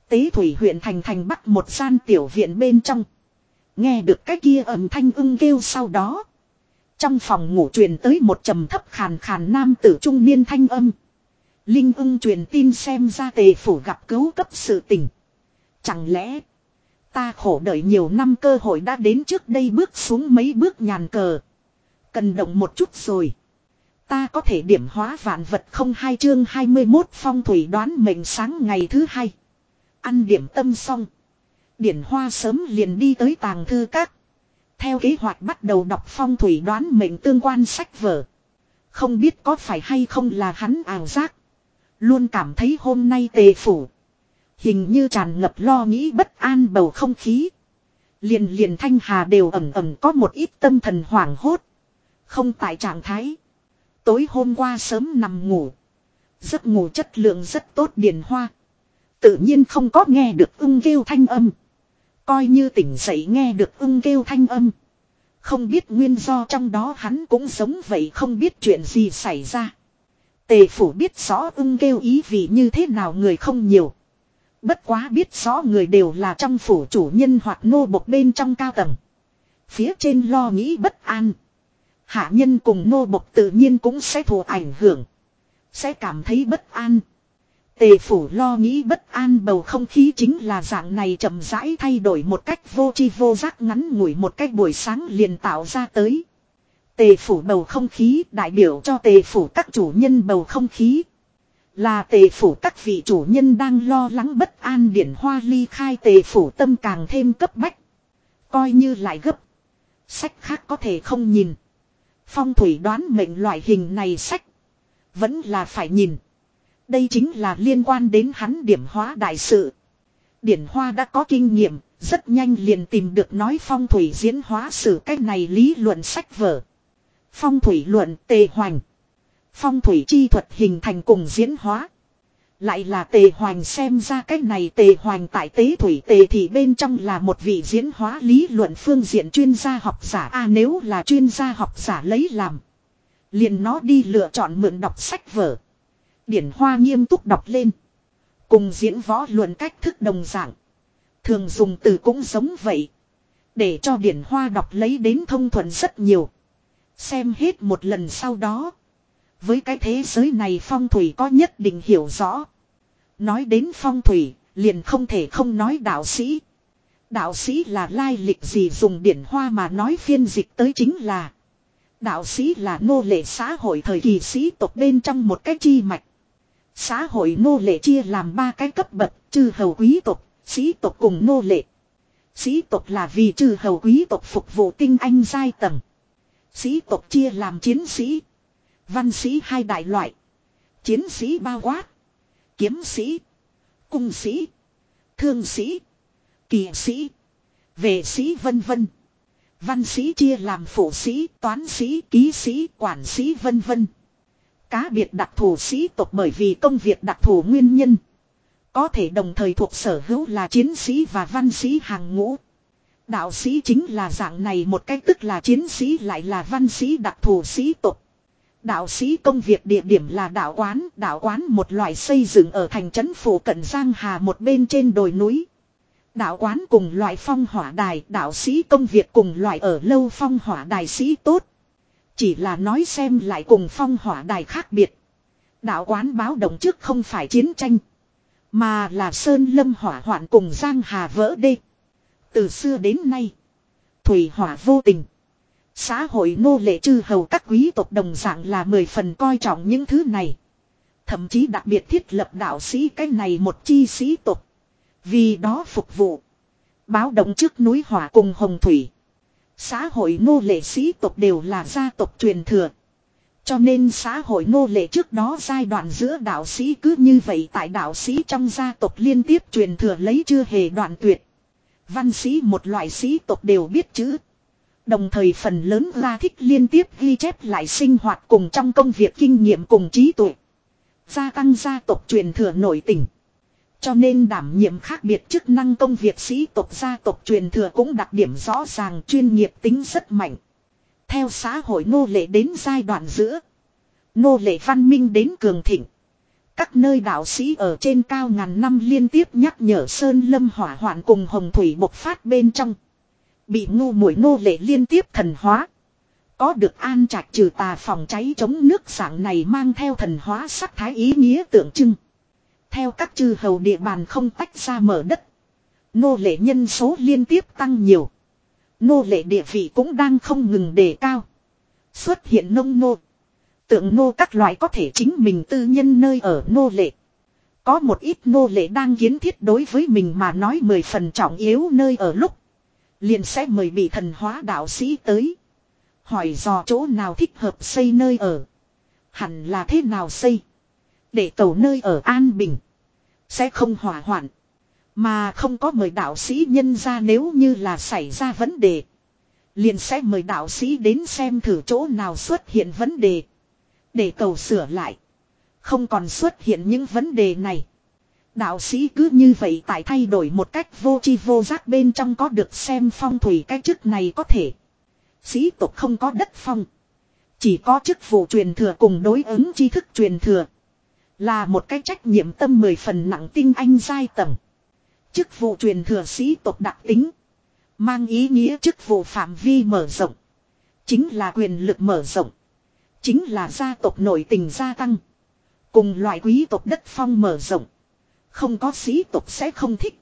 Tế thủy huyện thành thành bắc một gian tiểu viện bên trong. Nghe được cái kia ầm thanh ưng kêu sau đó. Trong phòng ngủ truyền tới một trầm thấp khàn khàn nam tử trung niên thanh âm. Linh ưng truyền tin xem ra tề phủ gặp cứu cấp sự tình. Chẳng lẽ, ta khổ đợi nhiều năm cơ hội đã đến trước đây bước xuống mấy bước nhàn cờ. Cần động một chút rồi. Ta có thể điểm hóa vạn vật không hai chương 21 phong thủy đoán mệnh sáng ngày thứ hai. Ăn điểm tâm xong. Điển hoa sớm liền đi tới tàng thư các. Theo kế hoạch bắt đầu đọc phong thủy đoán mệnh tương quan sách vở. Không biết có phải hay không là hắn ảo giác. Luôn cảm thấy hôm nay tề phủ. Hình như tràn ngập lo nghĩ bất an bầu không khí. Liền liền thanh hà đều ẩm ẩm có một ít tâm thần hoảng hốt. Không tại trạng thái. Tối hôm qua sớm nằm ngủ. Giấc ngủ chất lượng rất tốt điền hoa. Tự nhiên không có nghe được ưng kêu thanh âm. Coi như tỉnh dậy nghe được ưng kêu thanh âm. Không biết nguyên do trong đó hắn cũng giống vậy không biết chuyện gì xảy ra. Tề phủ biết rõ ưng kêu ý vì như thế nào người không nhiều. Bất quá biết rõ người đều là trong phủ chủ nhân hoặc nô bộc bên trong cao tầng. Phía trên lo nghĩ bất an. Hạ nhân cùng nô bộc tự nhiên cũng sẽ thù ảnh hưởng. Sẽ cảm thấy bất an. Tề phủ lo nghĩ bất an bầu không khí chính là dạng này chậm rãi thay đổi một cách vô chi vô giác ngắn ngủi một cách buổi sáng liền tạo ra tới. Tề phủ bầu không khí, đại biểu cho tề phủ các chủ nhân bầu không khí. Là tề phủ các vị chủ nhân đang lo lắng bất an điển hoa ly khai tề phủ tâm càng thêm cấp bách. Coi như lại gấp. Sách khác có thể không nhìn. Phong thủy đoán mệnh loại hình này sách. Vẫn là phải nhìn. Đây chính là liên quan đến hắn điểm hóa đại sự. Điển Hoa đã có kinh nghiệm, rất nhanh liền tìm được nói phong thủy diễn hóa sử cách này lý luận sách vở. Phong thủy luận tề hoành. Phong thủy chi thuật hình thành cùng diễn hóa. Lại là tề hoành xem ra cách này tề hoành tại tế thủy tề thì bên trong là một vị diễn hóa lý luận phương diện chuyên gia học giả. a à, nếu là chuyên gia học giả lấy làm. Liền nó đi lựa chọn mượn đọc sách vở. Điển Hoa nghiêm túc đọc lên. Cùng diễn võ luận cách thức đồng dạng. Thường dùng từ cũng giống vậy. Để cho Điển Hoa đọc lấy đến thông thuận rất nhiều. Xem hết một lần sau đó. Với cái thế giới này phong thủy có nhất định hiểu rõ. Nói đến phong thủy, liền không thể không nói đạo sĩ. Đạo sĩ là lai lịch gì dùng điển hoa mà nói phiên dịch tới chính là. Đạo sĩ là nô lệ xã hội thời kỳ sĩ tộc bên trong một cái chi mạch. Xã hội nô lệ chia làm ba cái cấp bậc, trừ hầu quý tộc, sĩ tộc cùng nô lệ. Sĩ tộc là vì trừ hầu quý tộc phục vụ tinh anh giai tầng. Sĩ tộc chia làm chiến sĩ, văn sĩ hai đại loại. Chiến sĩ bao quát, kiếm sĩ, cung sĩ, thương sĩ, kỳ sĩ, vệ sĩ vân vân. Văn sĩ chia làm phụ sĩ, toán sĩ, ký sĩ, quản sĩ vân vân. Cá biệt đặc thù sĩ tộc bởi vì công việc đặc thù nguyên nhân. Có thể đồng thời thuộc sở hữu là chiến sĩ và văn sĩ hàng ngũ. Đạo sĩ chính là dạng này một cách tức là chiến sĩ lại là văn sĩ đặc thù sĩ tộc. Đạo sĩ công việc địa điểm là đạo quán, đạo quán một loại xây dựng ở thành trấn phủ cận Giang Hà một bên trên đồi núi. Đạo quán cùng loại phong hỏa đài, đạo sĩ công việc cùng loại ở lâu phong hỏa đài sĩ tốt. Chỉ là nói xem lại cùng phong hỏa đài khác biệt. Đạo quán báo động trước không phải chiến tranh. Mà là Sơn Lâm hỏa hoạn cùng Giang Hà vỡ đê. Từ xưa đến nay. Thủy hỏa vô tình. Xã hội nô lệ chư hầu các quý tộc đồng dạng là mười phần coi trọng những thứ này. Thậm chí đặc biệt thiết lập đạo sĩ cái này một chi sĩ tộc. Vì đó phục vụ. Báo động trước núi hỏa cùng hồng thủy. Xã hội nô lệ sĩ tộc đều là gia tộc truyền thừa. Cho nên xã hội nô lệ trước đó giai đoạn giữa đạo sĩ cứ như vậy tại đạo sĩ trong gia tộc liên tiếp truyền thừa lấy chưa hề đoạn tuyệt. Văn sĩ một loại sĩ tộc đều biết chữ. Đồng thời phần lớn ra thích liên tiếp ghi chép lại sinh hoạt cùng trong công việc kinh nghiệm cùng trí tuệ. Gia tăng gia tộc truyền thừa nổi tình. Cho nên đảm nhiệm khác biệt chức năng công việc sĩ tộc gia tộc truyền thừa cũng đặc điểm rõ ràng chuyên nghiệp tính rất mạnh. Theo xã hội nô lệ đến giai đoạn giữa. Nô lệ văn minh đến cường thịnh. Các nơi đạo sĩ ở trên cao ngàn năm liên tiếp nhắc nhở Sơn Lâm hỏa hoạn cùng hồng thủy bộc phát bên trong. Bị ngu muội nô lệ liên tiếp thần hóa. Có được an trạch trừ tà phòng cháy chống nước dạng này mang theo thần hóa sắc thái ý nghĩa tượng trưng. Theo các chư hầu địa bàn không tách ra mở đất. Nô lệ nhân số liên tiếp tăng nhiều. Nô lệ địa vị cũng đang không ngừng đề cao. Xuất hiện nông nô. Tượng nô các loại có thể chính mình tư nhân nơi ở nô lệ. Có một ít nô lệ đang kiến thiết đối với mình mà nói mười phần trọng yếu nơi ở lúc. Liền sẽ mời bị thần hóa đạo sĩ tới. Hỏi dò chỗ nào thích hợp xây nơi ở. Hẳn là thế nào xây. Để cầu nơi ở an bình. Sẽ không hỏa hoạn. Mà không có mời đạo sĩ nhân ra nếu như là xảy ra vấn đề. Liền sẽ mời đạo sĩ đến xem thử chỗ nào xuất hiện vấn đề. Để cầu sửa lại. Không còn xuất hiện những vấn đề này. Đạo sĩ cứ như vậy tại thay đổi một cách vô chi vô giác bên trong có được xem phong thủy cái chức này có thể. Sĩ tục không có đất phong. Chỉ có chức vụ truyền thừa cùng đối ứng tri thức truyền thừa. Là một cái trách nhiệm tâm mười phần nặng tinh anh giai tầng. Chức vụ truyền thừa sĩ tộc đặc tính. Mang ý nghĩa chức vụ phạm vi mở rộng. Chính là quyền lực mở rộng. Chính là gia tộc nội tình gia tăng. Cùng loại quý tộc đất phong mở rộng. Không có sĩ tộc sẽ không thích.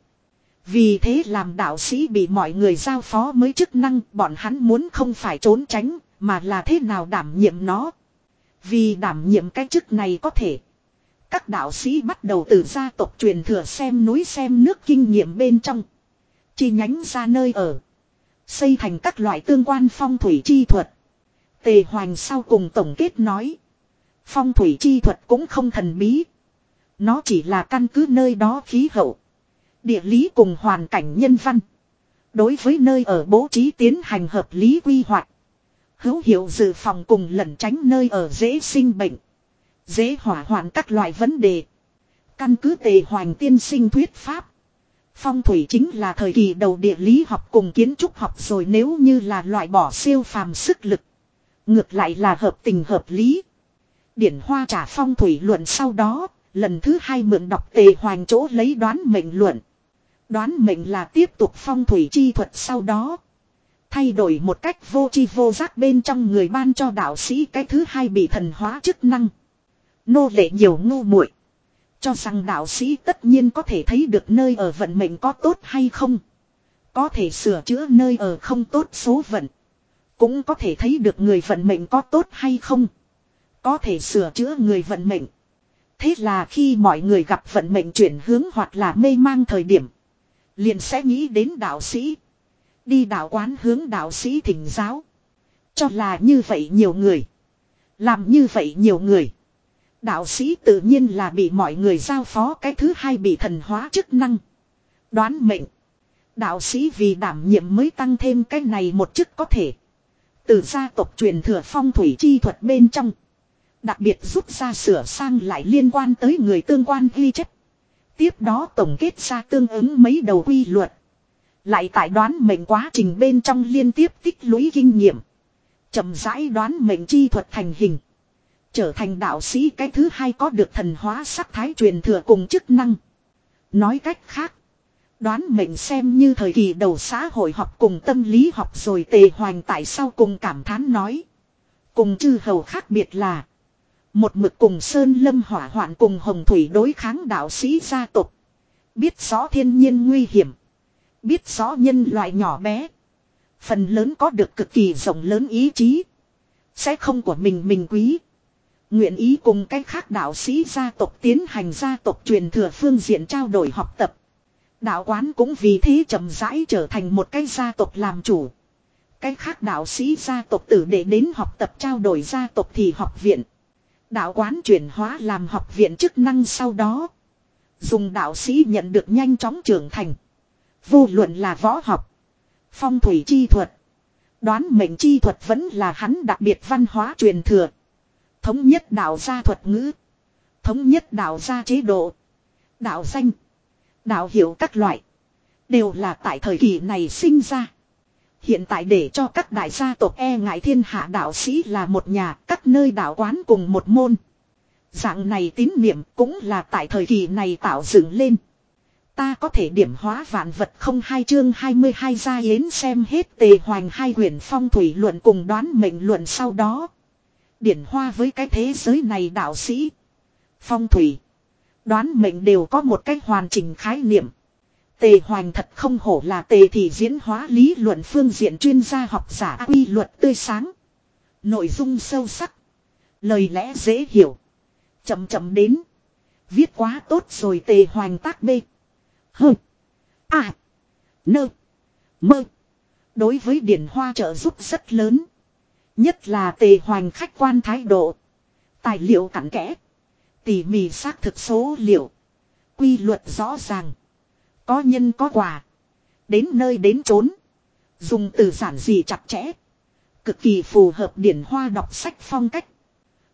Vì thế làm đạo sĩ bị mọi người giao phó mới chức năng, bọn hắn muốn không phải trốn tránh, mà là thế nào đảm nhiệm nó. Vì đảm nhiệm cái chức này có thể. Các đạo sĩ bắt đầu từ gia tộc truyền thừa xem núi xem nước kinh nghiệm bên trong. Chi nhánh ra nơi ở. Xây thành các loại tương quan phong thủy chi thuật. Tề Hoành sau cùng tổng kết nói. Phong thủy chi thuật cũng không thần bí. Nó chỉ là căn cứ nơi đó khí hậu. Địa lý cùng hoàn cảnh nhân văn. Đối với nơi ở bố trí tiến hành hợp lý quy hoạch. Hữu hiệu dự phòng cùng lẩn tránh nơi ở dễ sinh bệnh. Dễ hỏa hoạn các loại vấn đề. Căn cứ tề hoành tiên sinh thuyết pháp. Phong thủy chính là thời kỳ đầu địa lý học cùng kiến trúc học rồi nếu như là loại bỏ siêu phàm sức lực. Ngược lại là hợp tình hợp lý. Điển hoa trả phong thủy luận sau đó, lần thứ hai mượn đọc tề hoành chỗ lấy đoán mệnh luận. Đoán mệnh là tiếp tục phong thủy chi thuật sau đó. Thay đổi một cách vô chi vô giác bên trong người ban cho đạo sĩ cái thứ hai bị thần hóa chức năng. Nô lệ nhiều ngu muội Cho rằng đạo sĩ tất nhiên có thể thấy được nơi ở vận mệnh có tốt hay không. Có thể sửa chữa nơi ở không tốt số vận. Cũng có thể thấy được người vận mệnh có tốt hay không. Có thể sửa chữa người vận mệnh. Thế là khi mọi người gặp vận mệnh chuyển hướng hoặc là mê mang thời điểm. Liền sẽ nghĩ đến đạo sĩ. Đi đạo quán hướng đạo sĩ thỉnh giáo. Cho là như vậy nhiều người. Làm như vậy nhiều người. Đạo sĩ tự nhiên là bị mọi người giao phó cái thứ hai bị thần hóa chức năng. Đoán mệnh. Đạo sĩ vì đảm nhiệm mới tăng thêm cái này một chức có thể. Từ gia tộc truyền thừa phong thủy chi thuật bên trong. Đặc biệt rút ra sửa sang lại liên quan tới người tương quan ghi chép. Tiếp đó tổng kết ra tương ứng mấy đầu quy luật. Lại tại đoán mệnh quá trình bên trong liên tiếp tích lũy kinh nghiệm. chậm rãi đoán mệnh chi thuật thành hình. Trở thành đạo sĩ, cái thứ hai có được thần hóa sắc thái truyền thừa cùng chức năng. Nói cách khác. Đoán mệnh xem như thời kỳ đầu xã hội học cùng tâm lý học rồi tề hoành tại sao cùng cảm thán nói. Cùng chư hầu khác biệt là. Một mực cùng Sơn Lâm hỏa hoạn cùng Hồng Thủy đối kháng đạo sĩ gia tộc. Biết rõ thiên nhiên nguy hiểm. Biết rõ nhân loại nhỏ bé. Phần lớn có được cực kỳ rộng lớn ý chí. Sẽ không của mình mình quý. Nguyện ý cùng cách khác đạo sĩ gia tộc tiến hành gia tộc truyền thừa phương diện trao đổi học tập. Đạo quán cũng vì thế chậm rãi trở thành một cái gia tộc làm chủ. Cách khác đạo sĩ gia tộc tử để đến học tập trao đổi gia tộc thì học viện. Đạo quán chuyển hóa làm học viện chức năng sau đó. Dùng đạo sĩ nhận được nhanh chóng trưởng thành. Vô luận là võ học. Phong thủy chi thuật. Đoán mệnh chi thuật vẫn là hắn đặc biệt văn hóa truyền thừa. Thống nhất đạo gia thuật ngữ. Thống nhất đạo gia chế độ. Đạo danh. Đạo hiểu các loại. Đều là tại thời kỳ này sinh ra. Hiện tại để cho các đại gia tộc e ngại thiên hạ đạo sĩ là một nhà, các nơi đạo quán cùng một môn. Dạng này tín niệm cũng là tại thời kỳ này tạo dựng lên. Ta có thể điểm hóa vạn vật không hai chương 22 ra yến xem hết tề hoành hai quyển phong thủy luận cùng đoán mệnh luận sau đó. Điển hoa với cái thế giới này đạo sĩ. Phong thủy. Đoán mệnh đều có một cách hoàn chỉnh khái niệm. Tề hoành thật không hổ là tề thì diễn hóa lý luận phương diện chuyên gia học giả quy luật tươi sáng. Nội dung sâu sắc. Lời lẽ dễ hiểu. Chậm chậm đến. Viết quá tốt rồi tề hoành tác bê. Hơ. À. Nơ. Mơ. Đối với điển hoa trợ giúp rất lớn. Nhất là tề hoành khách quan thái độ. Tài liệu cặn kẽ. Tỉ mỉ xác thực số liệu. Quy luật rõ ràng. Có nhân có quả. Đến nơi đến chốn. Dùng từ giản dị chặt chẽ. Cực kỳ phù hợp điển hoa đọc sách phong cách.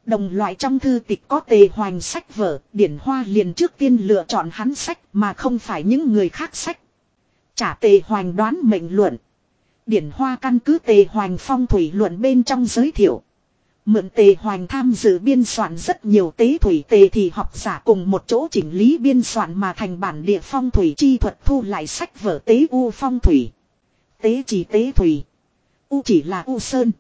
Đồng loại trong thư tịch có tề hoành sách vở, điển hoa liền trước tiên lựa chọn hắn sách mà không phải những người khác sách. Trả tề hoành đoán mệnh luận. Điển hoa căn cứ tề hoành phong thủy luận bên trong giới thiệu. Mượn tề hoành tham dự biên soạn rất nhiều tế thủy tề thì học giả cùng một chỗ chỉnh lý biên soạn mà thành bản địa phong thủy chi thuật thu lại sách vở tế u phong thủy. Tế chỉ tế thủy. U chỉ là u sơn.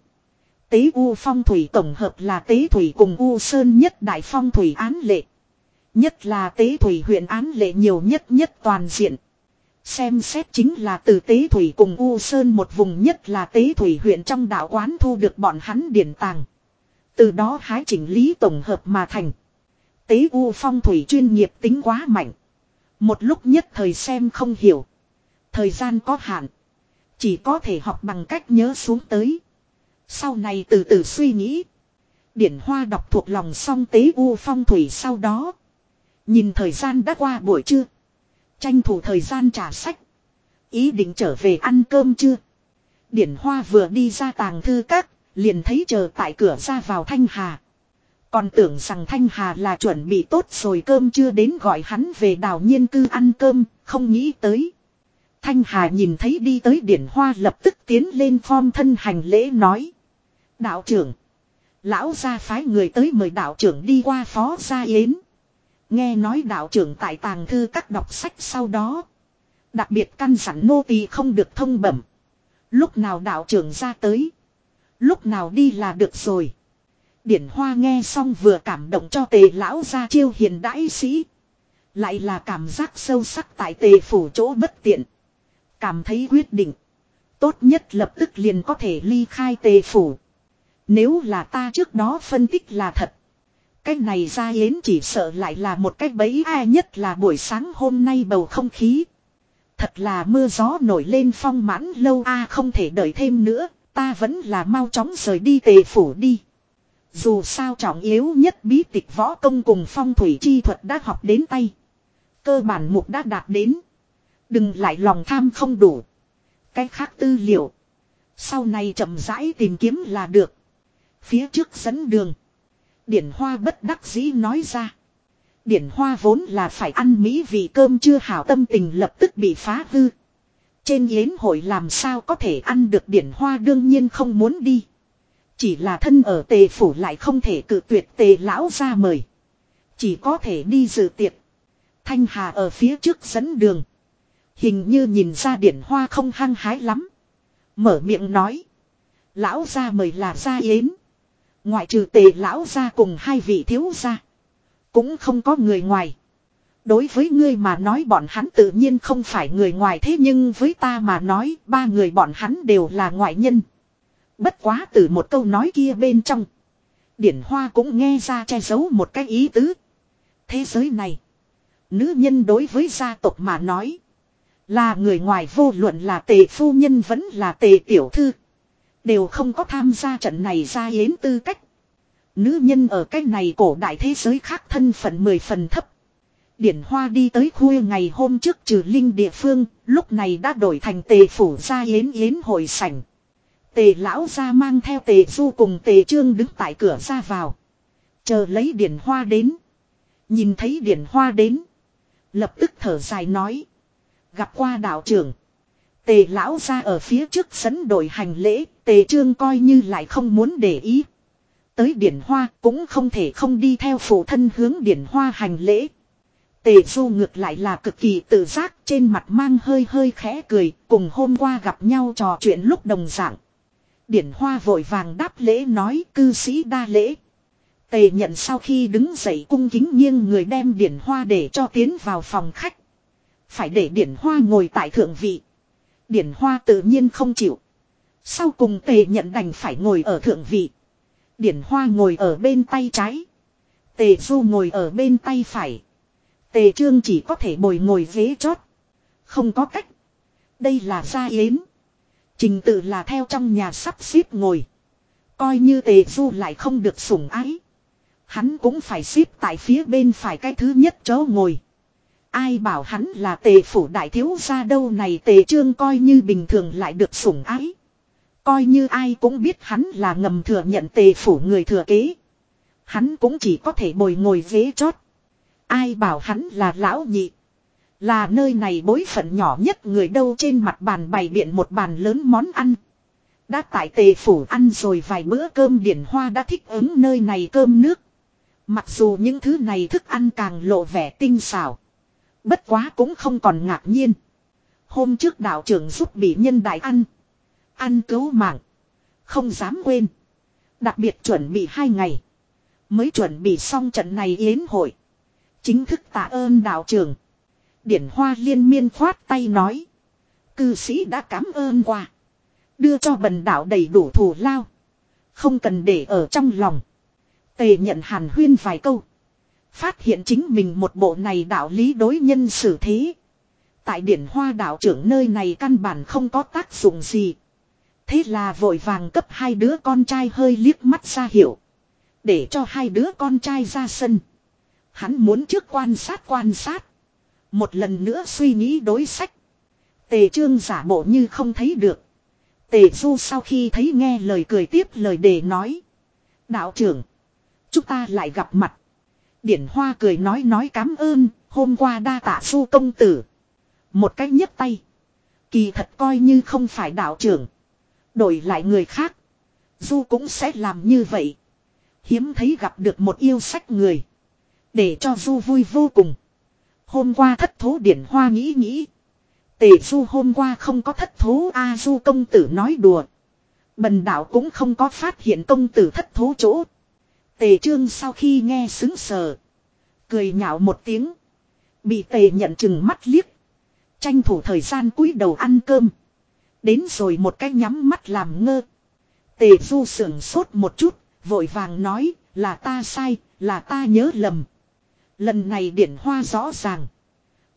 Tế U phong thủy tổng hợp là tế thủy cùng U Sơn nhất đại phong thủy án lệ. Nhất là tế thủy huyện án lệ nhiều nhất nhất toàn diện. Xem xét chính là từ tế thủy cùng U Sơn một vùng nhất là tế thủy huyện trong đạo quán thu được bọn hắn điển tàng. Từ đó hái chỉnh lý tổng hợp mà thành. Tế U phong thủy chuyên nghiệp tính quá mạnh. Một lúc nhất thời xem không hiểu. Thời gian có hạn. Chỉ có thể học bằng cách nhớ xuống tới. Sau này từ từ suy nghĩ. Điển hoa đọc thuộc lòng xong tế u phong thủy sau đó. Nhìn thời gian đã qua buổi trưa. Tranh thủ thời gian trả sách. Ý định trở về ăn cơm chưa. Điển hoa vừa đi ra tàng thư các. Liền thấy chờ tại cửa ra vào Thanh Hà. Còn tưởng rằng Thanh Hà là chuẩn bị tốt rồi cơm chưa đến gọi hắn về đào nhiên cư ăn cơm, không nghĩ tới. Thanh Hà nhìn thấy đi tới điển hoa lập tức tiến lên form thân hành lễ nói. Đạo trưởng. Lão gia phái người tới mời đạo trưởng đi qua phó gia yến. Nghe nói đạo trưởng tại tàng thư các đọc sách sau đó. Đặc biệt căn dặn nô tỳ không được thông bẩm. Lúc nào đạo trưởng ra tới. Lúc nào đi là được rồi. Điển hoa nghe xong vừa cảm động cho tề lão ra chiêu hiền đãi sĩ. Lại là cảm giác sâu sắc tại tề phủ chỗ bất tiện. Cảm thấy quyết định. Tốt nhất lập tức liền có thể ly khai tề phủ. Nếu là ta trước đó phân tích là thật. Cái này ra yến chỉ sợ lại là một cách bẫy ai nhất là buổi sáng hôm nay bầu không khí. Thật là mưa gió nổi lên phong mãn lâu a không thể đợi thêm nữa, ta vẫn là mau chóng rời đi tề phủ đi. Dù sao trọng yếu nhất bí tịch võ công cùng phong thủy chi thuật đã học đến tay. Cơ bản mục đã đạt đến. Đừng lại lòng tham không đủ. Cái khác tư liệu. Sau này chậm rãi tìm kiếm là được. Phía trước dẫn đường. Điển hoa bất đắc dĩ nói ra. Điển hoa vốn là phải ăn mỹ vì cơm chưa hảo tâm tình lập tức bị phá hư. Trên yến hội làm sao có thể ăn được điển hoa đương nhiên không muốn đi. Chỉ là thân ở tề phủ lại không thể cự tuyệt tề lão ra mời. Chỉ có thể đi dự tiệc. Thanh Hà ở phía trước dẫn đường. Hình như nhìn ra điển hoa không hăng hái lắm. Mở miệng nói. Lão ra mời là ra yến. Ngoại trừ tề lão ra cùng hai vị thiếu gia. Cũng không có người ngoài. Đối với ngươi mà nói bọn hắn tự nhiên không phải người ngoài thế nhưng với ta mà nói, ba người bọn hắn đều là ngoại nhân. Bất quá từ một câu nói kia bên trong. Điển Hoa cũng nghe ra che giấu một cái ý tứ. Thế giới này. Nữ nhân đối với gia tộc mà nói. Là người ngoài vô luận là tề phu nhân vẫn là tề tiểu thư. Đều không có tham gia trận này ra yến tư cách. Nữ nhân ở cái này cổ đại thế giới khác thân phận mười phần thấp. Điển Hoa đi tới khuya ngày hôm trước trừ linh địa phương, lúc này đã đổi thành tề phủ gia yến yến hội sảnh. Tề lão gia mang theo tề du cùng tề trương đứng tại cửa ra vào. Chờ lấy Điển Hoa đến. Nhìn thấy Điển Hoa đến. Lập tức thở dài nói. Gặp qua đạo trưởng. Tề lão ra ở phía trước dẫn đội hành lễ, tề trương coi như lại không muốn để ý. Tới điển hoa cũng không thể không đi theo phụ thân hướng điển hoa hành lễ. Tề du ngược lại là cực kỳ tự giác trên mặt mang hơi hơi khẽ cười, cùng hôm qua gặp nhau trò chuyện lúc đồng dạng. Điển hoa vội vàng đáp lễ nói cư sĩ đa lễ. Tề nhận sau khi đứng dậy cung kính nghiêng người đem điển hoa để cho tiến vào phòng khách. Phải để điển hoa ngồi tại thượng vị. Điển hoa tự nhiên không chịu. Sau cùng tề nhận đành phải ngồi ở thượng vị. Điển hoa ngồi ở bên tay trái. Tề du ngồi ở bên tay phải. Tề trương chỉ có thể bồi ngồi ghế chót. Không có cách. Đây là gia yến. Trình tự là theo trong nhà sắp xếp ngồi. Coi như tề du lại không được sủng ái. Hắn cũng phải xếp tại phía bên phải cái thứ nhất chỗ ngồi. Ai bảo hắn là tề phủ đại thiếu gia đâu này tề trương coi như bình thường lại được sủng ái. Coi như ai cũng biết hắn là ngầm thừa nhận tề phủ người thừa kế. Hắn cũng chỉ có thể bồi ngồi ghế chót. Ai bảo hắn là lão nhị. Là nơi này bối phận nhỏ nhất người đâu trên mặt bàn bày biện một bàn lớn món ăn. Đã tại tề phủ ăn rồi vài bữa cơm điển hoa đã thích ứng nơi này cơm nước. Mặc dù những thứ này thức ăn càng lộ vẻ tinh xảo. Bất quá cũng không còn ngạc nhiên. Hôm trước đạo trưởng giúp bị nhân đại ăn. Ăn cứu mạng. Không dám quên. Đặc biệt chuẩn bị hai ngày. Mới chuẩn bị xong trận này yến hội. Chính thức tạ ơn đạo trưởng. Điển hoa liên miên khoát tay nói. Cư sĩ đã cảm ơn qua. Đưa cho bần đạo đầy đủ thù lao. Không cần để ở trong lòng. Tề nhận hàn huyên vài câu. Phát hiện chính mình một bộ này đạo lý đối nhân xử thế. Tại điển hoa đạo trưởng nơi này căn bản không có tác dụng gì. Thế là vội vàng cấp hai đứa con trai hơi liếc mắt ra hiểu. Để cho hai đứa con trai ra sân. Hắn muốn trước quan sát quan sát. Một lần nữa suy nghĩ đối sách. Tề trương giả bộ như không thấy được. Tề du sau khi thấy nghe lời cười tiếp lời để nói. Đạo trưởng. Chúng ta lại gặp mặt. Điển Hoa cười nói nói cảm ơn, hôm qua đa tạ du công tử. Một cách nhấc tay. Kỳ thật coi như không phải đạo trưởng. Đổi lại người khác. Du cũng sẽ làm như vậy. Hiếm thấy gặp được một yêu sách người. Để cho Du vui vô cùng. Hôm qua thất thố điển hoa nghĩ nghĩ. Tề Du hôm qua không có thất thố, A Du công tử nói đùa. Bần đạo cũng không có phát hiện công tử thất thố chỗ. Tề trương sau khi nghe xứng sờ. Cười nhạo một tiếng. Bị tề nhận chừng mắt liếc. Tranh thủ thời gian cúi đầu ăn cơm. Đến rồi một cái nhắm mắt làm ngơ. Tề du sưởng sốt một chút. Vội vàng nói là ta sai, là ta nhớ lầm. Lần này điển hoa rõ ràng.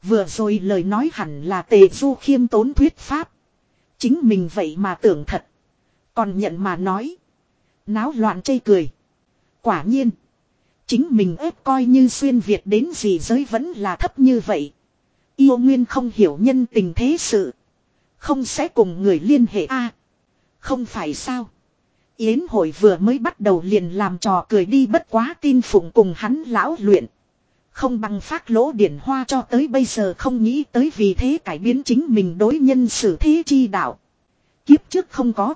Vừa rồi lời nói hẳn là tề du khiêm tốn thuyết pháp. Chính mình vậy mà tưởng thật. Còn nhận mà nói. Náo loạn chây cười. Quả nhiên. Chính mình ép coi như xuyên Việt đến gì giới vẫn là thấp như vậy. Yêu nguyên không hiểu nhân tình thế sự. Không sẽ cùng người liên hệ a Không phải sao. Yến hội vừa mới bắt đầu liền làm trò cười đi bất quá tin phụng cùng hắn lão luyện. Không bằng phát lỗ điển hoa cho tới bây giờ không nghĩ tới vì thế cải biến chính mình đối nhân xử thế chi đạo. Kiếp trước không có.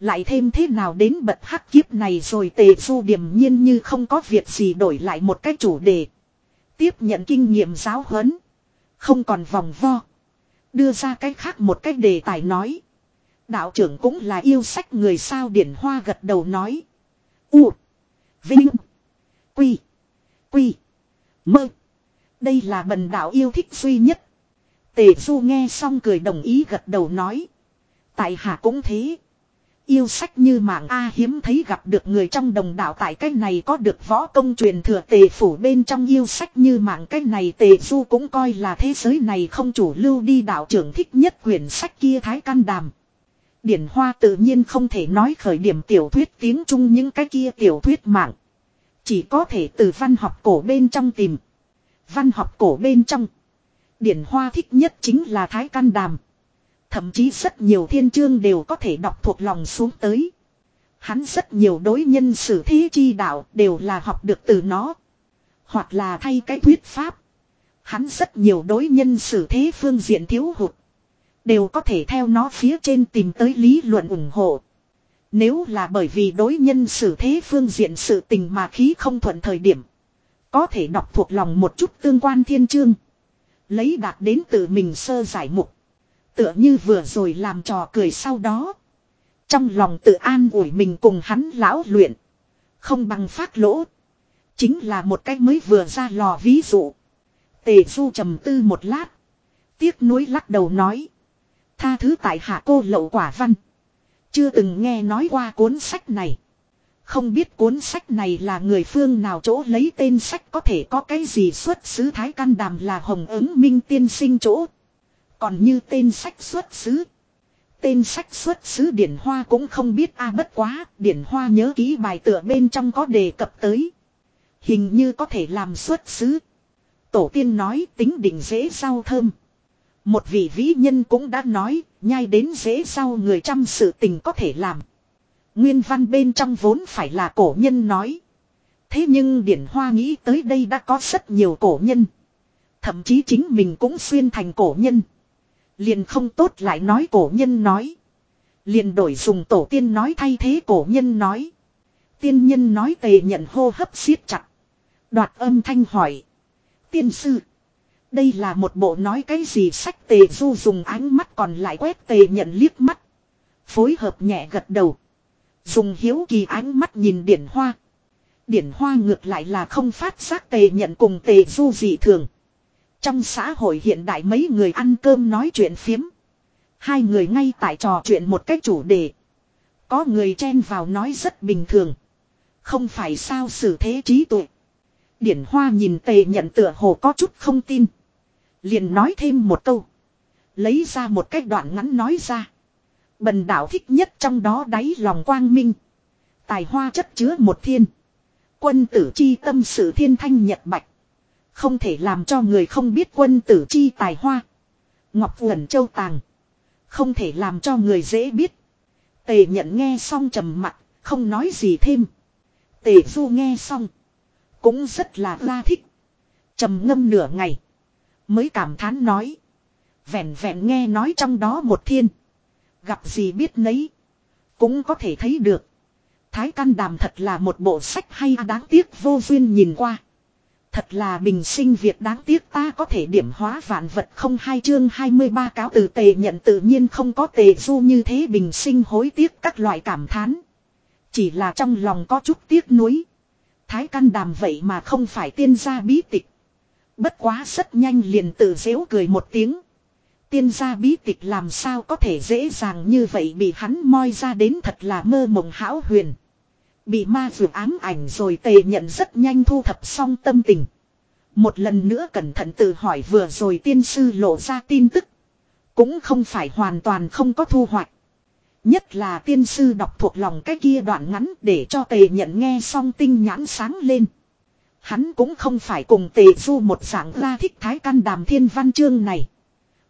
Lại thêm thế nào đến bật hắc kiếp này rồi tề du điềm nhiên như không có việc gì đổi lại một cái chủ đề. Tiếp nhận kinh nghiệm giáo huấn. Không còn vòng vo. Đưa ra cái khác một cách đề tài nói. Đạo trưởng cũng là yêu sách người sao điển hoa gật đầu nói. U. Vinh. Quy. Quy. Mơ. Đây là bần đạo yêu thích duy nhất. Tề du nghe xong cười đồng ý gật đầu nói. Tại hạ cũng thế. Yêu sách như mạng A hiếm thấy gặp được người trong đồng đạo tại cái này có được võ công truyền thừa tề phủ bên trong yêu sách như mạng cái này tề du cũng coi là thế giới này không chủ lưu đi đạo trưởng thích nhất quyển sách kia thái căn đàm. Điển Hoa tự nhiên không thể nói khởi điểm tiểu thuyết tiếng Trung những cái kia tiểu thuyết mạng. Chỉ có thể từ văn học cổ bên trong tìm. Văn học cổ bên trong. Điển Hoa thích nhất chính là Thái Căn Đàm. Thậm chí rất nhiều thiên chương đều có thể đọc thuộc lòng xuống tới. Hắn rất nhiều đối nhân xử thế chi đạo đều là học được từ nó. Hoặc là thay cái thuyết pháp. Hắn rất nhiều đối nhân xử thế phương diện thiếu hụt. Đều có thể theo nó phía trên tìm tới lý luận ủng hộ. Nếu là bởi vì đối nhân xử thế phương diện sự tình mà khí không thuận thời điểm. Có thể đọc thuộc lòng một chút tương quan thiên chương. Lấy đạt đến tự mình sơ giải mục. Tựa như vừa rồi làm trò cười sau đó. Trong lòng tự an ủi mình cùng hắn lão luyện. Không bằng phát lỗ. Chính là một cách mới vừa ra lò ví dụ. Tề du trầm tư một lát. Tiếc nuối lắc đầu nói. Tha thứ tại hạ cô lậu quả văn. Chưa từng nghe nói qua cuốn sách này. Không biết cuốn sách này là người phương nào chỗ lấy tên sách có thể có cái gì xuất xứ Thái Căn Đàm là Hồng ứng Minh tiên sinh chỗ. Còn như tên sách xuất xứ. Tên sách xuất xứ Điển Hoa cũng không biết a bất quá, Điển Hoa nhớ ký bài tựa bên trong có đề cập tới. Hình như có thể làm xuất xứ. Tổ tiên nói tính định dễ rau thơm. Một vị vĩ nhân cũng đã nói, nhai đến dễ rau người trăm sự tình có thể làm. Nguyên văn bên trong vốn phải là cổ nhân nói. Thế nhưng Điển Hoa nghĩ tới đây đã có rất nhiều cổ nhân. Thậm chí chính mình cũng xuyên thành cổ nhân. Liền không tốt lại nói cổ nhân nói. Liền đổi dùng tổ tiên nói thay thế cổ nhân nói. Tiên nhân nói tề nhận hô hấp siết chặt. Đoạt âm thanh hỏi. Tiên sư. Đây là một bộ nói cái gì sách tề du dùng ánh mắt còn lại quét tề nhận liếc mắt. Phối hợp nhẹ gật đầu. Dùng hiếu kỳ ánh mắt nhìn điển hoa. Điển hoa ngược lại là không phát giác tề nhận cùng tề du dị thường. Trong xã hội hiện đại mấy người ăn cơm nói chuyện phiếm. Hai người ngay tại trò chuyện một cách chủ đề. Có người chen vào nói rất bình thường. Không phải sao xử thế trí tuệ. Điển Hoa nhìn tề nhận tựa hồ có chút không tin. Liền nói thêm một câu. Lấy ra một cách đoạn ngắn nói ra. Bần đạo thích nhất trong đó đáy lòng quang minh. Tài hoa chất chứa một thiên. Quân tử chi tâm sự thiên thanh nhật bạch. Không thể làm cho người không biết quân tử chi tài hoa. Ngọc Ngẩn Châu Tàng. Không thể làm cho người dễ biết. Tề nhận nghe xong trầm mặt, không nói gì thêm. Tề du nghe xong. Cũng rất là la thích. trầm ngâm nửa ngày. Mới cảm thán nói. Vẹn vẹn nghe nói trong đó một thiên. Gặp gì biết nấy. Cũng có thể thấy được. Thái căn đàm thật là một bộ sách hay đáng tiếc vô duyên nhìn qua. Thật là bình sinh việc đáng tiếc ta có thể điểm hóa vạn vật không hai chương 23 cáo từ tề nhận tự nhiên không có tề du như thế bình sinh hối tiếc các loại cảm thán. Chỉ là trong lòng có chút tiếc nuối. Thái căn đàm vậy mà không phải tiên gia bí tịch. Bất quá rất nhanh liền tự dễu cười một tiếng. Tiên gia bí tịch làm sao có thể dễ dàng như vậy bị hắn moi ra đến thật là mơ mộng hão huyền. Bị ma vượt ám ảnh rồi tề nhận rất nhanh thu thập xong tâm tình. Một lần nữa cẩn thận tự hỏi vừa rồi tiên sư lộ ra tin tức. Cũng không phải hoàn toàn không có thu hoạch. Nhất là tiên sư đọc thuộc lòng cái kia đoạn ngắn để cho tề nhận nghe xong tinh nhãn sáng lên. Hắn cũng không phải cùng tề du một dạng ra thích thái căn đàm thiên văn chương này.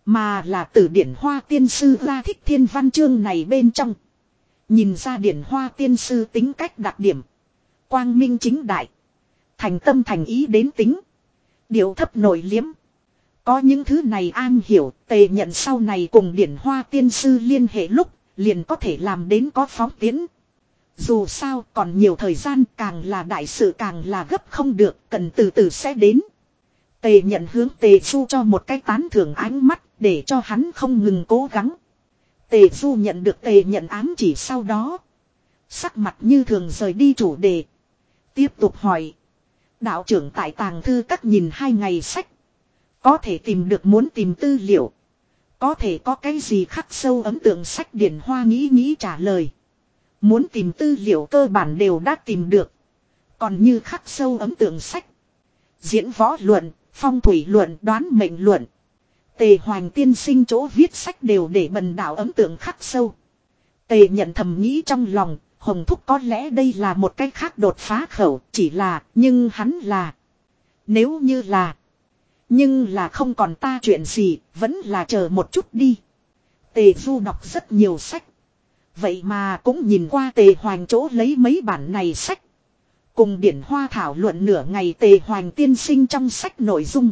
Mà là từ điển hoa tiên sư ra thích thiên văn chương này bên trong. Nhìn ra điển hoa tiên sư tính cách đặc điểm. Quang minh chính đại. Thành tâm thành ý đến tính. điều thấp nổi liếm. Có những thứ này an hiểu, tề nhận sau này cùng điển hoa tiên sư liên hệ lúc, liền có thể làm đến có phóng tiến. Dù sao, còn nhiều thời gian, càng là đại sự càng là gấp không được, cần từ từ sẽ đến. Tề nhận hướng tề su cho một cái tán thưởng ánh mắt, để cho hắn không ngừng cố gắng. Tề Du nhận được tề nhận ám chỉ sau đó. Sắc mặt như thường rời đi chủ đề. Tiếp tục hỏi. Đạo trưởng tại tàng thư các nhìn hai ngày sách. Có thể tìm được muốn tìm tư liệu. Có thể có cái gì khắc sâu ấn tượng sách điển hoa nghĩ nghĩ trả lời. Muốn tìm tư liệu cơ bản đều đã tìm được. Còn như khắc sâu ấn tượng sách. Diễn võ luận, phong thủy luận, đoán mệnh luận. Tề Hoành tiên sinh chỗ viết sách đều để bần đạo ấn tượng khắc sâu. Tề nhận thầm nghĩ trong lòng, Hồng Thúc có lẽ đây là một cách khác đột phá khẩu, chỉ là, nhưng hắn là. Nếu như là. Nhưng là không còn ta chuyện gì, vẫn là chờ một chút đi. Tề Du đọc rất nhiều sách. Vậy mà cũng nhìn qua tề hoành chỗ lấy mấy bản này sách. Cùng điển hoa thảo luận nửa ngày tề hoành tiên sinh trong sách nội dung.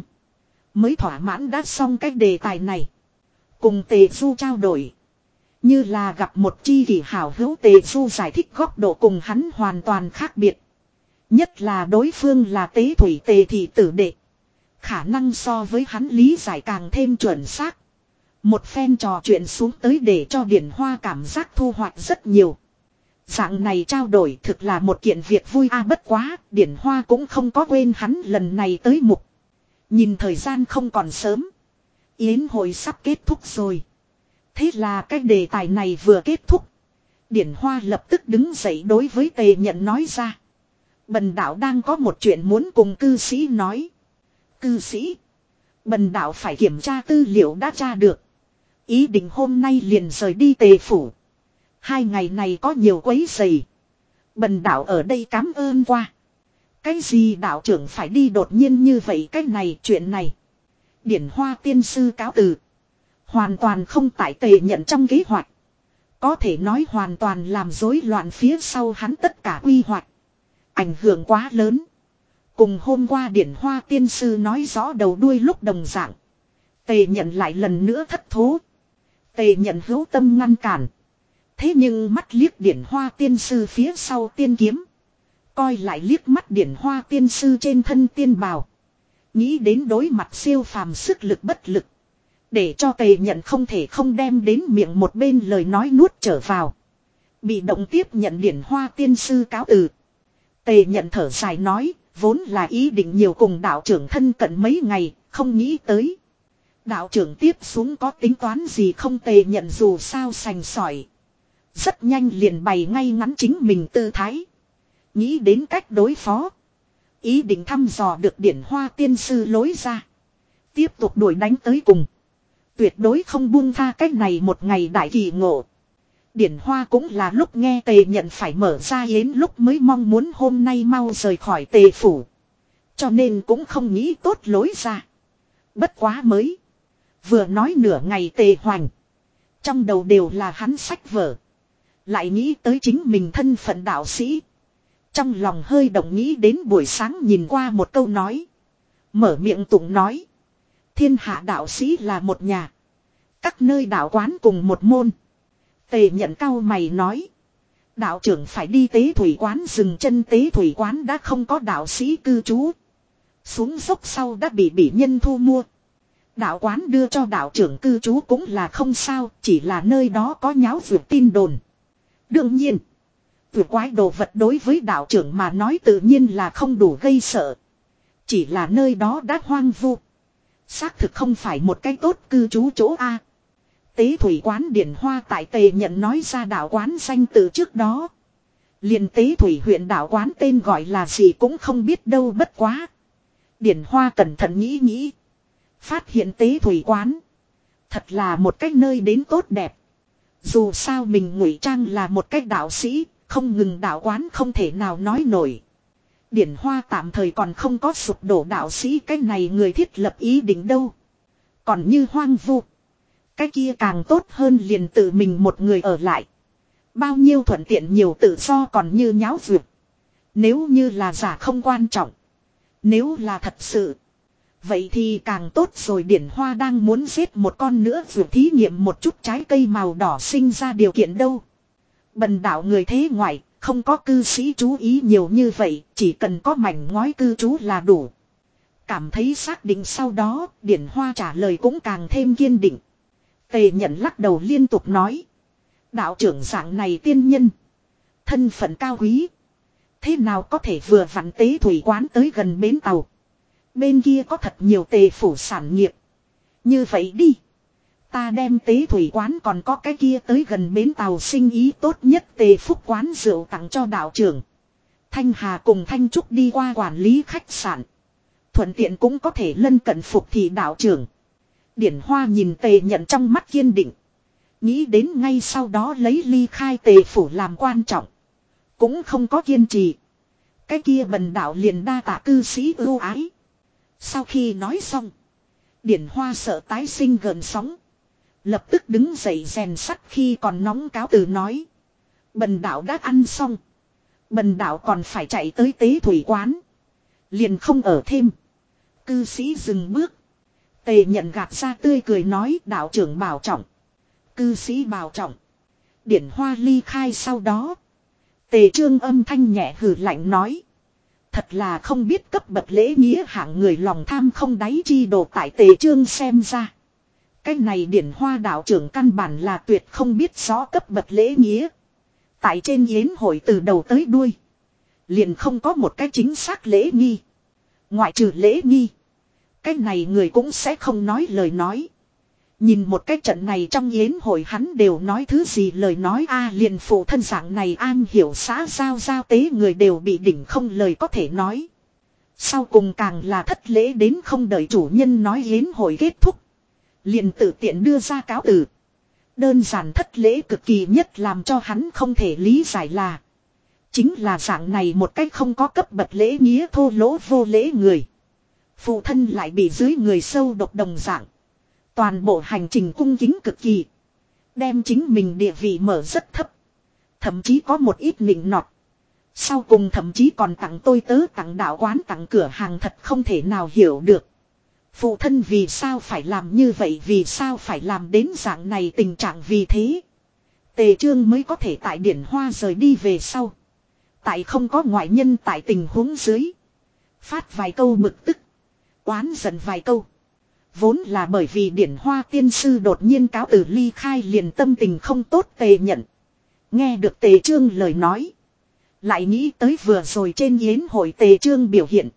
Mới thỏa mãn đã xong cái đề tài này. Cùng tề du trao đổi. Như là gặp một chi kỷ hảo hữu tề du giải thích góc độ cùng hắn hoàn toàn khác biệt. Nhất là đối phương là tế thủy tề thị tử đệ. Khả năng so với hắn lý giải càng thêm chuẩn xác. Một phen trò chuyện xuống tới để cho điển hoa cảm giác thu hoạch rất nhiều. Dạng này trao đổi thực là một kiện việc vui a bất quá, điển hoa cũng không có quên hắn lần này tới mục. Nhìn thời gian không còn sớm. Yến hội sắp kết thúc rồi. Thế là cái đề tài này vừa kết thúc. Điển hoa lập tức đứng dậy đối với tề nhận nói ra. Bần đạo đang có một chuyện muốn cùng cư sĩ nói. Cư sĩ. Bần đạo phải kiểm tra tư liệu đã tra được. Ý định hôm nay liền rời đi tề phủ. Hai ngày này có nhiều quấy dày. Bần đạo ở đây cảm ơn qua. Cái gì đạo trưởng phải đi đột nhiên như vậy cái này chuyện này. Điển hoa tiên sư cáo từ. Hoàn toàn không tại tề nhận trong kế hoạch. Có thể nói hoàn toàn làm rối loạn phía sau hắn tất cả quy hoạch. Ảnh hưởng quá lớn. Cùng hôm qua điển hoa tiên sư nói rõ đầu đuôi lúc đồng dạng. Tề nhận lại lần nữa thất thố. Tề nhận hữu tâm ngăn cản. Thế nhưng mắt liếc điển hoa tiên sư phía sau tiên kiếm. Coi lại liếc mắt điển hoa tiên sư trên thân tiên bào. Nghĩ đến đối mặt siêu phàm sức lực bất lực. Để cho tề nhận không thể không đem đến miệng một bên lời nói nuốt trở vào. Bị động tiếp nhận điển hoa tiên sư cáo từ. Tề nhận thở dài nói, vốn là ý định nhiều cùng đạo trưởng thân cận mấy ngày, không nghĩ tới. Đạo trưởng tiếp xuống có tính toán gì không tề nhận dù sao sành sỏi. Rất nhanh liền bày ngay ngắn chính mình tư thái. Nghĩ đến cách đối phó. Ý định thăm dò được điển hoa tiên sư lối ra. Tiếp tục đuổi đánh tới cùng. Tuyệt đối không buông tha cách này một ngày đại kỳ ngộ. Điển hoa cũng là lúc nghe tề nhận phải mở ra yến lúc mới mong muốn hôm nay mau rời khỏi tề phủ. Cho nên cũng không nghĩ tốt lối ra. Bất quá mới. Vừa nói nửa ngày tề hoành. Trong đầu đều là hắn sách vở. Lại nghĩ tới chính mình thân phận đạo sĩ. Trong lòng hơi động nghĩ đến buổi sáng nhìn qua một câu nói. Mở miệng tụng nói. Thiên hạ đạo sĩ là một nhà. Các nơi đạo quán cùng một môn. Tề nhận cao mày nói. Đạo trưởng phải đi tế thủy quán dừng chân tế thủy quán đã không có đạo sĩ cư trú. Xuống dốc sau đã bị bị nhân thu mua. Đạo quán đưa cho đạo trưởng cư trú cũng là không sao, chỉ là nơi đó có nháo vượt tin đồn. Đương nhiên, Vừa quái đồ vật đối với đạo trưởng mà nói tự nhiên là không đủ gây sợ. Chỉ là nơi đó đã hoang vu. Xác thực không phải một cái tốt cư trú chỗ A. Tế thủy quán điển hoa tại tề nhận nói ra đạo quán danh từ trước đó. liền tế thủy huyện đạo quán tên gọi là gì cũng không biết đâu bất quá. Điển hoa cẩn thận nghĩ nghĩ. Phát hiện tế thủy quán. Thật là một cách nơi đến tốt đẹp. Dù sao mình ngụy trang là một cách đạo sĩ, không ngừng đạo quán không thể nào nói nổi. Điển hoa tạm thời còn không có sụp đổ đạo sĩ, cái này người thiết lập ý định đâu. Còn như hoang vu. Cái kia càng tốt hơn liền tự mình một người ở lại. Bao nhiêu thuận tiện nhiều tự do còn như nháo vượt. Nếu như là giả không quan trọng. Nếu là thật sự. Vậy thì càng tốt rồi điển hoa đang muốn giết một con nữa dược thí nghiệm một chút trái cây màu đỏ sinh ra điều kiện đâu. Bần đạo người thế ngoại, không có cư sĩ chú ý nhiều như vậy, chỉ cần có mảnh ngói cư trú là đủ. Cảm thấy xác định sau đó, điển hoa trả lời cũng càng thêm kiên định. Tề nhận lắc đầu liên tục nói. Đạo trưởng dạng này tiên nhân. Thân phận cao quý. Thế nào có thể vừa vặn tế thủy quán tới gần bến tàu. Bên kia có thật nhiều tề phủ sản nghiệp. Như vậy đi. Ta đem tế thủy quán còn có cái kia tới gần bến tàu sinh ý tốt nhất tề phúc quán rượu tặng cho đạo trưởng. Thanh Hà cùng Thanh Trúc đi qua quản lý khách sạn. Thuận tiện cũng có thể lân cận phục thị đạo trưởng. Điển Hoa nhìn tề nhận trong mắt kiên định. Nghĩ đến ngay sau đó lấy ly khai tề phủ làm quan trọng. Cũng không có kiên trì. Cái kia bần đạo liền đa tạ cư sĩ ưu ái. Sau khi nói xong. Điển hoa sợ tái sinh gần sóng. Lập tức đứng dậy rèn sắt khi còn nóng cáo từ nói. Bần đạo đã ăn xong. Bần đạo còn phải chạy tới tế thủy quán. Liền không ở thêm. Cư sĩ dừng bước. Tề nhận gạt ra tươi cười nói, đạo trưởng bảo trọng. Cư sĩ bảo trọng. Điển hoa ly khai sau đó. Tề trương âm thanh nhẹ hử lạnh nói. Thật là không biết cấp bậc lễ nghĩa hạng người lòng tham không đáy chi đồ tại tề trương xem ra. Cái này điển hoa đạo trưởng căn bản là tuyệt không biết rõ cấp bậc lễ nghĩa. Tại trên yến hội từ đầu tới đuôi. Liền không có một cái chính xác lễ nghi. Ngoại trừ lễ nghi. Cái này người cũng sẽ không nói lời nói. Nhìn một cái trận này trong yến hội hắn đều nói thứ gì lời nói a, liền phụ thân dạng này an hiểu xã giao giao tế người đều bị đỉnh không lời có thể nói. Sau cùng càng là thất lễ đến không đợi chủ nhân nói yến hội kết thúc. Liền tự tiện đưa ra cáo từ. Đơn giản thất lễ cực kỳ nhất làm cho hắn không thể lý giải là. Chính là dạng này một cách không có cấp bậc lễ nghĩa thô lỗ vô lễ người. Phụ thân lại bị dưới người sâu độc đồng dạng. Toàn bộ hành trình cung kính cực kỳ. Đem chính mình địa vị mở rất thấp. Thậm chí có một ít nịnh nọt. Sau cùng thậm chí còn tặng tôi tớ tặng đạo quán tặng cửa hàng thật không thể nào hiểu được. Phụ thân vì sao phải làm như vậy, vì sao phải làm đến dạng này tình trạng vì thế. Tề trương mới có thể tại điển hoa rời đi về sau. Tại không có ngoại nhân tại tình huống dưới. Phát vài câu mực tức. Oán giận vài câu. Vốn là bởi vì điển hoa tiên sư đột nhiên cáo từ ly khai liền tâm tình không tốt tề nhận. Nghe được tề trương lời nói. Lại nghĩ tới vừa rồi trên yến hội tề trương biểu hiện.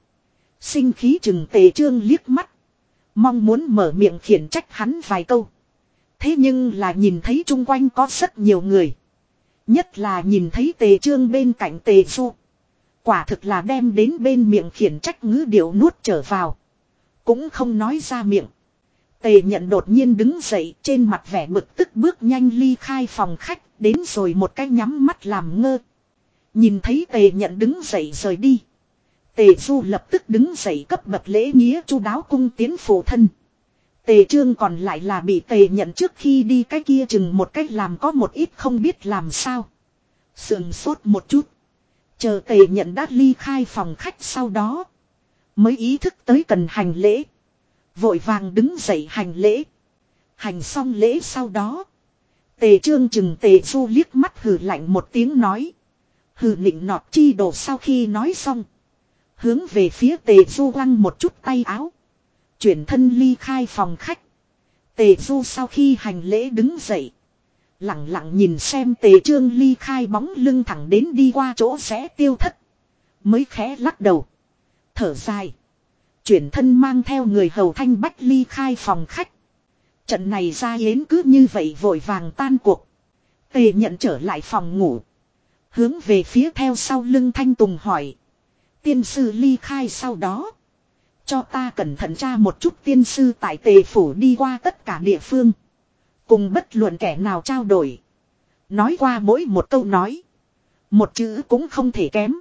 Sinh khí chừng tề trương liếc mắt. Mong muốn mở miệng khiển trách hắn vài câu. Thế nhưng là nhìn thấy chung quanh có rất nhiều người. Nhất là nhìn thấy tề trương bên cạnh tề du. Quả thực là đem đến bên miệng khiển trách ngữ điệu nuốt trở vào. Cũng không nói ra miệng. Tề nhận đột nhiên đứng dậy trên mặt vẻ bực tức bước nhanh ly khai phòng khách, đến rồi một cái nhắm mắt làm ngơ. Nhìn thấy tề nhận đứng dậy rời đi. Tề du lập tức đứng dậy cấp bậc lễ nghĩa chu đáo cung tiến phụ thân. Tề trương còn lại là bị tề nhận trước khi đi cái kia chừng một cách làm có một ít không biết làm sao. Sườn sốt một chút. Chờ tề nhận đã ly khai phòng khách sau đó. Mới ý thức tới cần hành lễ. Vội vàng đứng dậy hành lễ. Hành xong lễ sau đó. Tề trương chừng tề du liếc mắt hừ lạnh một tiếng nói. Hừ nịnh nọt chi đồ sau khi nói xong. Hướng về phía tề du lăng một chút tay áo. Chuyển thân ly khai phòng khách. Tề du sau khi hành lễ đứng dậy. Lặng lặng nhìn xem tề trương ly khai bóng lưng thẳng đến đi qua chỗ sẽ tiêu thất. Mới khẽ lắc đầu. Thở dài. Chuyển thân mang theo người hầu thanh bách ly khai phòng khách. Trận này ra yến cứ như vậy vội vàng tan cuộc. Tề nhận trở lại phòng ngủ. Hướng về phía theo sau lưng thanh tùng hỏi. Tiên sư ly khai sau đó. Cho ta cẩn thận tra một chút tiên sư tại tề phủ đi qua tất cả địa phương. Cùng bất luận kẻ nào trao đổi. Nói qua mỗi một câu nói. Một chữ cũng không thể kém.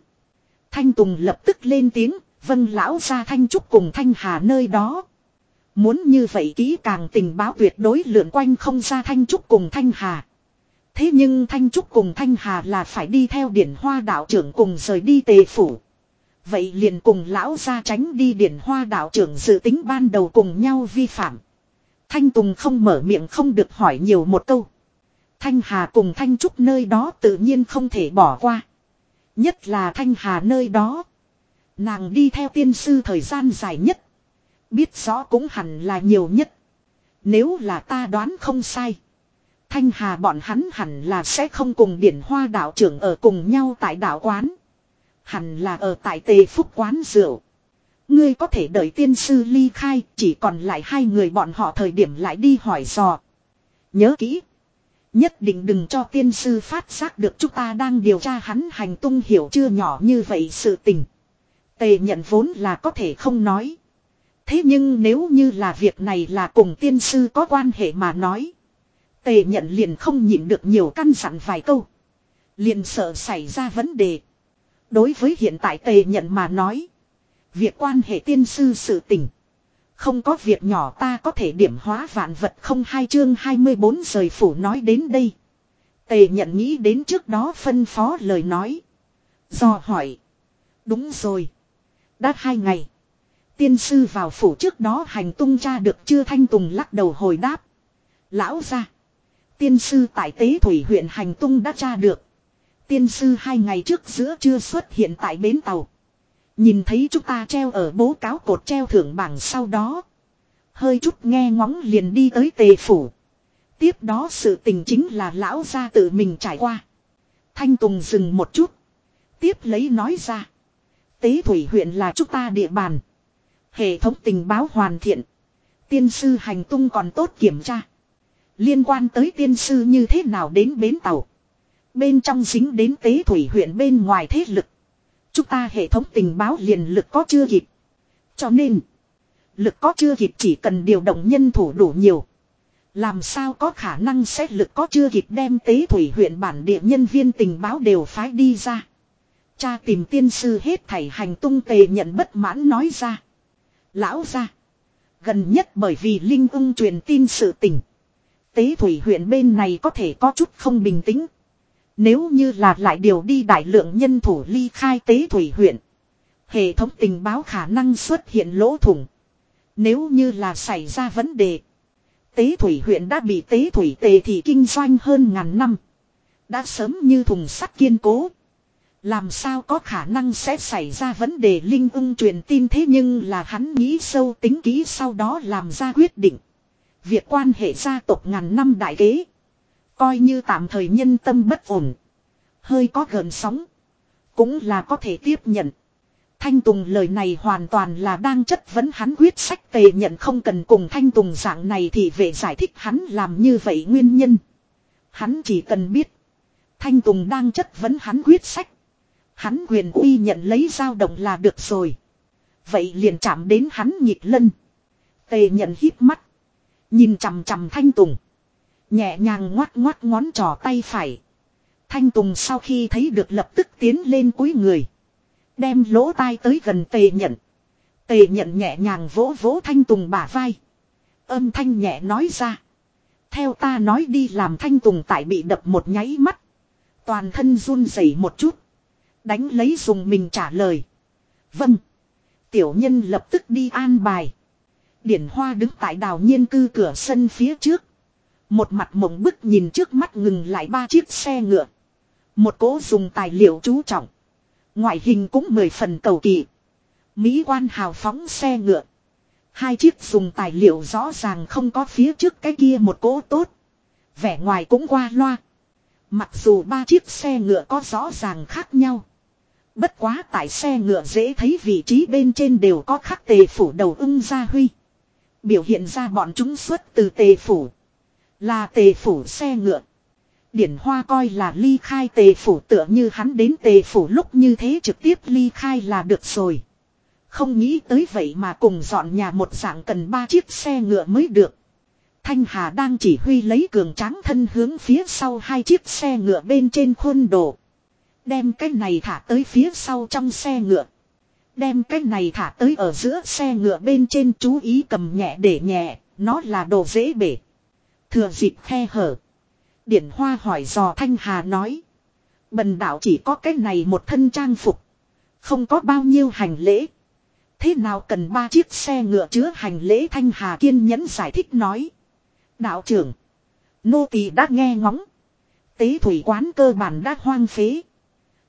Thanh Tùng lập tức lên tiếng, vân lão ra Thanh Trúc cùng Thanh Hà nơi đó. Muốn như vậy kỹ càng tình báo tuyệt đối lượn quanh không ra Thanh Trúc cùng Thanh Hà. Thế nhưng Thanh Trúc cùng Thanh Hà là phải đi theo điển hoa đạo trưởng cùng rời đi tề phủ. Vậy liền cùng lão ra tránh đi điển hoa đạo trưởng dự tính ban đầu cùng nhau vi phạm. Thanh Tùng không mở miệng không được hỏi nhiều một câu. Thanh Hà cùng Thanh Trúc nơi đó tự nhiên không thể bỏ qua. Nhất là Thanh Hà nơi đó. Nàng đi theo tiên sư thời gian dài nhất. Biết rõ cũng hẳn là nhiều nhất. Nếu là ta đoán không sai. Thanh Hà bọn hắn hẳn là sẽ không cùng điển hoa đạo trưởng ở cùng nhau tại đạo quán. Hẳn là ở tại tề phúc quán rượu. Ngươi có thể đợi tiên sư ly khai, chỉ còn lại hai người bọn họ thời điểm lại đi hỏi dò. Nhớ kỹ. Nhất định đừng cho tiên sư phát giác được chúng ta đang điều tra hắn hành tung hiểu chưa nhỏ như vậy sự tình. Tề nhận vốn là có thể không nói. Thế nhưng nếu như là việc này là cùng tiên sư có quan hệ mà nói. Tề nhận liền không nhịn được nhiều căn dặn vài câu. Liền sợ xảy ra vấn đề. Đối với hiện tại tề nhận mà nói. Việc quan hệ tiên sư sự tình. Không có việc nhỏ ta có thể điểm hóa vạn vật không hai chương 24 rời phủ nói đến đây. Tề nhận nghĩ đến trước đó phân phó lời nói. Do hỏi. Đúng rồi. Đã hai ngày. Tiên sư vào phủ trước đó hành tung cha được chưa thanh tùng lắc đầu hồi đáp. Lão ra. Tiên sư tại tế thủy huyện hành tung đã tra được. Tiên sư hai ngày trước giữa chưa xuất hiện tại bến tàu. Nhìn thấy chúng ta treo ở bố cáo cột treo thưởng bảng sau đó. Hơi chút nghe ngóng liền đi tới tề phủ. Tiếp đó sự tình chính là lão gia tự mình trải qua. Thanh Tùng dừng một chút. Tiếp lấy nói ra. Tế thủy huyện là chúng ta địa bàn. Hệ thống tình báo hoàn thiện. Tiên sư hành tung còn tốt kiểm tra. Liên quan tới tiên sư như thế nào đến bến tàu. Bên trong dính đến tế thủy huyện bên ngoài thế lực. Chúng ta hệ thống tình báo liền lực có chưa kịp. Cho nên. Lực có chưa kịp chỉ cần điều động nhân thủ đủ nhiều. Làm sao có khả năng xét lực có chưa kịp đem tế thủy huyện bản địa nhân viên tình báo đều phái đi ra. Cha tìm tiên sư hết thảy hành tung tề nhận bất mãn nói ra. Lão ra. Gần nhất bởi vì Linh ưng truyền tin sự tình. Tế thủy huyện bên này có thể có chút không bình tĩnh. Nếu như là lại điều đi đại lượng nhân thủ ly khai tế thủy huyện. Hệ thống tình báo khả năng xuất hiện lỗ thủng. Nếu như là xảy ra vấn đề. Tế thủy huyện đã bị tế thủy tề thì kinh doanh hơn ngàn năm. Đã sớm như thùng sắt kiên cố. Làm sao có khả năng sẽ xảy ra vấn đề Linh ung truyền tin thế nhưng là hắn nghĩ sâu tính kỹ sau đó làm ra quyết định. Việc quan hệ gia tộc ngàn năm đại kế. Coi như tạm thời nhân tâm bất ổn. Hơi có gần sóng. Cũng là có thể tiếp nhận. Thanh Tùng lời này hoàn toàn là đang chất vấn hắn quyết sách tề nhận không cần cùng Thanh Tùng dạng này thì về giải thích hắn làm như vậy nguyên nhân. Hắn chỉ cần biết. Thanh Tùng đang chất vấn hắn quyết sách. Hắn quyền uy nhận lấy dao động là được rồi. Vậy liền chạm đến hắn nhịp lân. Tề nhận hít mắt. Nhìn chằm chằm Thanh Tùng. Nhẹ nhàng ngoắt ngoắt ngón trỏ tay phải. Thanh Tùng sau khi thấy được lập tức tiến lên cuối người. Đem lỗ tai tới gần tề nhận. Tề nhận nhẹ nhàng vỗ vỗ Thanh Tùng bả vai. Âm thanh nhẹ nói ra. Theo ta nói đi làm Thanh Tùng tại bị đập một nháy mắt. Toàn thân run rẩy một chút. Đánh lấy dùng mình trả lời. Vâng. Tiểu nhân lập tức đi an bài. Điển Hoa đứng tại đào nhiên cư cửa sân phía trước. Một mặt mộng bức nhìn trước mắt ngừng lại ba chiếc xe ngựa. Một cố dùng tài liệu chú trọng. Ngoại hình cũng mười phần cầu kỳ. Mỹ quan hào phóng xe ngựa. Hai chiếc dùng tài liệu rõ ràng không có phía trước cái kia một cố tốt. Vẻ ngoài cũng qua loa. Mặc dù ba chiếc xe ngựa có rõ ràng khác nhau. Bất quá tại xe ngựa dễ thấy vị trí bên trên đều có khắc tề phủ đầu ưng gia huy. Biểu hiện ra bọn chúng xuất từ tề phủ. Là tề phủ xe ngựa. Điển Hoa coi là ly khai tề phủ tựa như hắn đến tề phủ lúc như thế trực tiếp ly khai là được rồi. Không nghĩ tới vậy mà cùng dọn nhà một dạng cần ba chiếc xe ngựa mới được. Thanh Hà đang chỉ huy lấy cường tráng thân hướng phía sau hai chiếc xe ngựa bên trên khuôn đồ. Đem cái này thả tới phía sau trong xe ngựa. Đem cái này thả tới ở giữa xe ngựa bên trên chú ý cầm nhẹ để nhẹ, nó là đồ dễ bể. Thừa dịp khe hở. Điển Hoa hỏi dò Thanh Hà nói. Bần đạo chỉ có cái này một thân trang phục. Không có bao nhiêu hành lễ. Thế nào cần ba chiếc xe ngựa chứa hành lễ Thanh Hà kiên nhẫn giải thích nói. Đạo trưởng. Nô tỳ đã nghe ngóng. Tế thủy quán cơ bản đã hoang phế.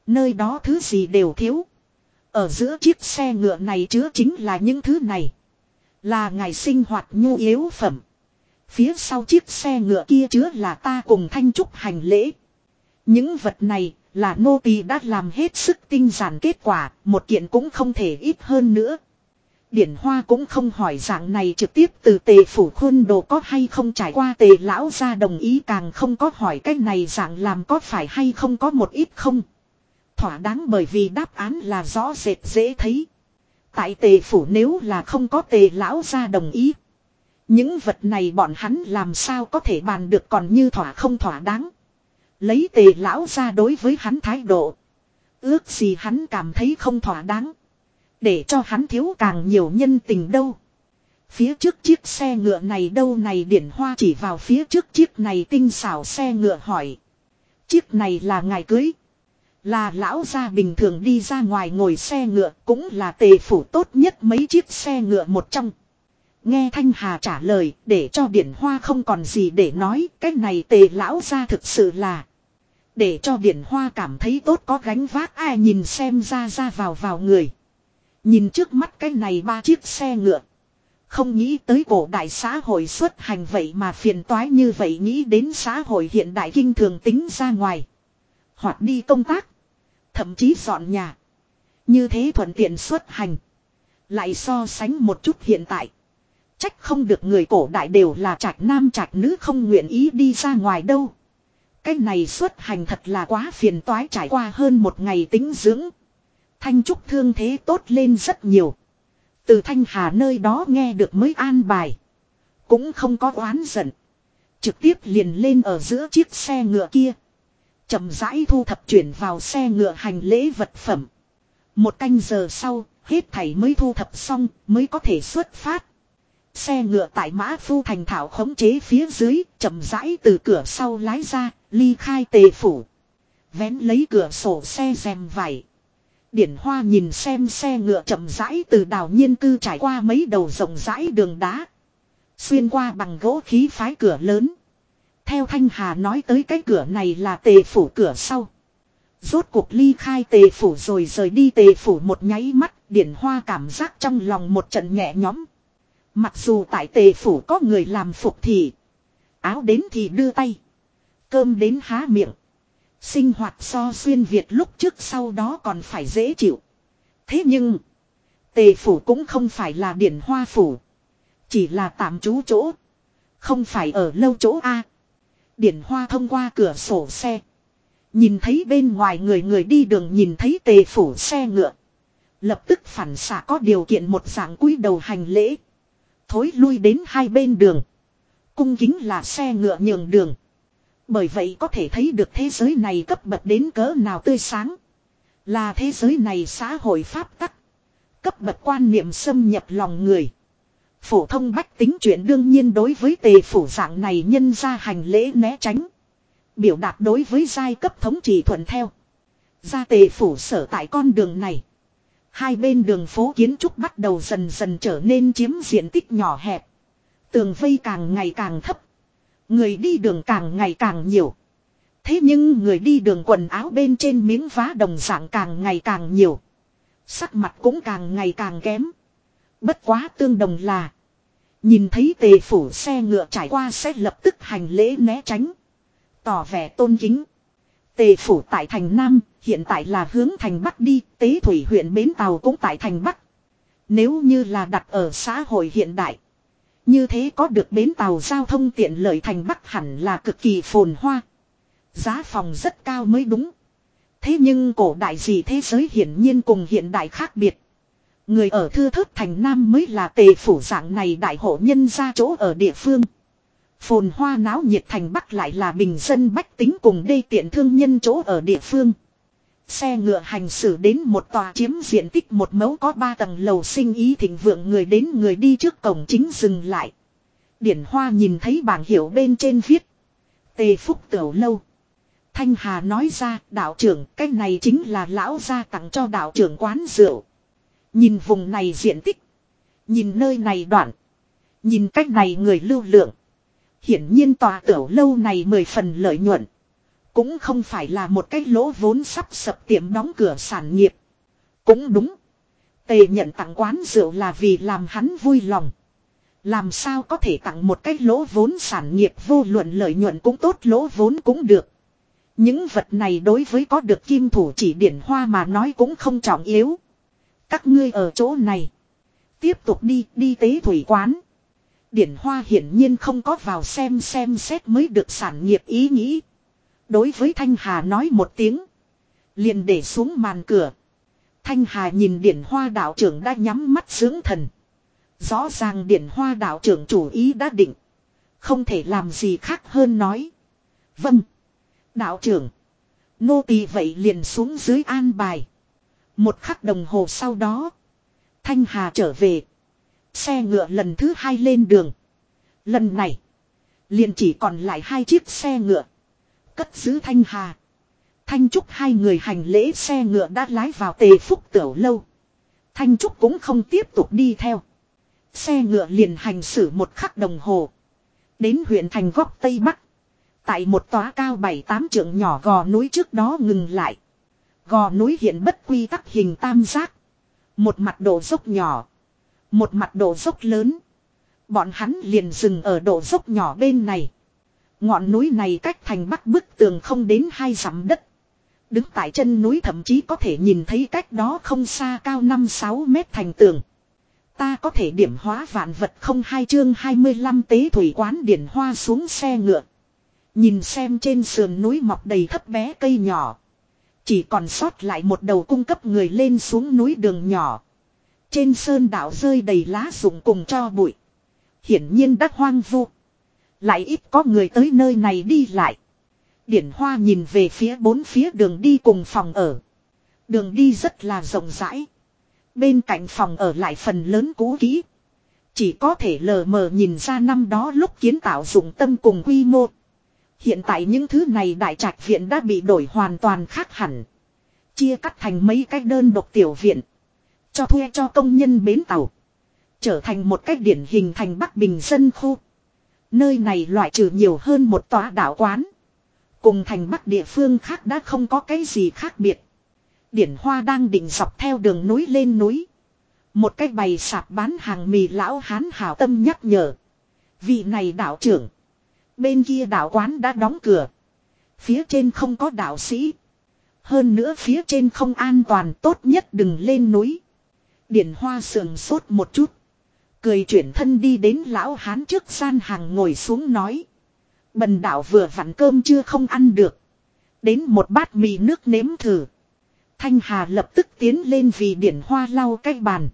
Nơi đó thứ gì đều thiếu. Ở giữa chiếc xe ngựa này chứa chính là những thứ này. Là ngày sinh hoạt nhu yếu phẩm. Phía sau chiếc xe ngựa kia chứa là ta cùng thanh trúc hành lễ. Những vật này là nô tỳ đã làm hết sức tinh giản kết quả, một kiện cũng không thể ít hơn nữa. Điển Hoa cũng không hỏi dạng này trực tiếp từ tề phủ khuôn đồ có hay không trải qua tề lão ra đồng ý càng không có hỏi cái này dạng làm có phải hay không có một ít không. Thỏa đáng bởi vì đáp án là rõ rệt dễ thấy. Tại tề phủ nếu là không có tề lão ra đồng ý. Những vật này bọn hắn làm sao có thể bàn được còn như thỏa không thỏa đáng. Lấy tề lão ra đối với hắn thái độ. Ước gì hắn cảm thấy không thỏa đáng. Để cho hắn thiếu càng nhiều nhân tình đâu. Phía trước chiếc xe ngựa này đâu này điển hoa chỉ vào phía trước chiếc này tinh xảo xe ngựa hỏi. Chiếc này là ngài cưới. Là lão gia bình thường đi ra ngoài ngồi xe ngựa cũng là tề phủ tốt nhất mấy chiếc xe ngựa một trong. Nghe Thanh Hà trả lời, để cho điển hoa không còn gì để nói, cái này tề lão gia thực sự là. Để cho điển hoa cảm thấy tốt có gánh vác, ai nhìn xem ra ra vào vào người. Nhìn trước mắt cái này ba chiếc xe ngựa. Không nghĩ tới cổ đại xã hội xuất hành vậy mà phiền toái như vậy, nghĩ đến xã hội hiện đại kinh thường tính ra ngoài. Hoặc đi công tác. Thậm chí dọn nhà. Như thế thuận tiện xuất hành. Lại so sánh một chút hiện tại. Trách không được người cổ đại đều là trạch nam trạch nữ không nguyện ý đi ra ngoài đâu. Cái này xuất hành thật là quá phiền toái trải qua hơn một ngày tính dưỡng. Thanh trúc thương thế tốt lên rất nhiều. Từ Thanh Hà nơi đó nghe được mới an bài. Cũng không có oán giận. Trực tiếp liền lên ở giữa chiếc xe ngựa kia. chậm rãi thu thập chuyển vào xe ngựa hành lễ vật phẩm. Một canh giờ sau, hết thảy mới thu thập xong, mới có thể xuất phát. Xe ngựa tại mã phu thành thảo khống chế phía dưới, chậm rãi từ cửa sau lái ra, ly khai tề phủ. Vén lấy cửa sổ xe rèm vải. Điển Hoa nhìn xem xe ngựa chậm rãi từ đào nhiên cư trải qua mấy đầu rộng rãi đường đá. Xuyên qua bằng gỗ khí phái cửa lớn. Theo Thanh Hà nói tới cái cửa này là tề phủ cửa sau. Rốt cuộc ly khai tề phủ rồi rời đi tề phủ một nháy mắt, điển hoa cảm giác trong lòng một trận nhẹ nhõm. Mặc dù tại tề phủ có người làm phục thì, áo đến thì đưa tay, cơm đến há miệng. Sinh hoạt so xuyên Việt lúc trước sau đó còn phải dễ chịu. Thế nhưng, tề phủ cũng không phải là điển hoa phủ. Chỉ là tạm trú chỗ. Không phải ở lâu chỗ A. Điển hoa thông qua cửa sổ xe. Nhìn thấy bên ngoài người người đi đường nhìn thấy tề phủ xe ngựa. Lập tức phản xạ có điều kiện một dạng cúi đầu hành lễ. Thối lui đến hai bên đường. Cung kính là xe ngựa nhường đường. Bởi vậy có thể thấy được thế giới này cấp bậc đến cỡ nào tươi sáng. Là thế giới này xã hội pháp tắc. Cấp bậc quan niệm xâm nhập lòng người. Phổ thông bách tính chuyện đương nhiên đối với tề phủ dạng này nhân ra hành lễ né tránh. Biểu đạt đối với giai cấp thống trị thuận theo. Ra tề phủ sở tại con đường này. Hai bên đường phố kiến trúc bắt đầu dần dần trở nên chiếm diện tích nhỏ hẹp. Tường vây càng ngày càng thấp. Người đi đường càng ngày càng nhiều. Thế nhưng người đi đường quần áo bên trên miếng vá đồng dạng càng ngày càng nhiều. Sắc mặt cũng càng ngày càng kém. Bất quá tương đồng là. Nhìn thấy tề phủ xe ngựa trải qua sẽ lập tức hành lễ né tránh. Tỏ vẻ tôn kính. Tề phủ tại thành Nam, hiện tại là hướng thành Bắc đi, tế thủy huyện Bến Tàu cũng tại thành Bắc. Nếu như là đặt ở xã hội hiện đại. Như thế có được bến tàu giao thông tiện lợi thành Bắc hẳn là cực kỳ phồn hoa. Giá phòng rất cao mới đúng. Thế nhưng cổ đại gì thế giới hiển nhiên cùng hiện đại khác biệt. Người ở thưa thớt thành Nam mới là tề phủ dạng này đại hộ nhân ra chỗ ở địa phương. Phồn hoa náo nhiệt thành Bắc lại là bình dân bách tính cùng đê tiện thương nhân chỗ ở địa phương. Xe ngựa hành xử đến một tòa chiếm diện tích một mẫu có ba tầng lầu sinh ý thịnh vượng người đến người đi trước cổng chính dừng lại. Điển Hoa nhìn thấy bảng hiệu bên trên viết. Tề Phúc Tiểu Lâu. Thanh Hà nói ra, đạo trưởng, cái này chính là lão gia tặng cho đạo trưởng quán rượu. Nhìn vùng này diện tích. Nhìn nơi này đoạn. Nhìn cách này người lưu lượng. Hiển nhiên tòa tiểu lâu này mười phần lợi nhuận. Cũng không phải là một cái lỗ vốn sắp sập tiệm đóng cửa sản nghiệp. Cũng đúng. Tề nhận tặng quán rượu là vì làm hắn vui lòng. Làm sao có thể tặng một cái lỗ vốn sản nghiệp vô luận lợi nhuận cũng tốt lỗ vốn cũng được. Những vật này đối với có được kim thủ chỉ điển hoa mà nói cũng không trọng yếu. Các ngươi ở chỗ này. Tiếp tục đi, đi tế thủy quán. Điển hoa hiển nhiên không có vào xem xem xét mới được sản nghiệp ý nghĩ. Đối với Thanh Hà nói một tiếng. Liền để xuống màn cửa. Thanh Hà nhìn điển hoa đạo trưởng đã nhắm mắt dưỡng thần. Rõ ràng điển hoa đạo trưởng chủ ý đã định. Không thể làm gì khác hơn nói. Vâng. Đạo trưởng. Nô tỳ vậy liền xuống dưới an bài. Một khắc đồng hồ sau đó. Thanh Hà trở về. Xe ngựa lần thứ hai lên đường. Lần này. Liền chỉ còn lại hai chiếc xe ngựa. Cất giữ Thanh Hà. Thanh Trúc hai người hành lễ xe ngựa đã lái vào tề phúc tiểu lâu. Thanh Trúc cũng không tiếp tục đi theo. Xe ngựa liền hành xử một khắc đồng hồ. Đến huyện thành góc Tây Bắc. Tại một tòa cao bảy tám trượng nhỏ gò núi trước đó ngừng lại. Gò núi hiện bất quy tắc hình tam giác. Một mặt độ dốc nhỏ. Một mặt độ dốc lớn. Bọn hắn liền dừng ở độ dốc nhỏ bên này. Ngọn núi này cách thành bắc bức tường không đến hai dặm đất. Đứng tại chân núi thậm chí có thể nhìn thấy cách đó không xa cao 5-6 mét thành tường. Ta có thể điểm hóa vạn vật không hai chương 25 tế thủy quán điển hoa xuống xe ngựa. Nhìn xem trên sườn núi mọc đầy thấp bé cây nhỏ. Chỉ còn sót lại một đầu cung cấp người lên xuống núi đường nhỏ. Trên sơn đảo rơi đầy lá rụng cùng cho bụi. Hiển nhiên đất hoang vu. Lại ít có người tới nơi này đi lại. Điển hoa nhìn về phía bốn phía đường đi cùng phòng ở. Đường đi rất là rộng rãi. Bên cạnh phòng ở lại phần lớn cũ kỹ. Chỉ có thể lờ mờ nhìn ra năm đó lúc kiến tạo dụng tâm cùng quy mô. Hiện tại những thứ này đại trạch viện đã bị đổi hoàn toàn khác hẳn. Chia cắt thành mấy cái đơn độc tiểu viện. Cho thuê cho công nhân bến tàu. Trở thành một cách điển hình thành Bắc Bình dân khu. Nơi này loại trừ nhiều hơn một tòa đảo quán. Cùng thành Bắc địa phương khác đã không có cái gì khác biệt. Điển Hoa đang định dọc theo đường núi lên núi. Một cái bày sạp bán hàng mì lão hán hảo tâm nhắc nhở. Vị này đảo trưởng. Bên kia đảo quán đã đóng cửa. Phía trên không có đảo sĩ. Hơn nữa phía trên không an toàn tốt nhất đừng lên núi. Điển Hoa sườn sốt một chút. Cười chuyển thân đi đến lão hán trước gian hàng ngồi xuống nói. Bần đạo vừa vặn cơm chưa không ăn được. Đến một bát mì nước nếm thử. Thanh Hà lập tức tiến lên vì điển hoa lau cái bàn.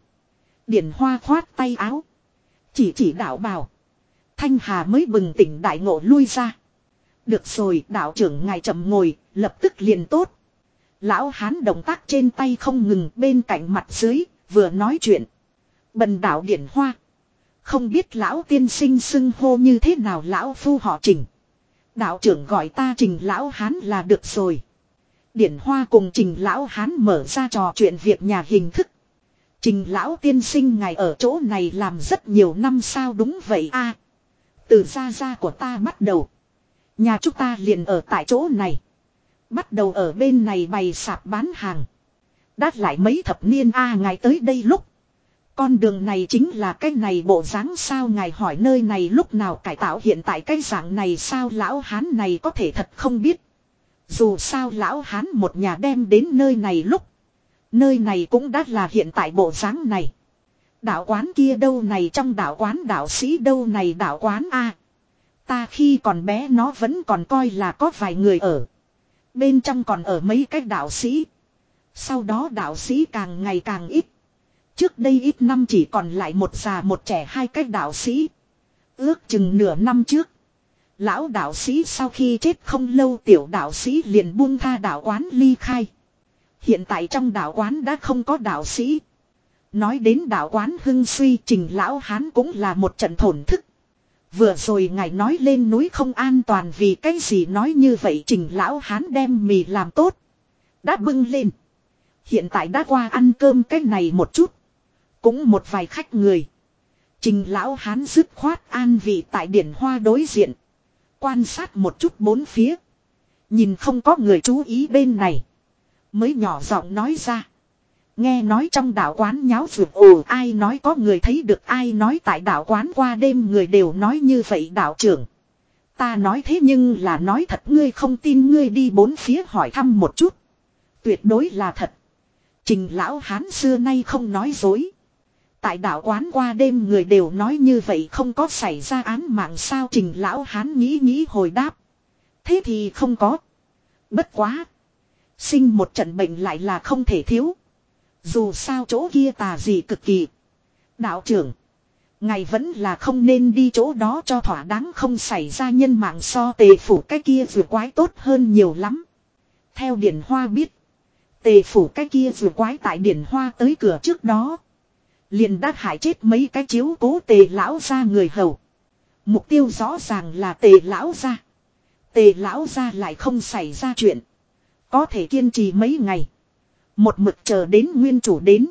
Điển hoa khoát tay áo. Chỉ chỉ đạo bảo. Thanh Hà mới bừng tỉnh đại ngộ lui ra. Được rồi đạo trưởng ngài chậm ngồi, lập tức liền tốt. Lão hán động tác trên tay không ngừng bên cạnh mặt dưới, vừa nói chuyện. Bần đạo điển hoa. Không biết lão tiên sinh xưng hô như thế nào lão phu họ trình. Đạo trưởng gọi ta trình lão hán là được rồi. Điển hoa cùng trình lão hán mở ra trò chuyện việc nhà hình thức. Trình lão tiên sinh ngài ở chỗ này làm rất nhiều năm sao đúng vậy a Từ gia gia của ta bắt đầu. Nhà chúng ta liền ở tại chỗ này. Bắt đầu ở bên này bày sạp bán hàng. Đát lại mấy thập niên, a ngài tới đây lúc. Con đường này chính là cái này bộ dáng sao ngài hỏi nơi này lúc nào cải tạo hiện tại cái dạng này sao lão hán này có thể thật không biết. Dù sao lão hán một nhà đem đến nơi này lúc. Nơi này cũng đã là hiện tại bộ dáng này. Đạo quán kia đâu này trong đạo quán đạo sĩ đâu này đạo quán A. Ta khi còn bé nó vẫn còn coi là có vài người ở. Bên trong còn ở mấy cái đạo sĩ. Sau đó đạo sĩ càng ngày càng ít. Trước đây ít năm chỉ còn lại một già một trẻ hai cái đạo sĩ. Ước chừng nửa năm trước. Lão đạo sĩ sau khi chết không lâu tiểu đạo sĩ liền buông tha đạo quán ly khai. Hiện tại trong đạo quán đã không có đạo sĩ. Nói đến đạo quán hưng suy, trình lão hán cũng là một trận thổn thức. Vừa rồi ngài nói lên núi không an toàn vì cái gì nói như vậy, trình lão hán đem mì làm tốt. Đã bưng lên. Hiện tại đã qua ăn cơm cách này một chút. Cũng một vài khách người. Trình lão hán dứt khoát an vị tại điển hoa đối diện. Quan sát một chút bốn phía. Nhìn không có người chú ý bên này. Mới nhỏ giọng nói ra. Nghe nói trong đạo quán nháo vượt ồ, ai nói có người thấy được, ai nói tại đạo quán qua đêm người đều nói như vậy đạo trưởng. Ta nói thế nhưng là nói thật, ngươi không tin, ngươi đi bốn phía hỏi thăm một chút. Tuyệt đối là thật. Trình lão hán xưa nay không nói dối. Tại đạo quán qua đêm người đều nói như vậy không có xảy ra án mạng sao trình lão hán nghĩ nghĩ hồi đáp. Thế thì không có. Bất quá. Sinh một trận bệnh lại là không thể thiếu. Dù sao chỗ kia tà gì cực kỳ. Đạo trưởng. Ngài vẫn là không nên đi chỗ đó cho thỏa đáng không xảy ra nhân mạng so tề phủ cái kia vừa quái tốt hơn nhiều lắm. Theo điển hoa biết. Tề phủ cái kia vừa quái tại điển hoa tới cửa trước đó. Liền đã hại chết mấy cái chiếu cố tề lão ra người hầu. Mục tiêu rõ ràng là tề lão ra. Tề lão ra lại không xảy ra chuyện. Có thể kiên trì mấy ngày. Một mực chờ đến nguyên chủ đến.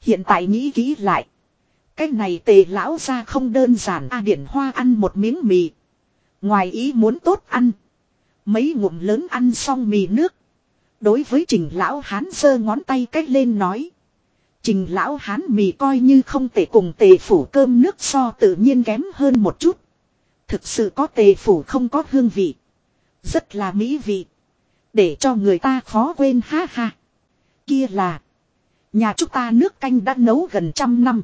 Hiện tại nghĩ kỹ lại. Cái này tề lão ra không đơn giản a điển hoa ăn một miếng mì. Ngoài ý muốn tốt ăn. Mấy ngụm lớn ăn xong mì nước. Đối với trình lão hán sơ ngón tay cách lên nói. Trình lão hán mì coi như không tệ cùng tề phủ cơm nước so tự nhiên kém hơn một chút. Thực sự có tề phủ không có hương vị. Rất là mỹ vị. Để cho người ta khó quên ha ha. Kia là. Nhà chúng ta nước canh đã nấu gần trăm năm.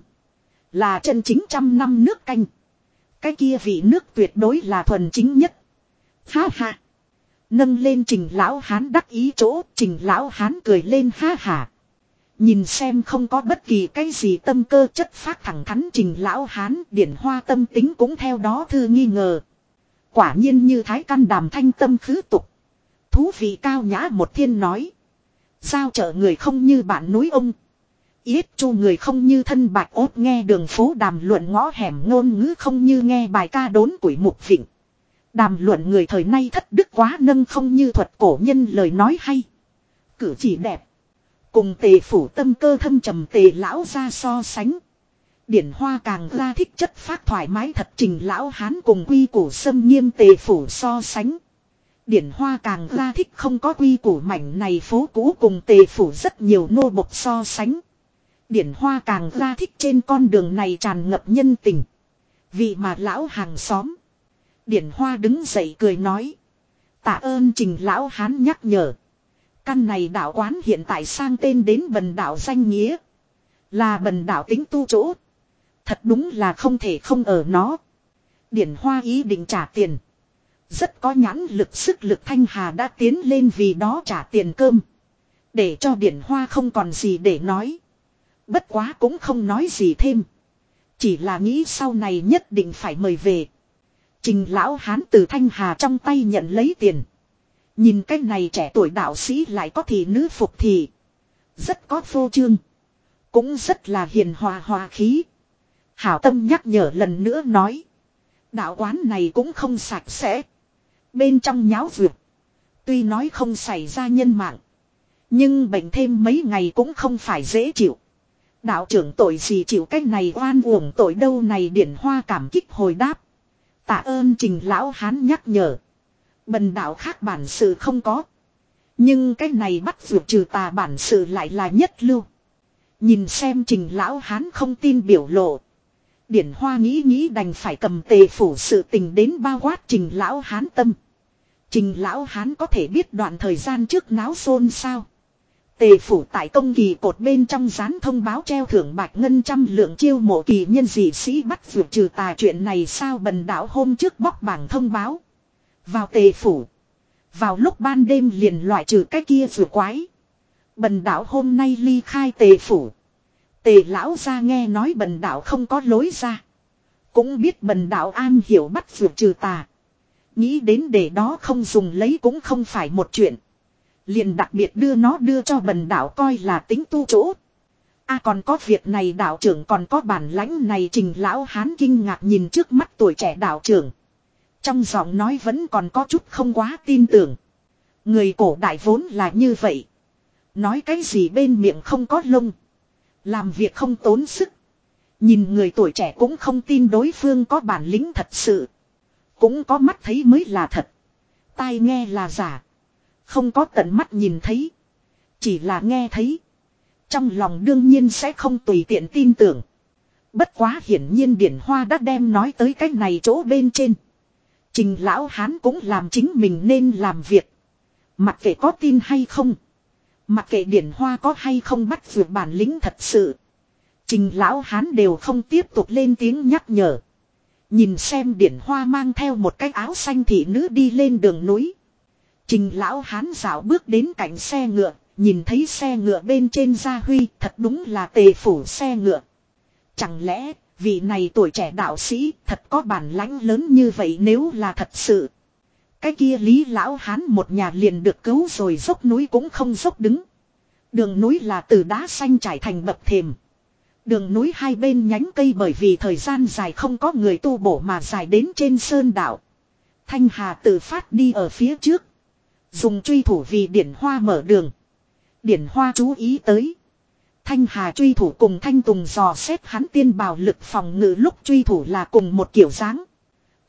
Là chân chính trăm năm nước canh. Cái kia vị nước tuyệt đối là thuần chính nhất. Ha ha. Nâng lên trình lão hán đắc ý chỗ, trình lão hán cười lên ha hả. Nhìn xem không có bất kỳ cái gì tâm cơ chất phát thẳng thắn trình lão hán, điển hoa tâm tính cũng theo đó thư nghi ngờ. Quả nhiên như thái căn đàm thanh tâm khứ tục. Thú vị cao nhã một thiên nói. Sao trợ người không như bạn núi ông. Yết chu người không như thân bạch ốt nghe đường phố đàm luận ngõ hẻm ngôn ngữ không như nghe bài ca đốn quỷ mục vịnh. Đàm luận người thời nay thất đức quá nâng không như thuật cổ nhân lời nói hay. Cử chỉ đẹp. Cùng tề phủ tâm cơ thâm trầm tề lão ra so sánh. Điển hoa càng ra thích chất phát thoải mái thật trình lão hán cùng quy củ xâm nghiêm tề phủ so sánh. Điển hoa càng ra thích không có quy củ mảnh này phố cũ cùng tề phủ rất nhiều nô bộc so sánh. Điển hoa càng ra thích trên con đường này tràn ngập nhân tình. Vì mà lão hàng xóm. Điển hoa đứng dậy cười nói. Tạ ơn trình lão hán nhắc nhở. Căn này đạo quán hiện tại sang tên đến bần đạo danh nghĩa. Là bần đạo tính tu chỗ. Thật đúng là không thể không ở nó. Điển hoa ý định trả tiền. Rất có nhãn lực sức lực thanh hà đã tiến lên vì đó trả tiền cơm. Để cho điển hoa không còn gì để nói. Bất quá cũng không nói gì thêm. Chỉ là nghĩ sau này nhất định phải mời về. Trình lão hán từ thanh hà trong tay nhận lấy tiền. Nhìn cái này trẻ tuổi đạo sĩ lại có thị nữ phục thì. Rất có phô trương. Cũng rất là hiền hòa hòa khí. Hảo tâm nhắc nhở lần nữa nói. Đạo quán này cũng không sạch sẽ. Bên trong nháo vượt. Tuy nói không xảy ra nhân mạng. Nhưng bệnh thêm mấy ngày cũng không phải dễ chịu. Đạo trưởng tội gì chịu cái này oan uổng tội đâu này điển hoa cảm kích hồi đáp. Tạ ơn trình lão hán nhắc nhở. Bần đạo khác bản sự không có. Nhưng cái này bắt vượt trừ tà bản sự lại là nhất lưu. Nhìn xem trình lão hán không tin biểu lộ. Điển hoa nghĩ nghĩ đành phải cầm tề phủ sự tình đến bao quát trình lão hán tâm. Trình lão hán có thể biết đoạn thời gian trước náo xôn sao. Tề phủ tại công kỳ cột bên trong dán thông báo treo thưởng bạch ngân trăm lượng chiêu mộ kỳ nhân dị sĩ bắt vượt trừ tà chuyện này sao bần đạo hôm trước bóc bảng thông báo. Vào tề phủ. Vào lúc ban đêm liền loại trừ cái kia vừa quái. Bần đạo hôm nay ly khai tề phủ. Tề lão ra nghe nói bần đạo không có lối ra. Cũng biết bần đạo an hiểu bắt vượt trừ tà. Nghĩ đến để đó không dùng lấy cũng không phải một chuyện. Liền đặc biệt đưa nó đưa cho bần đạo coi là tính tu chỗ. a còn có việc này đạo trưởng còn có bản lãnh này trình lão hán kinh ngạc nhìn trước mắt tuổi trẻ đạo trưởng. Trong giọng nói vẫn còn có chút không quá tin tưởng. Người cổ đại vốn là như vậy. Nói cái gì bên miệng không có lông. Làm việc không tốn sức. Nhìn người tuổi trẻ cũng không tin đối phương có bản lĩnh thật sự. Cũng có mắt thấy mới là thật. Tai nghe là giả. Không có tận mắt nhìn thấy. Chỉ là nghe thấy. Trong lòng đương nhiên sẽ không tùy tiện tin tưởng. Bất quá hiển nhiên điển hoa đã đem nói tới cái này chỗ bên trên. Trình lão hán cũng làm chính mình nên làm việc. Mặc kệ có tin hay không. Mặc kệ điển hoa có hay không bắt vượt bản lĩnh thật sự. Trình lão hán đều không tiếp tục lên tiếng nhắc nhở. Nhìn xem điển hoa mang theo một cái áo xanh thị nữ đi lên đường núi. Trình lão hán dạo bước đến cạnh xe ngựa, nhìn thấy xe ngựa bên trên gia huy, thật đúng là tề phủ xe ngựa. Chẳng lẽ, Vị này tuổi trẻ đạo sĩ thật có bản lãnh lớn như vậy nếu là thật sự. Cái kia lý lão hán một nhà liền được cứu rồi dốc núi cũng không dốc đứng. Đường núi là từ đá xanh trải thành bậc thềm. Đường núi hai bên nhánh cây bởi vì thời gian dài không có người tu bổ mà dài đến trên sơn đảo. Thanh Hà tự phát đi ở phía trước. Dùng truy thủ vì điển hoa mở đường. Điển hoa chú ý tới. Thanh Hà truy thủ cùng Thanh Tùng dò xét hắn tiên bào lực phòng ngự lúc truy thủ là cùng một kiểu dáng.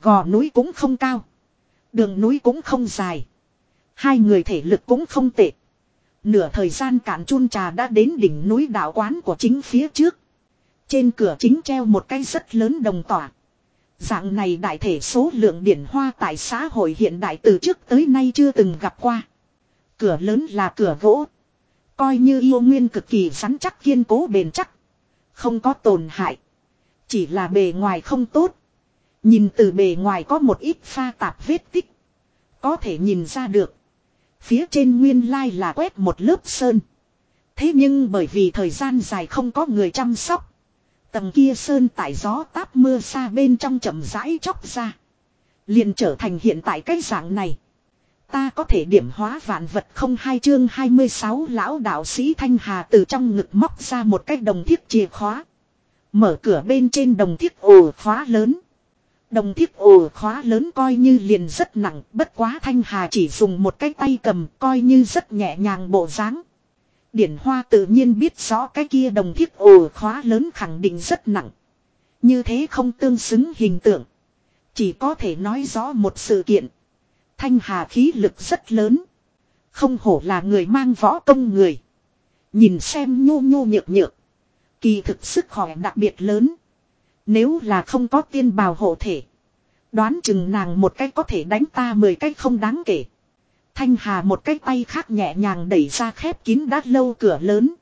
Gò núi cũng không cao. Đường núi cũng không dài. Hai người thể lực cũng không tệ. Nửa thời gian cạn chun trà đã đến đỉnh núi đạo quán của chính phía trước. Trên cửa chính treo một cái rất lớn đồng tỏa. Dạng này đại thể số lượng điển hoa tại xã hội hiện đại từ trước tới nay chưa từng gặp qua. Cửa lớn là cửa gỗ. Coi như yêu nguyên cực kỳ rắn chắc, kiên cố bền chắc. Không có tổn hại. Chỉ là bề ngoài không tốt. Nhìn từ bề ngoài có một ít pha tạp vết tích. Có thể nhìn ra được. Phía trên nguyên lai là quét một lớp sơn. Thế nhưng bởi vì thời gian dài không có người chăm sóc. Tầng kia sơn tại gió táp mưa xa bên trong chậm rãi chóc ra. Liền trở thành hiện tại cái dạng này. Ta có thể điểm hóa vạn vật không hai chương 26 lão đạo sĩ Thanh Hà từ trong ngực móc ra một cái đồng thiết chìa khóa. Mở cửa bên trên đồng thiết ổ khóa lớn. Đồng thiết ổ khóa lớn coi như liền rất nặng, bất quá Thanh Hà chỉ dùng một cái tay cầm coi như rất nhẹ nhàng bộ dáng. Điển Hoa tự nhiên biết rõ cái kia đồng thiết ổ khóa lớn khẳng định rất nặng. Như thế không tương xứng hình tượng. Chỉ có thể nói rõ một sự kiện. Thanh Hà khí lực rất lớn. Không hổ là người mang võ công người. Nhìn xem nhô nhô nhược nhược. Kỳ thực sức khỏe đặc biệt lớn. Nếu là không có tiên bào hộ thể. Đoán chừng nàng một cách có thể đánh ta mười cách không đáng kể. Thanh Hà một cái tay khác nhẹ nhàng đẩy ra khép kín đát lâu cửa lớn.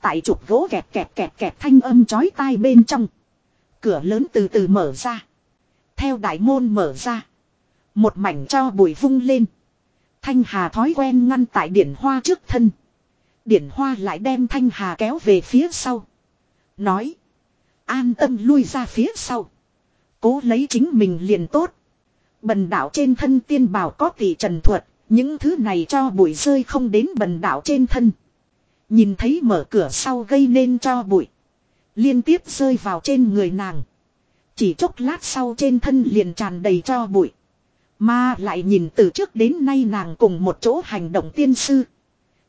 Tại trục gỗ kẹt kẹt kẹt kẹt thanh âm chói tai bên trong. Cửa lớn từ từ mở ra. Theo đại môn mở ra. Một mảnh cho bụi vung lên. Thanh Hà thói quen ngăn tại điển hoa trước thân. Điển hoa lại đem Thanh Hà kéo về phía sau. Nói. An tâm lui ra phía sau. Cố lấy chính mình liền tốt. Bần đảo trên thân tiên bảo có tỷ trần thuật. Những thứ này cho bụi rơi không đến bần đảo trên thân. Nhìn thấy mở cửa sau gây nên cho bụi. Liên tiếp rơi vào trên người nàng. Chỉ chốc lát sau trên thân liền tràn đầy cho bụi. Mà lại nhìn từ trước đến nay nàng cùng một chỗ hành động tiên sư.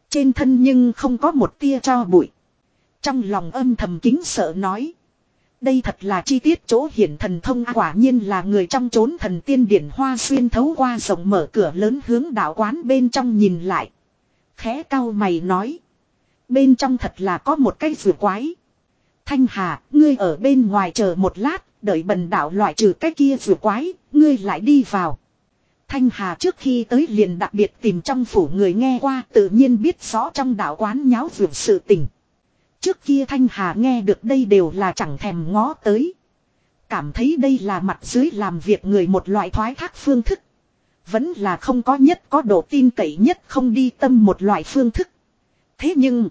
Trên thân nhưng không có một tia cho bụi. Trong lòng âm thầm kính sợ nói. Đây thật là chi tiết chỗ hiển thần thông à, quả nhiên là người trong chốn thần tiên điển hoa xuyên thấu qua rộng mở cửa lớn hướng đạo quán bên trong nhìn lại. Khẽ cao mày nói. Bên trong thật là có một cái rùa quái. Thanh Hà, ngươi ở bên ngoài chờ một lát, đợi bần đạo loại trừ cái kia rùa quái, ngươi lại đi vào. Thanh Hà trước khi tới liền đặc biệt tìm trong phủ người nghe qua tự nhiên biết rõ trong đạo quán nháo vượt sự tình. Trước kia Thanh Hà nghe được đây đều là chẳng thèm ngó tới. Cảm thấy đây là mặt dưới làm việc người một loại thoái thác phương thức. Vẫn là không có nhất có độ tin cậy nhất không đi tâm một loại phương thức. Thế nhưng,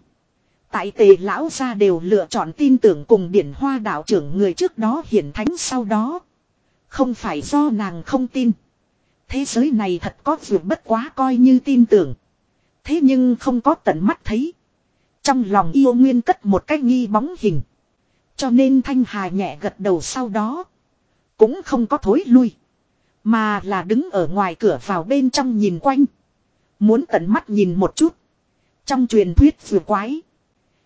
tại tề lão gia đều lựa chọn tin tưởng cùng điển hoa đạo trưởng người trước đó hiển thánh sau đó. Không phải do nàng không tin. Thế giới này thật có dù bất quá coi như tin tưởng. Thế nhưng không có tận mắt thấy. Trong lòng yêu nguyên cất một cái nghi bóng hình. Cho nên Thanh Hà nhẹ gật đầu sau đó. Cũng không có thối lui. Mà là đứng ở ngoài cửa vào bên trong nhìn quanh. Muốn tận mắt nhìn một chút. Trong truyền thuyết vừa quái.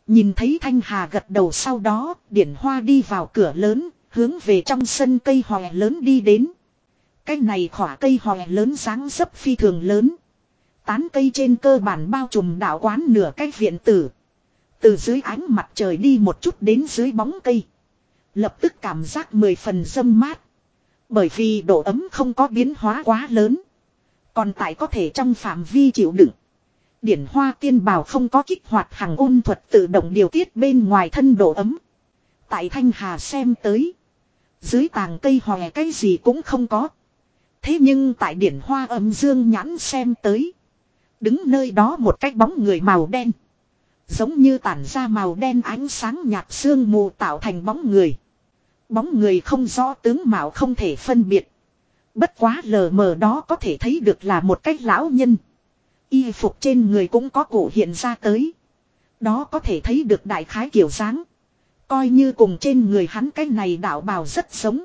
Nhìn thấy Thanh Hà gật đầu sau đó, điển hoa đi vào cửa lớn, hướng về trong sân cây hòe lớn đi đến. Cái này khỏa cây hòe lớn sáng dấp phi thường lớn. Tán cây trên cơ bản bao trùm đạo quán nửa cái viện tử. Từ dưới ánh mặt trời đi một chút đến dưới bóng cây. Lập tức cảm giác mười phần dâm mát. Bởi vì độ ấm không có biến hóa quá lớn. Còn tại có thể trong phạm vi chịu đựng. Điển hoa tiên bào không có kích hoạt hàng ôn thuật tự động điều tiết bên ngoài thân độ ấm. Tại Thanh Hà xem tới. Dưới tàng cây hòe cái gì cũng không có. Thế nhưng tại điển hoa âm dương nhãn xem tới. Đứng nơi đó một cái bóng người màu đen. Giống như tản ra màu đen ánh sáng nhạt sương mù tạo thành bóng người. Bóng người không rõ tướng mạo không thể phân biệt. Bất quá lờ mờ đó có thể thấy được là một cách lão nhân. Y phục trên người cũng có cổ hiện ra tới. Đó có thể thấy được đại khái kiểu dáng. Coi như cùng trên người hắn cái này đạo bào rất sống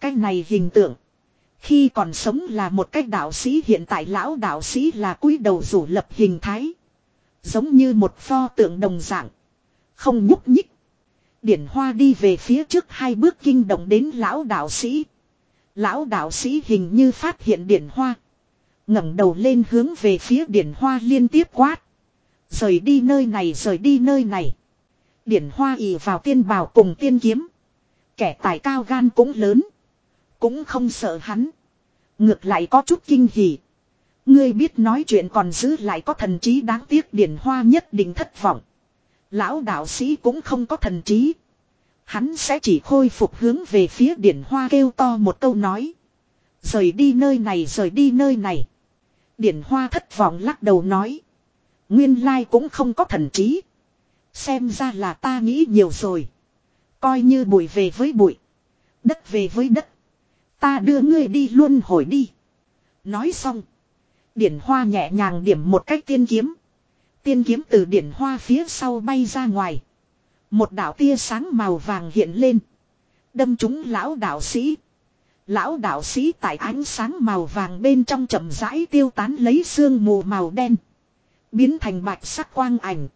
Cái này hình tượng. Khi còn sống là một cách đạo sĩ hiện tại lão đạo sĩ là cúi đầu rủ lập hình thái. Giống như một pho tượng đồng dạng. Không nhúc nhích. Điển hoa đi về phía trước hai bước kinh động đến lão đạo sĩ. Lão đạo sĩ hình như phát hiện điển hoa. ngẩng đầu lên hướng về phía điển hoa liên tiếp quát. Rời đi nơi này, rời đi nơi này. Điển hoa ỉ vào tiên bào cùng tiên kiếm. Kẻ tài cao gan cũng lớn. Cũng không sợ hắn. Ngược lại có chút kinh hỉ. Ngươi biết nói chuyện còn giữ lại có thần trí đáng tiếc điển hoa nhất định thất vọng. Lão đạo sĩ cũng không có thần trí. Hắn sẽ chỉ khôi phục hướng về phía điển hoa kêu to một câu nói. Rời đi nơi này, rời đi nơi này. Điển hoa thất vọng lắc đầu nói. Nguyên lai cũng không có thần trí. Xem ra là ta nghĩ nhiều rồi. Coi như bụi về với bụi. Đất về với đất. Ta đưa ngươi đi luôn hồi đi. Nói xong. Điển hoa nhẹ nhàng điểm một cách tiên kiếm. Tiên kiếm từ điển hoa phía sau bay ra ngoài. Một đạo tia sáng màu vàng hiện lên. Đâm trúng lão đạo sĩ. Lão đạo sĩ tại ánh sáng màu vàng bên trong chậm rãi tiêu tán lấy xương mù màu đen. Biến thành bạch sắc quang ảnh.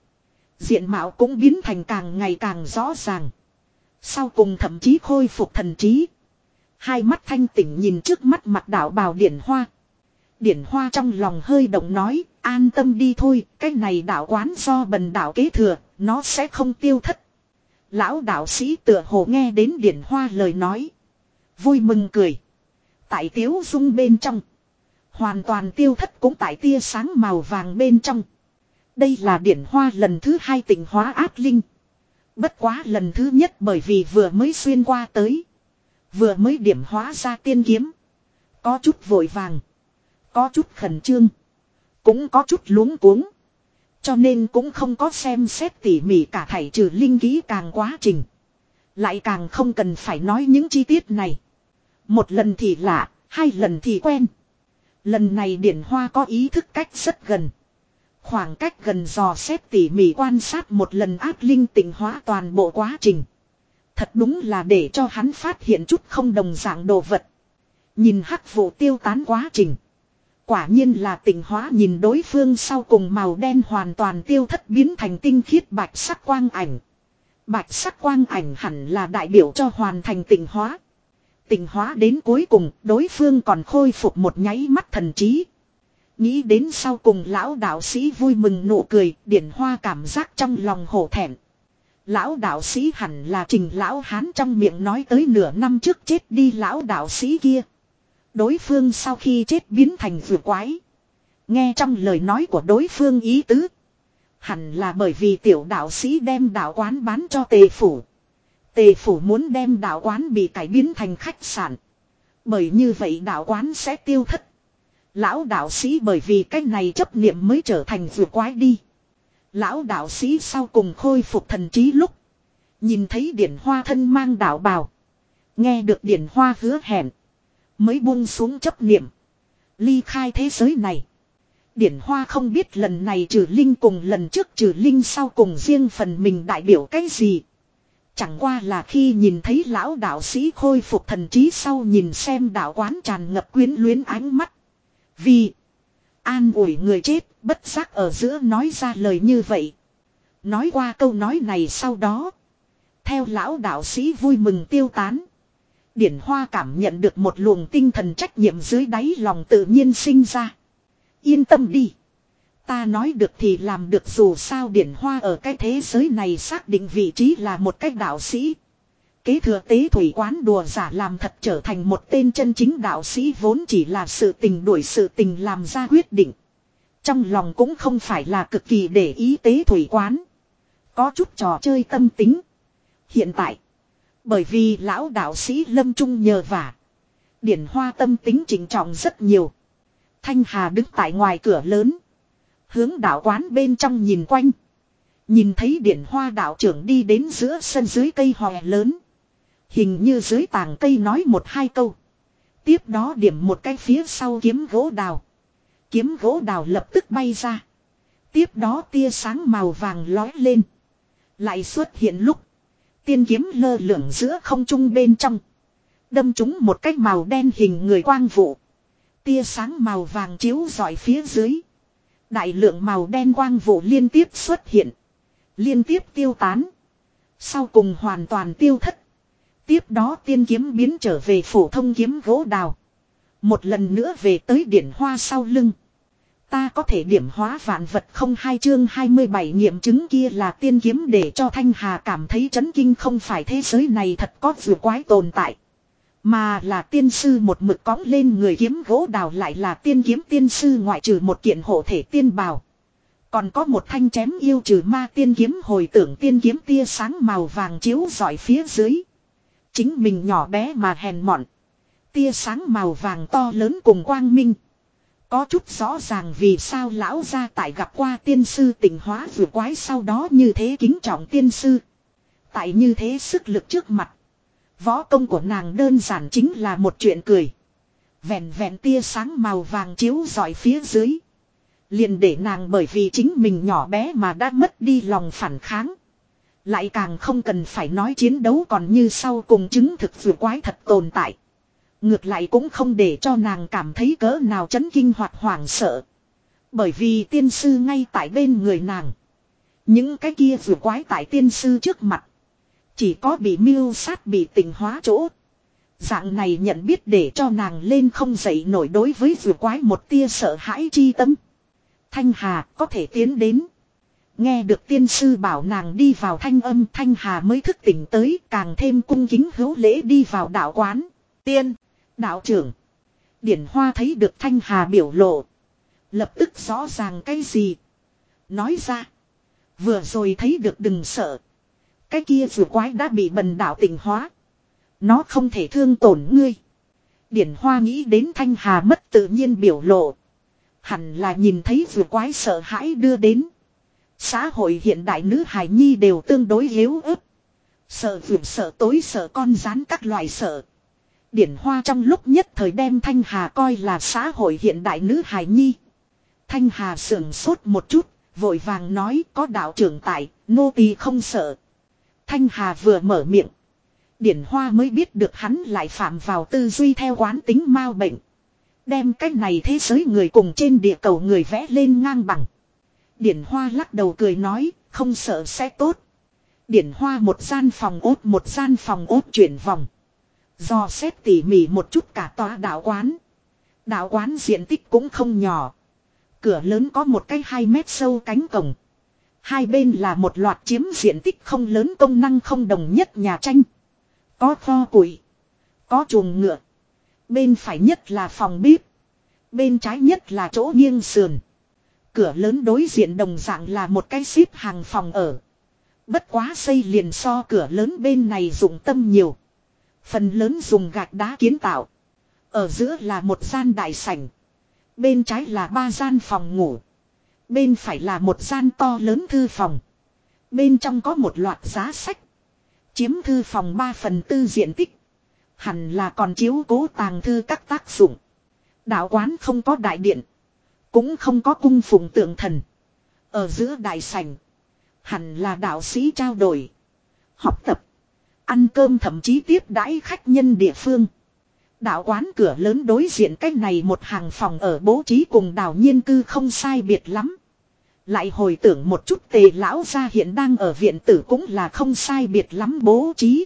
Diện mạo cũng biến thành càng ngày càng rõ ràng. Sau cùng thậm chí khôi phục thần trí. Hai mắt thanh tỉnh nhìn trước mắt mặt đạo bào điển hoa. Điển hoa trong lòng hơi động nói, an tâm đi thôi, cái này đạo quán do bần đạo kế thừa, nó sẽ không tiêu thất. Lão đạo sĩ tựa hồ nghe đến điển hoa lời nói. Vui mừng cười. Tại tiếu dung bên trong. Hoàn toàn tiêu thất cũng tại tia sáng màu vàng bên trong. Đây là điển hoa lần thứ hai tỉnh hóa ác linh. Bất quá lần thứ nhất bởi vì vừa mới xuyên qua tới. Vừa mới điểm hóa ra tiên kiếm. Có chút vội vàng. Có chút khẩn trương. Cũng có chút luống cuống. Cho nên cũng không có xem xét tỉ mỉ cả thảy trừ linh ký càng quá trình. Lại càng không cần phải nói những chi tiết này. Một lần thì lạ, hai lần thì quen. Lần này điển hoa có ý thức cách rất gần. Khoảng cách gần dò xét tỉ mỉ quan sát một lần ác linh tỉnh hóa toàn bộ quá trình. Thật đúng là để cho hắn phát hiện chút không đồng dạng đồ vật. Nhìn hắc vụ tiêu tán quá trình. Quả nhiên là tỉnh hóa nhìn đối phương sau cùng màu đen hoàn toàn tiêu thất biến thành tinh khiết bạch sắc quang ảnh. Bạch sắc quang ảnh hẳn là đại biểu cho hoàn thành tỉnh hóa. Tỉnh hóa đến cuối cùng đối phương còn khôi phục một nháy mắt thần trí. Nghĩ đến sau cùng lão đạo sĩ vui mừng nụ cười, điển hoa cảm giác trong lòng hổ thẹn. Lão đạo sĩ hẳn là trình lão hán trong miệng nói tới nửa năm trước chết đi lão đạo sĩ kia. Đối phương sau khi chết biến thành vừa quái. Nghe trong lời nói của đối phương ý tứ. Hẳn là bởi vì tiểu đạo sĩ đem đạo quán bán cho tề phủ. Tề phủ muốn đem đạo quán bị cải biến thành khách sạn. Bởi như vậy đạo quán sẽ tiêu thất. Lão đạo sĩ bởi vì cách này chấp niệm mới trở thành vừa quái đi. Lão đạo sĩ sau cùng khôi phục thần trí lúc. Nhìn thấy điển hoa thân mang đạo bào. Nghe được điển hoa hứa hẹn. Mới buông xuống chấp niệm. Ly khai thế giới này. Điển hoa không biết lần này trừ linh cùng lần trước trừ linh sau cùng riêng phần mình đại biểu cái gì. Chẳng qua là khi nhìn thấy lão đạo sĩ khôi phục thần trí sau nhìn xem đạo quán tràn ngập quyến luyến ánh mắt. Vì an ủi người chết, bất giác ở giữa nói ra lời như vậy. Nói qua câu nói này sau đó. Theo lão đạo sĩ vui mừng tiêu tán. Điển Hoa cảm nhận được một luồng tinh thần trách nhiệm dưới đáy lòng tự nhiên sinh ra. Yên tâm đi. Ta nói được thì làm được dù sao Điển Hoa ở cái thế giới này xác định vị trí là một cách đạo sĩ. Kế thừa tế thủy quán đùa giả làm thật trở thành một tên chân chính đạo sĩ vốn chỉ là sự tình đuổi sự tình làm ra quyết định. Trong lòng cũng không phải là cực kỳ để ý tế thủy quán. Có chút trò chơi tâm tính. Hiện tại. Bởi vì lão đạo sĩ Lâm Trung nhờ vả. Điển hoa tâm tính chỉnh trọng rất nhiều. Thanh Hà đứng tại ngoài cửa lớn. Hướng đạo quán bên trong nhìn quanh. Nhìn thấy điển hoa đạo trưởng đi đến giữa sân dưới cây hòe lớn. Hình như dưới tàng cây nói một hai câu. Tiếp đó điểm một cái phía sau kiếm gỗ đào. Kiếm gỗ đào lập tức bay ra. Tiếp đó tia sáng màu vàng lói lên. Lại xuất hiện lúc. Tiên kiếm lơ lửng giữa không trung bên trong. Đâm chúng một cách màu đen hình người quang vụ. Tia sáng màu vàng chiếu rọi phía dưới. Đại lượng màu đen quang vụ liên tiếp xuất hiện. Liên tiếp tiêu tán. Sau cùng hoàn toàn tiêu thất. Tiếp đó tiên kiếm biến trở về phổ thông kiếm gỗ đào. Một lần nữa về tới điển hoa sau lưng. Ta có thể điểm hóa vạn vật không hai chương 27 nghiệm chứng kia là tiên kiếm để cho Thanh Hà cảm thấy chấn kinh không phải thế giới này thật có vừa quái tồn tại. Mà là tiên sư một mực cõng lên người kiếm gỗ đào lại là tiên kiếm tiên sư ngoại trừ một kiện hộ thể tiên bào. Còn có một thanh chém yêu trừ ma tiên kiếm hồi tưởng tiên kiếm tia sáng màu vàng chiếu dọi phía dưới. Chính mình nhỏ bé mà hèn mọn. Tia sáng màu vàng to lớn cùng quang minh. Có chút rõ ràng vì sao lão gia tại gặp qua tiên sư tỉnh hóa vừa quái sau đó như thế kính trọng tiên sư. Tại như thế sức lực trước mặt. Võ công của nàng đơn giản chính là một chuyện cười. Vẹn vẹn tia sáng màu vàng chiếu dọi phía dưới. Liền để nàng bởi vì chính mình nhỏ bé mà đã mất đi lòng phản kháng. Lại càng không cần phải nói chiến đấu còn như sau cùng chứng thực vừa quái thật tồn tại. Ngược lại cũng không để cho nàng cảm thấy cỡ nào chấn kinh hoặc hoảng sợ. Bởi vì tiên sư ngay tại bên người nàng. Những cái kia vừa quái tại tiên sư trước mặt. Chỉ có bị miêu sát bị tình hóa chỗ. Dạng này nhận biết để cho nàng lên không dậy nổi đối với vừa quái một tia sợ hãi chi tâm. Thanh Hà có thể tiến đến. Nghe được tiên sư bảo nàng đi vào thanh âm Thanh Hà mới thức tỉnh tới càng thêm cung kính hữu lễ đi vào đạo quán. Tiên, đạo trưởng. Điển Hoa thấy được Thanh Hà biểu lộ. Lập tức rõ ràng cái gì. Nói ra. Vừa rồi thấy được đừng sợ. Cái kia vừa quái đã bị bần đạo tỉnh hóa. Nó không thể thương tổn ngươi. Điển Hoa nghĩ đến Thanh Hà mất tự nhiên biểu lộ. Hẳn là nhìn thấy vừa quái sợ hãi đưa đến. Xã hội hiện đại nữ hài nhi đều tương đối yếu ớt. Sợ vượt sợ tối sợ con rán các loại sợ. Điển hoa trong lúc nhất thời đem Thanh Hà coi là xã hội hiện đại nữ hài nhi. Thanh Hà sưởng sốt một chút, vội vàng nói có đạo trưởng tại, nô tỳ không sợ. Thanh Hà vừa mở miệng. Điển hoa mới biết được hắn lại phạm vào tư duy theo quán tính mau bệnh. Đem cách này thế giới người cùng trên địa cầu người vẽ lên ngang bằng. Điển Hoa lắc đầu cười nói, không sợ sẽ tốt. Điển Hoa một gian phòng ốt một gian phòng ốt chuyển vòng. Do xét tỉ mỉ một chút cả tòa đạo quán. Đạo quán diện tích cũng không nhỏ. Cửa lớn có một cái 2 mét sâu cánh cổng. Hai bên là một loạt chiếm diện tích không lớn công năng không đồng nhất nhà tranh. Có kho củi. Có chuồng ngựa. Bên phải nhất là phòng bếp. Bên trái nhất là chỗ nghiêng sườn. Cửa lớn đối diện đồng dạng là một cái xếp hàng phòng ở. Bất quá xây liền so cửa lớn bên này dụng tâm nhiều. Phần lớn dùng gạch đá kiến tạo. Ở giữa là một gian đại sảnh. Bên trái là ba gian phòng ngủ. Bên phải là một gian to lớn thư phòng. Bên trong có một loạt giá sách. Chiếm thư phòng 3 phần tư diện tích. Hẳn là còn chiếu cố tàng thư các tác dụng. Đạo quán không có đại điện. Cũng không có cung phụng tượng thần. Ở giữa đại sảnh. Hẳn là đạo sĩ trao đổi. Học tập. Ăn cơm thậm chí tiếp đãi khách nhân địa phương. Đạo quán cửa lớn đối diện cách này một hàng phòng ở bố trí cùng đảo nhiên cư không sai biệt lắm. Lại hồi tưởng một chút tề lão gia hiện đang ở viện tử cũng là không sai biệt lắm bố trí.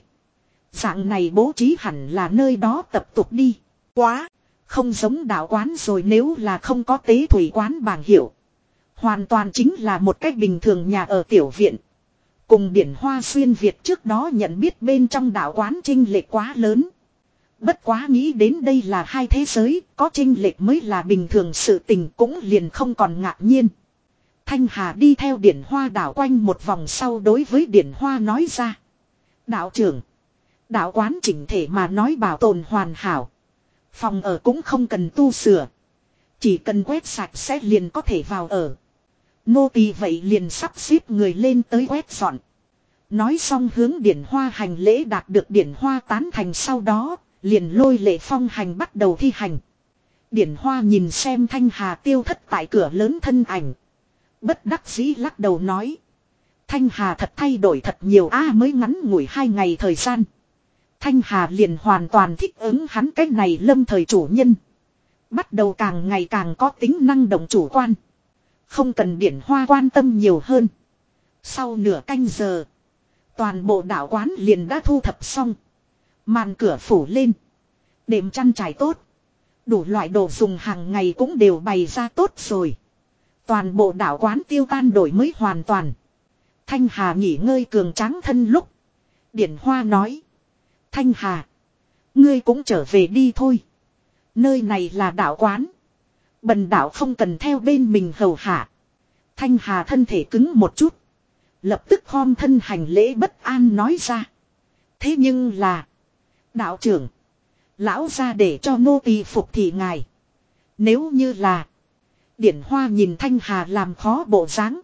Dạng này bố trí hẳn là nơi đó tập tục đi. Quá! Không giống đạo quán rồi nếu là không có tế thủy quán bảng hiệu. Hoàn toàn chính là một cách bình thường nhà ở tiểu viện. Cùng điển hoa xuyên Việt trước đó nhận biết bên trong đạo quán trinh lệch quá lớn. Bất quá nghĩ đến đây là hai thế giới, có trinh lệch mới là bình thường sự tình cũng liền không còn ngạc nhiên. Thanh Hà đi theo điển hoa đảo quanh một vòng sau đối với điển hoa nói ra. Đạo trưởng, đạo quán chỉnh thể mà nói bảo tồn hoàn hảo. Phòng ở cũng không cần tu sửa. Chỉ cần quét sạch sẽ liền có thể vào ở. Nô tỳ vậy liền sắp xếp người lên tới quét dọn. Nói xong hướng điển hoa hành lễ đạt được điển hoa tán thành sau đó, liền lôi lệ phong hành bắt đầu thi hành. Điển hoa nhìn xem thanh hà tiêu thất tại cửa lớn thân ảnh. Bất đắc dĩ lắc đầu nói. Thanh hà thật thay đổi thật nhiều a mới ngắn ngủi hai ngày thời gian. Thanh hà liền hoàn toàn thích ứng hắn cách này lâm thời chủ nhân. Bắt đầu càng ngày càng có tính năng động chủ quan. Không cần điển hoa quan tâm nhiều hơn. Sau nửa canh giờ. Toàn bộ đảo quán liền đã thu thập xong. Màn cửa phủ lên. Đệm chăn trải tốt. Đủ loại đồ dùng hàng ngày cũng đều bày ra tốt rồi. Toàn bộ đảo quán tiêu tan đổi mới hoàn toàn. Thanh Hà nghỉ ngơi cường tráng thân lúc. Điển Hoa nói. Thanh Hà. Ngươi cũng trở về đi thôi. Nơi này là đảo quán. Bần đảo không cần theo bên mình hầu hạ. Thanh Hà thân thể cứng một chút. Lập tức khom thân hành lễ bất an nói ra. Thế nhưng là. Đạo trưởng. Lão ra để cho nô tỳ phục thị ngài. Nếu như là. Điển Hoa nhìn Thanh Hà làm khó bộ dáng.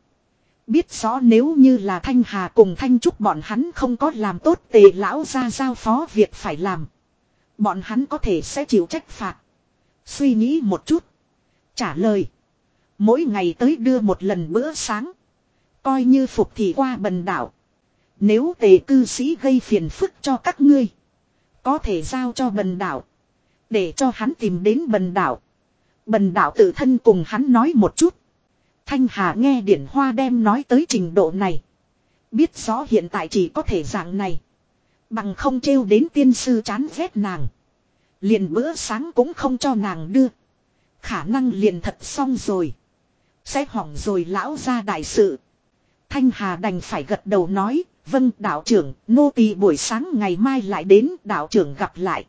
Biết rõ nếu như là Thanh Hà cùng Thanh Trúc bọn hắn không có làm tốt tề lão ra giao phó việc phải làm. Bọn hắn có thể sẽ chịu trách phạt. Suy nghĩ một chút. Trả lời. Mỗi ngày tới đưa một lần bữa sáng. Coi như phục thị qua bần đảo. Nếu tề cư sĩ gây phiền phức cho các ngươi. Có thể giao cho bần đảo. Để cho hắn tìm đến bần đảo. Bần đảo tự thân cùng hắn nói một chút. Thanh Hà nghe điển hoa đem nói tới trình độ này. Biết rõ hiện tại chỉ có thể dạng này. Bằng không trêu đến tiên sư chán ghét nàng. Liền bữa sáng cũng không cho nàng đưa. Khả năng liền thật xong rồi. Sẽ hỏng rồi lão ra đại sự. Thanh Hà đành phải gật đầu nói. Vâng đạo trưởng, nô tỳ buổi sáng ngày mai lại đến đạo trưởng gặp lại.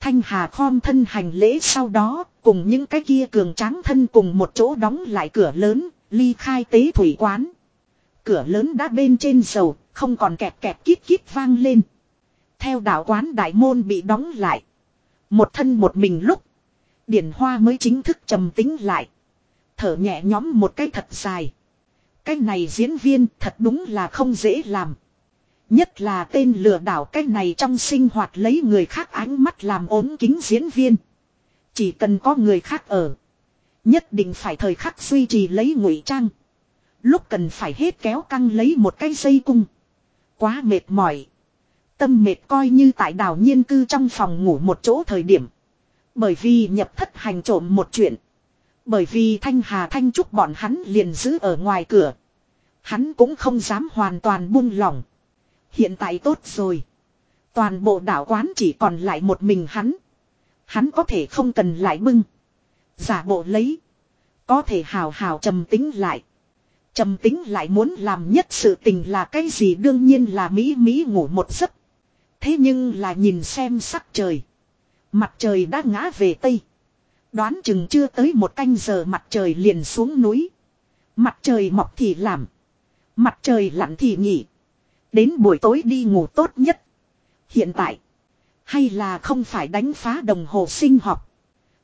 Thanh Hà khom thân hành lễ sau đó, cùng những cái kia cường tráng thân cùng một chỗ đóng lại cửa lớn, ly khai tế thủy quán. Cửa lớn đã bên trên dầu, không còn kẹt kẹt kít kít vang lên. Theo đạo quán đại môn bị đóng lại. Một thân một mình lúc. Điển hoa mới chính thức trầm tính lại. Thở nhẹ nhóm một cái thật dài. Cái này diễn viên thật đúng là không dễ làm. Nhất là tên lừa đảo cái này trong sinh hoạt lấy người khác ánh mắt làm ốm kính diễn viên. Chỉ cần có người khác ở. Nhất định phải thời khắc duy trì lấy ngụy trang. Lúc cần phải hết kéo căng lấy một cái dây cung. Quá mệt mỏi. Tâm mệt coi như tại đảo nhiên cư trong phòng ngủ một chỗ thời điểm. Bởi vì nhập thất hành trộm một chuyện. Bởi vì Thanh Hà Thanh Trúc bọn hắn liền giữ ở ngoài cửa. Hắn cũng không dám hoàn toàn buông lỏng. Hiện tại tốt rồi. Toàn bộ đảo quán chỉ còn lại một mình hắn. Hắn có thể không cần lại bưng. Giả bộ lấy. Có thể hào hào trầm tính lại. Trầm tính lại muốn làm nhất sự tình là cái gì đương nhiên là Mỹ Mỹ ngủ một giấc. Thế nhưng là nhìn xem sắc trời. Mặt trời đã ngã về Tây. Đoán chừng chưa tới một canh giờ mặt trời liền xuống núi. Mặt trời mọc thì làm. Mặt trời lặn thì nghỉ. Đến buổi tối đi ngủ tốt nhất. Hiện tại. Hay là không phải đánh phá đồng hồ sinh học.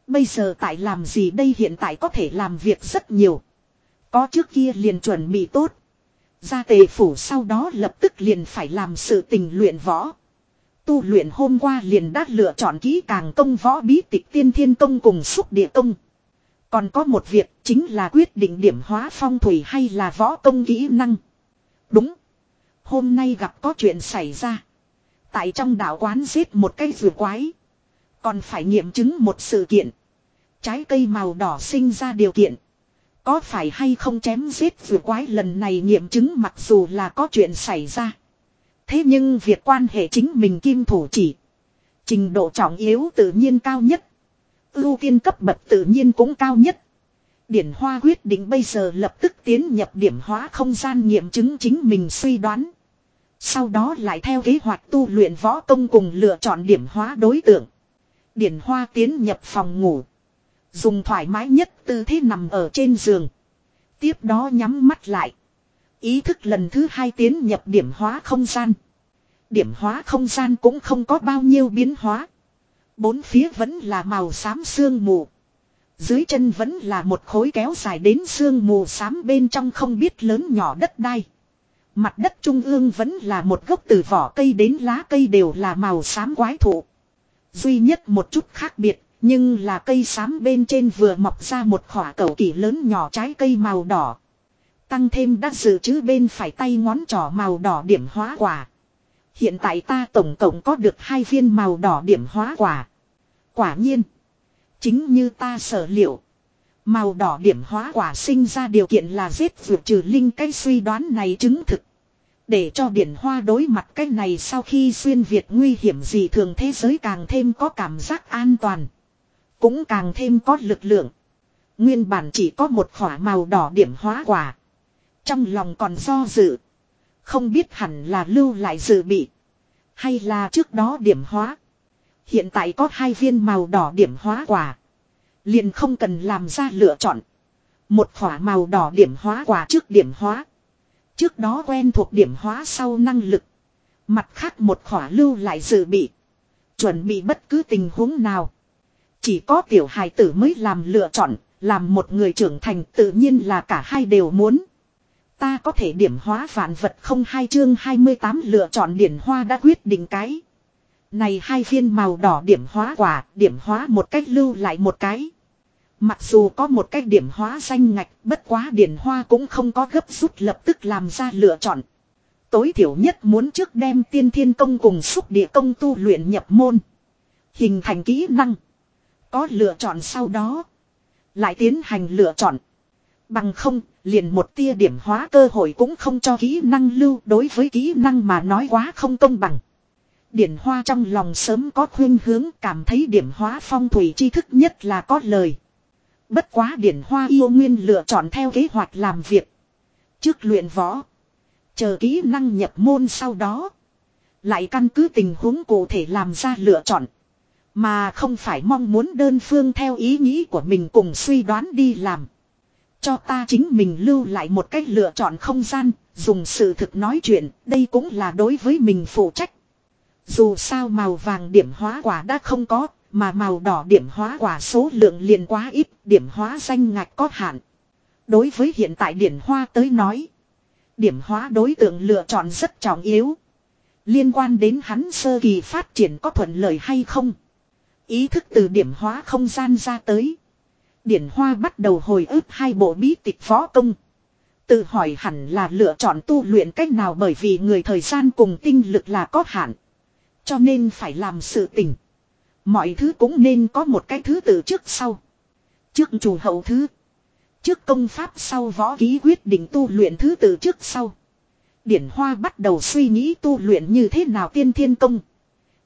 Bây giờ tại làm gì đây hiện tại có thể làm việc rất nhiều. Có trước kia liền chuẩn bị tốt. Ra tề phủ sau đó lập tức liền phải làm sự tình luyện võ. Tu luyện hôm qua liền đã lựa chọn kỹ càng công võ bí tịch tiên thiên công cùng xúc địa công. Còn có một việc chính là quyết định điểm hóa phong thủy hay là võ công kỹ năng. Đúng. Hôm nay gặp có chuyện xảy ra. Tại trong đảo quán giết một cây rùa quái. Còn phải nghiệm chứng một sự kiện. Trái cây màu đỏ sinh ra điều kiện. Có phải hay không chém giết rùa quái lần này nghiệm chứng mặc dù là có chuyện xảy ra. Thế nhưng việc quan hệ chính mình kim thủ chỉ. Trình độ trọng yếu tự nhiên cao nhất. Ưu tiên cấp bậc tự nhiên cũng cao nhất. Điển Hoa quyết định bây giờ lập tức tiến nhập điểm hóa không gian nghiệm chứng chính mình suy đoán. Sau đó lại theo kế hoạch tu luyện võ công cùng lựa chọn điểm hóa đối tượng. Điển Hoa tiến nhập phòng ngủ. Dùng thoải mái nhất tư thế nằm ở trên giường. Tiếp đó nhắm mắt lại. Ý thức lần thứ hai tiến nhập điểm hóa không gian. Điểm hóa không gian cũng không có bao nhiêu biến hóa. Bốn phía vẫn là màu xám sương mù. Dưới chân vẫn là một khối kéo dài đến sương mù xám bên trong không biết lớn nhỏ đất đai. Mặt đất trung ương vẫn là một gốc từ vỏ cây đến lá cây đều là màu xám quái thụ. Duy nhất một chút khác biệt, nhưng là cây xám bên trên vừa mọc ra một khỏa cầu kỳ lớn nhỏ trái cây màu đỏ. Tăng thêm đã dự trữ bên phải tay ngón trỏ màu đỏ điểm hóa quả. Hiện tại ta tổng cộng có được hai viên màu đỏ điểm hóa quả. Quả nhiên. Chính như ta sở liệu. Màu đỏ điểm hóa quả sinh ra điều kiện là giết vượt trừ linh cái suy đoán này chứng thực. Để cho điển hoa đối mặt cái này sau khi xuyên Việt nguy hiểm gì thường thế giới càng thêm có cảm giác an toàn. Cũng càng thêm có lực lượng. Nguyên bản chỉ có một khỏa màu đỏ điểm hóa quả. Trong lòng còn do dự. Không biết hẳn là lưu lại dự bị. Hay là trước đó điểm hóa. Hiện tại có hai viên màu đỏ điểm hóa quả. Liền không cần làm ra lựa chọn. Một khỏa màu đỏ điểm hóa quả trước điểm hóa. Trước đó quen thuộc điểm hóa sau năng lực. Mặt khác một khỏa lưu lại dự bị. Chuẩn bị bất cứ tình huống nào. Chỉ có tiểu hài tử mới làm lựa chọn. Làm một người trưởng thành tự nhiên là cả hai đều muốn. Ta có thể điểm hóa vạn vật không hai chương 28 lựa chọn điển hoa đã quyết định cái. Này hai viên màu đỏ điểm hóa quả, điểm hóa một cách lưu lại một cái. Mặc dù có một cách điểm hóa danh ngạch, bất quá điển hoa cũng không có gấp rút lập tức làm ra lựa chọn. Tối thiểu nhất muốn trước đem tiên thiên công cùng xúc địa công tu luyện nhập môn. Hình thành kỹ năng. Có lựa chọn sau đó. Lại tiến hành lựa chọn. Bằng không, liền một tia điểm hóa cơ hội cũng không cho kỹ năng lưu đối với kỹ năng mà nói quá không công bằng. Điển hoa trong lòng sớm có khuyên hướng cảm thấy điểm hóa phong thủy tri thức nhất là có lời. Bất quá điển hoa yêu nguyên lựa chọn theo kế hoạch làm việc. Trước luyện võ. Chờ kỹ năng nhập môn sau đó. Lại căn cứ tình huống cụ thể làm ra lựa chọn. Mà không phải mong muốn đơn phương theo ý nghĩ của mình cùng suy đoán đi làm. Cho ta chính mình lưu lại một cách lựa chọn không gian, dùng sự thực nói chuyện, đây cũng là đối với mình phụ trách. Dù sao màu vàng điểm hóa quả đã không có, mà màu đỏ điểm hóa quả số lượng liền quá ít, điểm hóa danh ngạch có hạn. Đối với hiện tại điểm hoa tới nói, điểm hóa đối tượng lựa chọn rất trọng yếu. Liên quan đến hắn sơ kỳ phát triển có thuận lợi hay không. Ý thức từ điểm hóa không gian ra tới. Điển Hoa bắt đầu hồi ức hai bộ bí tịch võ công. Tự hỏi hẳn là lựa chọn tu luyện cách nào bởi vì người thời gian cùng tinh lực là có hạn. Cho nên phải làm sự tình. Mọi thứ cũng nên có một cái thứ tự trước sau. Trước chủ hậu thứ. Trước công pháp sau võ ký quyết định tu luyện thứ tự trước sau. Điển Hoa bắt đầu suy nghĩ tu luyện như thế nào tiên thiên công.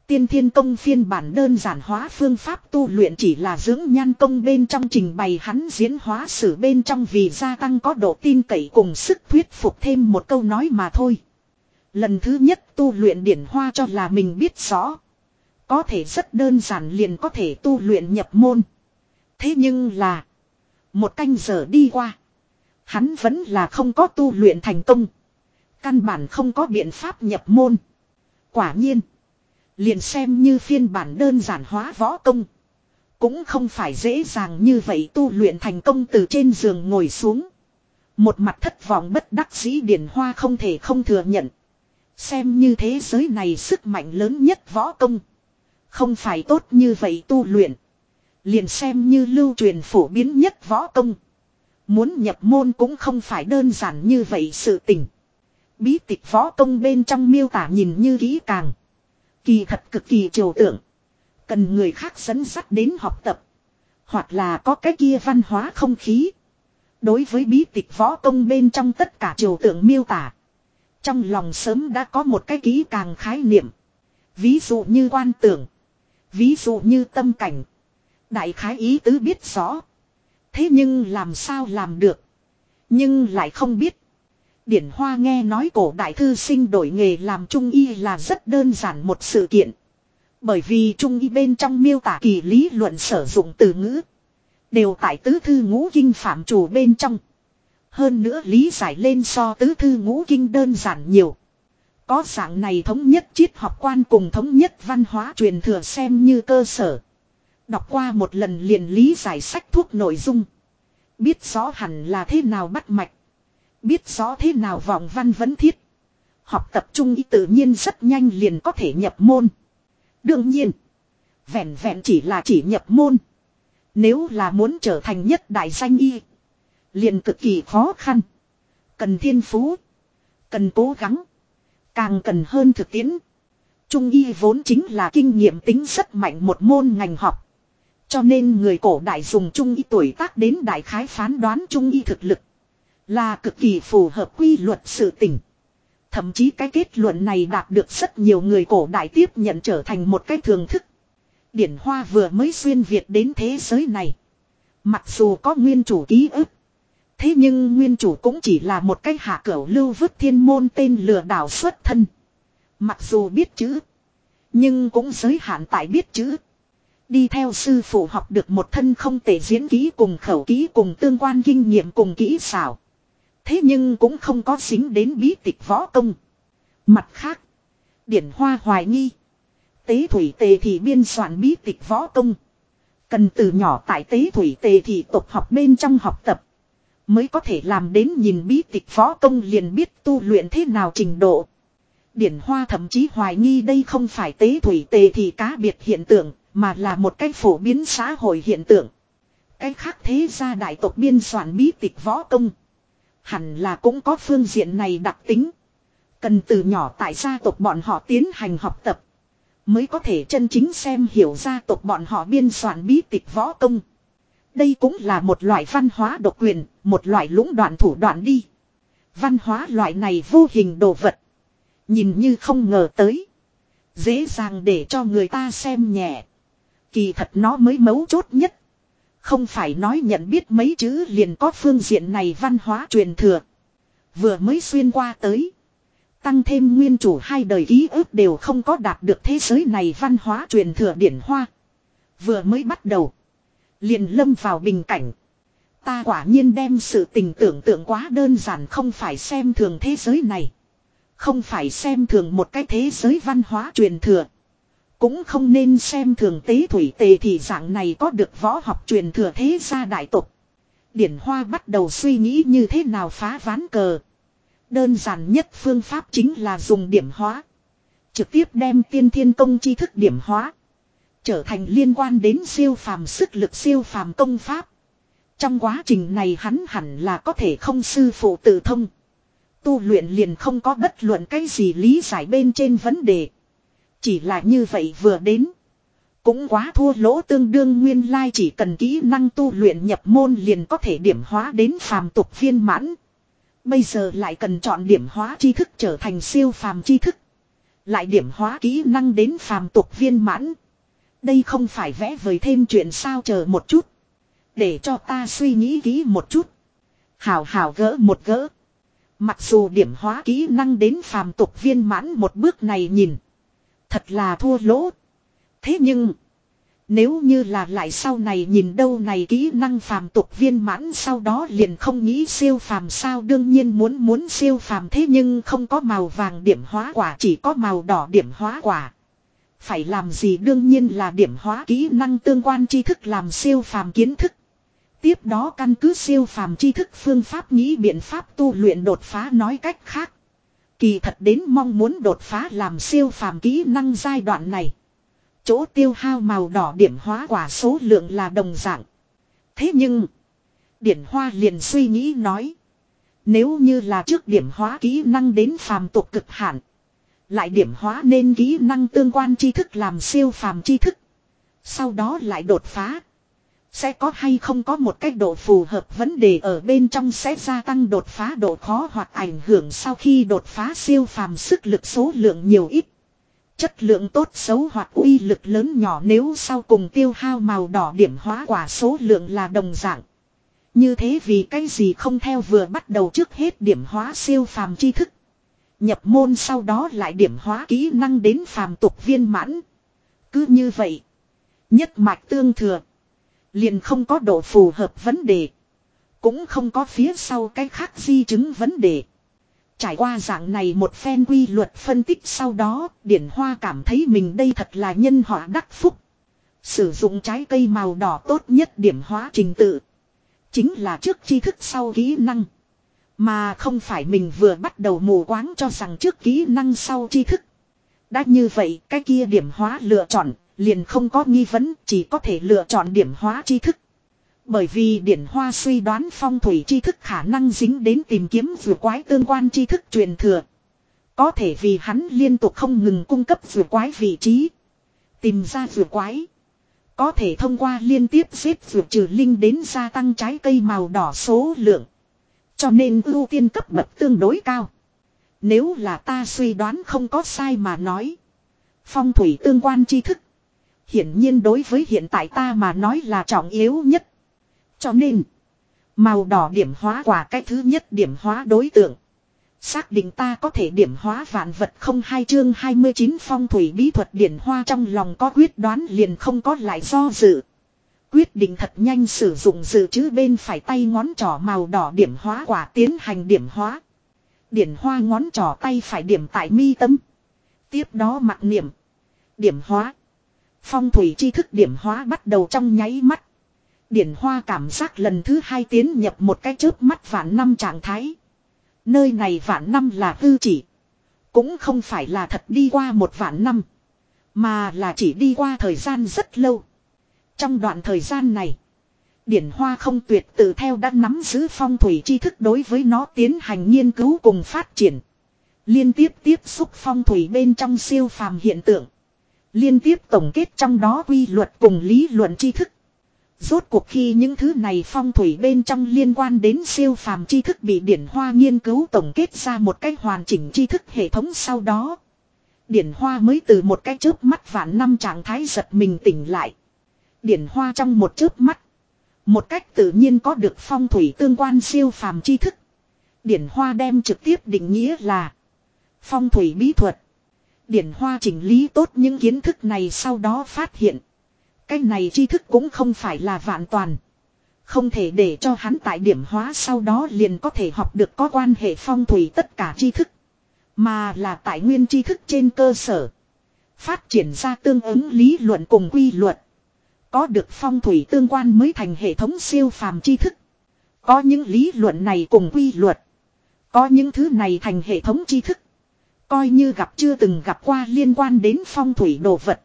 Tiên thiên công phiên bản đơn giản hóa phương pháp tu luyện chỉ là dưỡng nhan công bên trong trình bày hắn diễn hóa sử bên trong vì gia tăng có độ tin cậy cùng sức thuyết phục thêm một câu nói mà thôi. Lần thứ nhất tu luyện điển hoa cho là mình biết rõ. Có thể rất đơn giản liền có thể tu luyện nhập môn. Thế nhưng là. Một canh giờ đi qua. Hắn vẫn là không có tu luyện thành công. Căn bản không có biện pháp nhập môn. Quả nhiên. Liền xem như phiên bản đơn giản hóa võ công. Cũng không phải dễ dàng như vậy tu luyện thành công từ trên giường ngồi xuống. Một mặt thất vọng bất đắc dĩ điển hoa không thể không thừa nhận. Xem như thế giới này sức mạnh lớn nhất võ công. Không phải tốt như vậy tu luyện. Liền xem như lưu truyền phổ biến nhất võ công. Muốn nhập môn cũng không phải đơn giản như vậy sự tình. Bí tịch võ công bên trong miêu tả nhìn như kỹ càng. Kỳ thật cực kỳ trừu tượng. Cần người khác dẫn dắt đến học tập. Hoặc là có cái kia văn hóa không khí. Đối với bí tịch võ công bên trong tất cả trừu tượng miêu tả. Trong lòng sớm đã có một cái kỹ càng khái niệm. Ví dụ như quan tưởng. Ví dụ như tâm cảnh. Đại khái ý tứ biết rõ. Thế nhưng làm sao làm được. Nhưng lại không biết. Điển Hoa nghe nói cổ đại thư sinh đổi nghề làm trung y là rất đơn giản một sự kiện. Bởi vì trung y bên trong miêu tả kỳ lý luận sử dụng từ ngữ. Đều tại tứ thư ngũ kinh phạm chủ bên trong. Hơn nữa lý giải lên so tứ thư ngũ kinh đơn giản nhiều. Có dạng này thống nhất triết học quan cùng thống nhất văn hóa truyền thừa xem như cơ sở. Đọc qua một lần liền lý giải sách thuốc nội dung. Biết rõ hẳn là thế nào bắt mạch. Biết rõ thế nào vòng văn vấn thiết. Học tập trung y tự nhiên rất nhanh liền có thể nhập môn. Đương nhiên. Vẹn vẹn chỉ là chỉ nhập môn. Nếu là muốn trở thành nhất đại danh y. Liền cực kỳ khó khăn. Cần thiên phú. Cần cố gắng. Càng cần hơn thực tiễn. Trung y vốn chính là kinh nghiệm tính rất mạnh một môn ngành học. Cho nên người cổ đại dùng trung y tuổi tác đến đại khái phán đoán trung y thực lực. Là cực kỳ phù hợp quy luật sự tình. Thậm chí cái kết luận này đạt được rất nhiều người cổ đại tiếp nhận trở thành một cái thường thức. Điển Hoa vừa mới xuyên Việt đến thế giới này. Mặc dù có nguyên chủ ký ức. Thế nhưng nguyên chủ cũng chỉ là một cái hạ cẩu lưu vứt thiên môn tên lừa đảo xuất thân. Mặc dù biết chữ. Nhưng cũng giới hạn tại biết chữ. Đi theo sư phụ học được một thân không tệ diễn ký cùng khẩu ký cùng tương quan kinh nghiệm cùng kỹ xảo. Thế nhưng cũng không có dính đến bí tịch võ công. Mặt khác. Điển hoa hoài nghi. Tế thủy tề thì biên soạn bí tịch võ công. Cần từ nhỏ tại tế thủy tề thì tục học bên trong học tập. Mới có thể làm đến nhìn bí tịch võ công liền biết tu luyện thế nào trình độ. Điển Hoa thậm chí hoài nghi đây không phải tế thủy tề thì cá biệt hiện tượng, mà là một cách phổ biến xã hội hiện tượng. Cái khác thế gia đại tộc biên soạn bí tịch võ công. Hẳn là cũng có phương diện này đặc tính. Cần từ nhỏ tại gia tộc bọn họ tiến hành học tập. Mới có thể chân chính xem hiểu gia tộc bọn họ biên soạn bí tịch võ công. Đây cũng là một loại văn hóa độc quyền, một loại lũng đoạn thủ đoạn đi. Văn hóa loại này vô hình đồ vật. Nhìn như không ngờ tới. Dễ dàng để cho người ta xem nhẹ. Kỳ thật nó mới mấu chốt nhất. Không phải nói nhận biết mấy chữ liền có phương diện này văn hóa truyền thừa. Vừa mới xuyên qua tới. Tăng thêm nguyên chủ hai đời ký ức đều không có đạt được thế giới này văn hóa truyền thừa điển hoa. Vừa mới bắt đầu. Liền lâm vào bình cảnh. Ta quả nhiên đem sự tình tưởng tượng quá đơn giản không phải xem thường thế giới này. Không phải xem thường một cái thế giới văn hóa truyền thừa. Cũng không nên xem thường tế thủy tề thì dạng này có được võ học truyền thừa thế gia đại tục. Điển Hoa bắt đầu suy nghĩ như thế nào phá ván cờ. Đơn giản nhất phương pháp chính là dùng điểm hóa. Trực tiếp đem tiên thiên công tri thức điểm hóa. Trở thành liên quan đến siêu phàm sức lực siêu phàm công pháp. Trong quá trình này hắn hẳn là có thể không sư phụ tự thông. Tu luyện liền không có bất luận cái gì lý giải bên trên vấn đề. Chỉ là như vậy vừa đến. Cũng quá thua lỗ tương đương nguyên lai chỉ cần kỹ năng tu luyện nhập môn liền có thể điểm hóa đến phàm tục viên mãn. Bây giờ lại cần chọn điểm hóa tri thức trở thành siêu phàm tri thức. Lại điểm hóa kỹ năng đến phàm tục viên mãn. Đây không phải vẽ vời thêm chuyện sao chờ một chút. Để cho ta suy nghĩ kỹ một chút. Hào hào gỡ một gỡ. Mặc dù điểm hóa kỹ năng đến phàm tục viên mãn một bước này nhìn. Thật là thua lỗ. Thế nhưng. Nếu như là lại sau này nhìn đâu này kỹ năng phàm tục viên mãn sau đó liền không nghĩ siêu phàm sao đương nhiên muốn muốn siêu phàm thế nhưng không có màu vàng điểm hóa quả, chỉ có màu đỏ điểm hóa quả. Phải làm gì đương nhiên là điểm hóa kỹ năng tương quan tri thức làm siêu phàm kiến thức. Tiếp đó căn cứ siêu phàm tri thức phương pháp nghĩ biện pháp tu luyện đột phá nói cách khác. Kỳ thật đến mong muốn đột phá làm siêu phàm kỹ năng giai đoạn này. Chỗ tiêu hao màu đỏ điểm hóa quả số lượng là đồng dạng. Thế nhưng, điển hoa liền suy nghĩ nói. Nếu như là trước điểm hóa kỹ năng đến phàm tục cực hạn. Lại điểm hóa nên kỹ năng tương quan tri thức làm siêu phàm tri thức. Sau đó lại đột phá. Sẽ có hay không có một cách độ phù hợp vấn đề ở bên trong sẽ gia tăng đột phá độ khó hoặc ảnh hưởng sau khi đột phá siêu phàm sức lực số lượng nhiều ít. Chất lượng tốt xấu hoặc uy lực lớn nhỏ nếu sau cùng tiêu hao màu đỏ điểm hóa quả số lượng là đồng dạng. Như thế vì cái gì không theo vừa bắt đầu trước hết điểm hóa siêu phàm tri thức. Nhập môn sau đó lại điểm hóa kỹ năng đến phàm tục viên mãn. Cứ như vậy. Nhất mạch tương thừa. Liền không có độ phù hợp vấn đề. Cũng không có phía sau cái khác di chứng vấn đề. Trải qua dạng này một phen quy luật phân tích sau đó, Điển Hoa cảm thấy mình đây thật là nhân họa đắc phúc. Sử dụng trái cây màu đỏ tốt nhất điểm hóa trình tự. Chính là trước tri thức sau kỹ năng. Mà không phải mình vừa bắt đầu mù quáng cho rằng trước kỹ năng sau tri thức. Đã như vậy cái kia điểm hóa lựa chọn liền không có nghi vấn, chỉ có thể lựa chọn điểm hóa tri thức. Bởi vì điển hoa suy đoán phong thủy tri thức khả năng dính đến tìm kiếm vừa quái tương quan tri thức truyền thừa. Có thể vì hắn liên tục không ngừng cung cấp vừa quái vị trí. Tìm ra vừa quái. Có thể thông qua liên tiếp xếp vừa trừ linh đến gia tăng trái cây màu đỏ số lượng. Cho nên ưu tiên cấp bậc tương đối cao. Nếu là ta suy đoán không có sai mà nói. Phong thủy tương quan tri thức. Hiển nhiên đối với hiện tại ta mà nói là trọng yếu nhất. Cho nên. Màu đỏ điểm hóa quả cái thứ nhất điểm hóa đối tượng. Xác định ta có thể điểm hóa vạn vật không hai chương 29 phong thủy bí thuật điển hoa trong lòng có quyết đoán liền không có lại do dự. Quyết định thật nhanh sử dụng dự trữ bên phải tay ngón trỏ màu đỏ điểm hóa quả tiến hành điểm hóa. Điển hoa ngón trỏ tay phải điểm tại mi tâm. Tiếp đó mặt niệm. Điểm hóa. Phong thủy tri thức điểm hóa bắt đầu trong nháy mắt. Điển hoa cảm giác lần thứ hai tiến nhập một cái chớp mắt vạn năm trạng thái. Nơi này vạn năm là hư chỉ. Cũng không phải là thật đi qua một vạn năm. Mà là chỉ đi qua thời gian rất lâu. Trong đoạn thời gian này. Điển Hoa không tuyệt tự theo đã nắm giữ phong thủy tri thức đối với nó tiến hành nghiên cứu cùng phát triển. Liên tiếp tiếp xúc phong thủy bên trong siêu phàm hiện tượng. Liên tiếp tổng kết trong đó quy luật cùng lý luận tri thức. Rốt cuộc khi những thứ này phong thủy bên trong liên quan đến siêu phàm tri thức bị Điển Hoa nghiên cứu tổng kết ra một cách hoàn chỉnh tri thức hệ thống sau đó. Điển Hoa mới từ một cái chớp mắt vạn năm trạng thái giật mình tỉnh lại. Điển Hoa trong một chớp mắt. Một cách tự nhiên có được phong thủy tương quan siêu phàm tri thức. Điển Hoa đem trực tiếp định nghĩa là phong thủy bí thuật. Điển Hoa chỉnh lý tốt những kiến thức này sau đó phát hiện. Cái này tri thức cũng không phải là vạn toàn. Không thể để cho hắn tại điểm hóa sau đó liền có thể học được có quan hệ phong thủy tất cả tri thức. Mà là tại nguyên tri thức trên cơ sở. Phát triển ra tương ứng lý luận cùng quy luật. Có được phong thủy tương quan mới thành hệ thống siêu phàm tri thức. Có những lý luận này cùng quy luật. Có những thứ này thành hệ thống tri thức. Coi như gặp chưa từng gặp qua liên quan đến phong thủy đồ vật.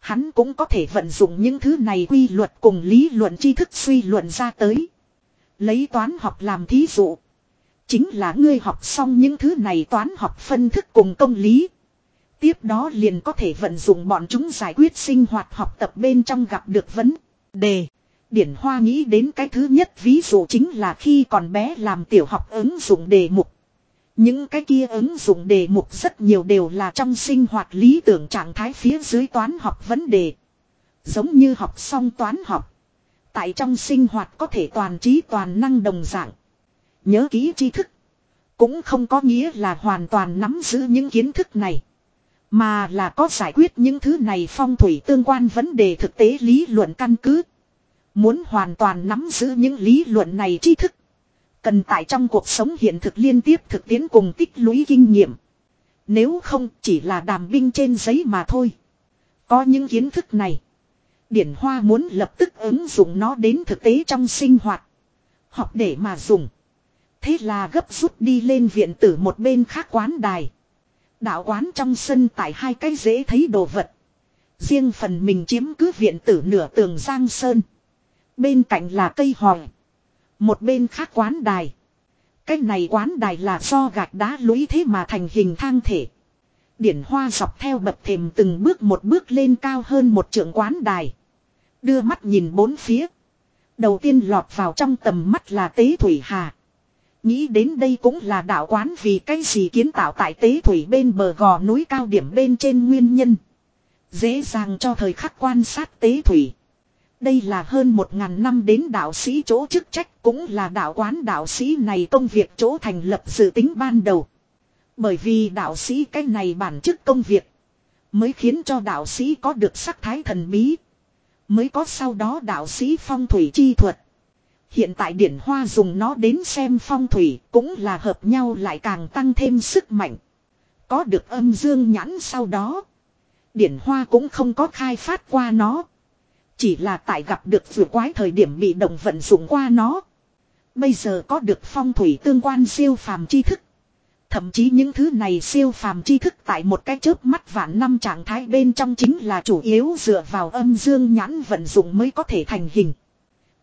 Hắn cũng có thể vận dụng những thứ này quy luật cùng lý luận tri thức suy luận ra tới. Lấy toán học làm thí dụ. Chính là ngươi học xong những thứ này toán học phân thức cùng công lý. Tiếp đó liền có thể vận dụng bọn chúng giải quyết sinh hoạt học tập bên trong gặp được vấn đề. Điển Hoa nghĩ đến cái thứ nhất ví dụ chính là khi còn bé làm tiểu học ứng dụng đề mục. Những cái kia ứng dụng đề mục rất nhiều đều là trong sinh hoạt lý tưởng trạng thái phía dưới toán học vấn đề. Giống như học xong toán học. Tại trong sinh hoạt có thể toàn trí toàn năng đồng dạng. Nhớ kỹ tri thức. Cũng không có nghĩa là hoàn toàn nắm giữ những kiến thức này. Mà là có giải quyết những thứ này phong thủy tương quan vấn đề thực tế lý luận căn cứ. Muốn hoàn toàn nắm giữ những lý luận này tri thức. Cần tại trong cuộc sống hiện thực liên tiếp thực tiễn cùng tích lũy kinh nghiệm. Nếu không, chỉ là đàm binh trên giấy mà thôi. Có những kiến thức này. Điển Hoa muốn lập tức ứng dụng nó đến thực tế trong sinh hoạt. Học để mà dùng. Thế là gấp rút đi lên viện tử một bên khác quán đài. Đạo quán trong sân tại hai cái dễ thấy đồ vật. Riêng phần mình chiếm cứ viện tử nửa tường giang sơn. Bên cạnh là cây hòi. Một bên khác quán đài. Cái này quán đài là do gạch đá lũy thế mà thành hình thang thể. Điển hoa dọc theo bậc thềm từng bước một bước lên cao hơn một trượng quán đài. Đưa mắt nhìn bốn phía. Đầu tiên lọt vào trong tầm mắt là tế thủy hà. Nghĩ đến đây cũng là đạo quán vì cái gì kiến tạo tại tế thủy bên bờ gò núi cao điểm bên trên nguyên nhân. Dễ dàng cho thời khắc quan sát tế thủy. Đây là hơn một ngàn năm đến đạo sĩ chỗ chức trách cũng là đạo quán đạo sĩ này công việc chỗ thành lập dự tính ban đầu. Bởi vì đạo sĩ cái này bản chức công việc mới khiến cho đạo sĩ có được sắc thái thần bí. Mới có sau đó đạo sĩ phong thủy chi thuật. Hiện tại điển hoa dùng nó đến xem phong thủy cũng là hợp nhau lại càng tăng thêm sức mạnh. Có được âm dương nhãn sau đó. Điển hoa cũng không có khai phát qua nó. Chỉ là tại gặp được vừa quái thời điểm bị động vận dụng qua nó. Bây giờ có được phong thủy tương quan siêu phàm tri thức. Thậm chí những thứ này siêu phàm tri thức tại một cái chớp mắt vạn năm trạng thái bên trong chính là chủ yếu dựa vào âm dương nhãn vận dụng mới có thể thành hình.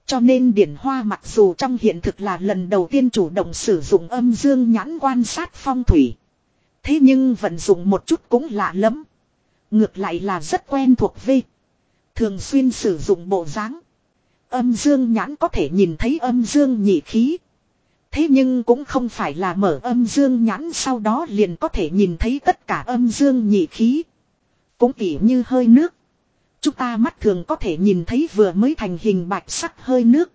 Cho nên điển hoa mặc dù trong hiện thực là lần đầu tiên chủ động sử dụng âm dương nhãn quan sát phong thủy. Thế nhưng vận dụng một chút cũng lạ lắm. Ngược lại là rất quen thuộc về. Thường xuyên sử dụng bộ dáng. Âm dương nhãn có thể nhìn thấy âm dương nhị khí. Thế nhưng cũng không phải là mở âm dương nhãn sau đó liền có thể nhìn thấy tất cả âm dương nhị khí. Cũng tỉ như hơi nước. Chúng ta mắt thường có thể nhìn thấy vừa mới thành hình bạch sắc hơi nước.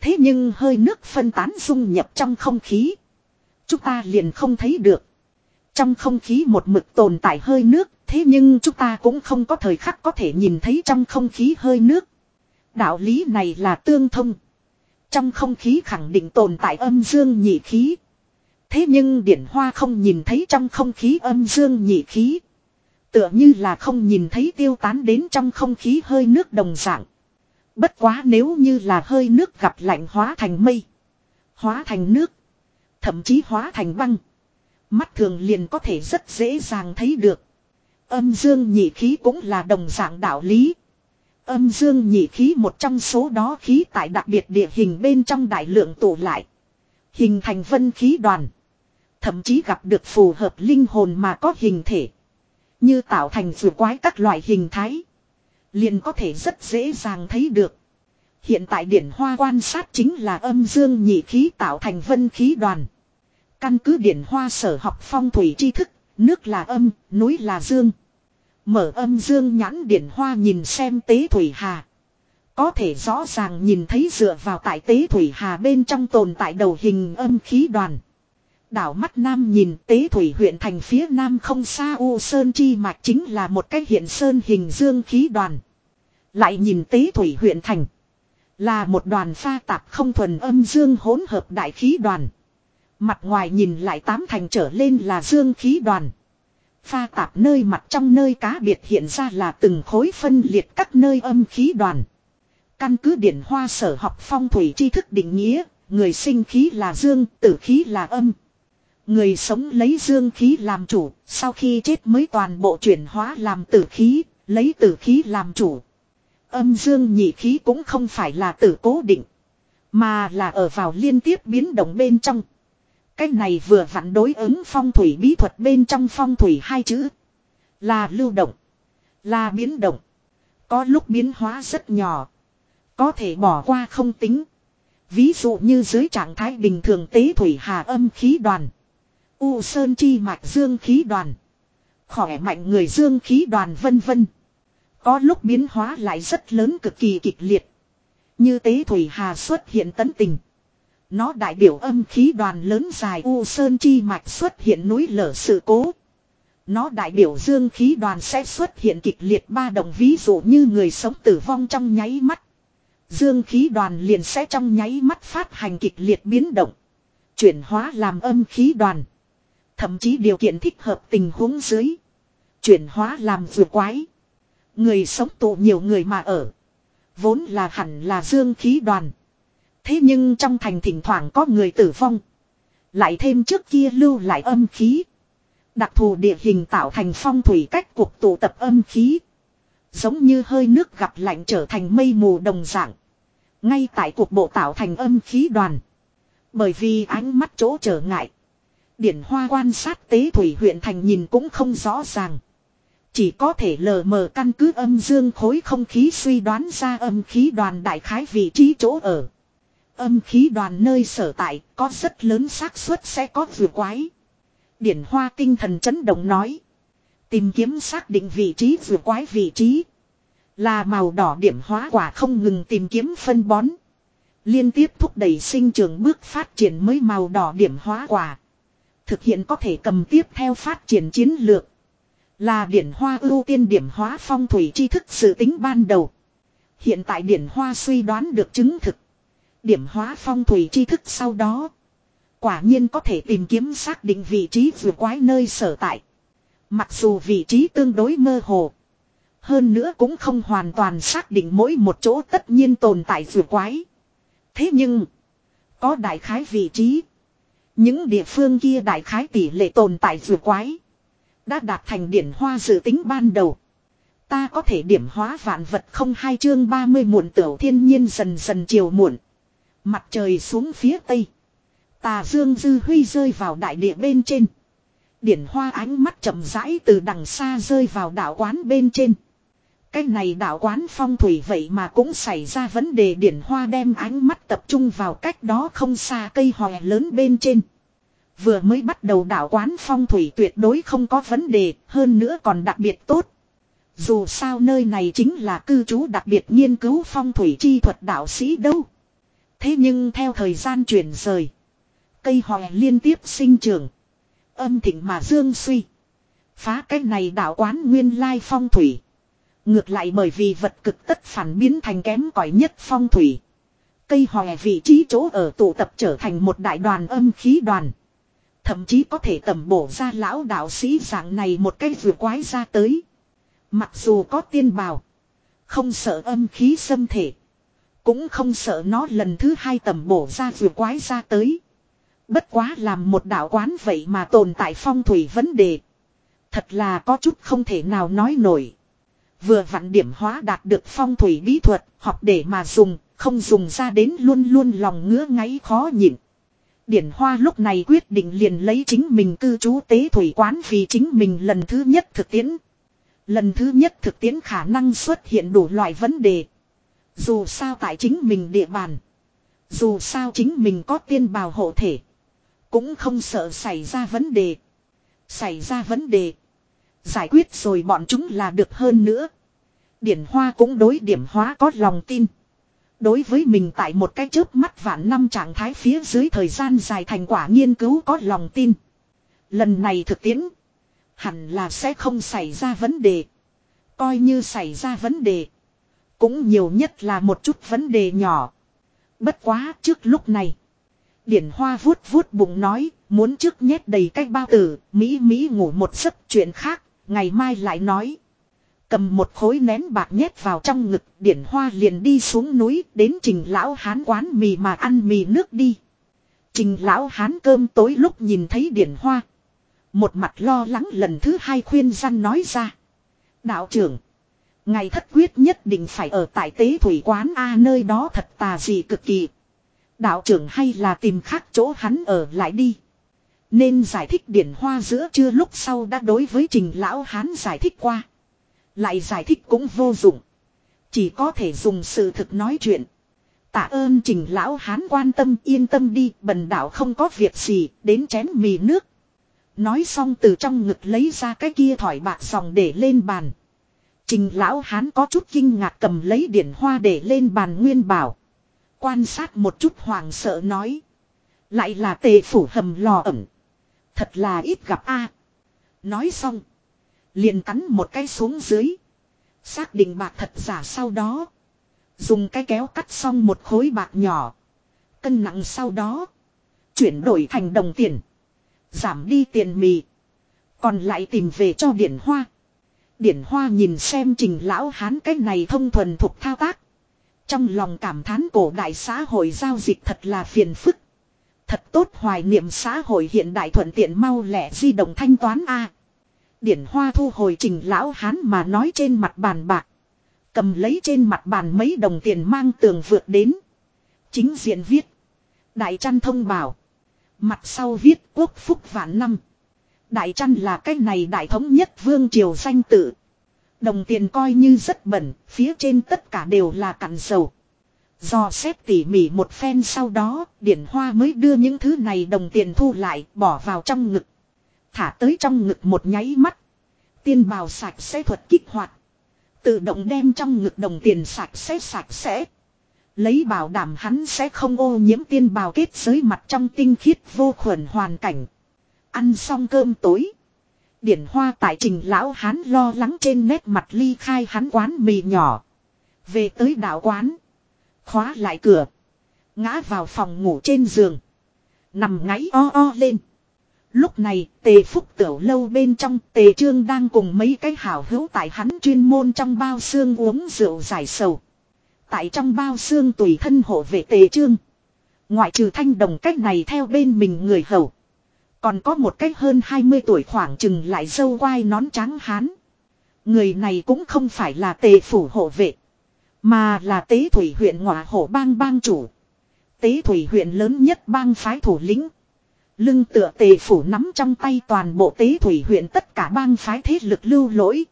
Thế nhưng hơi nước phân tán dung nhập trong không khí. Chúng ta liền không thấy được. Trong không khí một mực tồn tại hơi nước, thế nhưng chúng ta cũng không có thời khắc có thể nhìn thấy trong không khí hơi nước. Đạo lý này là tương thông. Trong không khí khẳng định tồn tại âm dương nhị khí. Thế nhưng điển hoa không nhìn thấy trong không khí âm dương nhị khí. Tựa như là không nhìn thấy tiêu tán đến trong không khí hơi nước đồng dạng. Bất quá nếu như là hơi nước gặp lạnh hóa thành mây. Hóa thành nước. Thậm chí hóa thành băng. Mắt thường liền có thể rất dễ dàng thấy được. Âm dương nhị khí cũng là đồng dạng đạo lý. Âm dương nhị khí một trong số đó khí tại đặc biệt địa hình bên trong đại lượng tụ lại. Hình thành vân khí đoàn. Thậm chí gặp được phù hợp linh hồn mà có hình thể. Như tạo thành vừa quái các loại hình thái. Liền có thể rất dễ dàng thấy được. Hiện tại điển hoa quan sát chính là âm dương nhị khí tạo thành vân khí đoàn. Căn cứ điển hoa sở học phong thủy tri thức, nước là âm, núi là dương. Mở âm dương nhãn điển hoa nhìn xem tế thủy hà. Có thể rõ ràng nhìn thấy dựa vào tại tế thủy hà bên trong tồn tại đầu hình âm khí đoàn. Đảo mắt nam nhìn tế thủy huyện thành phía nam không xa U Sơn Chi Mạch chính là một cái hiện sơn hình dương khí đoàn. Lại nhìn tế thủy huyện thành. Là một đoàn pha tạp không thuần âm dương hỗn hợp đại khí đoàn. Mặt ngoài nhìn lại tám thành trở lên là dương khí đoàn. Pha tạp nơi mặt trong nơi cá biệt hiện ra là từng khối phân liệt các nơi âm khí đoàn. Căn cứ điển hoa sở học phong thủy tri thức định nghĩa, người sinh khí là dương, tử khí là âm. Người sống lấy dương khí làm chủ, sau khi chết mới toàn bộ chuyển hóa làm tử khí, lấy tử khí làm chủ. Âm dương nhị khí cũng không phải là tử cố định, mà là ở vào liên tiếp biến động bên trong. Cái này vừa vặn đối ứng phong thủy bí thuật bên trong phong thủy hai chữ. Là lưu động. Là biến động. Có lúc biến hóa rất nhỏ. Có thể bỏ qua không tính. Ví dụ như dưới trạng thái bình thường tế thủy hà âm khí đoàn. U sơn chi mạch dương khí đoàn. Khỏe mạnh người dương khí đoàn vân vân. Có lúc biến hóa lại rất lớn cực kỳ kịch liệt. Như tế thủy hà xuất hiện tấn tình. Nó đại biểu âm khí đoàn lớn dài U Sơn Chi Mạch xuất hiện núi lở sự cố. Nó đại biểu dương khí đoàn sẽ xuất hiện kịch liệt ba đồng ví dụ như người sống tử vong trong nháy mắt. Dương khí đoàn liền sẽ trong nháy mắt phát hành kịch liệt biến động. Chuyển hóa làm âm khí đoàn. Thậm chí điều kiện thích hợp tình huống dưới. Chuyển hóa làm vừa quái. Người sống tụ nhiều người mà ở. Vốn là hẳn là dương khí đoàn. Thế nhưng trong thành thỉnh thoảng có người tử vong. Lại thêm trước kia lưu lại âm khí. Đặc thù địa hình tạo thành phong thủy cách cuộc tụ tập âm khí. Giống như hơi nước gặp lạnh trở thành mây mù đồng dạng. Ngay tại cuộc bộ tạo thành âm khí đoàn. Bởi vì ánh mắt chỗ trở ngại. Điển hoa quan sát tế thủy huyện thành nhìn cũng không rõ ràng. Chỉ có thể lờ mờ căn cứ âm dương khối không khí suy đoán ra âm khí đoàn đại khái vị trí chỗ ở. Âm khí đoàn nơi sở tại, có rất lớn xác suất sẽ có vừa quái. Điển hoa tinh thần chấn động nói. Tìm kiếm xác định vị trí vừa quái vị trí. Là màu đỏ điểm hóa quả không ngừng tìm kiếm phân bón. Liên tiếp thúc đẩy sinh trưởng bước phát triển mới màu đỏ điểm hóa quả. Thực hiện có thể cầm tiếp theo phát triển chiến lược. Là điển hoa ưu tiên điểm hóa phong thủy tri thức sự tính ban đầu. Hiện tại điển hoa suy đoán được chứng thực điểm hóa phong thủy tri thức sau đó. Quả nhiên có thể tìm kiếm xác định vị trí vừa quái nơi sở tại. Mặc dù vị trí tương đối mơ hồ. Hơn nữa cũng không hoàn toàn xác định mỗi một chỗ tất nhiên tồn tại vừa quái. Thế nhưng. Có đại khái vị trí. Những địa phương kia đại khái tỷ lệ tồn tại vừa quái. Đã đạt thành điển hoa dự tính ban đầu. Ta có thể điểm hóa vạn vật không hai chương 30 muộn tiểu thiên nhiên dần dần chiều muộn. Mặt trời xuống phía tây. Tà dương dư huy rơi vào đại địa bên trên. Điển hoa ánh mắt chậm rãi từ đằng xa rơi vào đảo quán bên trên. Cái này đảo quán phong thủy vậy mà cũng xảy ra vấn đề điển hoa đem ánh mắt tập trung vào cách đó không xa cây hòe lớn bên trên. Vừa mới bắt đầu đảo quán phong thủy tuyệt đối không có vấn đề, hơn nữa còn đặc biệt tốt. Dù sao nơi này chính là cư trú đặc biệt nghiên cứu phong thủy chi thuật đạo sĩ đâu. Thế nhưng theo thời gian chuyển rời, cây hòe liên tiếp sinh trưởng. Âm thịnh mà dương suy. Phá cái này đảo quán nguyên lai phong thủy. Ngược lại bởi vì vật cực tất phản biến thành kém cỏi nhất phong thủy. Cây hòe vị trí chỗ ở tụ tập trở thành một đại đoàn âm khí đoàn. Thậm chí có thể tầm bổ ra lão đạo sĩ dạng này một cái vừa quái ra tới. Mặc dù có tiên bào. Không sợ âm khí xâm thể. Cũng không sợ nó lần thứ hai tầm bổ ra vừa quái ra tới. Bất quá làm một đạo quán vậy mà tồn tại phong thủy vấn đề. Thật là có chút không thể nào nói nổi. Vừa vặn điểm hóa đạt được phong thủy bí thuật, học để mà dùng, không dùng ra đến luôn luôn lòng ngứa ngáy khó nhịn. Điển Hoa lúc này quyết định liền lấy chính mình cư trú tế thủy quán vì chính mình lần thứ nhất thực tiễn. Lần thứ nhất thực tiễn khả năng xuất hiện đủ loại vấn đề. Dù sao tại chính mình địa bàn. Dù sao chính mình có tiên bào hộ thể. Cũng không sợ xảy ra vấn đề. Xảy ra vấn đề. Giải quyết rồi bọn chúng là được hơn nữa. Điển Hoa cũng đối điểm hóa có lòng tin. Đối với mình tại một cái chớp mắt vạn năm trạng thái phía dưới thời gian dài thành quả nghiên cứu có lòng tin. Lần này thực tiễn. Hẳn là sẽ không xảy ra vấn đề. Coi như xảy ra vấn đề. Cũng nhiều nhất là một chút vấn đề nhỏ. Bất quá trước lúc này. Điển hoa vuốt vuốt bụng nói. Muốn trước nhét đầy cái bao tử. Mỹ Mỹ ngủ một giấc chuyện khác. Ngày mai lại nói. Cầm một khối nén bạc nhét vào trong ngực, điển hoa liền đi xuống núi, đến trình lão hán quán mì mà ăn mì nước đi. Trình lão hán cơm tối lúc nhìn thấy điển hoa. Một mặt lo lắng lần thứ hai khuyên răn nói ra. Đạo trưởng. Ngày thất quyết nhất định phải ở tại tế thủy quán A nơi đó thật tà gì cực kỳ. Đạo trưởng hay là tìm khác chỗ hắn ở lại đi. Nên giải thích điển hoa giữa trưa lúc sau đã đối với trình lão hán giải thích qua. Lại giải thích cũng vô dụng. Chỉ có thể dùng sự thực nói chuyện. Tạ ơn trình lão hán quan tâm yên tâm đi, bần đạo không có việc gì, đến chén mì nước. Nói xong từ trong ngực lấy ra cái kia thỏi bạc dòng để lên bàn. Trình lão hán có chút kinh ngạc cầm lấy điển hoa để lên bàn nguyên bảo. Quan sát một chút hoàng sợ nói. Lại là tề phủ hầm lò ẩm. Thật là ít gặp a. Nói xong. Liền cắn một cái xuống dưới. Xác định bạc thật giả sau đó. Dùng cái kéo cắt xong một khối bạc nhỏ. Cân nặng sau đó. Chuyển đổi thành đồng tiền. Giảm đi tiền mì. Còn lại tìm về cho điển hoa. Điển hoa nhìn xem trình lão hán cái này thông thuần thuộc thao tác. Trong lòng cảm thán cổ đại xã hội giao dịch thật là phiền phức. Thật tốt hoài niệm xã hội hiện đại thuận tiện mau lẹ di động thanh toán A. Điển hoa thu hồi trình lão hán mà nói trên mặt bàn bạc. Cầm lấy trên mặt bàn mấy đồng tiền mang tường vượt đến. Chính diện viết. Đại trăn thông bảo. Mặt sau viết quốc phúc vạn năm. Đại trăn là cái này đại thống nhất vương triều danh tự. Đồng tiền coi như rất bẩn, phía trên tất cả đều là cặn dầu. Do xếp tỉ mỉ một phen sau đó, điển hoa mới đưa những thứ này đồng tiền thu lại, bỏ vào trong ngực. Thả tới trong ngực một nháy mắt. Tiên bào sạch sẽ thuật kích hoạt. Tự động đem trong ngực đồng tiền sạch sẽ sạch sẽ. Lấy bảo đảm hắn sẽ không ô nhiễm tiên bào kết giới mặt trong tinh khiết vô khuẩn hoàn cảnh. Ăn xong cơm tối. Điển hoa tại trình lão hán lo lắng trên nét mặt ly khai hắn quán mì nhỏ. Về tới đạo quán. Khóa lại cửa. Ngã vào phòng ngủ trên giường. Nằm ngáy o o lên. Lúc này, tề phúc tiểu lâu bên trong, tề trương đang cùng mấy cái hảo hữu tại hắn chuyên môn trong bao xương uống rượu giải sầu. Tại trong bao xương tùy thân hộ vệ tề trương. Ngoại trừ thanh đồng cách này theo bên mình người hầu. Còn có một cách hơn 20 tuổi khoảng chừng lại dâu quai nón trắng hán. Người này cũng không phải là tề phủ hộ vệ. Mà là tế thủy huyện ngọa hổ bang bang chủ. Tế thủy huyện lớn nhất bang phái thủ lĩnh. Lưng tựa tề phủ nắm trong tay toàn bộ tế thủy huyện tất cả bang phái thế lực lưu lỗi.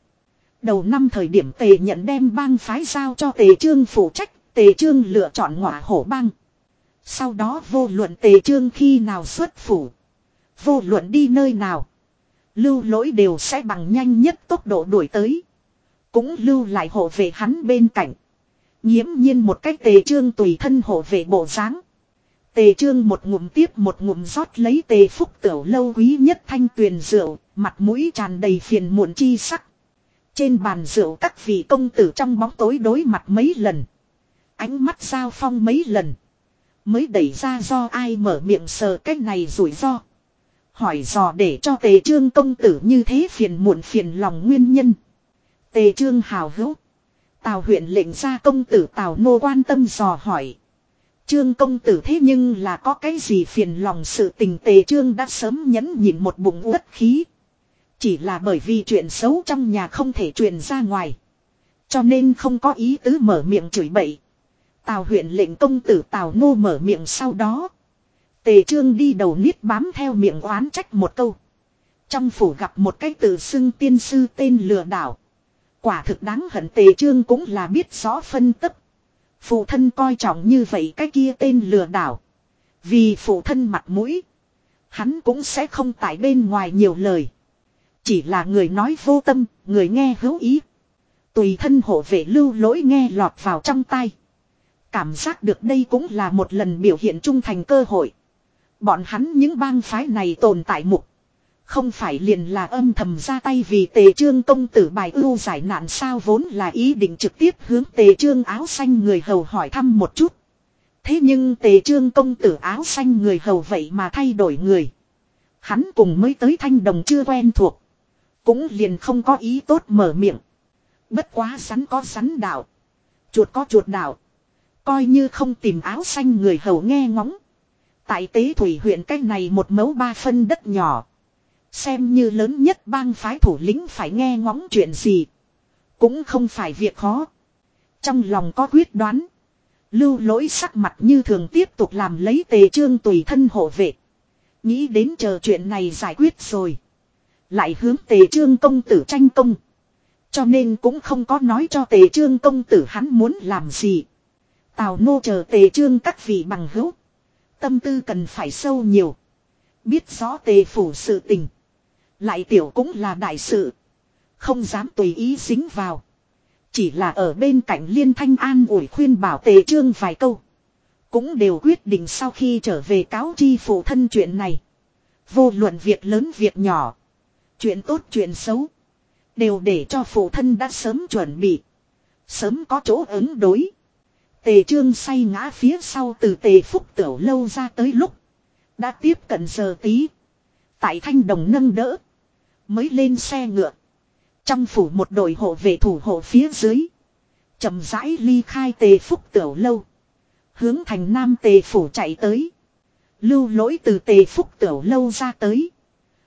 Đầu năm thời điểm tề nhận đem bang phái giao cho tề trương phụ trách, tề trương lựa chọn ngọa hổ bang. Sau đó vô luận tề trương khi nào xuất phủ. Vô luận đi nơi nào. Lưu lỗi đều sẽ bằng nhanh nhất tốc độ đuổi tới. Cũng lưu lại hộ vệ hắn bên cạnh. Nhiễm nhiên một cách tề trương tùy thân hộ vệ bộ dáng Tề trương một ngụm tiếp một ngụm rót lấy tề phúc tiểu lâu quý nhất thanh tuyền rượu, mặt mũi tràn đầy phiền muộn chi sắc. Trên bàn rượu các vị công tử trong bóng tối đối mặt mấy lần. Ánh mắt giao phong mấy lần. Mới đẩy ra do ai mở miệng sờ cách này rủi ro. Hỏi dò để cho tề trương công tử như thế phiền muộn phiền lòng nguyên nhân. Tề trương hào hữu. Tào huyện lệnh ra công tử Tào nô quan tâm dò hỏi. Trương công tử thế nhưng là có cái gì phiền lòng sự tình tề trương đã sớm nhẫn nhịn một bụng uất khí. Chỉ là bởi vì chuyện xấu trong nhà không thể truyền ra ngoài. Cho nên không có ý tứ mở miệng chửi bậy. Tào huyện lệnh công tử Tào nô mở miệng sau đó. Tề trương đi đầu niết bám theo miệng oán trách một câu. Trong phủ gặp một cái tự xưng tiên sư tên lừa đảo. Quả thực đáng hận tề trương cũng là biết rõ phân tích. Phụ thân coi trọng như vậy cái kia tên lừa đảo. Vì phụ thân mặt mũi. Hắn cũng sẽ không tại bên ngoài nhiều lời. Chỉ là người nói vô tâm, người nghe hữu ý. Tùy thân hộ vệ lưu lỗi nghe lọt vào trong tay. Cảm giác được đây cũng là một lần biểu hiện trung thành cơ hội. Bọn hắn những bang phái này tồn tại mục. Không phải liền là âm thầm ra tay vì tề trương công tử bài ưu giải nạn sao vốn là ý định trực tiếp hướng tề trương áo xanh người hầu hỏi thăm một chút. Thế nhưng tề trương công tử áo xanh người hầu vậy mà thay đổi người. Hắn cùng mới tới thanh đồng chưa quen thuộc. Cũng liền không có ý tốt mở miệng. Bất quá sắn có sắn đạo. Chuột có chuột đạo. Coi như không tìm áo xanh người hầu nghe ngóng. Tại tế thủy huyện cách này một mẫu ba phân đất nhỏ. Xem như lớn nhất bang phái thủ lĩnh phải nghe ngóng chuyện gì. Cũng không phải việc khó. Trong lòng có quyết đoán. Lưu lỗi sắc mặt như thường tiếp tục làm lấy tề trương tùy thân hộ vệ. Nghĩ đến chờ chuyện này giải quyết rồi. Lại hướng tề trương công tử tranh công. Cho nên cũng không có nói cho tề trương công tử hắn muốn làm gì. Tào nô chờ tề trương các vị bằng hữu. Tâm tư cần phải sâu nhiều. Biết rõ tề phủ sự tình. Lại tiểu cũng là đại sự. Không dám tùy ý dính vào. Chỉ là ở bên cạnh liên thanh an ủi khuyên bảo tề trương vài câu. Cũng đều quyết định sau khi trở về cáo chi phụ thân chuyện này. Vô luận việc lớn việc nhỏ. Chuyện tốt chuyện xấu. Đều để cho phụ thân đã sớm chuẩn bị. Sớm có chỗ ứng đối. Tề trương say ngã phía sau từ tề phúc tiểu lâu ra tới lúc. Đã tiếp cận giờ tí. Tại thanh đồng nâng đỡ. Mới lên xe ngựa. Trong phủ một đội hộ vệ thủ hộ phía dưới. chậm rãi ly khai tề phúc tiểu lâu. Hướng thành nam tề phủ chạy tới. Lưu lỗi từ tề phúc tiểu lâu ra tới.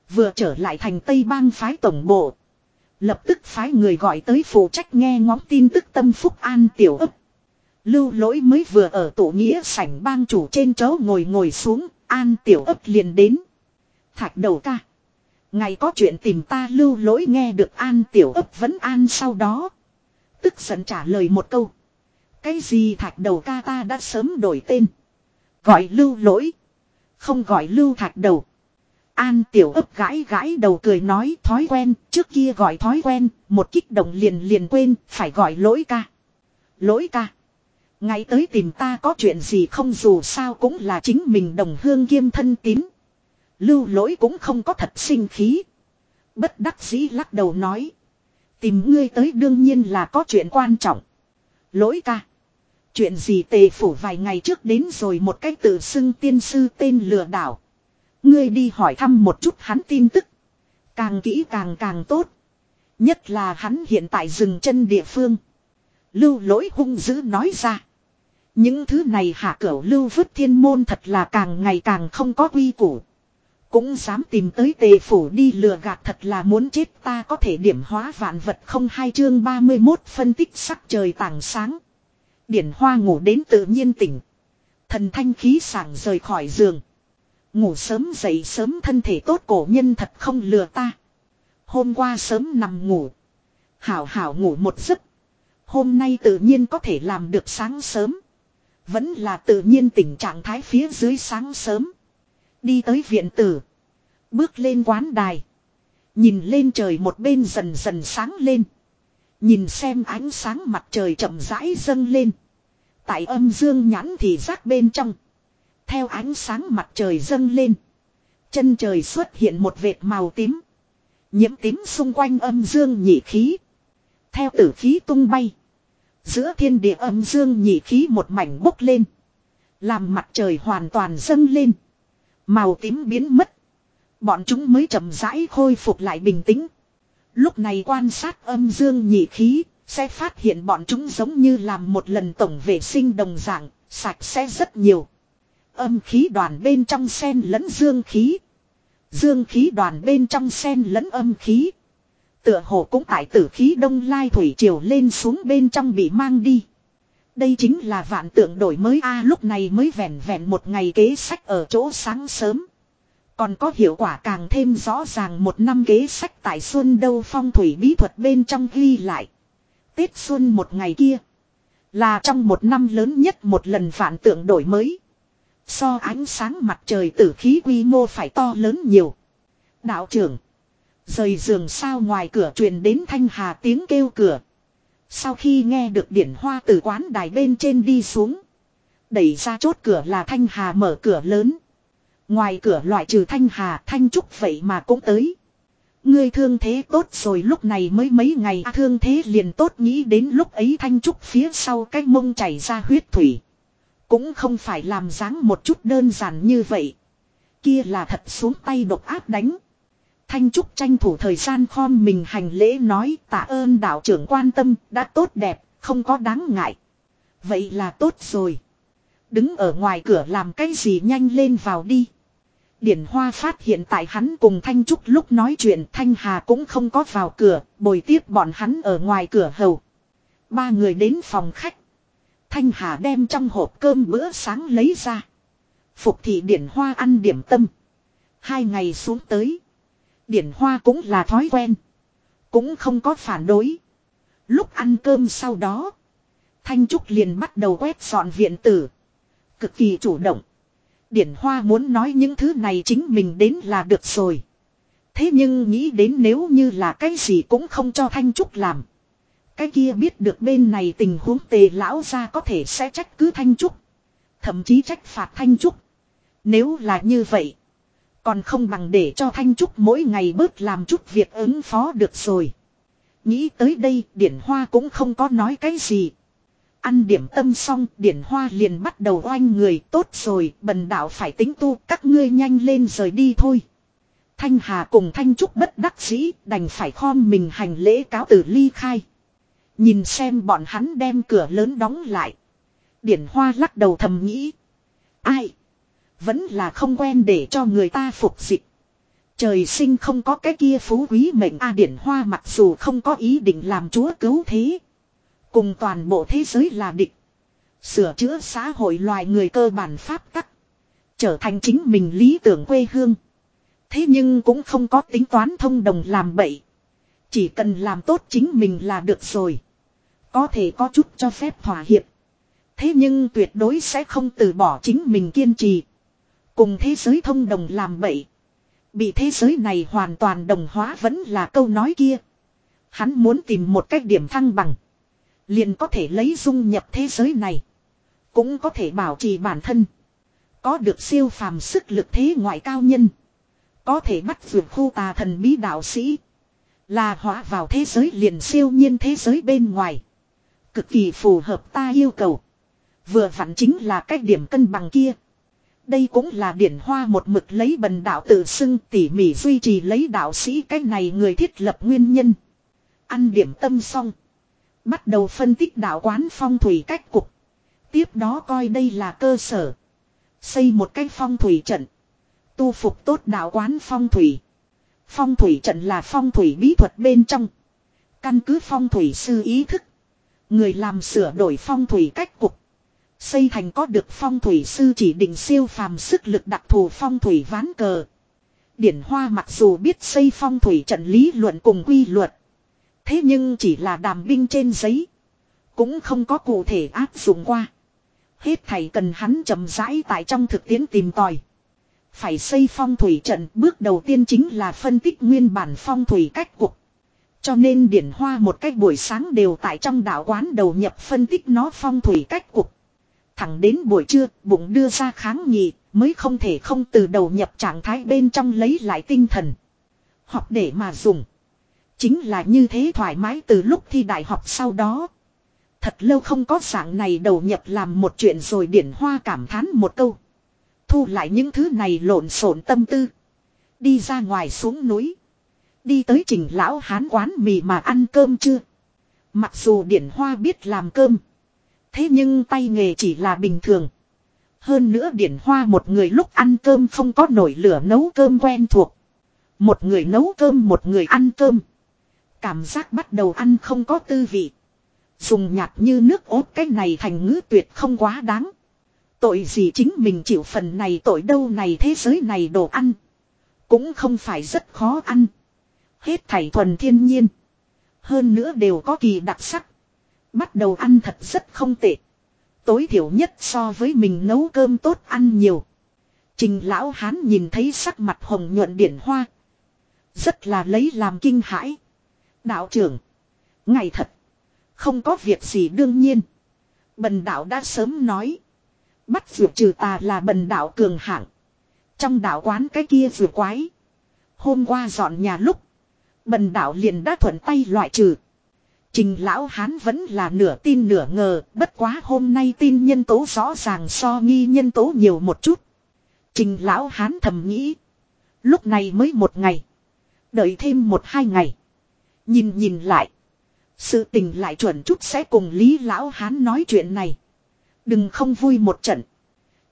Vừa trở lại thành Tây bang phái tổng bộ. Lập tức phái người gọi tới phụ trách nghe ngóng tin tức tâm phúc an tiểu ấp. Lưu lỗi mới vừa ở tổ nghĩa sảnh bang chủ trên chỗ ngồi ngồi xuống, an tiểu ấp liền đến. Thạch đầu ca. Ngày có chuyện tìm ta lưu lỗi nghe được an tiểu ấp vẫn an sau đó. Tức giận trả lời một câu. Cái gì thạch đầu ca ta đã sớm đổi tên. Gọi lưu lỗi. Không gọi lưu thạch đầu. An tiểu ấp gãi gãi đầu cười nói thói quen, trước kia gọi thói quen, một kích động liền liền quên, phải gọi lỗi ca. Lỗi ca. Ngày tới tìm ta có chuyện gì không dù sao cũng là chính mình đồng hương kiêm thân tín. Lưu lỗi cũng không có thật sinh khí. Bất đắc dĩ lắc đầu nói. Tìm ngươi tới đương nhiên là có chuyện quan trọng. Lỗi ca. Chuyện gì tề phủ vài ngày trước đến rồi một cách tự xưng tiên sư tên lừa đảo. Ngươi đi hỏi thăm một chút hắn tin tức. Càng kỹ càng càng tốt. Nhất là hắn hiện tại dừng chân địa phương. Lưu lỗi hung dữ nói ra. Những thứ này hạ cửu lưu vứt thiên môn thật là càng ngày càng không có quy củ. Cũng dám tìm tới tề phủ đi lừa gạt thật là muốn chết ta có thể điểm hóa vạn vật không hai chương 31 phân tích sắc trời tảng sáng. Điển hoa ngủ đến tự nhiên tỉnh. Thần thanh khí sảng rời khỏi giường. Ngủ sớm dậy sớm thân thể tốt cổ nhân thật không lừa ta. Hôm qua sớm nằm ngủ. Hảo hảo ngủ một giấc. Hôm nay tự nhiên có thể làm được sáng sớm. Vẫn là tự nhiên tình trạng thái phía dưới sáng sớm. Đi tới viện tử. Bước lên quán đài. Nhìn lên trời một bên dần dần sáng lên. Nhìn xem ánh sáng mặt trời chậm rãi dâng lên. Tại âm dương nhãn thì rác bên trong. Theo ánh sáng mặt trời dâng lên. Chân trời xuất hiện một vệt màu tím. Nhiễm tím xung quanh âm dương nhị khí. Theo tử khí tung bay. Giữa thiên địa âm dương nhị khí một mảnh bốc lên. Làm mặt trời hoàn toàn dâng lên. Màu tím biến mất. Bọn chúng mới chậm rãi khôi phục lại bình tĩnh. Lúc này quan sát âm dương nhị khí, sẽ phát hiện bọn chúng giống như làm một lần tổng vệ sinh đồng dạng, sạch sẽ rất nhiều. Âm khí đoàn bên trong sen lẫn dương khí. Dương khí đoàn bên trong sen lẫn âm khí. Tựa hồ cũng tại tử khí đông lai thủy triều lên xuống bên trong bị mang đi. Đây chính là vạn tượng đổi mới a, lúc này mới vẹn vẹn một ngày kế sách ở chỗ sáng sớm. Còn có hiệu quả càng thêm rõ ràng một năm kế sách tại Xuân Đâu Phong Thủy Bí Thuật bên trong ghi lại. Tết Xuân một ngày kia. Là trong một năm lớn nhất một lần vạn tượng đổi mới. So ánh sáng mặt trời tử khí quy mô phải to lớn nhiều. Đạo trưởng. Rời giường sao ngoài cửa truyền đến thanh hà tiếng kêu cửa. Sau khi nghe được điển hoa từ quán đài bên trên đi xuống. Đẩy ra chốt cửa là thanh hà mở cửa lớn. Ngoài cửa loại trừ thanh hà thanh trúc vậy mà cũng tới. Ngươi thương thế tốt rồi lúc này mới mấy ngày à, thương thế liền tốt nghĩ đến lúc ấy thanh trúc phía sau cái mông chảy ra huyết thủy. Cũng không phải làm dáng một chút đơn giản như vậy. Kia là thật xuống tay độc áp đánh. Thanh Trúc tranh thủ thời gian khom mình hành lễ nói tạ ơn đạo trưởng quan tâm, đã tốt đẹp, không có đáng ngại. Vậy là tốt rồi. Đứng ở ngoài cửa làm cái gì nhanh lên vào đi. Điển Hoa phát hiện tại hắn cùng Thanh Trúc lúc nói chuyện Thanh Hà cũng không có vào cửa, bồi tiếp bọn hắn ở ngoài cửa hầu. Ba người đến phòng khách. Thanh Hà đem trong hộp cơm bữa sáng lấy ra. Phục thị Điển Hoa ăn điểm tâm. Hai ngày xuống tới. Điển Hoa cũng là thói quen. Cũng không có phản đối. Lúc ăn cơm sau đó. Thanh Trúc liền bắt đầu quét dọn viện tử. Cực kỳ chủ động. Điển Hoa muốn nói những thứ này chính mình đến là được rồi. Thế nhưng nghĩ đến nếu như là cái gì cũng không cho Thanh Trúc làm. Cái kia biết được bên này tình huống tề lão ra có thể sẽ trách cứ Thanh Trúc. Thậm chí trách phạt Thanh Trúc. Nếu là như vậy. Còn không bằng để cho Thanh Trúc mỗi ngày bớt làm chút việc ứng phó được rồi. Nghĩ tới đây, Điển Hoa cũng không có nói cái gì. Ăn điểm tâm xong, Điển Hoa liền bắt đầu oanh người, tốt rồi, bần đạo phải tính tu, các ngươi nhanh lên rời đi thôi. Thanh Hà cùng Thanh Trúc bất đắc dĩ, đành phải khom mình hành lễ cáo từ ly khai. Nhìn xem bọn hắn đem cửa lớn đóng lại. Điển Hoa lắc đầu thầm nghĩ. Ai? Vẫn là không quen để cho người ta phục dịch. Trời sinh không có cái kia phú quý mệnh A điển hoa mặc dù không có ý định làm chúa cứu thế. Cùng toàn bộ thế giới là địch. Sửa chữa xã hội loài người cơ bản pháp tắc. Trở thành chính mình lý tưởng quê hương. Thế nhưng cũng không có tính toán thông đồng làm bậy. Chỉ cần làm tốt chính mình là được rồi. Có thể có chút cho phép thỏa hiệp. Thế nhưng tuyệt đối sẽ không từ bỏ chính mình kiên trì. Cùng thế giới thông đồng làm bậy. Bị thế giới này hoàn toàn đồng hóa vẫn là câu nói kia. Hắn muốn tìm một cách điểm thăng bằng. Liền có thể lấy dung nhập thế giới này. Cũng có thể bảo trì bản thân. Có được siêu phàm sức lực thế ngoại cao nhân. Có thể bắt vượt khu tà thần bí đạo sĩ. Là hóa vào thế giới liền siêu nhiên thế giới bên ngoài. Cực kỳ phù hợp ta yêu cầu. Vừa vặn chính là cách điểm cân bằng kia. Đây cũng là điển hoa một mực lấy bần đạo tự xưng tỉ mỉ duy trì lấy đạo sĩ cái này người thiết lập nguyên nhân. Ăn điểm tâm xong. Bắt đầu phân tích đạo quán phong thủy cách cục. Tiếp đó coi đây là cơ sở. Xây một cái phong thủy trận. Tu phục tốt đạo quán phong thủy. Phong thủy trận là phong thủy bí thuật bên trong. Căn cứ phong thủy sư ý thức. Người làm sửa đổi phong thủy cách cục. Xây thành có được phong thủy sư chỉ định siêu phàm sức lực đặc thù phong thủy ván cờ. Điển Hoa mặc dù biết xây phong thủy trận lý luận cùng quy luật. Thế nhưng chỉ là đàm binh trên giấy. Cũng không có cụ thể áp dụng qua. Hết thầy cần hắn chậm rãi tại trong thực tiễn tìm tòi. Phải xây phong thủy trận, bước đầu tiên chính là phân tích nguyên bản phong thủy cách cục. Cho nên điển hoa một cách buổi sáng đều tại trong đạo quán đầu nhập phân tích nó phong thủy cách cục. Thẳng đến buổi trưa, bụng đưa ra kháng nghị, mới không thể không từ đầu nhập trạng thái bên trong lấy lại tinh thần. Học để mà dùng. Chính là như thế thoải mái từ lúc thi đại học sau đó. Thật lâu không có dạng này đầu nhập làm một chuyện rồi điển hoa cảm thán một câu. Thu lại những thứ này lộn xộn tâm tư. Đi ra ngoài xuống núi. Đi tới trình lão hán quán mì mà ăn cơm chưa. Mặc dù điển hoa biết làm cơm. Thế nhưng tay nghề chỉ là bình thường. Hơn nữa điển hoa một người lúc ăn cơm không có nổi lửa nấu cơm quen thuộc. Một người nấu cơm một người ăn cơm. Cảm giác bắt đầu ăn không có tư vị. Dùng nhạt như nước ốt cái này thành ngữ tuyệt không quá đáng. Tội gì chính mình chịu phần này, tội đâu này, thế giới này đồ ăn. Cũng không phải rất khó ăn. Hết thảy thuần thiên nhiên. Hơn nữa đều có kỳ đặc sắc. Bắt đầu ăn thật rất không tệ. Tối thiểu nhất so với mình nấu cơm tốt ăn nhiều. Trình lão hán nhìn thấy sắc mặt hồng nhuận điển hoa. Rất là lấy làm kinh hãi. Đạo trưởng. Ngày thật. Không có việc gì đương nhiên. Bần đạo đã sớm nói. Bắt vượt trừ tà là bần đạo cường hạng. Trong đạo quán cái kia vừa quái. Hôm qua dọn nhà lúc. Bần đạo liền đã thuận tay loại trừ. Trình lão hán vẫn là nửa tin nửa ngờ, bất quá hôm nay tin nhân tố rõ ràng so nghi nhân tố nhiều một chút. Trình lão hán thầm nghĩ. Lúc này mới một ngày. Đợi thêm một hai ngày. Nhìn nhìn lại. Sự tình lại chuẩn chút sẽ cùng Lý lão hán nói chuyện này. Đừng không vui một trận.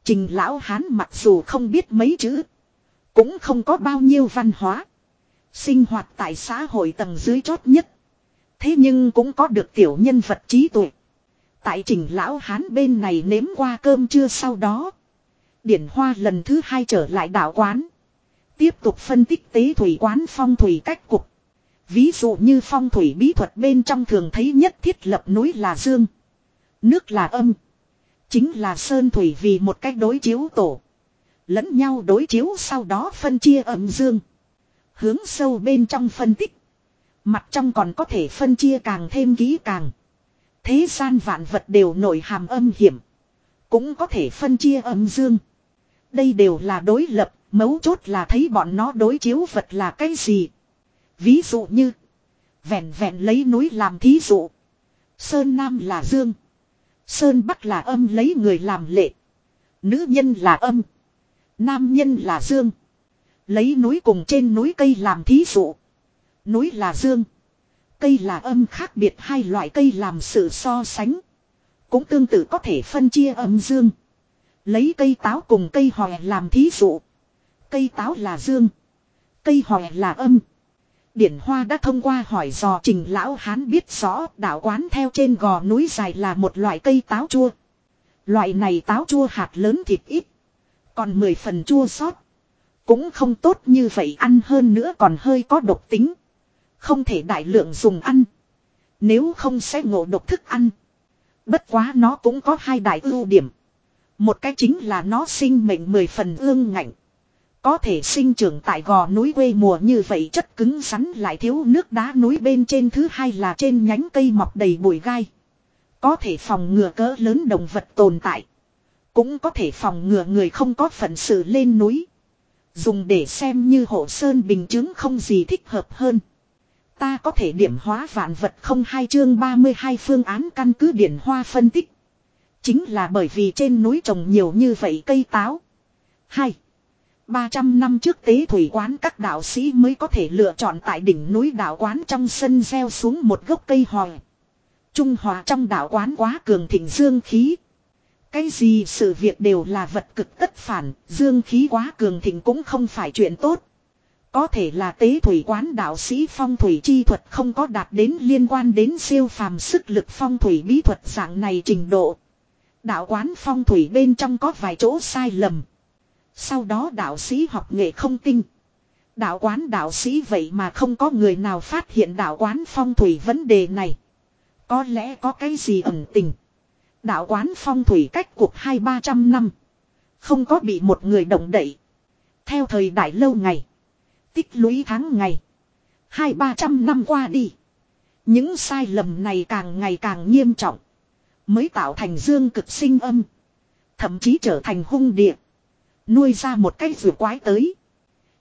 Trình lão hán mặc dù không biết mấy chữ. Cũng không có bao nhiêu văn hóa. Sinh hoạt tại xã hội tầng dưới chót nhất. Thế nhưng cũng có được tiểu nhân vật trí tuệ. Tại trình lão hán bên này nếm qua cơm trưa sau đó. Điển hoa lần thứ hai trở lại đảo quán. Tiếp tục phân tích tế thủy quán phong thủy cách cục. Ví dụ như phong thủy bí thuật bên trong thường thấy nhất thiết lập núi là dương. Nước là âm. Chính là sơn thủy vì một cách đối chiếu tổ. Lẫn nhau đối chiếu sau đó phân chia âm dương. Hướng sâu bên trong phân tích. Mặt trong còn có thể phân chia càng thêm kỹ càng. Thế gian vạn vật đều nổi hàm âm hiểm. Cũng có thể phân chia âm dương. Đây đều là đối lập, mấu chốt là thấy bọn nó đối chiếu vật là cái gì. Ví dụ như, vẹn vẹn lấy núi làm thí dụ. Sơn Nam là dương. Sơn Bắc là âm lấy người làm lệ. Nữ nhân là âm. Nam nhân là dương. Lấy núi cùng trên núi cây làm thí dụ. Núi là dương. Cây là âm khác biệt hai loại cây làm sự so sánh. Cũng tương tự có thể phân chia âm dương. Lấy cây táo cùng cây hòe làm thí dụ. Cây táo là dương. Cây hòe là âm. Điển Hoa đã thông qua hỏi dò trình lão hán biết rõ đạo quán theo trên gò núi dài là một loại cây táo chua. Loại này táo chua hạt lớn thịt ít. Còn 10 phần chua sót. Cũng không tốt như vậy ăn hơn nữa còn hơi có độc tính. Không thể đại lượng dùng ăn. Nếu không sẽ ngộ độc thức ăn. Bất quá nó cũng có hai đại ưu điểm. Một cái chính là nó sinh mệnh mười phần ương ngạnh. Có thể sinh trưởng tại gò núi quê mùa như vậy chất cứng rắn lại thiếu nước đá núi bên trên thứ hai là trên nhánh cây mọc đầy bụi gai. Có thể phòng ngừa cỡ lớn động vật tồn tại. Cũng có thể phòng ngừa người không có phận sự lên núi. Dùng để xem như hộ sơn bình chứng không gì thích hợp hơn. Ta có thể điểm hóa vạn vật không hai chương 32 phương án căn cứ điển hoa phân tích. Chính là bởi vì trên núi trồng nhiều như vậy cây táo. Hai. 300 năm trước tế thủy quán các đạo sĩ mới có thể lựa chọn tại đỉnh núi đạo quán trong sân gieo xuống một gốc cây hòe. Trung hòa trong đạo quán quá cường thịnh dương khí. Cái gì sự việc đều là vật cực tất phản, dương khí quá cường thịnh cũng không phải chuyện tốt. Có thể là tế thủy quán đạo sĩ phong thủy chi thuật không có đạt đến liên quan đến siêu phàm sức lực phong thủy bí thuật dạng này trình độ. Đạo quán phong thủy bên trong có vài chỗ sai lầm. Sau đó đạo sĩ học nghệ không tinh. Đạo quán đạo sĩ vậy mà không có người nào phát hiện đạo quán phong thủy vấn đề này. Có lẽ có cái gì ẩn tình. Đạo quán phong thủy cách cuộc hai ba trăm năm. Không có bị một người động đậy. Theo thời đại lâu ngày. Tích lũy tháng ngày. Hai ba trăm năm qua đi. Những sai lầm này càng ngày càng nghiêm trọng. Mới tạo thành dương cực sinh âm. Thậm chí trở thành hung địa. Nuôi ra một cái rùa quái tới.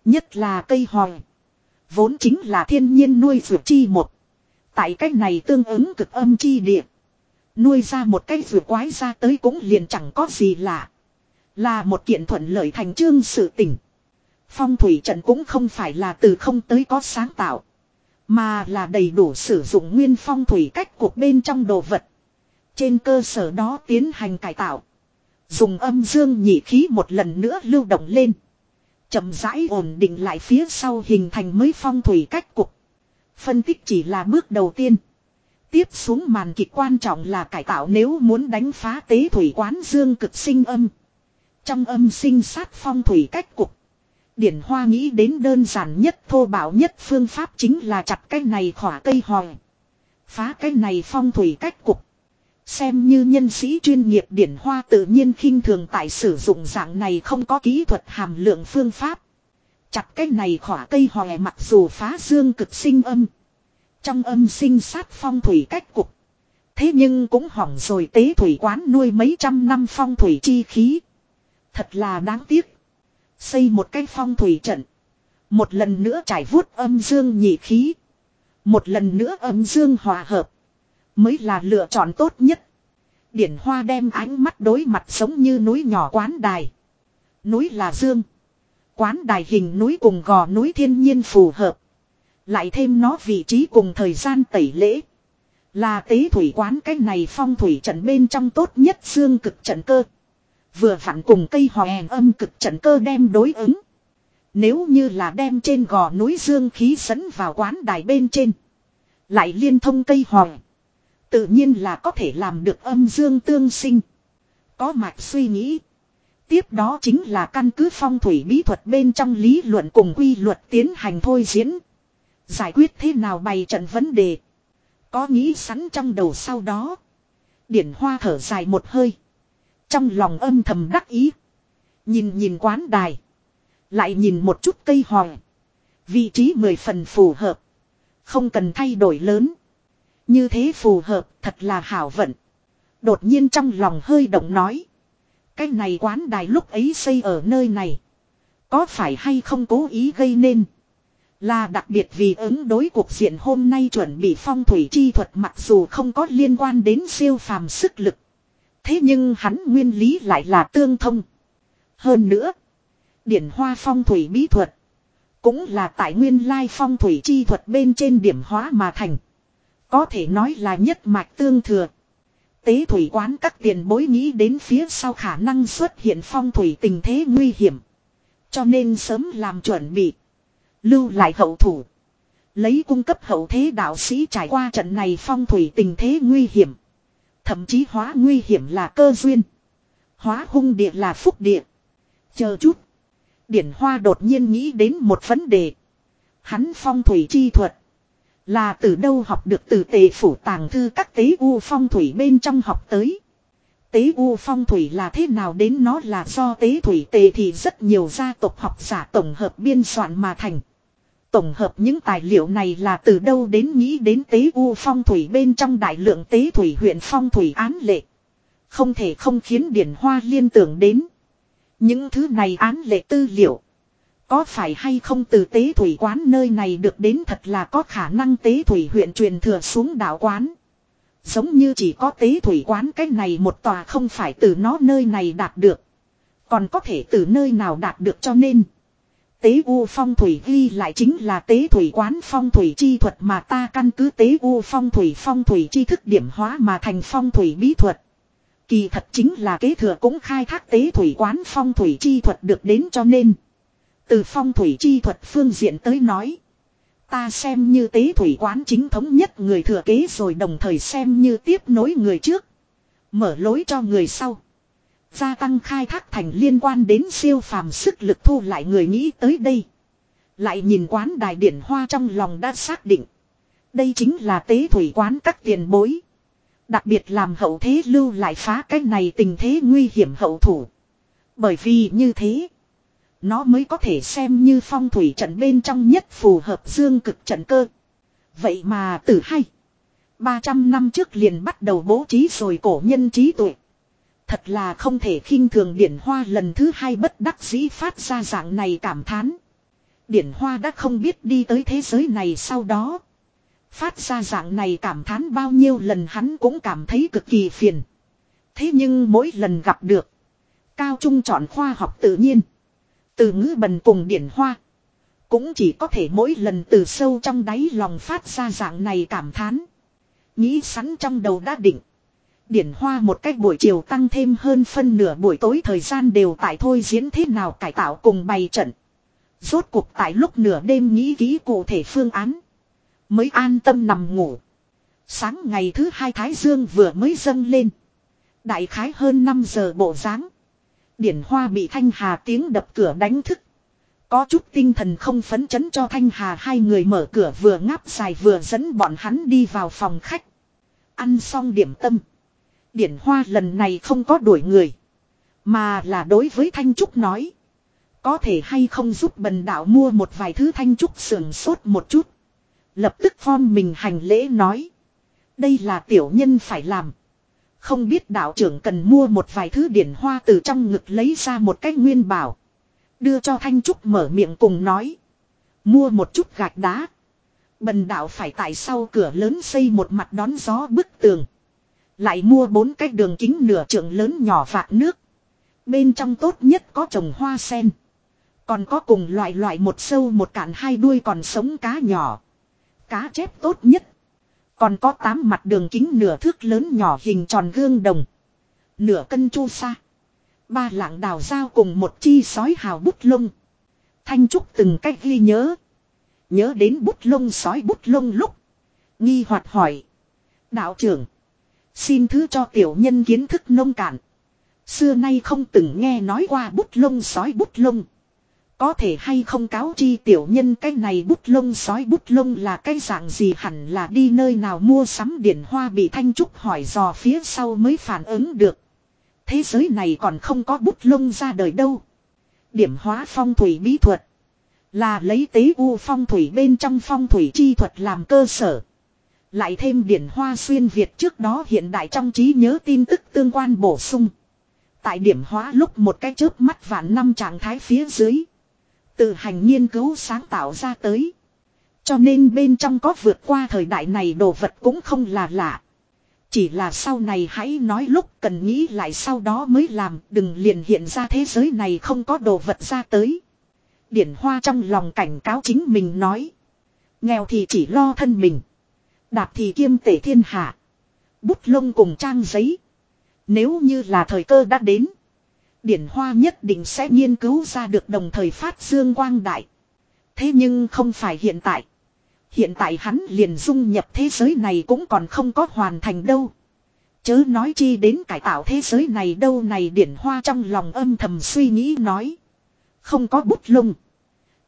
Nhất là cây hòi. Vốn chính là thiên nhiên nuôi rùa chi một. Tại cách này tương ứng cực âm chi địa. Nuôi ra một cái rùa quái ra tới cũng liền chẳng có gì lạ. Là một kiện thuận lợi thành trương sự tỉnh. Phong thủy trận cũng không phải là từ không tới có sáng tạo. Mà là đầy đủ sử dụng nguyên phong thủy cách cuộc bên trong đồ vật. Trên cơ sở đó tiến hành cải tạo. Dùng âm dương nhị khí một lần nữa lưu động lên. chậm rãi ổn định lại phía sau hình thành mới phong thủy cách cục. Phân tích chỉ là bước đầu tiên. Tiếp xuống màn kịch quan trọng là cải tạo nếu muốn đánh phá tế thủy quán dương cực sinh âm. Trong âm sinh sát phong thủy cách cục. Điển Hoa nghĩ đến đơn giản nhất, thô bạo nhất phương pháp chính là chặt cái này khỏa cây hòi. Phá cái này phong thủy cách cục. Xem như nhân sĩ chuyên nghiệp, Điển Hoa tự nhiên khinh thường tại sử dụng dạng này không có kỹ thuật hàm lượng phương pháp. Chặt cái này khỏa cây hòe mặc dù phá dương cực sinh âm. Trong âm sinh sát phong thủy cách cục. Thế nhưng cũng hỏng rồi tế thủy quán nuôi mấy trăm năm phong thủy chi khí. Thật là đáng tiếc. Xây một cái phong thủy trận. Một lần nữa trải vuốt âm dương nhị khí. Một lần nữa âm dương hòa hợp. Mới là lựa chọn tốt nhất. Điển hoa đem ánh mắt đối mặt giống như núi nhỏ quán đài. Núi là dương. Quán đài hình núi cùng gò núi thiên nhiên phù hợp. Lại thêm nó vị trí cùng thời gian tẩy lễ. Là tế thủy quán cái này phong thủy trận bên trong tốt nhất dương cực trận cơ. Vừa vặn cùng cây hòe âm cực trận cơ đem đối ứng. Nếu như là đem trên gò núi dương khí dẫn vào quán đài bên trên. Lại liên thông cây hòe. Tự nhiên là có thể làm được âm dương tương sinh. Có mạch suy nghĩ. Tiếp đó chính là căn cứ phong thủy bí thuật bên trong lý luận cùng quy luật tiến hành thôi diễn. Giải quyết thế nào bày trận vấn đề. Có nghĩ sẵn trong đầu sau đó. Điển hoa thở dài một hơi. Trong lòng âm thầm đắc ý. Nhìn nhìn quán đài. Lại nhìn một chút cây hòe. Vị trí mười phần phù hợp. Không cần thay đổi lớn. Như thế phù hợp thật là hảo vận. Đột nhiên trong lòng hơi động nói. Cái này quán đài lúc ấy xây ở nơi này. Có phải hay không cố ý gây nên. Là đặc biệt vì ứng đối cuộc diện hôm nay chuẩn bị phong thủy chi thuật mặc dù không có liên quan đến siêu phàm sức lực. Thế nhưng hắn nguyên lý lại là tương thông. Hơn nữa. Điển hoa phong thủy bí thuật. Cũng là tại nguyên lai phong thủy chi thuật bên trên điểm hóa mà thành. Có thể nói là nhất mạch tương thừa. Tế thủy quán các tiền bối nghĩ đến phía sau khả năng xuất hiện phong thủy tình thế nguy hiểm. Cho nên sớm làm chuẩn bị. Lưu lại hậu thủ. Lấy cung cấp hậu thế đạo sĩ trải qua trận này phong thủy tình thế nguy hiểm. Thậm chí hóa nguy hiểm là cơ duyên. Hóa hung địa là phúc địa. Chờ chút. Điển Hoa đột nhiên nghĩ đến một vấn đề. Hắn phong thủy chi thuật. Là từ đâu học được từ tề phủ tàng thư các tế u phong thủy bên trong học tới. Tế u phong thủy là thế nào đến nó là do tế thủy tề thì rất nhiều gia tộc học giả tổng hợp biên soạn mà thành. Tổng hợp những tài liệu này là từ đâu đến nghĩ đến tế u phong thủy bên trong đại lượng tế thủy huyện phong thủy án lệ. Không thể không khiến điển hoa liên tưởng đến. Những thứ này án lệ tư liệu. Có phải hay không từ tế thủy quán nơi này được đến thật là có khả năng tế thủy huyện truyền thừa xuống đảo quán. Giống như chỉ có tế thủy quán cái này một tòa không phải từ nó nơi này đạt được. Còn có thể từ nơi nào đạt được cho nên. Tế u phong thủy ghi lại chính là tế thủy quán phong thủy chi thuật mà ta căn cứ tế u phong thủy phong thủy chi thức điểm hóa mà thành phong thủy bí thuật. Kỳ thật chính là kế thừa cũng khai thác tế thủy quán phong thủy chi thuật được đến cho nên. Từ phong thủy chi thuật phương diện tới nói. Ta xem như tế thủy quán chính thống nhất người thừa kế rồi đồng thời xem như tiếp nối người trước. Mở lối cho người sau. Gia tăng khai thác thành liên quan đến siêu phàm sức lực thu lại người nghĩ tới đây. Lại nhìn quán đài điển hoa trong lòng đã xác định. Đây chính là tế thủy quán các tiền bối. Đặc biệt làm hậu thế lưu lại phá cái này tình thế nguy hiểm hậu thủ. Bởi vì như thế. Nó mới có thể xem như phong thủy trận bên trong nhất phù hợp dương cực trận cơ. Vậy mà từ hay. 300 năm trước liền bắt đầu bố trí rồi cổ nhân trí tuệ. Thật là không thể khinh thường điển hoa lần thứ hai bất đắc dĩ phát ra dạng này cảm thán. Điển hoa đã không biết đi tới thế giới này sau đó. Phát ra dạng này cảm thán bao nhiêu lần hắn cũng cảm thấy cực kỳ phiền. Thế nhưng mỗi lần gặp được. Cao Trung chọn khoa học tự nhiên. Từ ngữ bần cùng điển hoa. Cũng chỉ có thể mỗi lần từ sâu trong đáy lòng phát ra dạng này cảm thán. Nghĩ sẵn trong đầu đã định. Điển hoa một cách buổi chiều tăng thêm hơn phân nửa buổi tối thời gian đều tại thôi diễn thế nào cải tạo cùng bày trận. Rốt cuộc tại lúc nửa đêm nghĩ kỹ cụ thể phương án. Mới an tâm nằm ngủ. Sáng ngày thứ hai Thái Dương vừa mới dâng lên. Đại khái hơn 5 giờ bộ dáng Điển Hoa bị Thanh Hà tiếng đập cửa đánh thức. Có chút tinh thần không phấn chấn cho Thanh Hà hai người mở cửa vừa ngáp dài vừa dẫn bọn hắn đi vào phòng khách. Ăn xong điểm tâm. Điển Hoa lần này không có đuổi người. Mà là đối với Thanh Trúc nói. Có thể hay không giúp bần đạo mua một vài thứ Thanh Trúc sườn sốt một chút. Lập tức phong mình hành lễ nói. Đây là tiểu nhân phải làm. Không biết đạo trưởng cần mua một vài thứ điển hoa từ trong ngực lấy ra một cái nguyên bảo. Đưa cho Thanh Trúc mở miệng cùng nói. Mua một chút gạch đá. Bần đạo phải tại sau cửa lớn xây một mặt đón gió bức tường. Lại mua bốn cái đường kính nửa trượng lớn nhỏ vạt nước. Bên trong tốt nhất có trồng hoa sen. Còn có cùng loại loại một sâu một cạn hai đuôi còn sống cá nhỏ. Cá chép tốt nhất. Còn có tám mặt đường kính nửa thước lớn nhỏ hình tròn gương đồng. Nửa cân chu sa. Ba lạng đào dao cùng một chi sói hào bút lông. Thanh Trúc từng cách ghi nhớ. Nhớ đến bút lông sói bút lông lúc. Nghi hoạt hỏi. Đạo trưởng. Xin thứ cho tiểu nhân kiến thức nông cạn. Xưa nay không từng nghe nói qua bút lông sói bút lông. Có thể hay không cáo chi tiểu nhân cái này bút lông sói bút lông là cái dạng gì hẳn là đi nơi nào mua sắm điển hoa bị thanh trúc hỏi dò phía sau mới phản ứng được. Thế giới này còn không có bút lông ra đời đâu. Điểm hóa phong thủy bí thuật. Là lấy tế u phong thủy bên trong phong thủy chi thuật làm cơ sở. Lại thêm điển hoa xuyên Việt trước đó hiện đại trong trí nhớ tin tức tương quan bổ sung. Tại điểm hóa lúc một cái chớp mắt vạn năm trạng thái phía dưới. Tự hành nghiên cứu sáng tạo ra tới. Cho nên bên trong có vượt qua thời đại này đồ vật cũng không là lạ. Chỉ là sau này hãy nói lúc cần nghĩ lại sau đó mới làm, đừng liền hiện ra thế giới này không có đồ vật ra tới. Điển hoa trong lòng cảnh cáo chính mình nói. Nghèo thì chỉ lo thân mình. Đạp thì kiêm tể thiên hạ. Bút lông cùng trang giấy. Nếu như là thời cơ đã đến. Điển Hoa nhất định sẽ nghiên cứu ra được đồng thời phát dương quang đại. Thế nhưng không phải hiện tại. Hiện tại hắn liền dung nhập thế giới này cũng còn không có hoàn thành đâu. Chớ nói chi đến cải tạo thế giới này đâu này điển hoa trong lòng âm thầm suy nghĩ nói. Không có bút lông.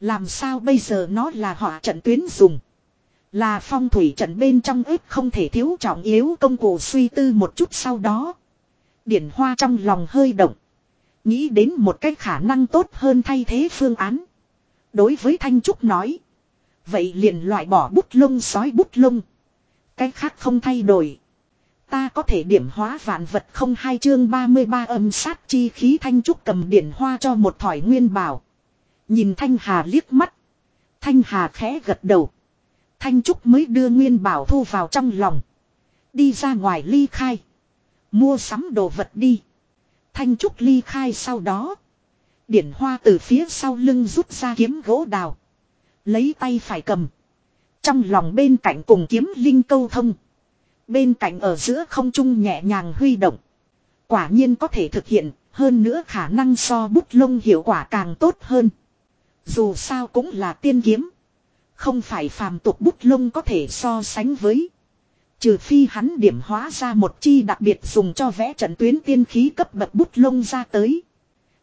Làm sao bây giờ nó là họa trận tuyến dùng. Là phong thủy trận bên trong ếp không thể thiếu trọng yếu công cụ suy tư một chút sau đó. Điển hoa trong lòng hơi động. Nghĩ đến một cái khả năng tốt hơn thay thế phương án. Đối với Thanh Trúc nói. Vậy liền loại bỏ bút lông sói bút lông. Cái khác không thay đổi. Ta có thể điểm hóa vạn vật không hai chương 33 âm sát chi khí Thanh Trúc cầm điển hoa cho một thỏi nguyên bảo. Nhìn Thanh Hà liếc mắt. Thanh Hà khẽ gật đầu. Thanh Trúc mới đưa nguyên bảo thu vào trong lòng. Đi ra ngoài ly khai. Mua sắm đồ vật đi. Thanh Trúc ly khai sau đó. Điển hoa từ phía sau lưng rút ra kiếm gỗ đào. Lấy tay phải cầm. Trong lòng bên cạnh cùng kiếm linh câu thông. Bên cạnh ở giữa không trung nhẹ nhàng huy động. Quả nhiên có thể thực hiện, hơn nữa khả năng so bút lông hiệu quả càng tốt hơn. Dù sao cũng là tiên kiếm. Không phải phàm tục bút lông có thể so sánh với. Trừ phi hắn điểm hóa ra một chi đặc biệt dùng cho vẽ trận tuyến tiên khí cấp bậc bút lông ra tới.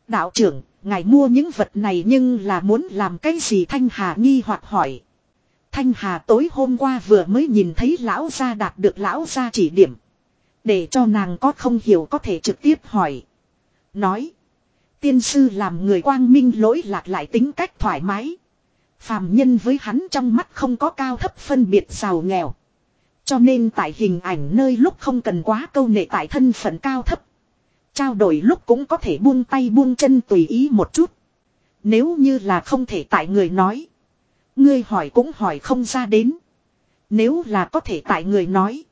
Đạo trưởng, ngài mua những vật này nhưng là muốn làm cái gì Thanh Hà nghi hoặc hỏi. Thanh Hà tối hôm qua vừa mới nhìn thấy lão gia đạt được lão gia chỉ điểm. Để cho nàng có không hiểu có thể trực tiếp hỏi. Nói. Tiên sư làm người quang minh lỗi lạc lại tính cách thoải mái. Phàm nhân với hắn trong mắt không có cao thấp phân biệt giàu nghèo. Cho nên tại hình ảnh nơi lúc không cần quá câu nệ tại thân phận cao thấp. Trao đổi lúc cũng có thể buông tay buông chân tùy ý một chút. Nếu như là không thể tại người nói. Ngươi hỏi cũng hỏi không ra đến. Nếu là có thể tại người nói.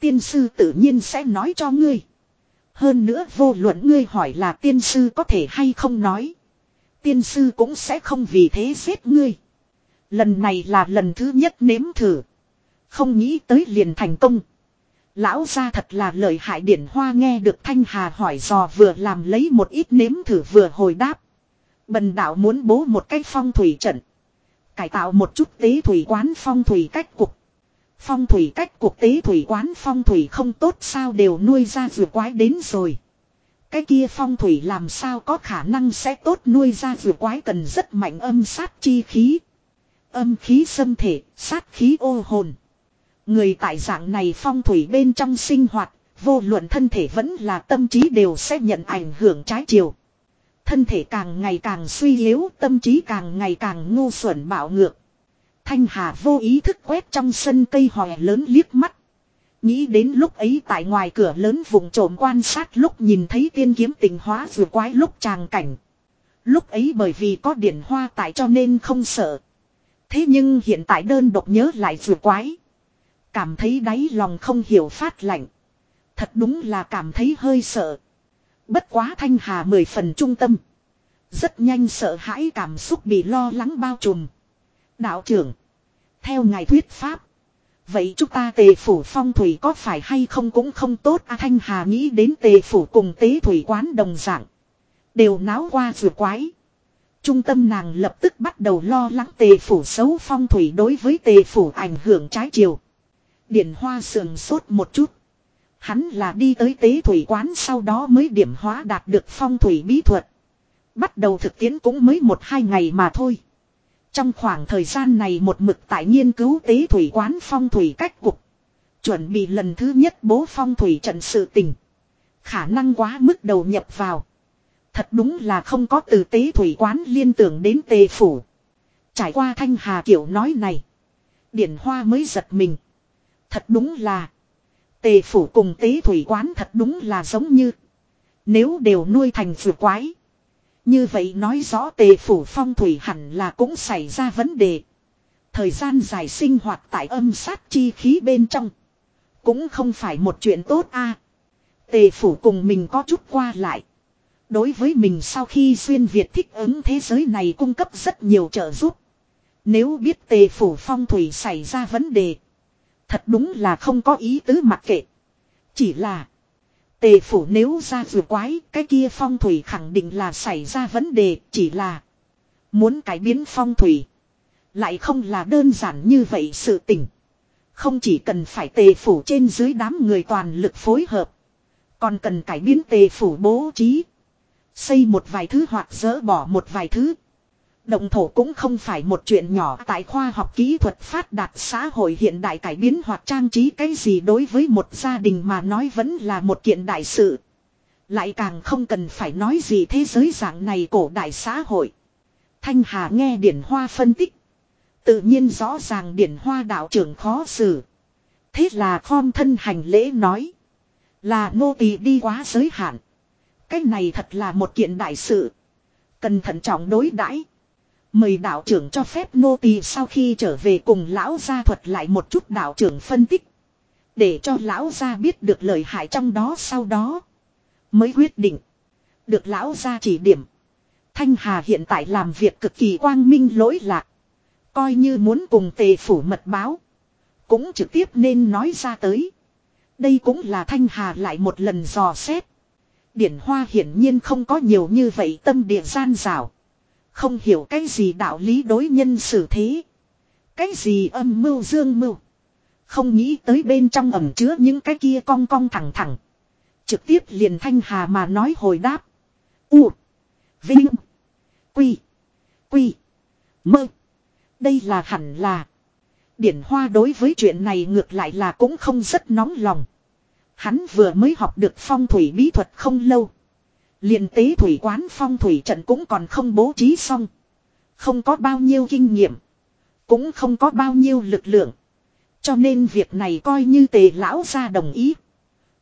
Tiên sư tự nhiên sẽ nói cho ngươi. Hơn nữa vô luận ngươi hỏi là tiên sư có thể hay không nói. Tiên sư cũng sẽ không vì thế giết ngươi. Lần này là lần thứ nhất nếm thử. Không nghĩ tới liền thành công. Lão ra thật là lợi hại điển hoa nghe được Thanh Hà hỏi dò vừa làm lấy một ít nếm thử vừa hồi đáp. Bần đạo muốn bố một cái phong thủy trận. Cải tạo một chút tế thủy quán phong thủy cách cục. Phong thủy cách cục tế thủy quán phong thủy không tốt sao đều nuôi ra vừa quái đến rồi. Cái kia phong thủy làm sao có khả năng sẽ tốt nuôi ra vừa quái cần rất mạnh âm sát chi khí. Âm khí xâm thể, sát khí ô hồn. Người tại dạng này phong thủy bên trong sinh hoạt, vô luận thân thể vẫn là tâm trí đều sẽ nhận ảnh hưởng trái chiều. Thân thể càng ngày càng suy yếu, tâm trí càng ngày càng ngu xuẩn bạo ngược. Thanh Hà vô ý thức quét trong sân cây hòe lớn liếc mắt. Nghĩ đến lúc ấy tại ngoài cửa lớn vùng trộm quan sát lúc nhìn thấy tiên kiếm tình hóa vừa quái lúc tràng cảnh. Lúc ấy bởi vì có điện hoa tại cho nên không sợ. Thế nhưng hiện tại đơn độc nhớ lại vừa quái. Cảm thấy đáy lòng không hiểu phát lạnh. Thật đúng là cảm thấy hơi sợ. Bất quá thanh hà mười phần trung tâm. Rất nhanh sợ hãi cảm xúc bị lo lắng bao trùm. Đạo trưởng. Theo ngài thuyết pháp. Vậy chúng ta tề phủ phong thủy có phải hay không cũng không tốt à, Thanh Hà nghĩ đến tề phủ cùng tế thủy quán đồng dạng. Đều náo qua vừa quái. Trung tâm nàng lập tức bắt đầu lo lắng tề phủ xấu phong thủy đối với tề phủ ảnh hưởng trái chiều. Điển hoa sườn sốt một chút. Hắn là đi tới tế thủy quán sau đó mới điểm hóa đạt được phong thủy bí thuật. Bắt đầu thực tiễn cũng mới một hai ngày mà thôi. Trong khoảng thời gian này một mực tại nghiên cứu tế thủy quán phong thủy cách cục. Chuẩn bị lần thứ nhất bố phong thủy trận sự tình. Khả năng quá mức đầu nhập vào. Thật đúng là không có từ tế thủy quán liên tưởng đến tề phủ. Trải qua thanh hà kiểu nói này. Điển hoa mới giật mình. Thật đúng là. Tề phủ cùng tế thủy quán thật đúng là giống như. Nếu đều nuôi thành vừa quái. Như vậy nói rõ tề phủ phong thủy hẳn là cũng xảy ra vấn đề. Thời gian dài sinh hoạt tại âm sát chi khí bên trong. Cũng không phải một chuyện tốt a. Tề phủ cùng mình có chút qua lại. Đối với mình sau khi xuyên Việt thích ứng thế giới này cung cấp rất nhiều trợ giúp. Nếu biết tề phủ phong thủy xảy ra vấn đề. Thật đúng là không có ý tứ mặc kệ. Chỉ là. Tề phủ nếu ra vừa quái, cái kia phong thủy khẳng định là xảy ra vấn đề, chỉ là muốn cải biến phong thủy. Lại không là đơn giản như vậy sự tình. Không chỉ cần phải tề phủ trên dưới đám người toàn lực phối hợp. Còn cần cải biến tề phủ bố trí. Xây một vài thứ hoặc dỡ bỏ một vài thứ. Động thổ cũng không phải một chuyện nhỏ tại khoa học kỹ thuật phát đạt xã hội hiện đại cải biến hoặc trang trí cái gì đối với một gia đình mà nói vẫn là một kiện đại sự. Lại càng không cần phải nói gì thế giới dạng này cổ đại xã hội. Thanh Hà nghe Điển Hoa phân tích. Tự nhiên rõ ràng Điển Hoa đạo trưởng khó xử. Thế là khom thân hành lễ nói. Là nô tỳ đi quá giới hạn. Cái này thật là một kiện đại sự. Cần thận trọng đối đãi Mời đạo trưởng cho phép nô tỳ sau khi trở về cùng lão gia thuật lại một chút đạo trưởng phân tích. Để cho lão gia biết được lời hại trong đó sau đó. Mới quyết định. Được lão gia chỉ điểm. Thanh Hà hiện tại làm việc cực kỳ quang minh lỗi lạc. Coi như muốn cùng tề phủ mật báo. Cũng trực tiếp nên nói ra tới. Đây cũng là Thanh Hà lại một lần dò xét. Điển Hoa hiển nhiên không có nhiều như vậy tâm địa gian rào. Không hiểu cái gì đạo lý đối nhân xử thế. Cái gì âm mưu dương mưu. Không nghĩ tới bên trong ẩm chứa những cái kia cong cong thẳng thẳng. Trực tiếp liền thanh hà mà nói hồi đáp. U. Vinh. Quy. Quy. Mơ. Đây là hẳn là. Điển Hoa đối với chuyện này ngược lại là cũng không rất nóng lòng. Hắn vừa mới học được phong thủy bí thuật không lâu liền tế thủy quán phong thủy trận cũng còn không bố trí xong. Không có bao nhiêu kinh nghiệm. Cũng không có bao nhiêu lực lượng. Cho nên việc này coi như tề lão ra đồng ý.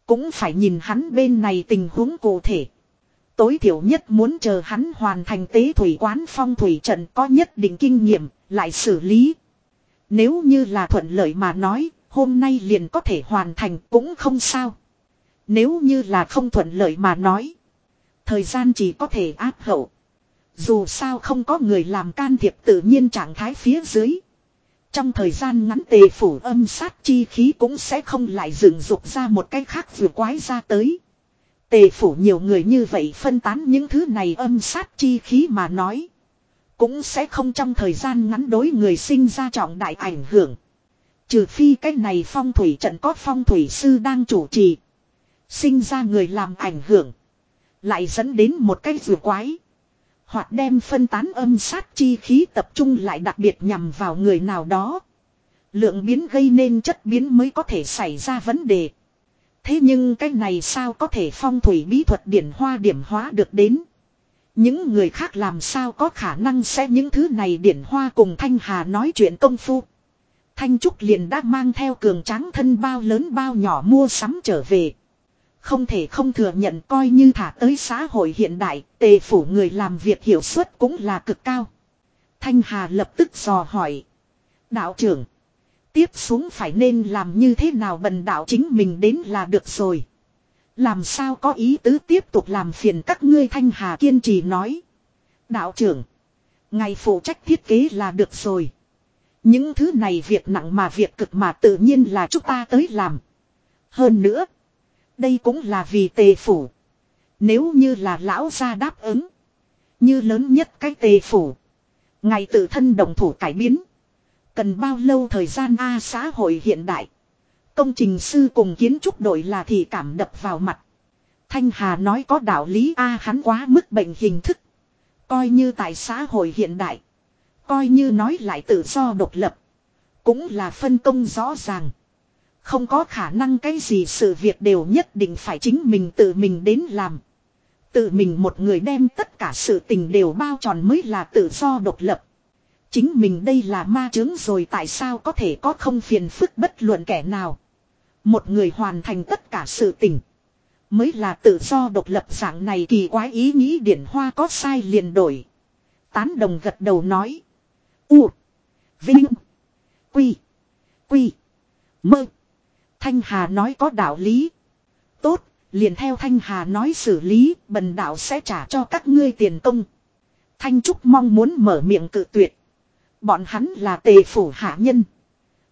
Cũng phải nhìn hắn bên này tình huống cụ thể. Tối thiểu nhất muốn chờ hắn hoàn thành tế thủy quán phong thủy trận có nhất định kinh nghiệm, lại xử lý. Nếu như là thuận lợi mà nói, hôm nay liền có thể hoàn thành cũng không sao. Nếu như là không thuận lợi mà nói, thời gian chỉ có thể áp hậu. Dù sao không có người làm can thiệp tự nhiên trạng thái phía dưới. Trong thời gian ngắn tề phủ âm sát chi khí cũng sẽ không lại dựng dục ra một cái khác vừa quái ra tới. Tề phủ nhiều người như vậy phân tán những thứ này âm sát chi khí mà nói. Cũng sẽ không trong thời gian ngắn đối người sinh ra trọng đại ảnh hưởng. Trừ phi cái này phong thủy trận có phong thủy sư đang chủ trì. Sinh ra người làm ảnh hưởng. Lại dẫn đến một cái rùa quái. Hoặc đem phân tán âm sát chi khí tập trung lại đặc biệt nhằm vào người nào đó. Lượng biến gây nên chất biến mới có thể xảy ra vấn đề. Thế nhưng cái này sao có thể phong thủy bí thuật điển hoa điểm hóa được đến. Những người khác làm sao có khả năng sẽ những thứ này điển hoa cùng Thanh Hà nói chuyện công phu. Thanh Trúc liền đã mang theo cường tráng thân bao lớn bao nhỏ mua sắm trở về. Không thể không thừa nhận coi như thả tới xã hội hiện đại, tề phủ người làm việc hiệu suất cũng là cực cao. Thanh Hà lập tức dò hỏi. Đạo trưởng. Tiếp xuống phải nên làm như thế nào bần đạo chính mình đến là được rồi. Làm sao có ý tứ tiếp tục làm phiền các ngươi Thanh Hà kiên trì nói. Đạo trưởng. Ngày phụ trách thiết kế là được rồi. Những thứ này việc nặng mà việc cực mà tự nhiên là chúng ta tới làm. Hơn nữa. Đây cũng là vì tề phủ. Nếu như là lão gia đáp ứng. Như lớn nhất cái tề phủ. Ngày tự thân đồng thủ cải biến. Cần bao lâu thời gian A xã hội hiện đại. Công trình sư cùng kiến trúc đội là thì cảm đập vào mặt. Thanh Hà nói có đạo lý A hắn quá mức bệnh hình thức. Coi như tại xã hội hiện đại. Coi như nói lại tự do độc lập. Cũng là phân công rõ ràng. Không có khả năng cái gì sự việc đều nhất định phải chính mình tự mình đến làm. Tự mình một người đem tất cả sự tình đều bao tròn mới là tự do độc lập. Chính mình đây là ma chứng rồi tại sao có thể có không phiền phức bất luận kẻ nào. Một người hoàn thành tất cả sự tình. Mới là tự do độc lập dạng này kỳ quái ý nghĩ điển hoa có sai liền đổi. Tán đồng gật đầu nói. U. Vinh. Quy. Quy. Mơ. Thanh Hà nói có đạo lý. Tốt, liền theo Thanh Hà nói xử lý, bần đạo sẽ trả cho các ngươi tiền công. Thanh Trúc mong muốn mở miệng cự tuyệt. Bọn hắn là tề phủ hạ nhân.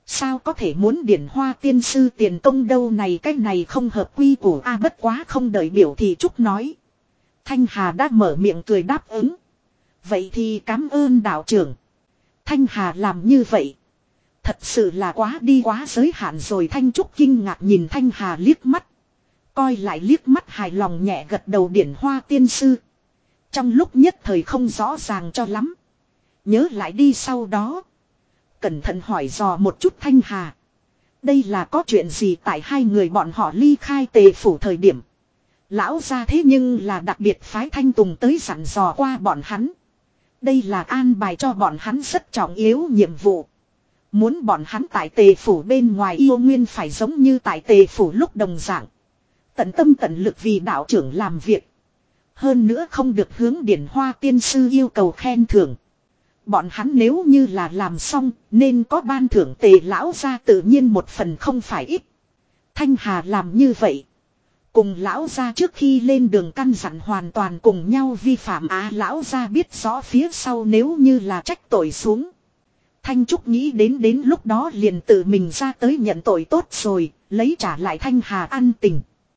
Sao có thể muốn điển hoa tiên sư tiền công đâu này cái này không hợp quy của A bất quá không đợi biểu thì Trúc nói. Thanh Hà đã mở miệng cười đáp ứng. Vậy thì cảm ơn đạo trưởng. Thanh Hà làm như vậy. Thật sự là quá đi quá giới hạn rồi Thanh Trúc kinh ngạc nhìn Thanh Hà liếc mắt. Coi lại liếc mắt hài lòng nhẹ gật đầu điển hoa tiên sư. Trong lúc nhất thời không rõ ràng cho lắm. Nhớ lại đi sau đó. Cẩn thận hỏi dò một chút Thanh Hà. Đây là có chuyện gì tại hai người bọn họ ly khai tề phủ thời điểm. Lão ra thế nhưng là đặc biệt phái Thanh Tùng tới dặn dò qua bọn hắn. Đây là an bài cho bọn hắn rất trọng yếu nhiệm vụ. Muốn bọn hắn tại tề phủ bên ngoài yêu nguyên phải giống như tại tề phủ lúc đồng dạng. Tận tâm tận lực vì đạo trưởng làm việc. Hơn nữa không được hướng điển hoa tiên sư yêu cầu khen thưởng. Bọn hắn nếu như là làm xong, nên có ban thưởng tề lão ra tự nhiên một phần không phải ít. Thanh Hà làm như vậy. Cùng lão ra trước khi lên đường căn dặn hoàn toàn cùng nhau vi phạm á, lão ra biết rõ phía sau nếu như là trách tội xuống. Thanh Trúc nghĩ đến đến lúc đó liền tự mình ra tới nhận tội tốt rồi, lấy trả lại Thanh Hà an tình.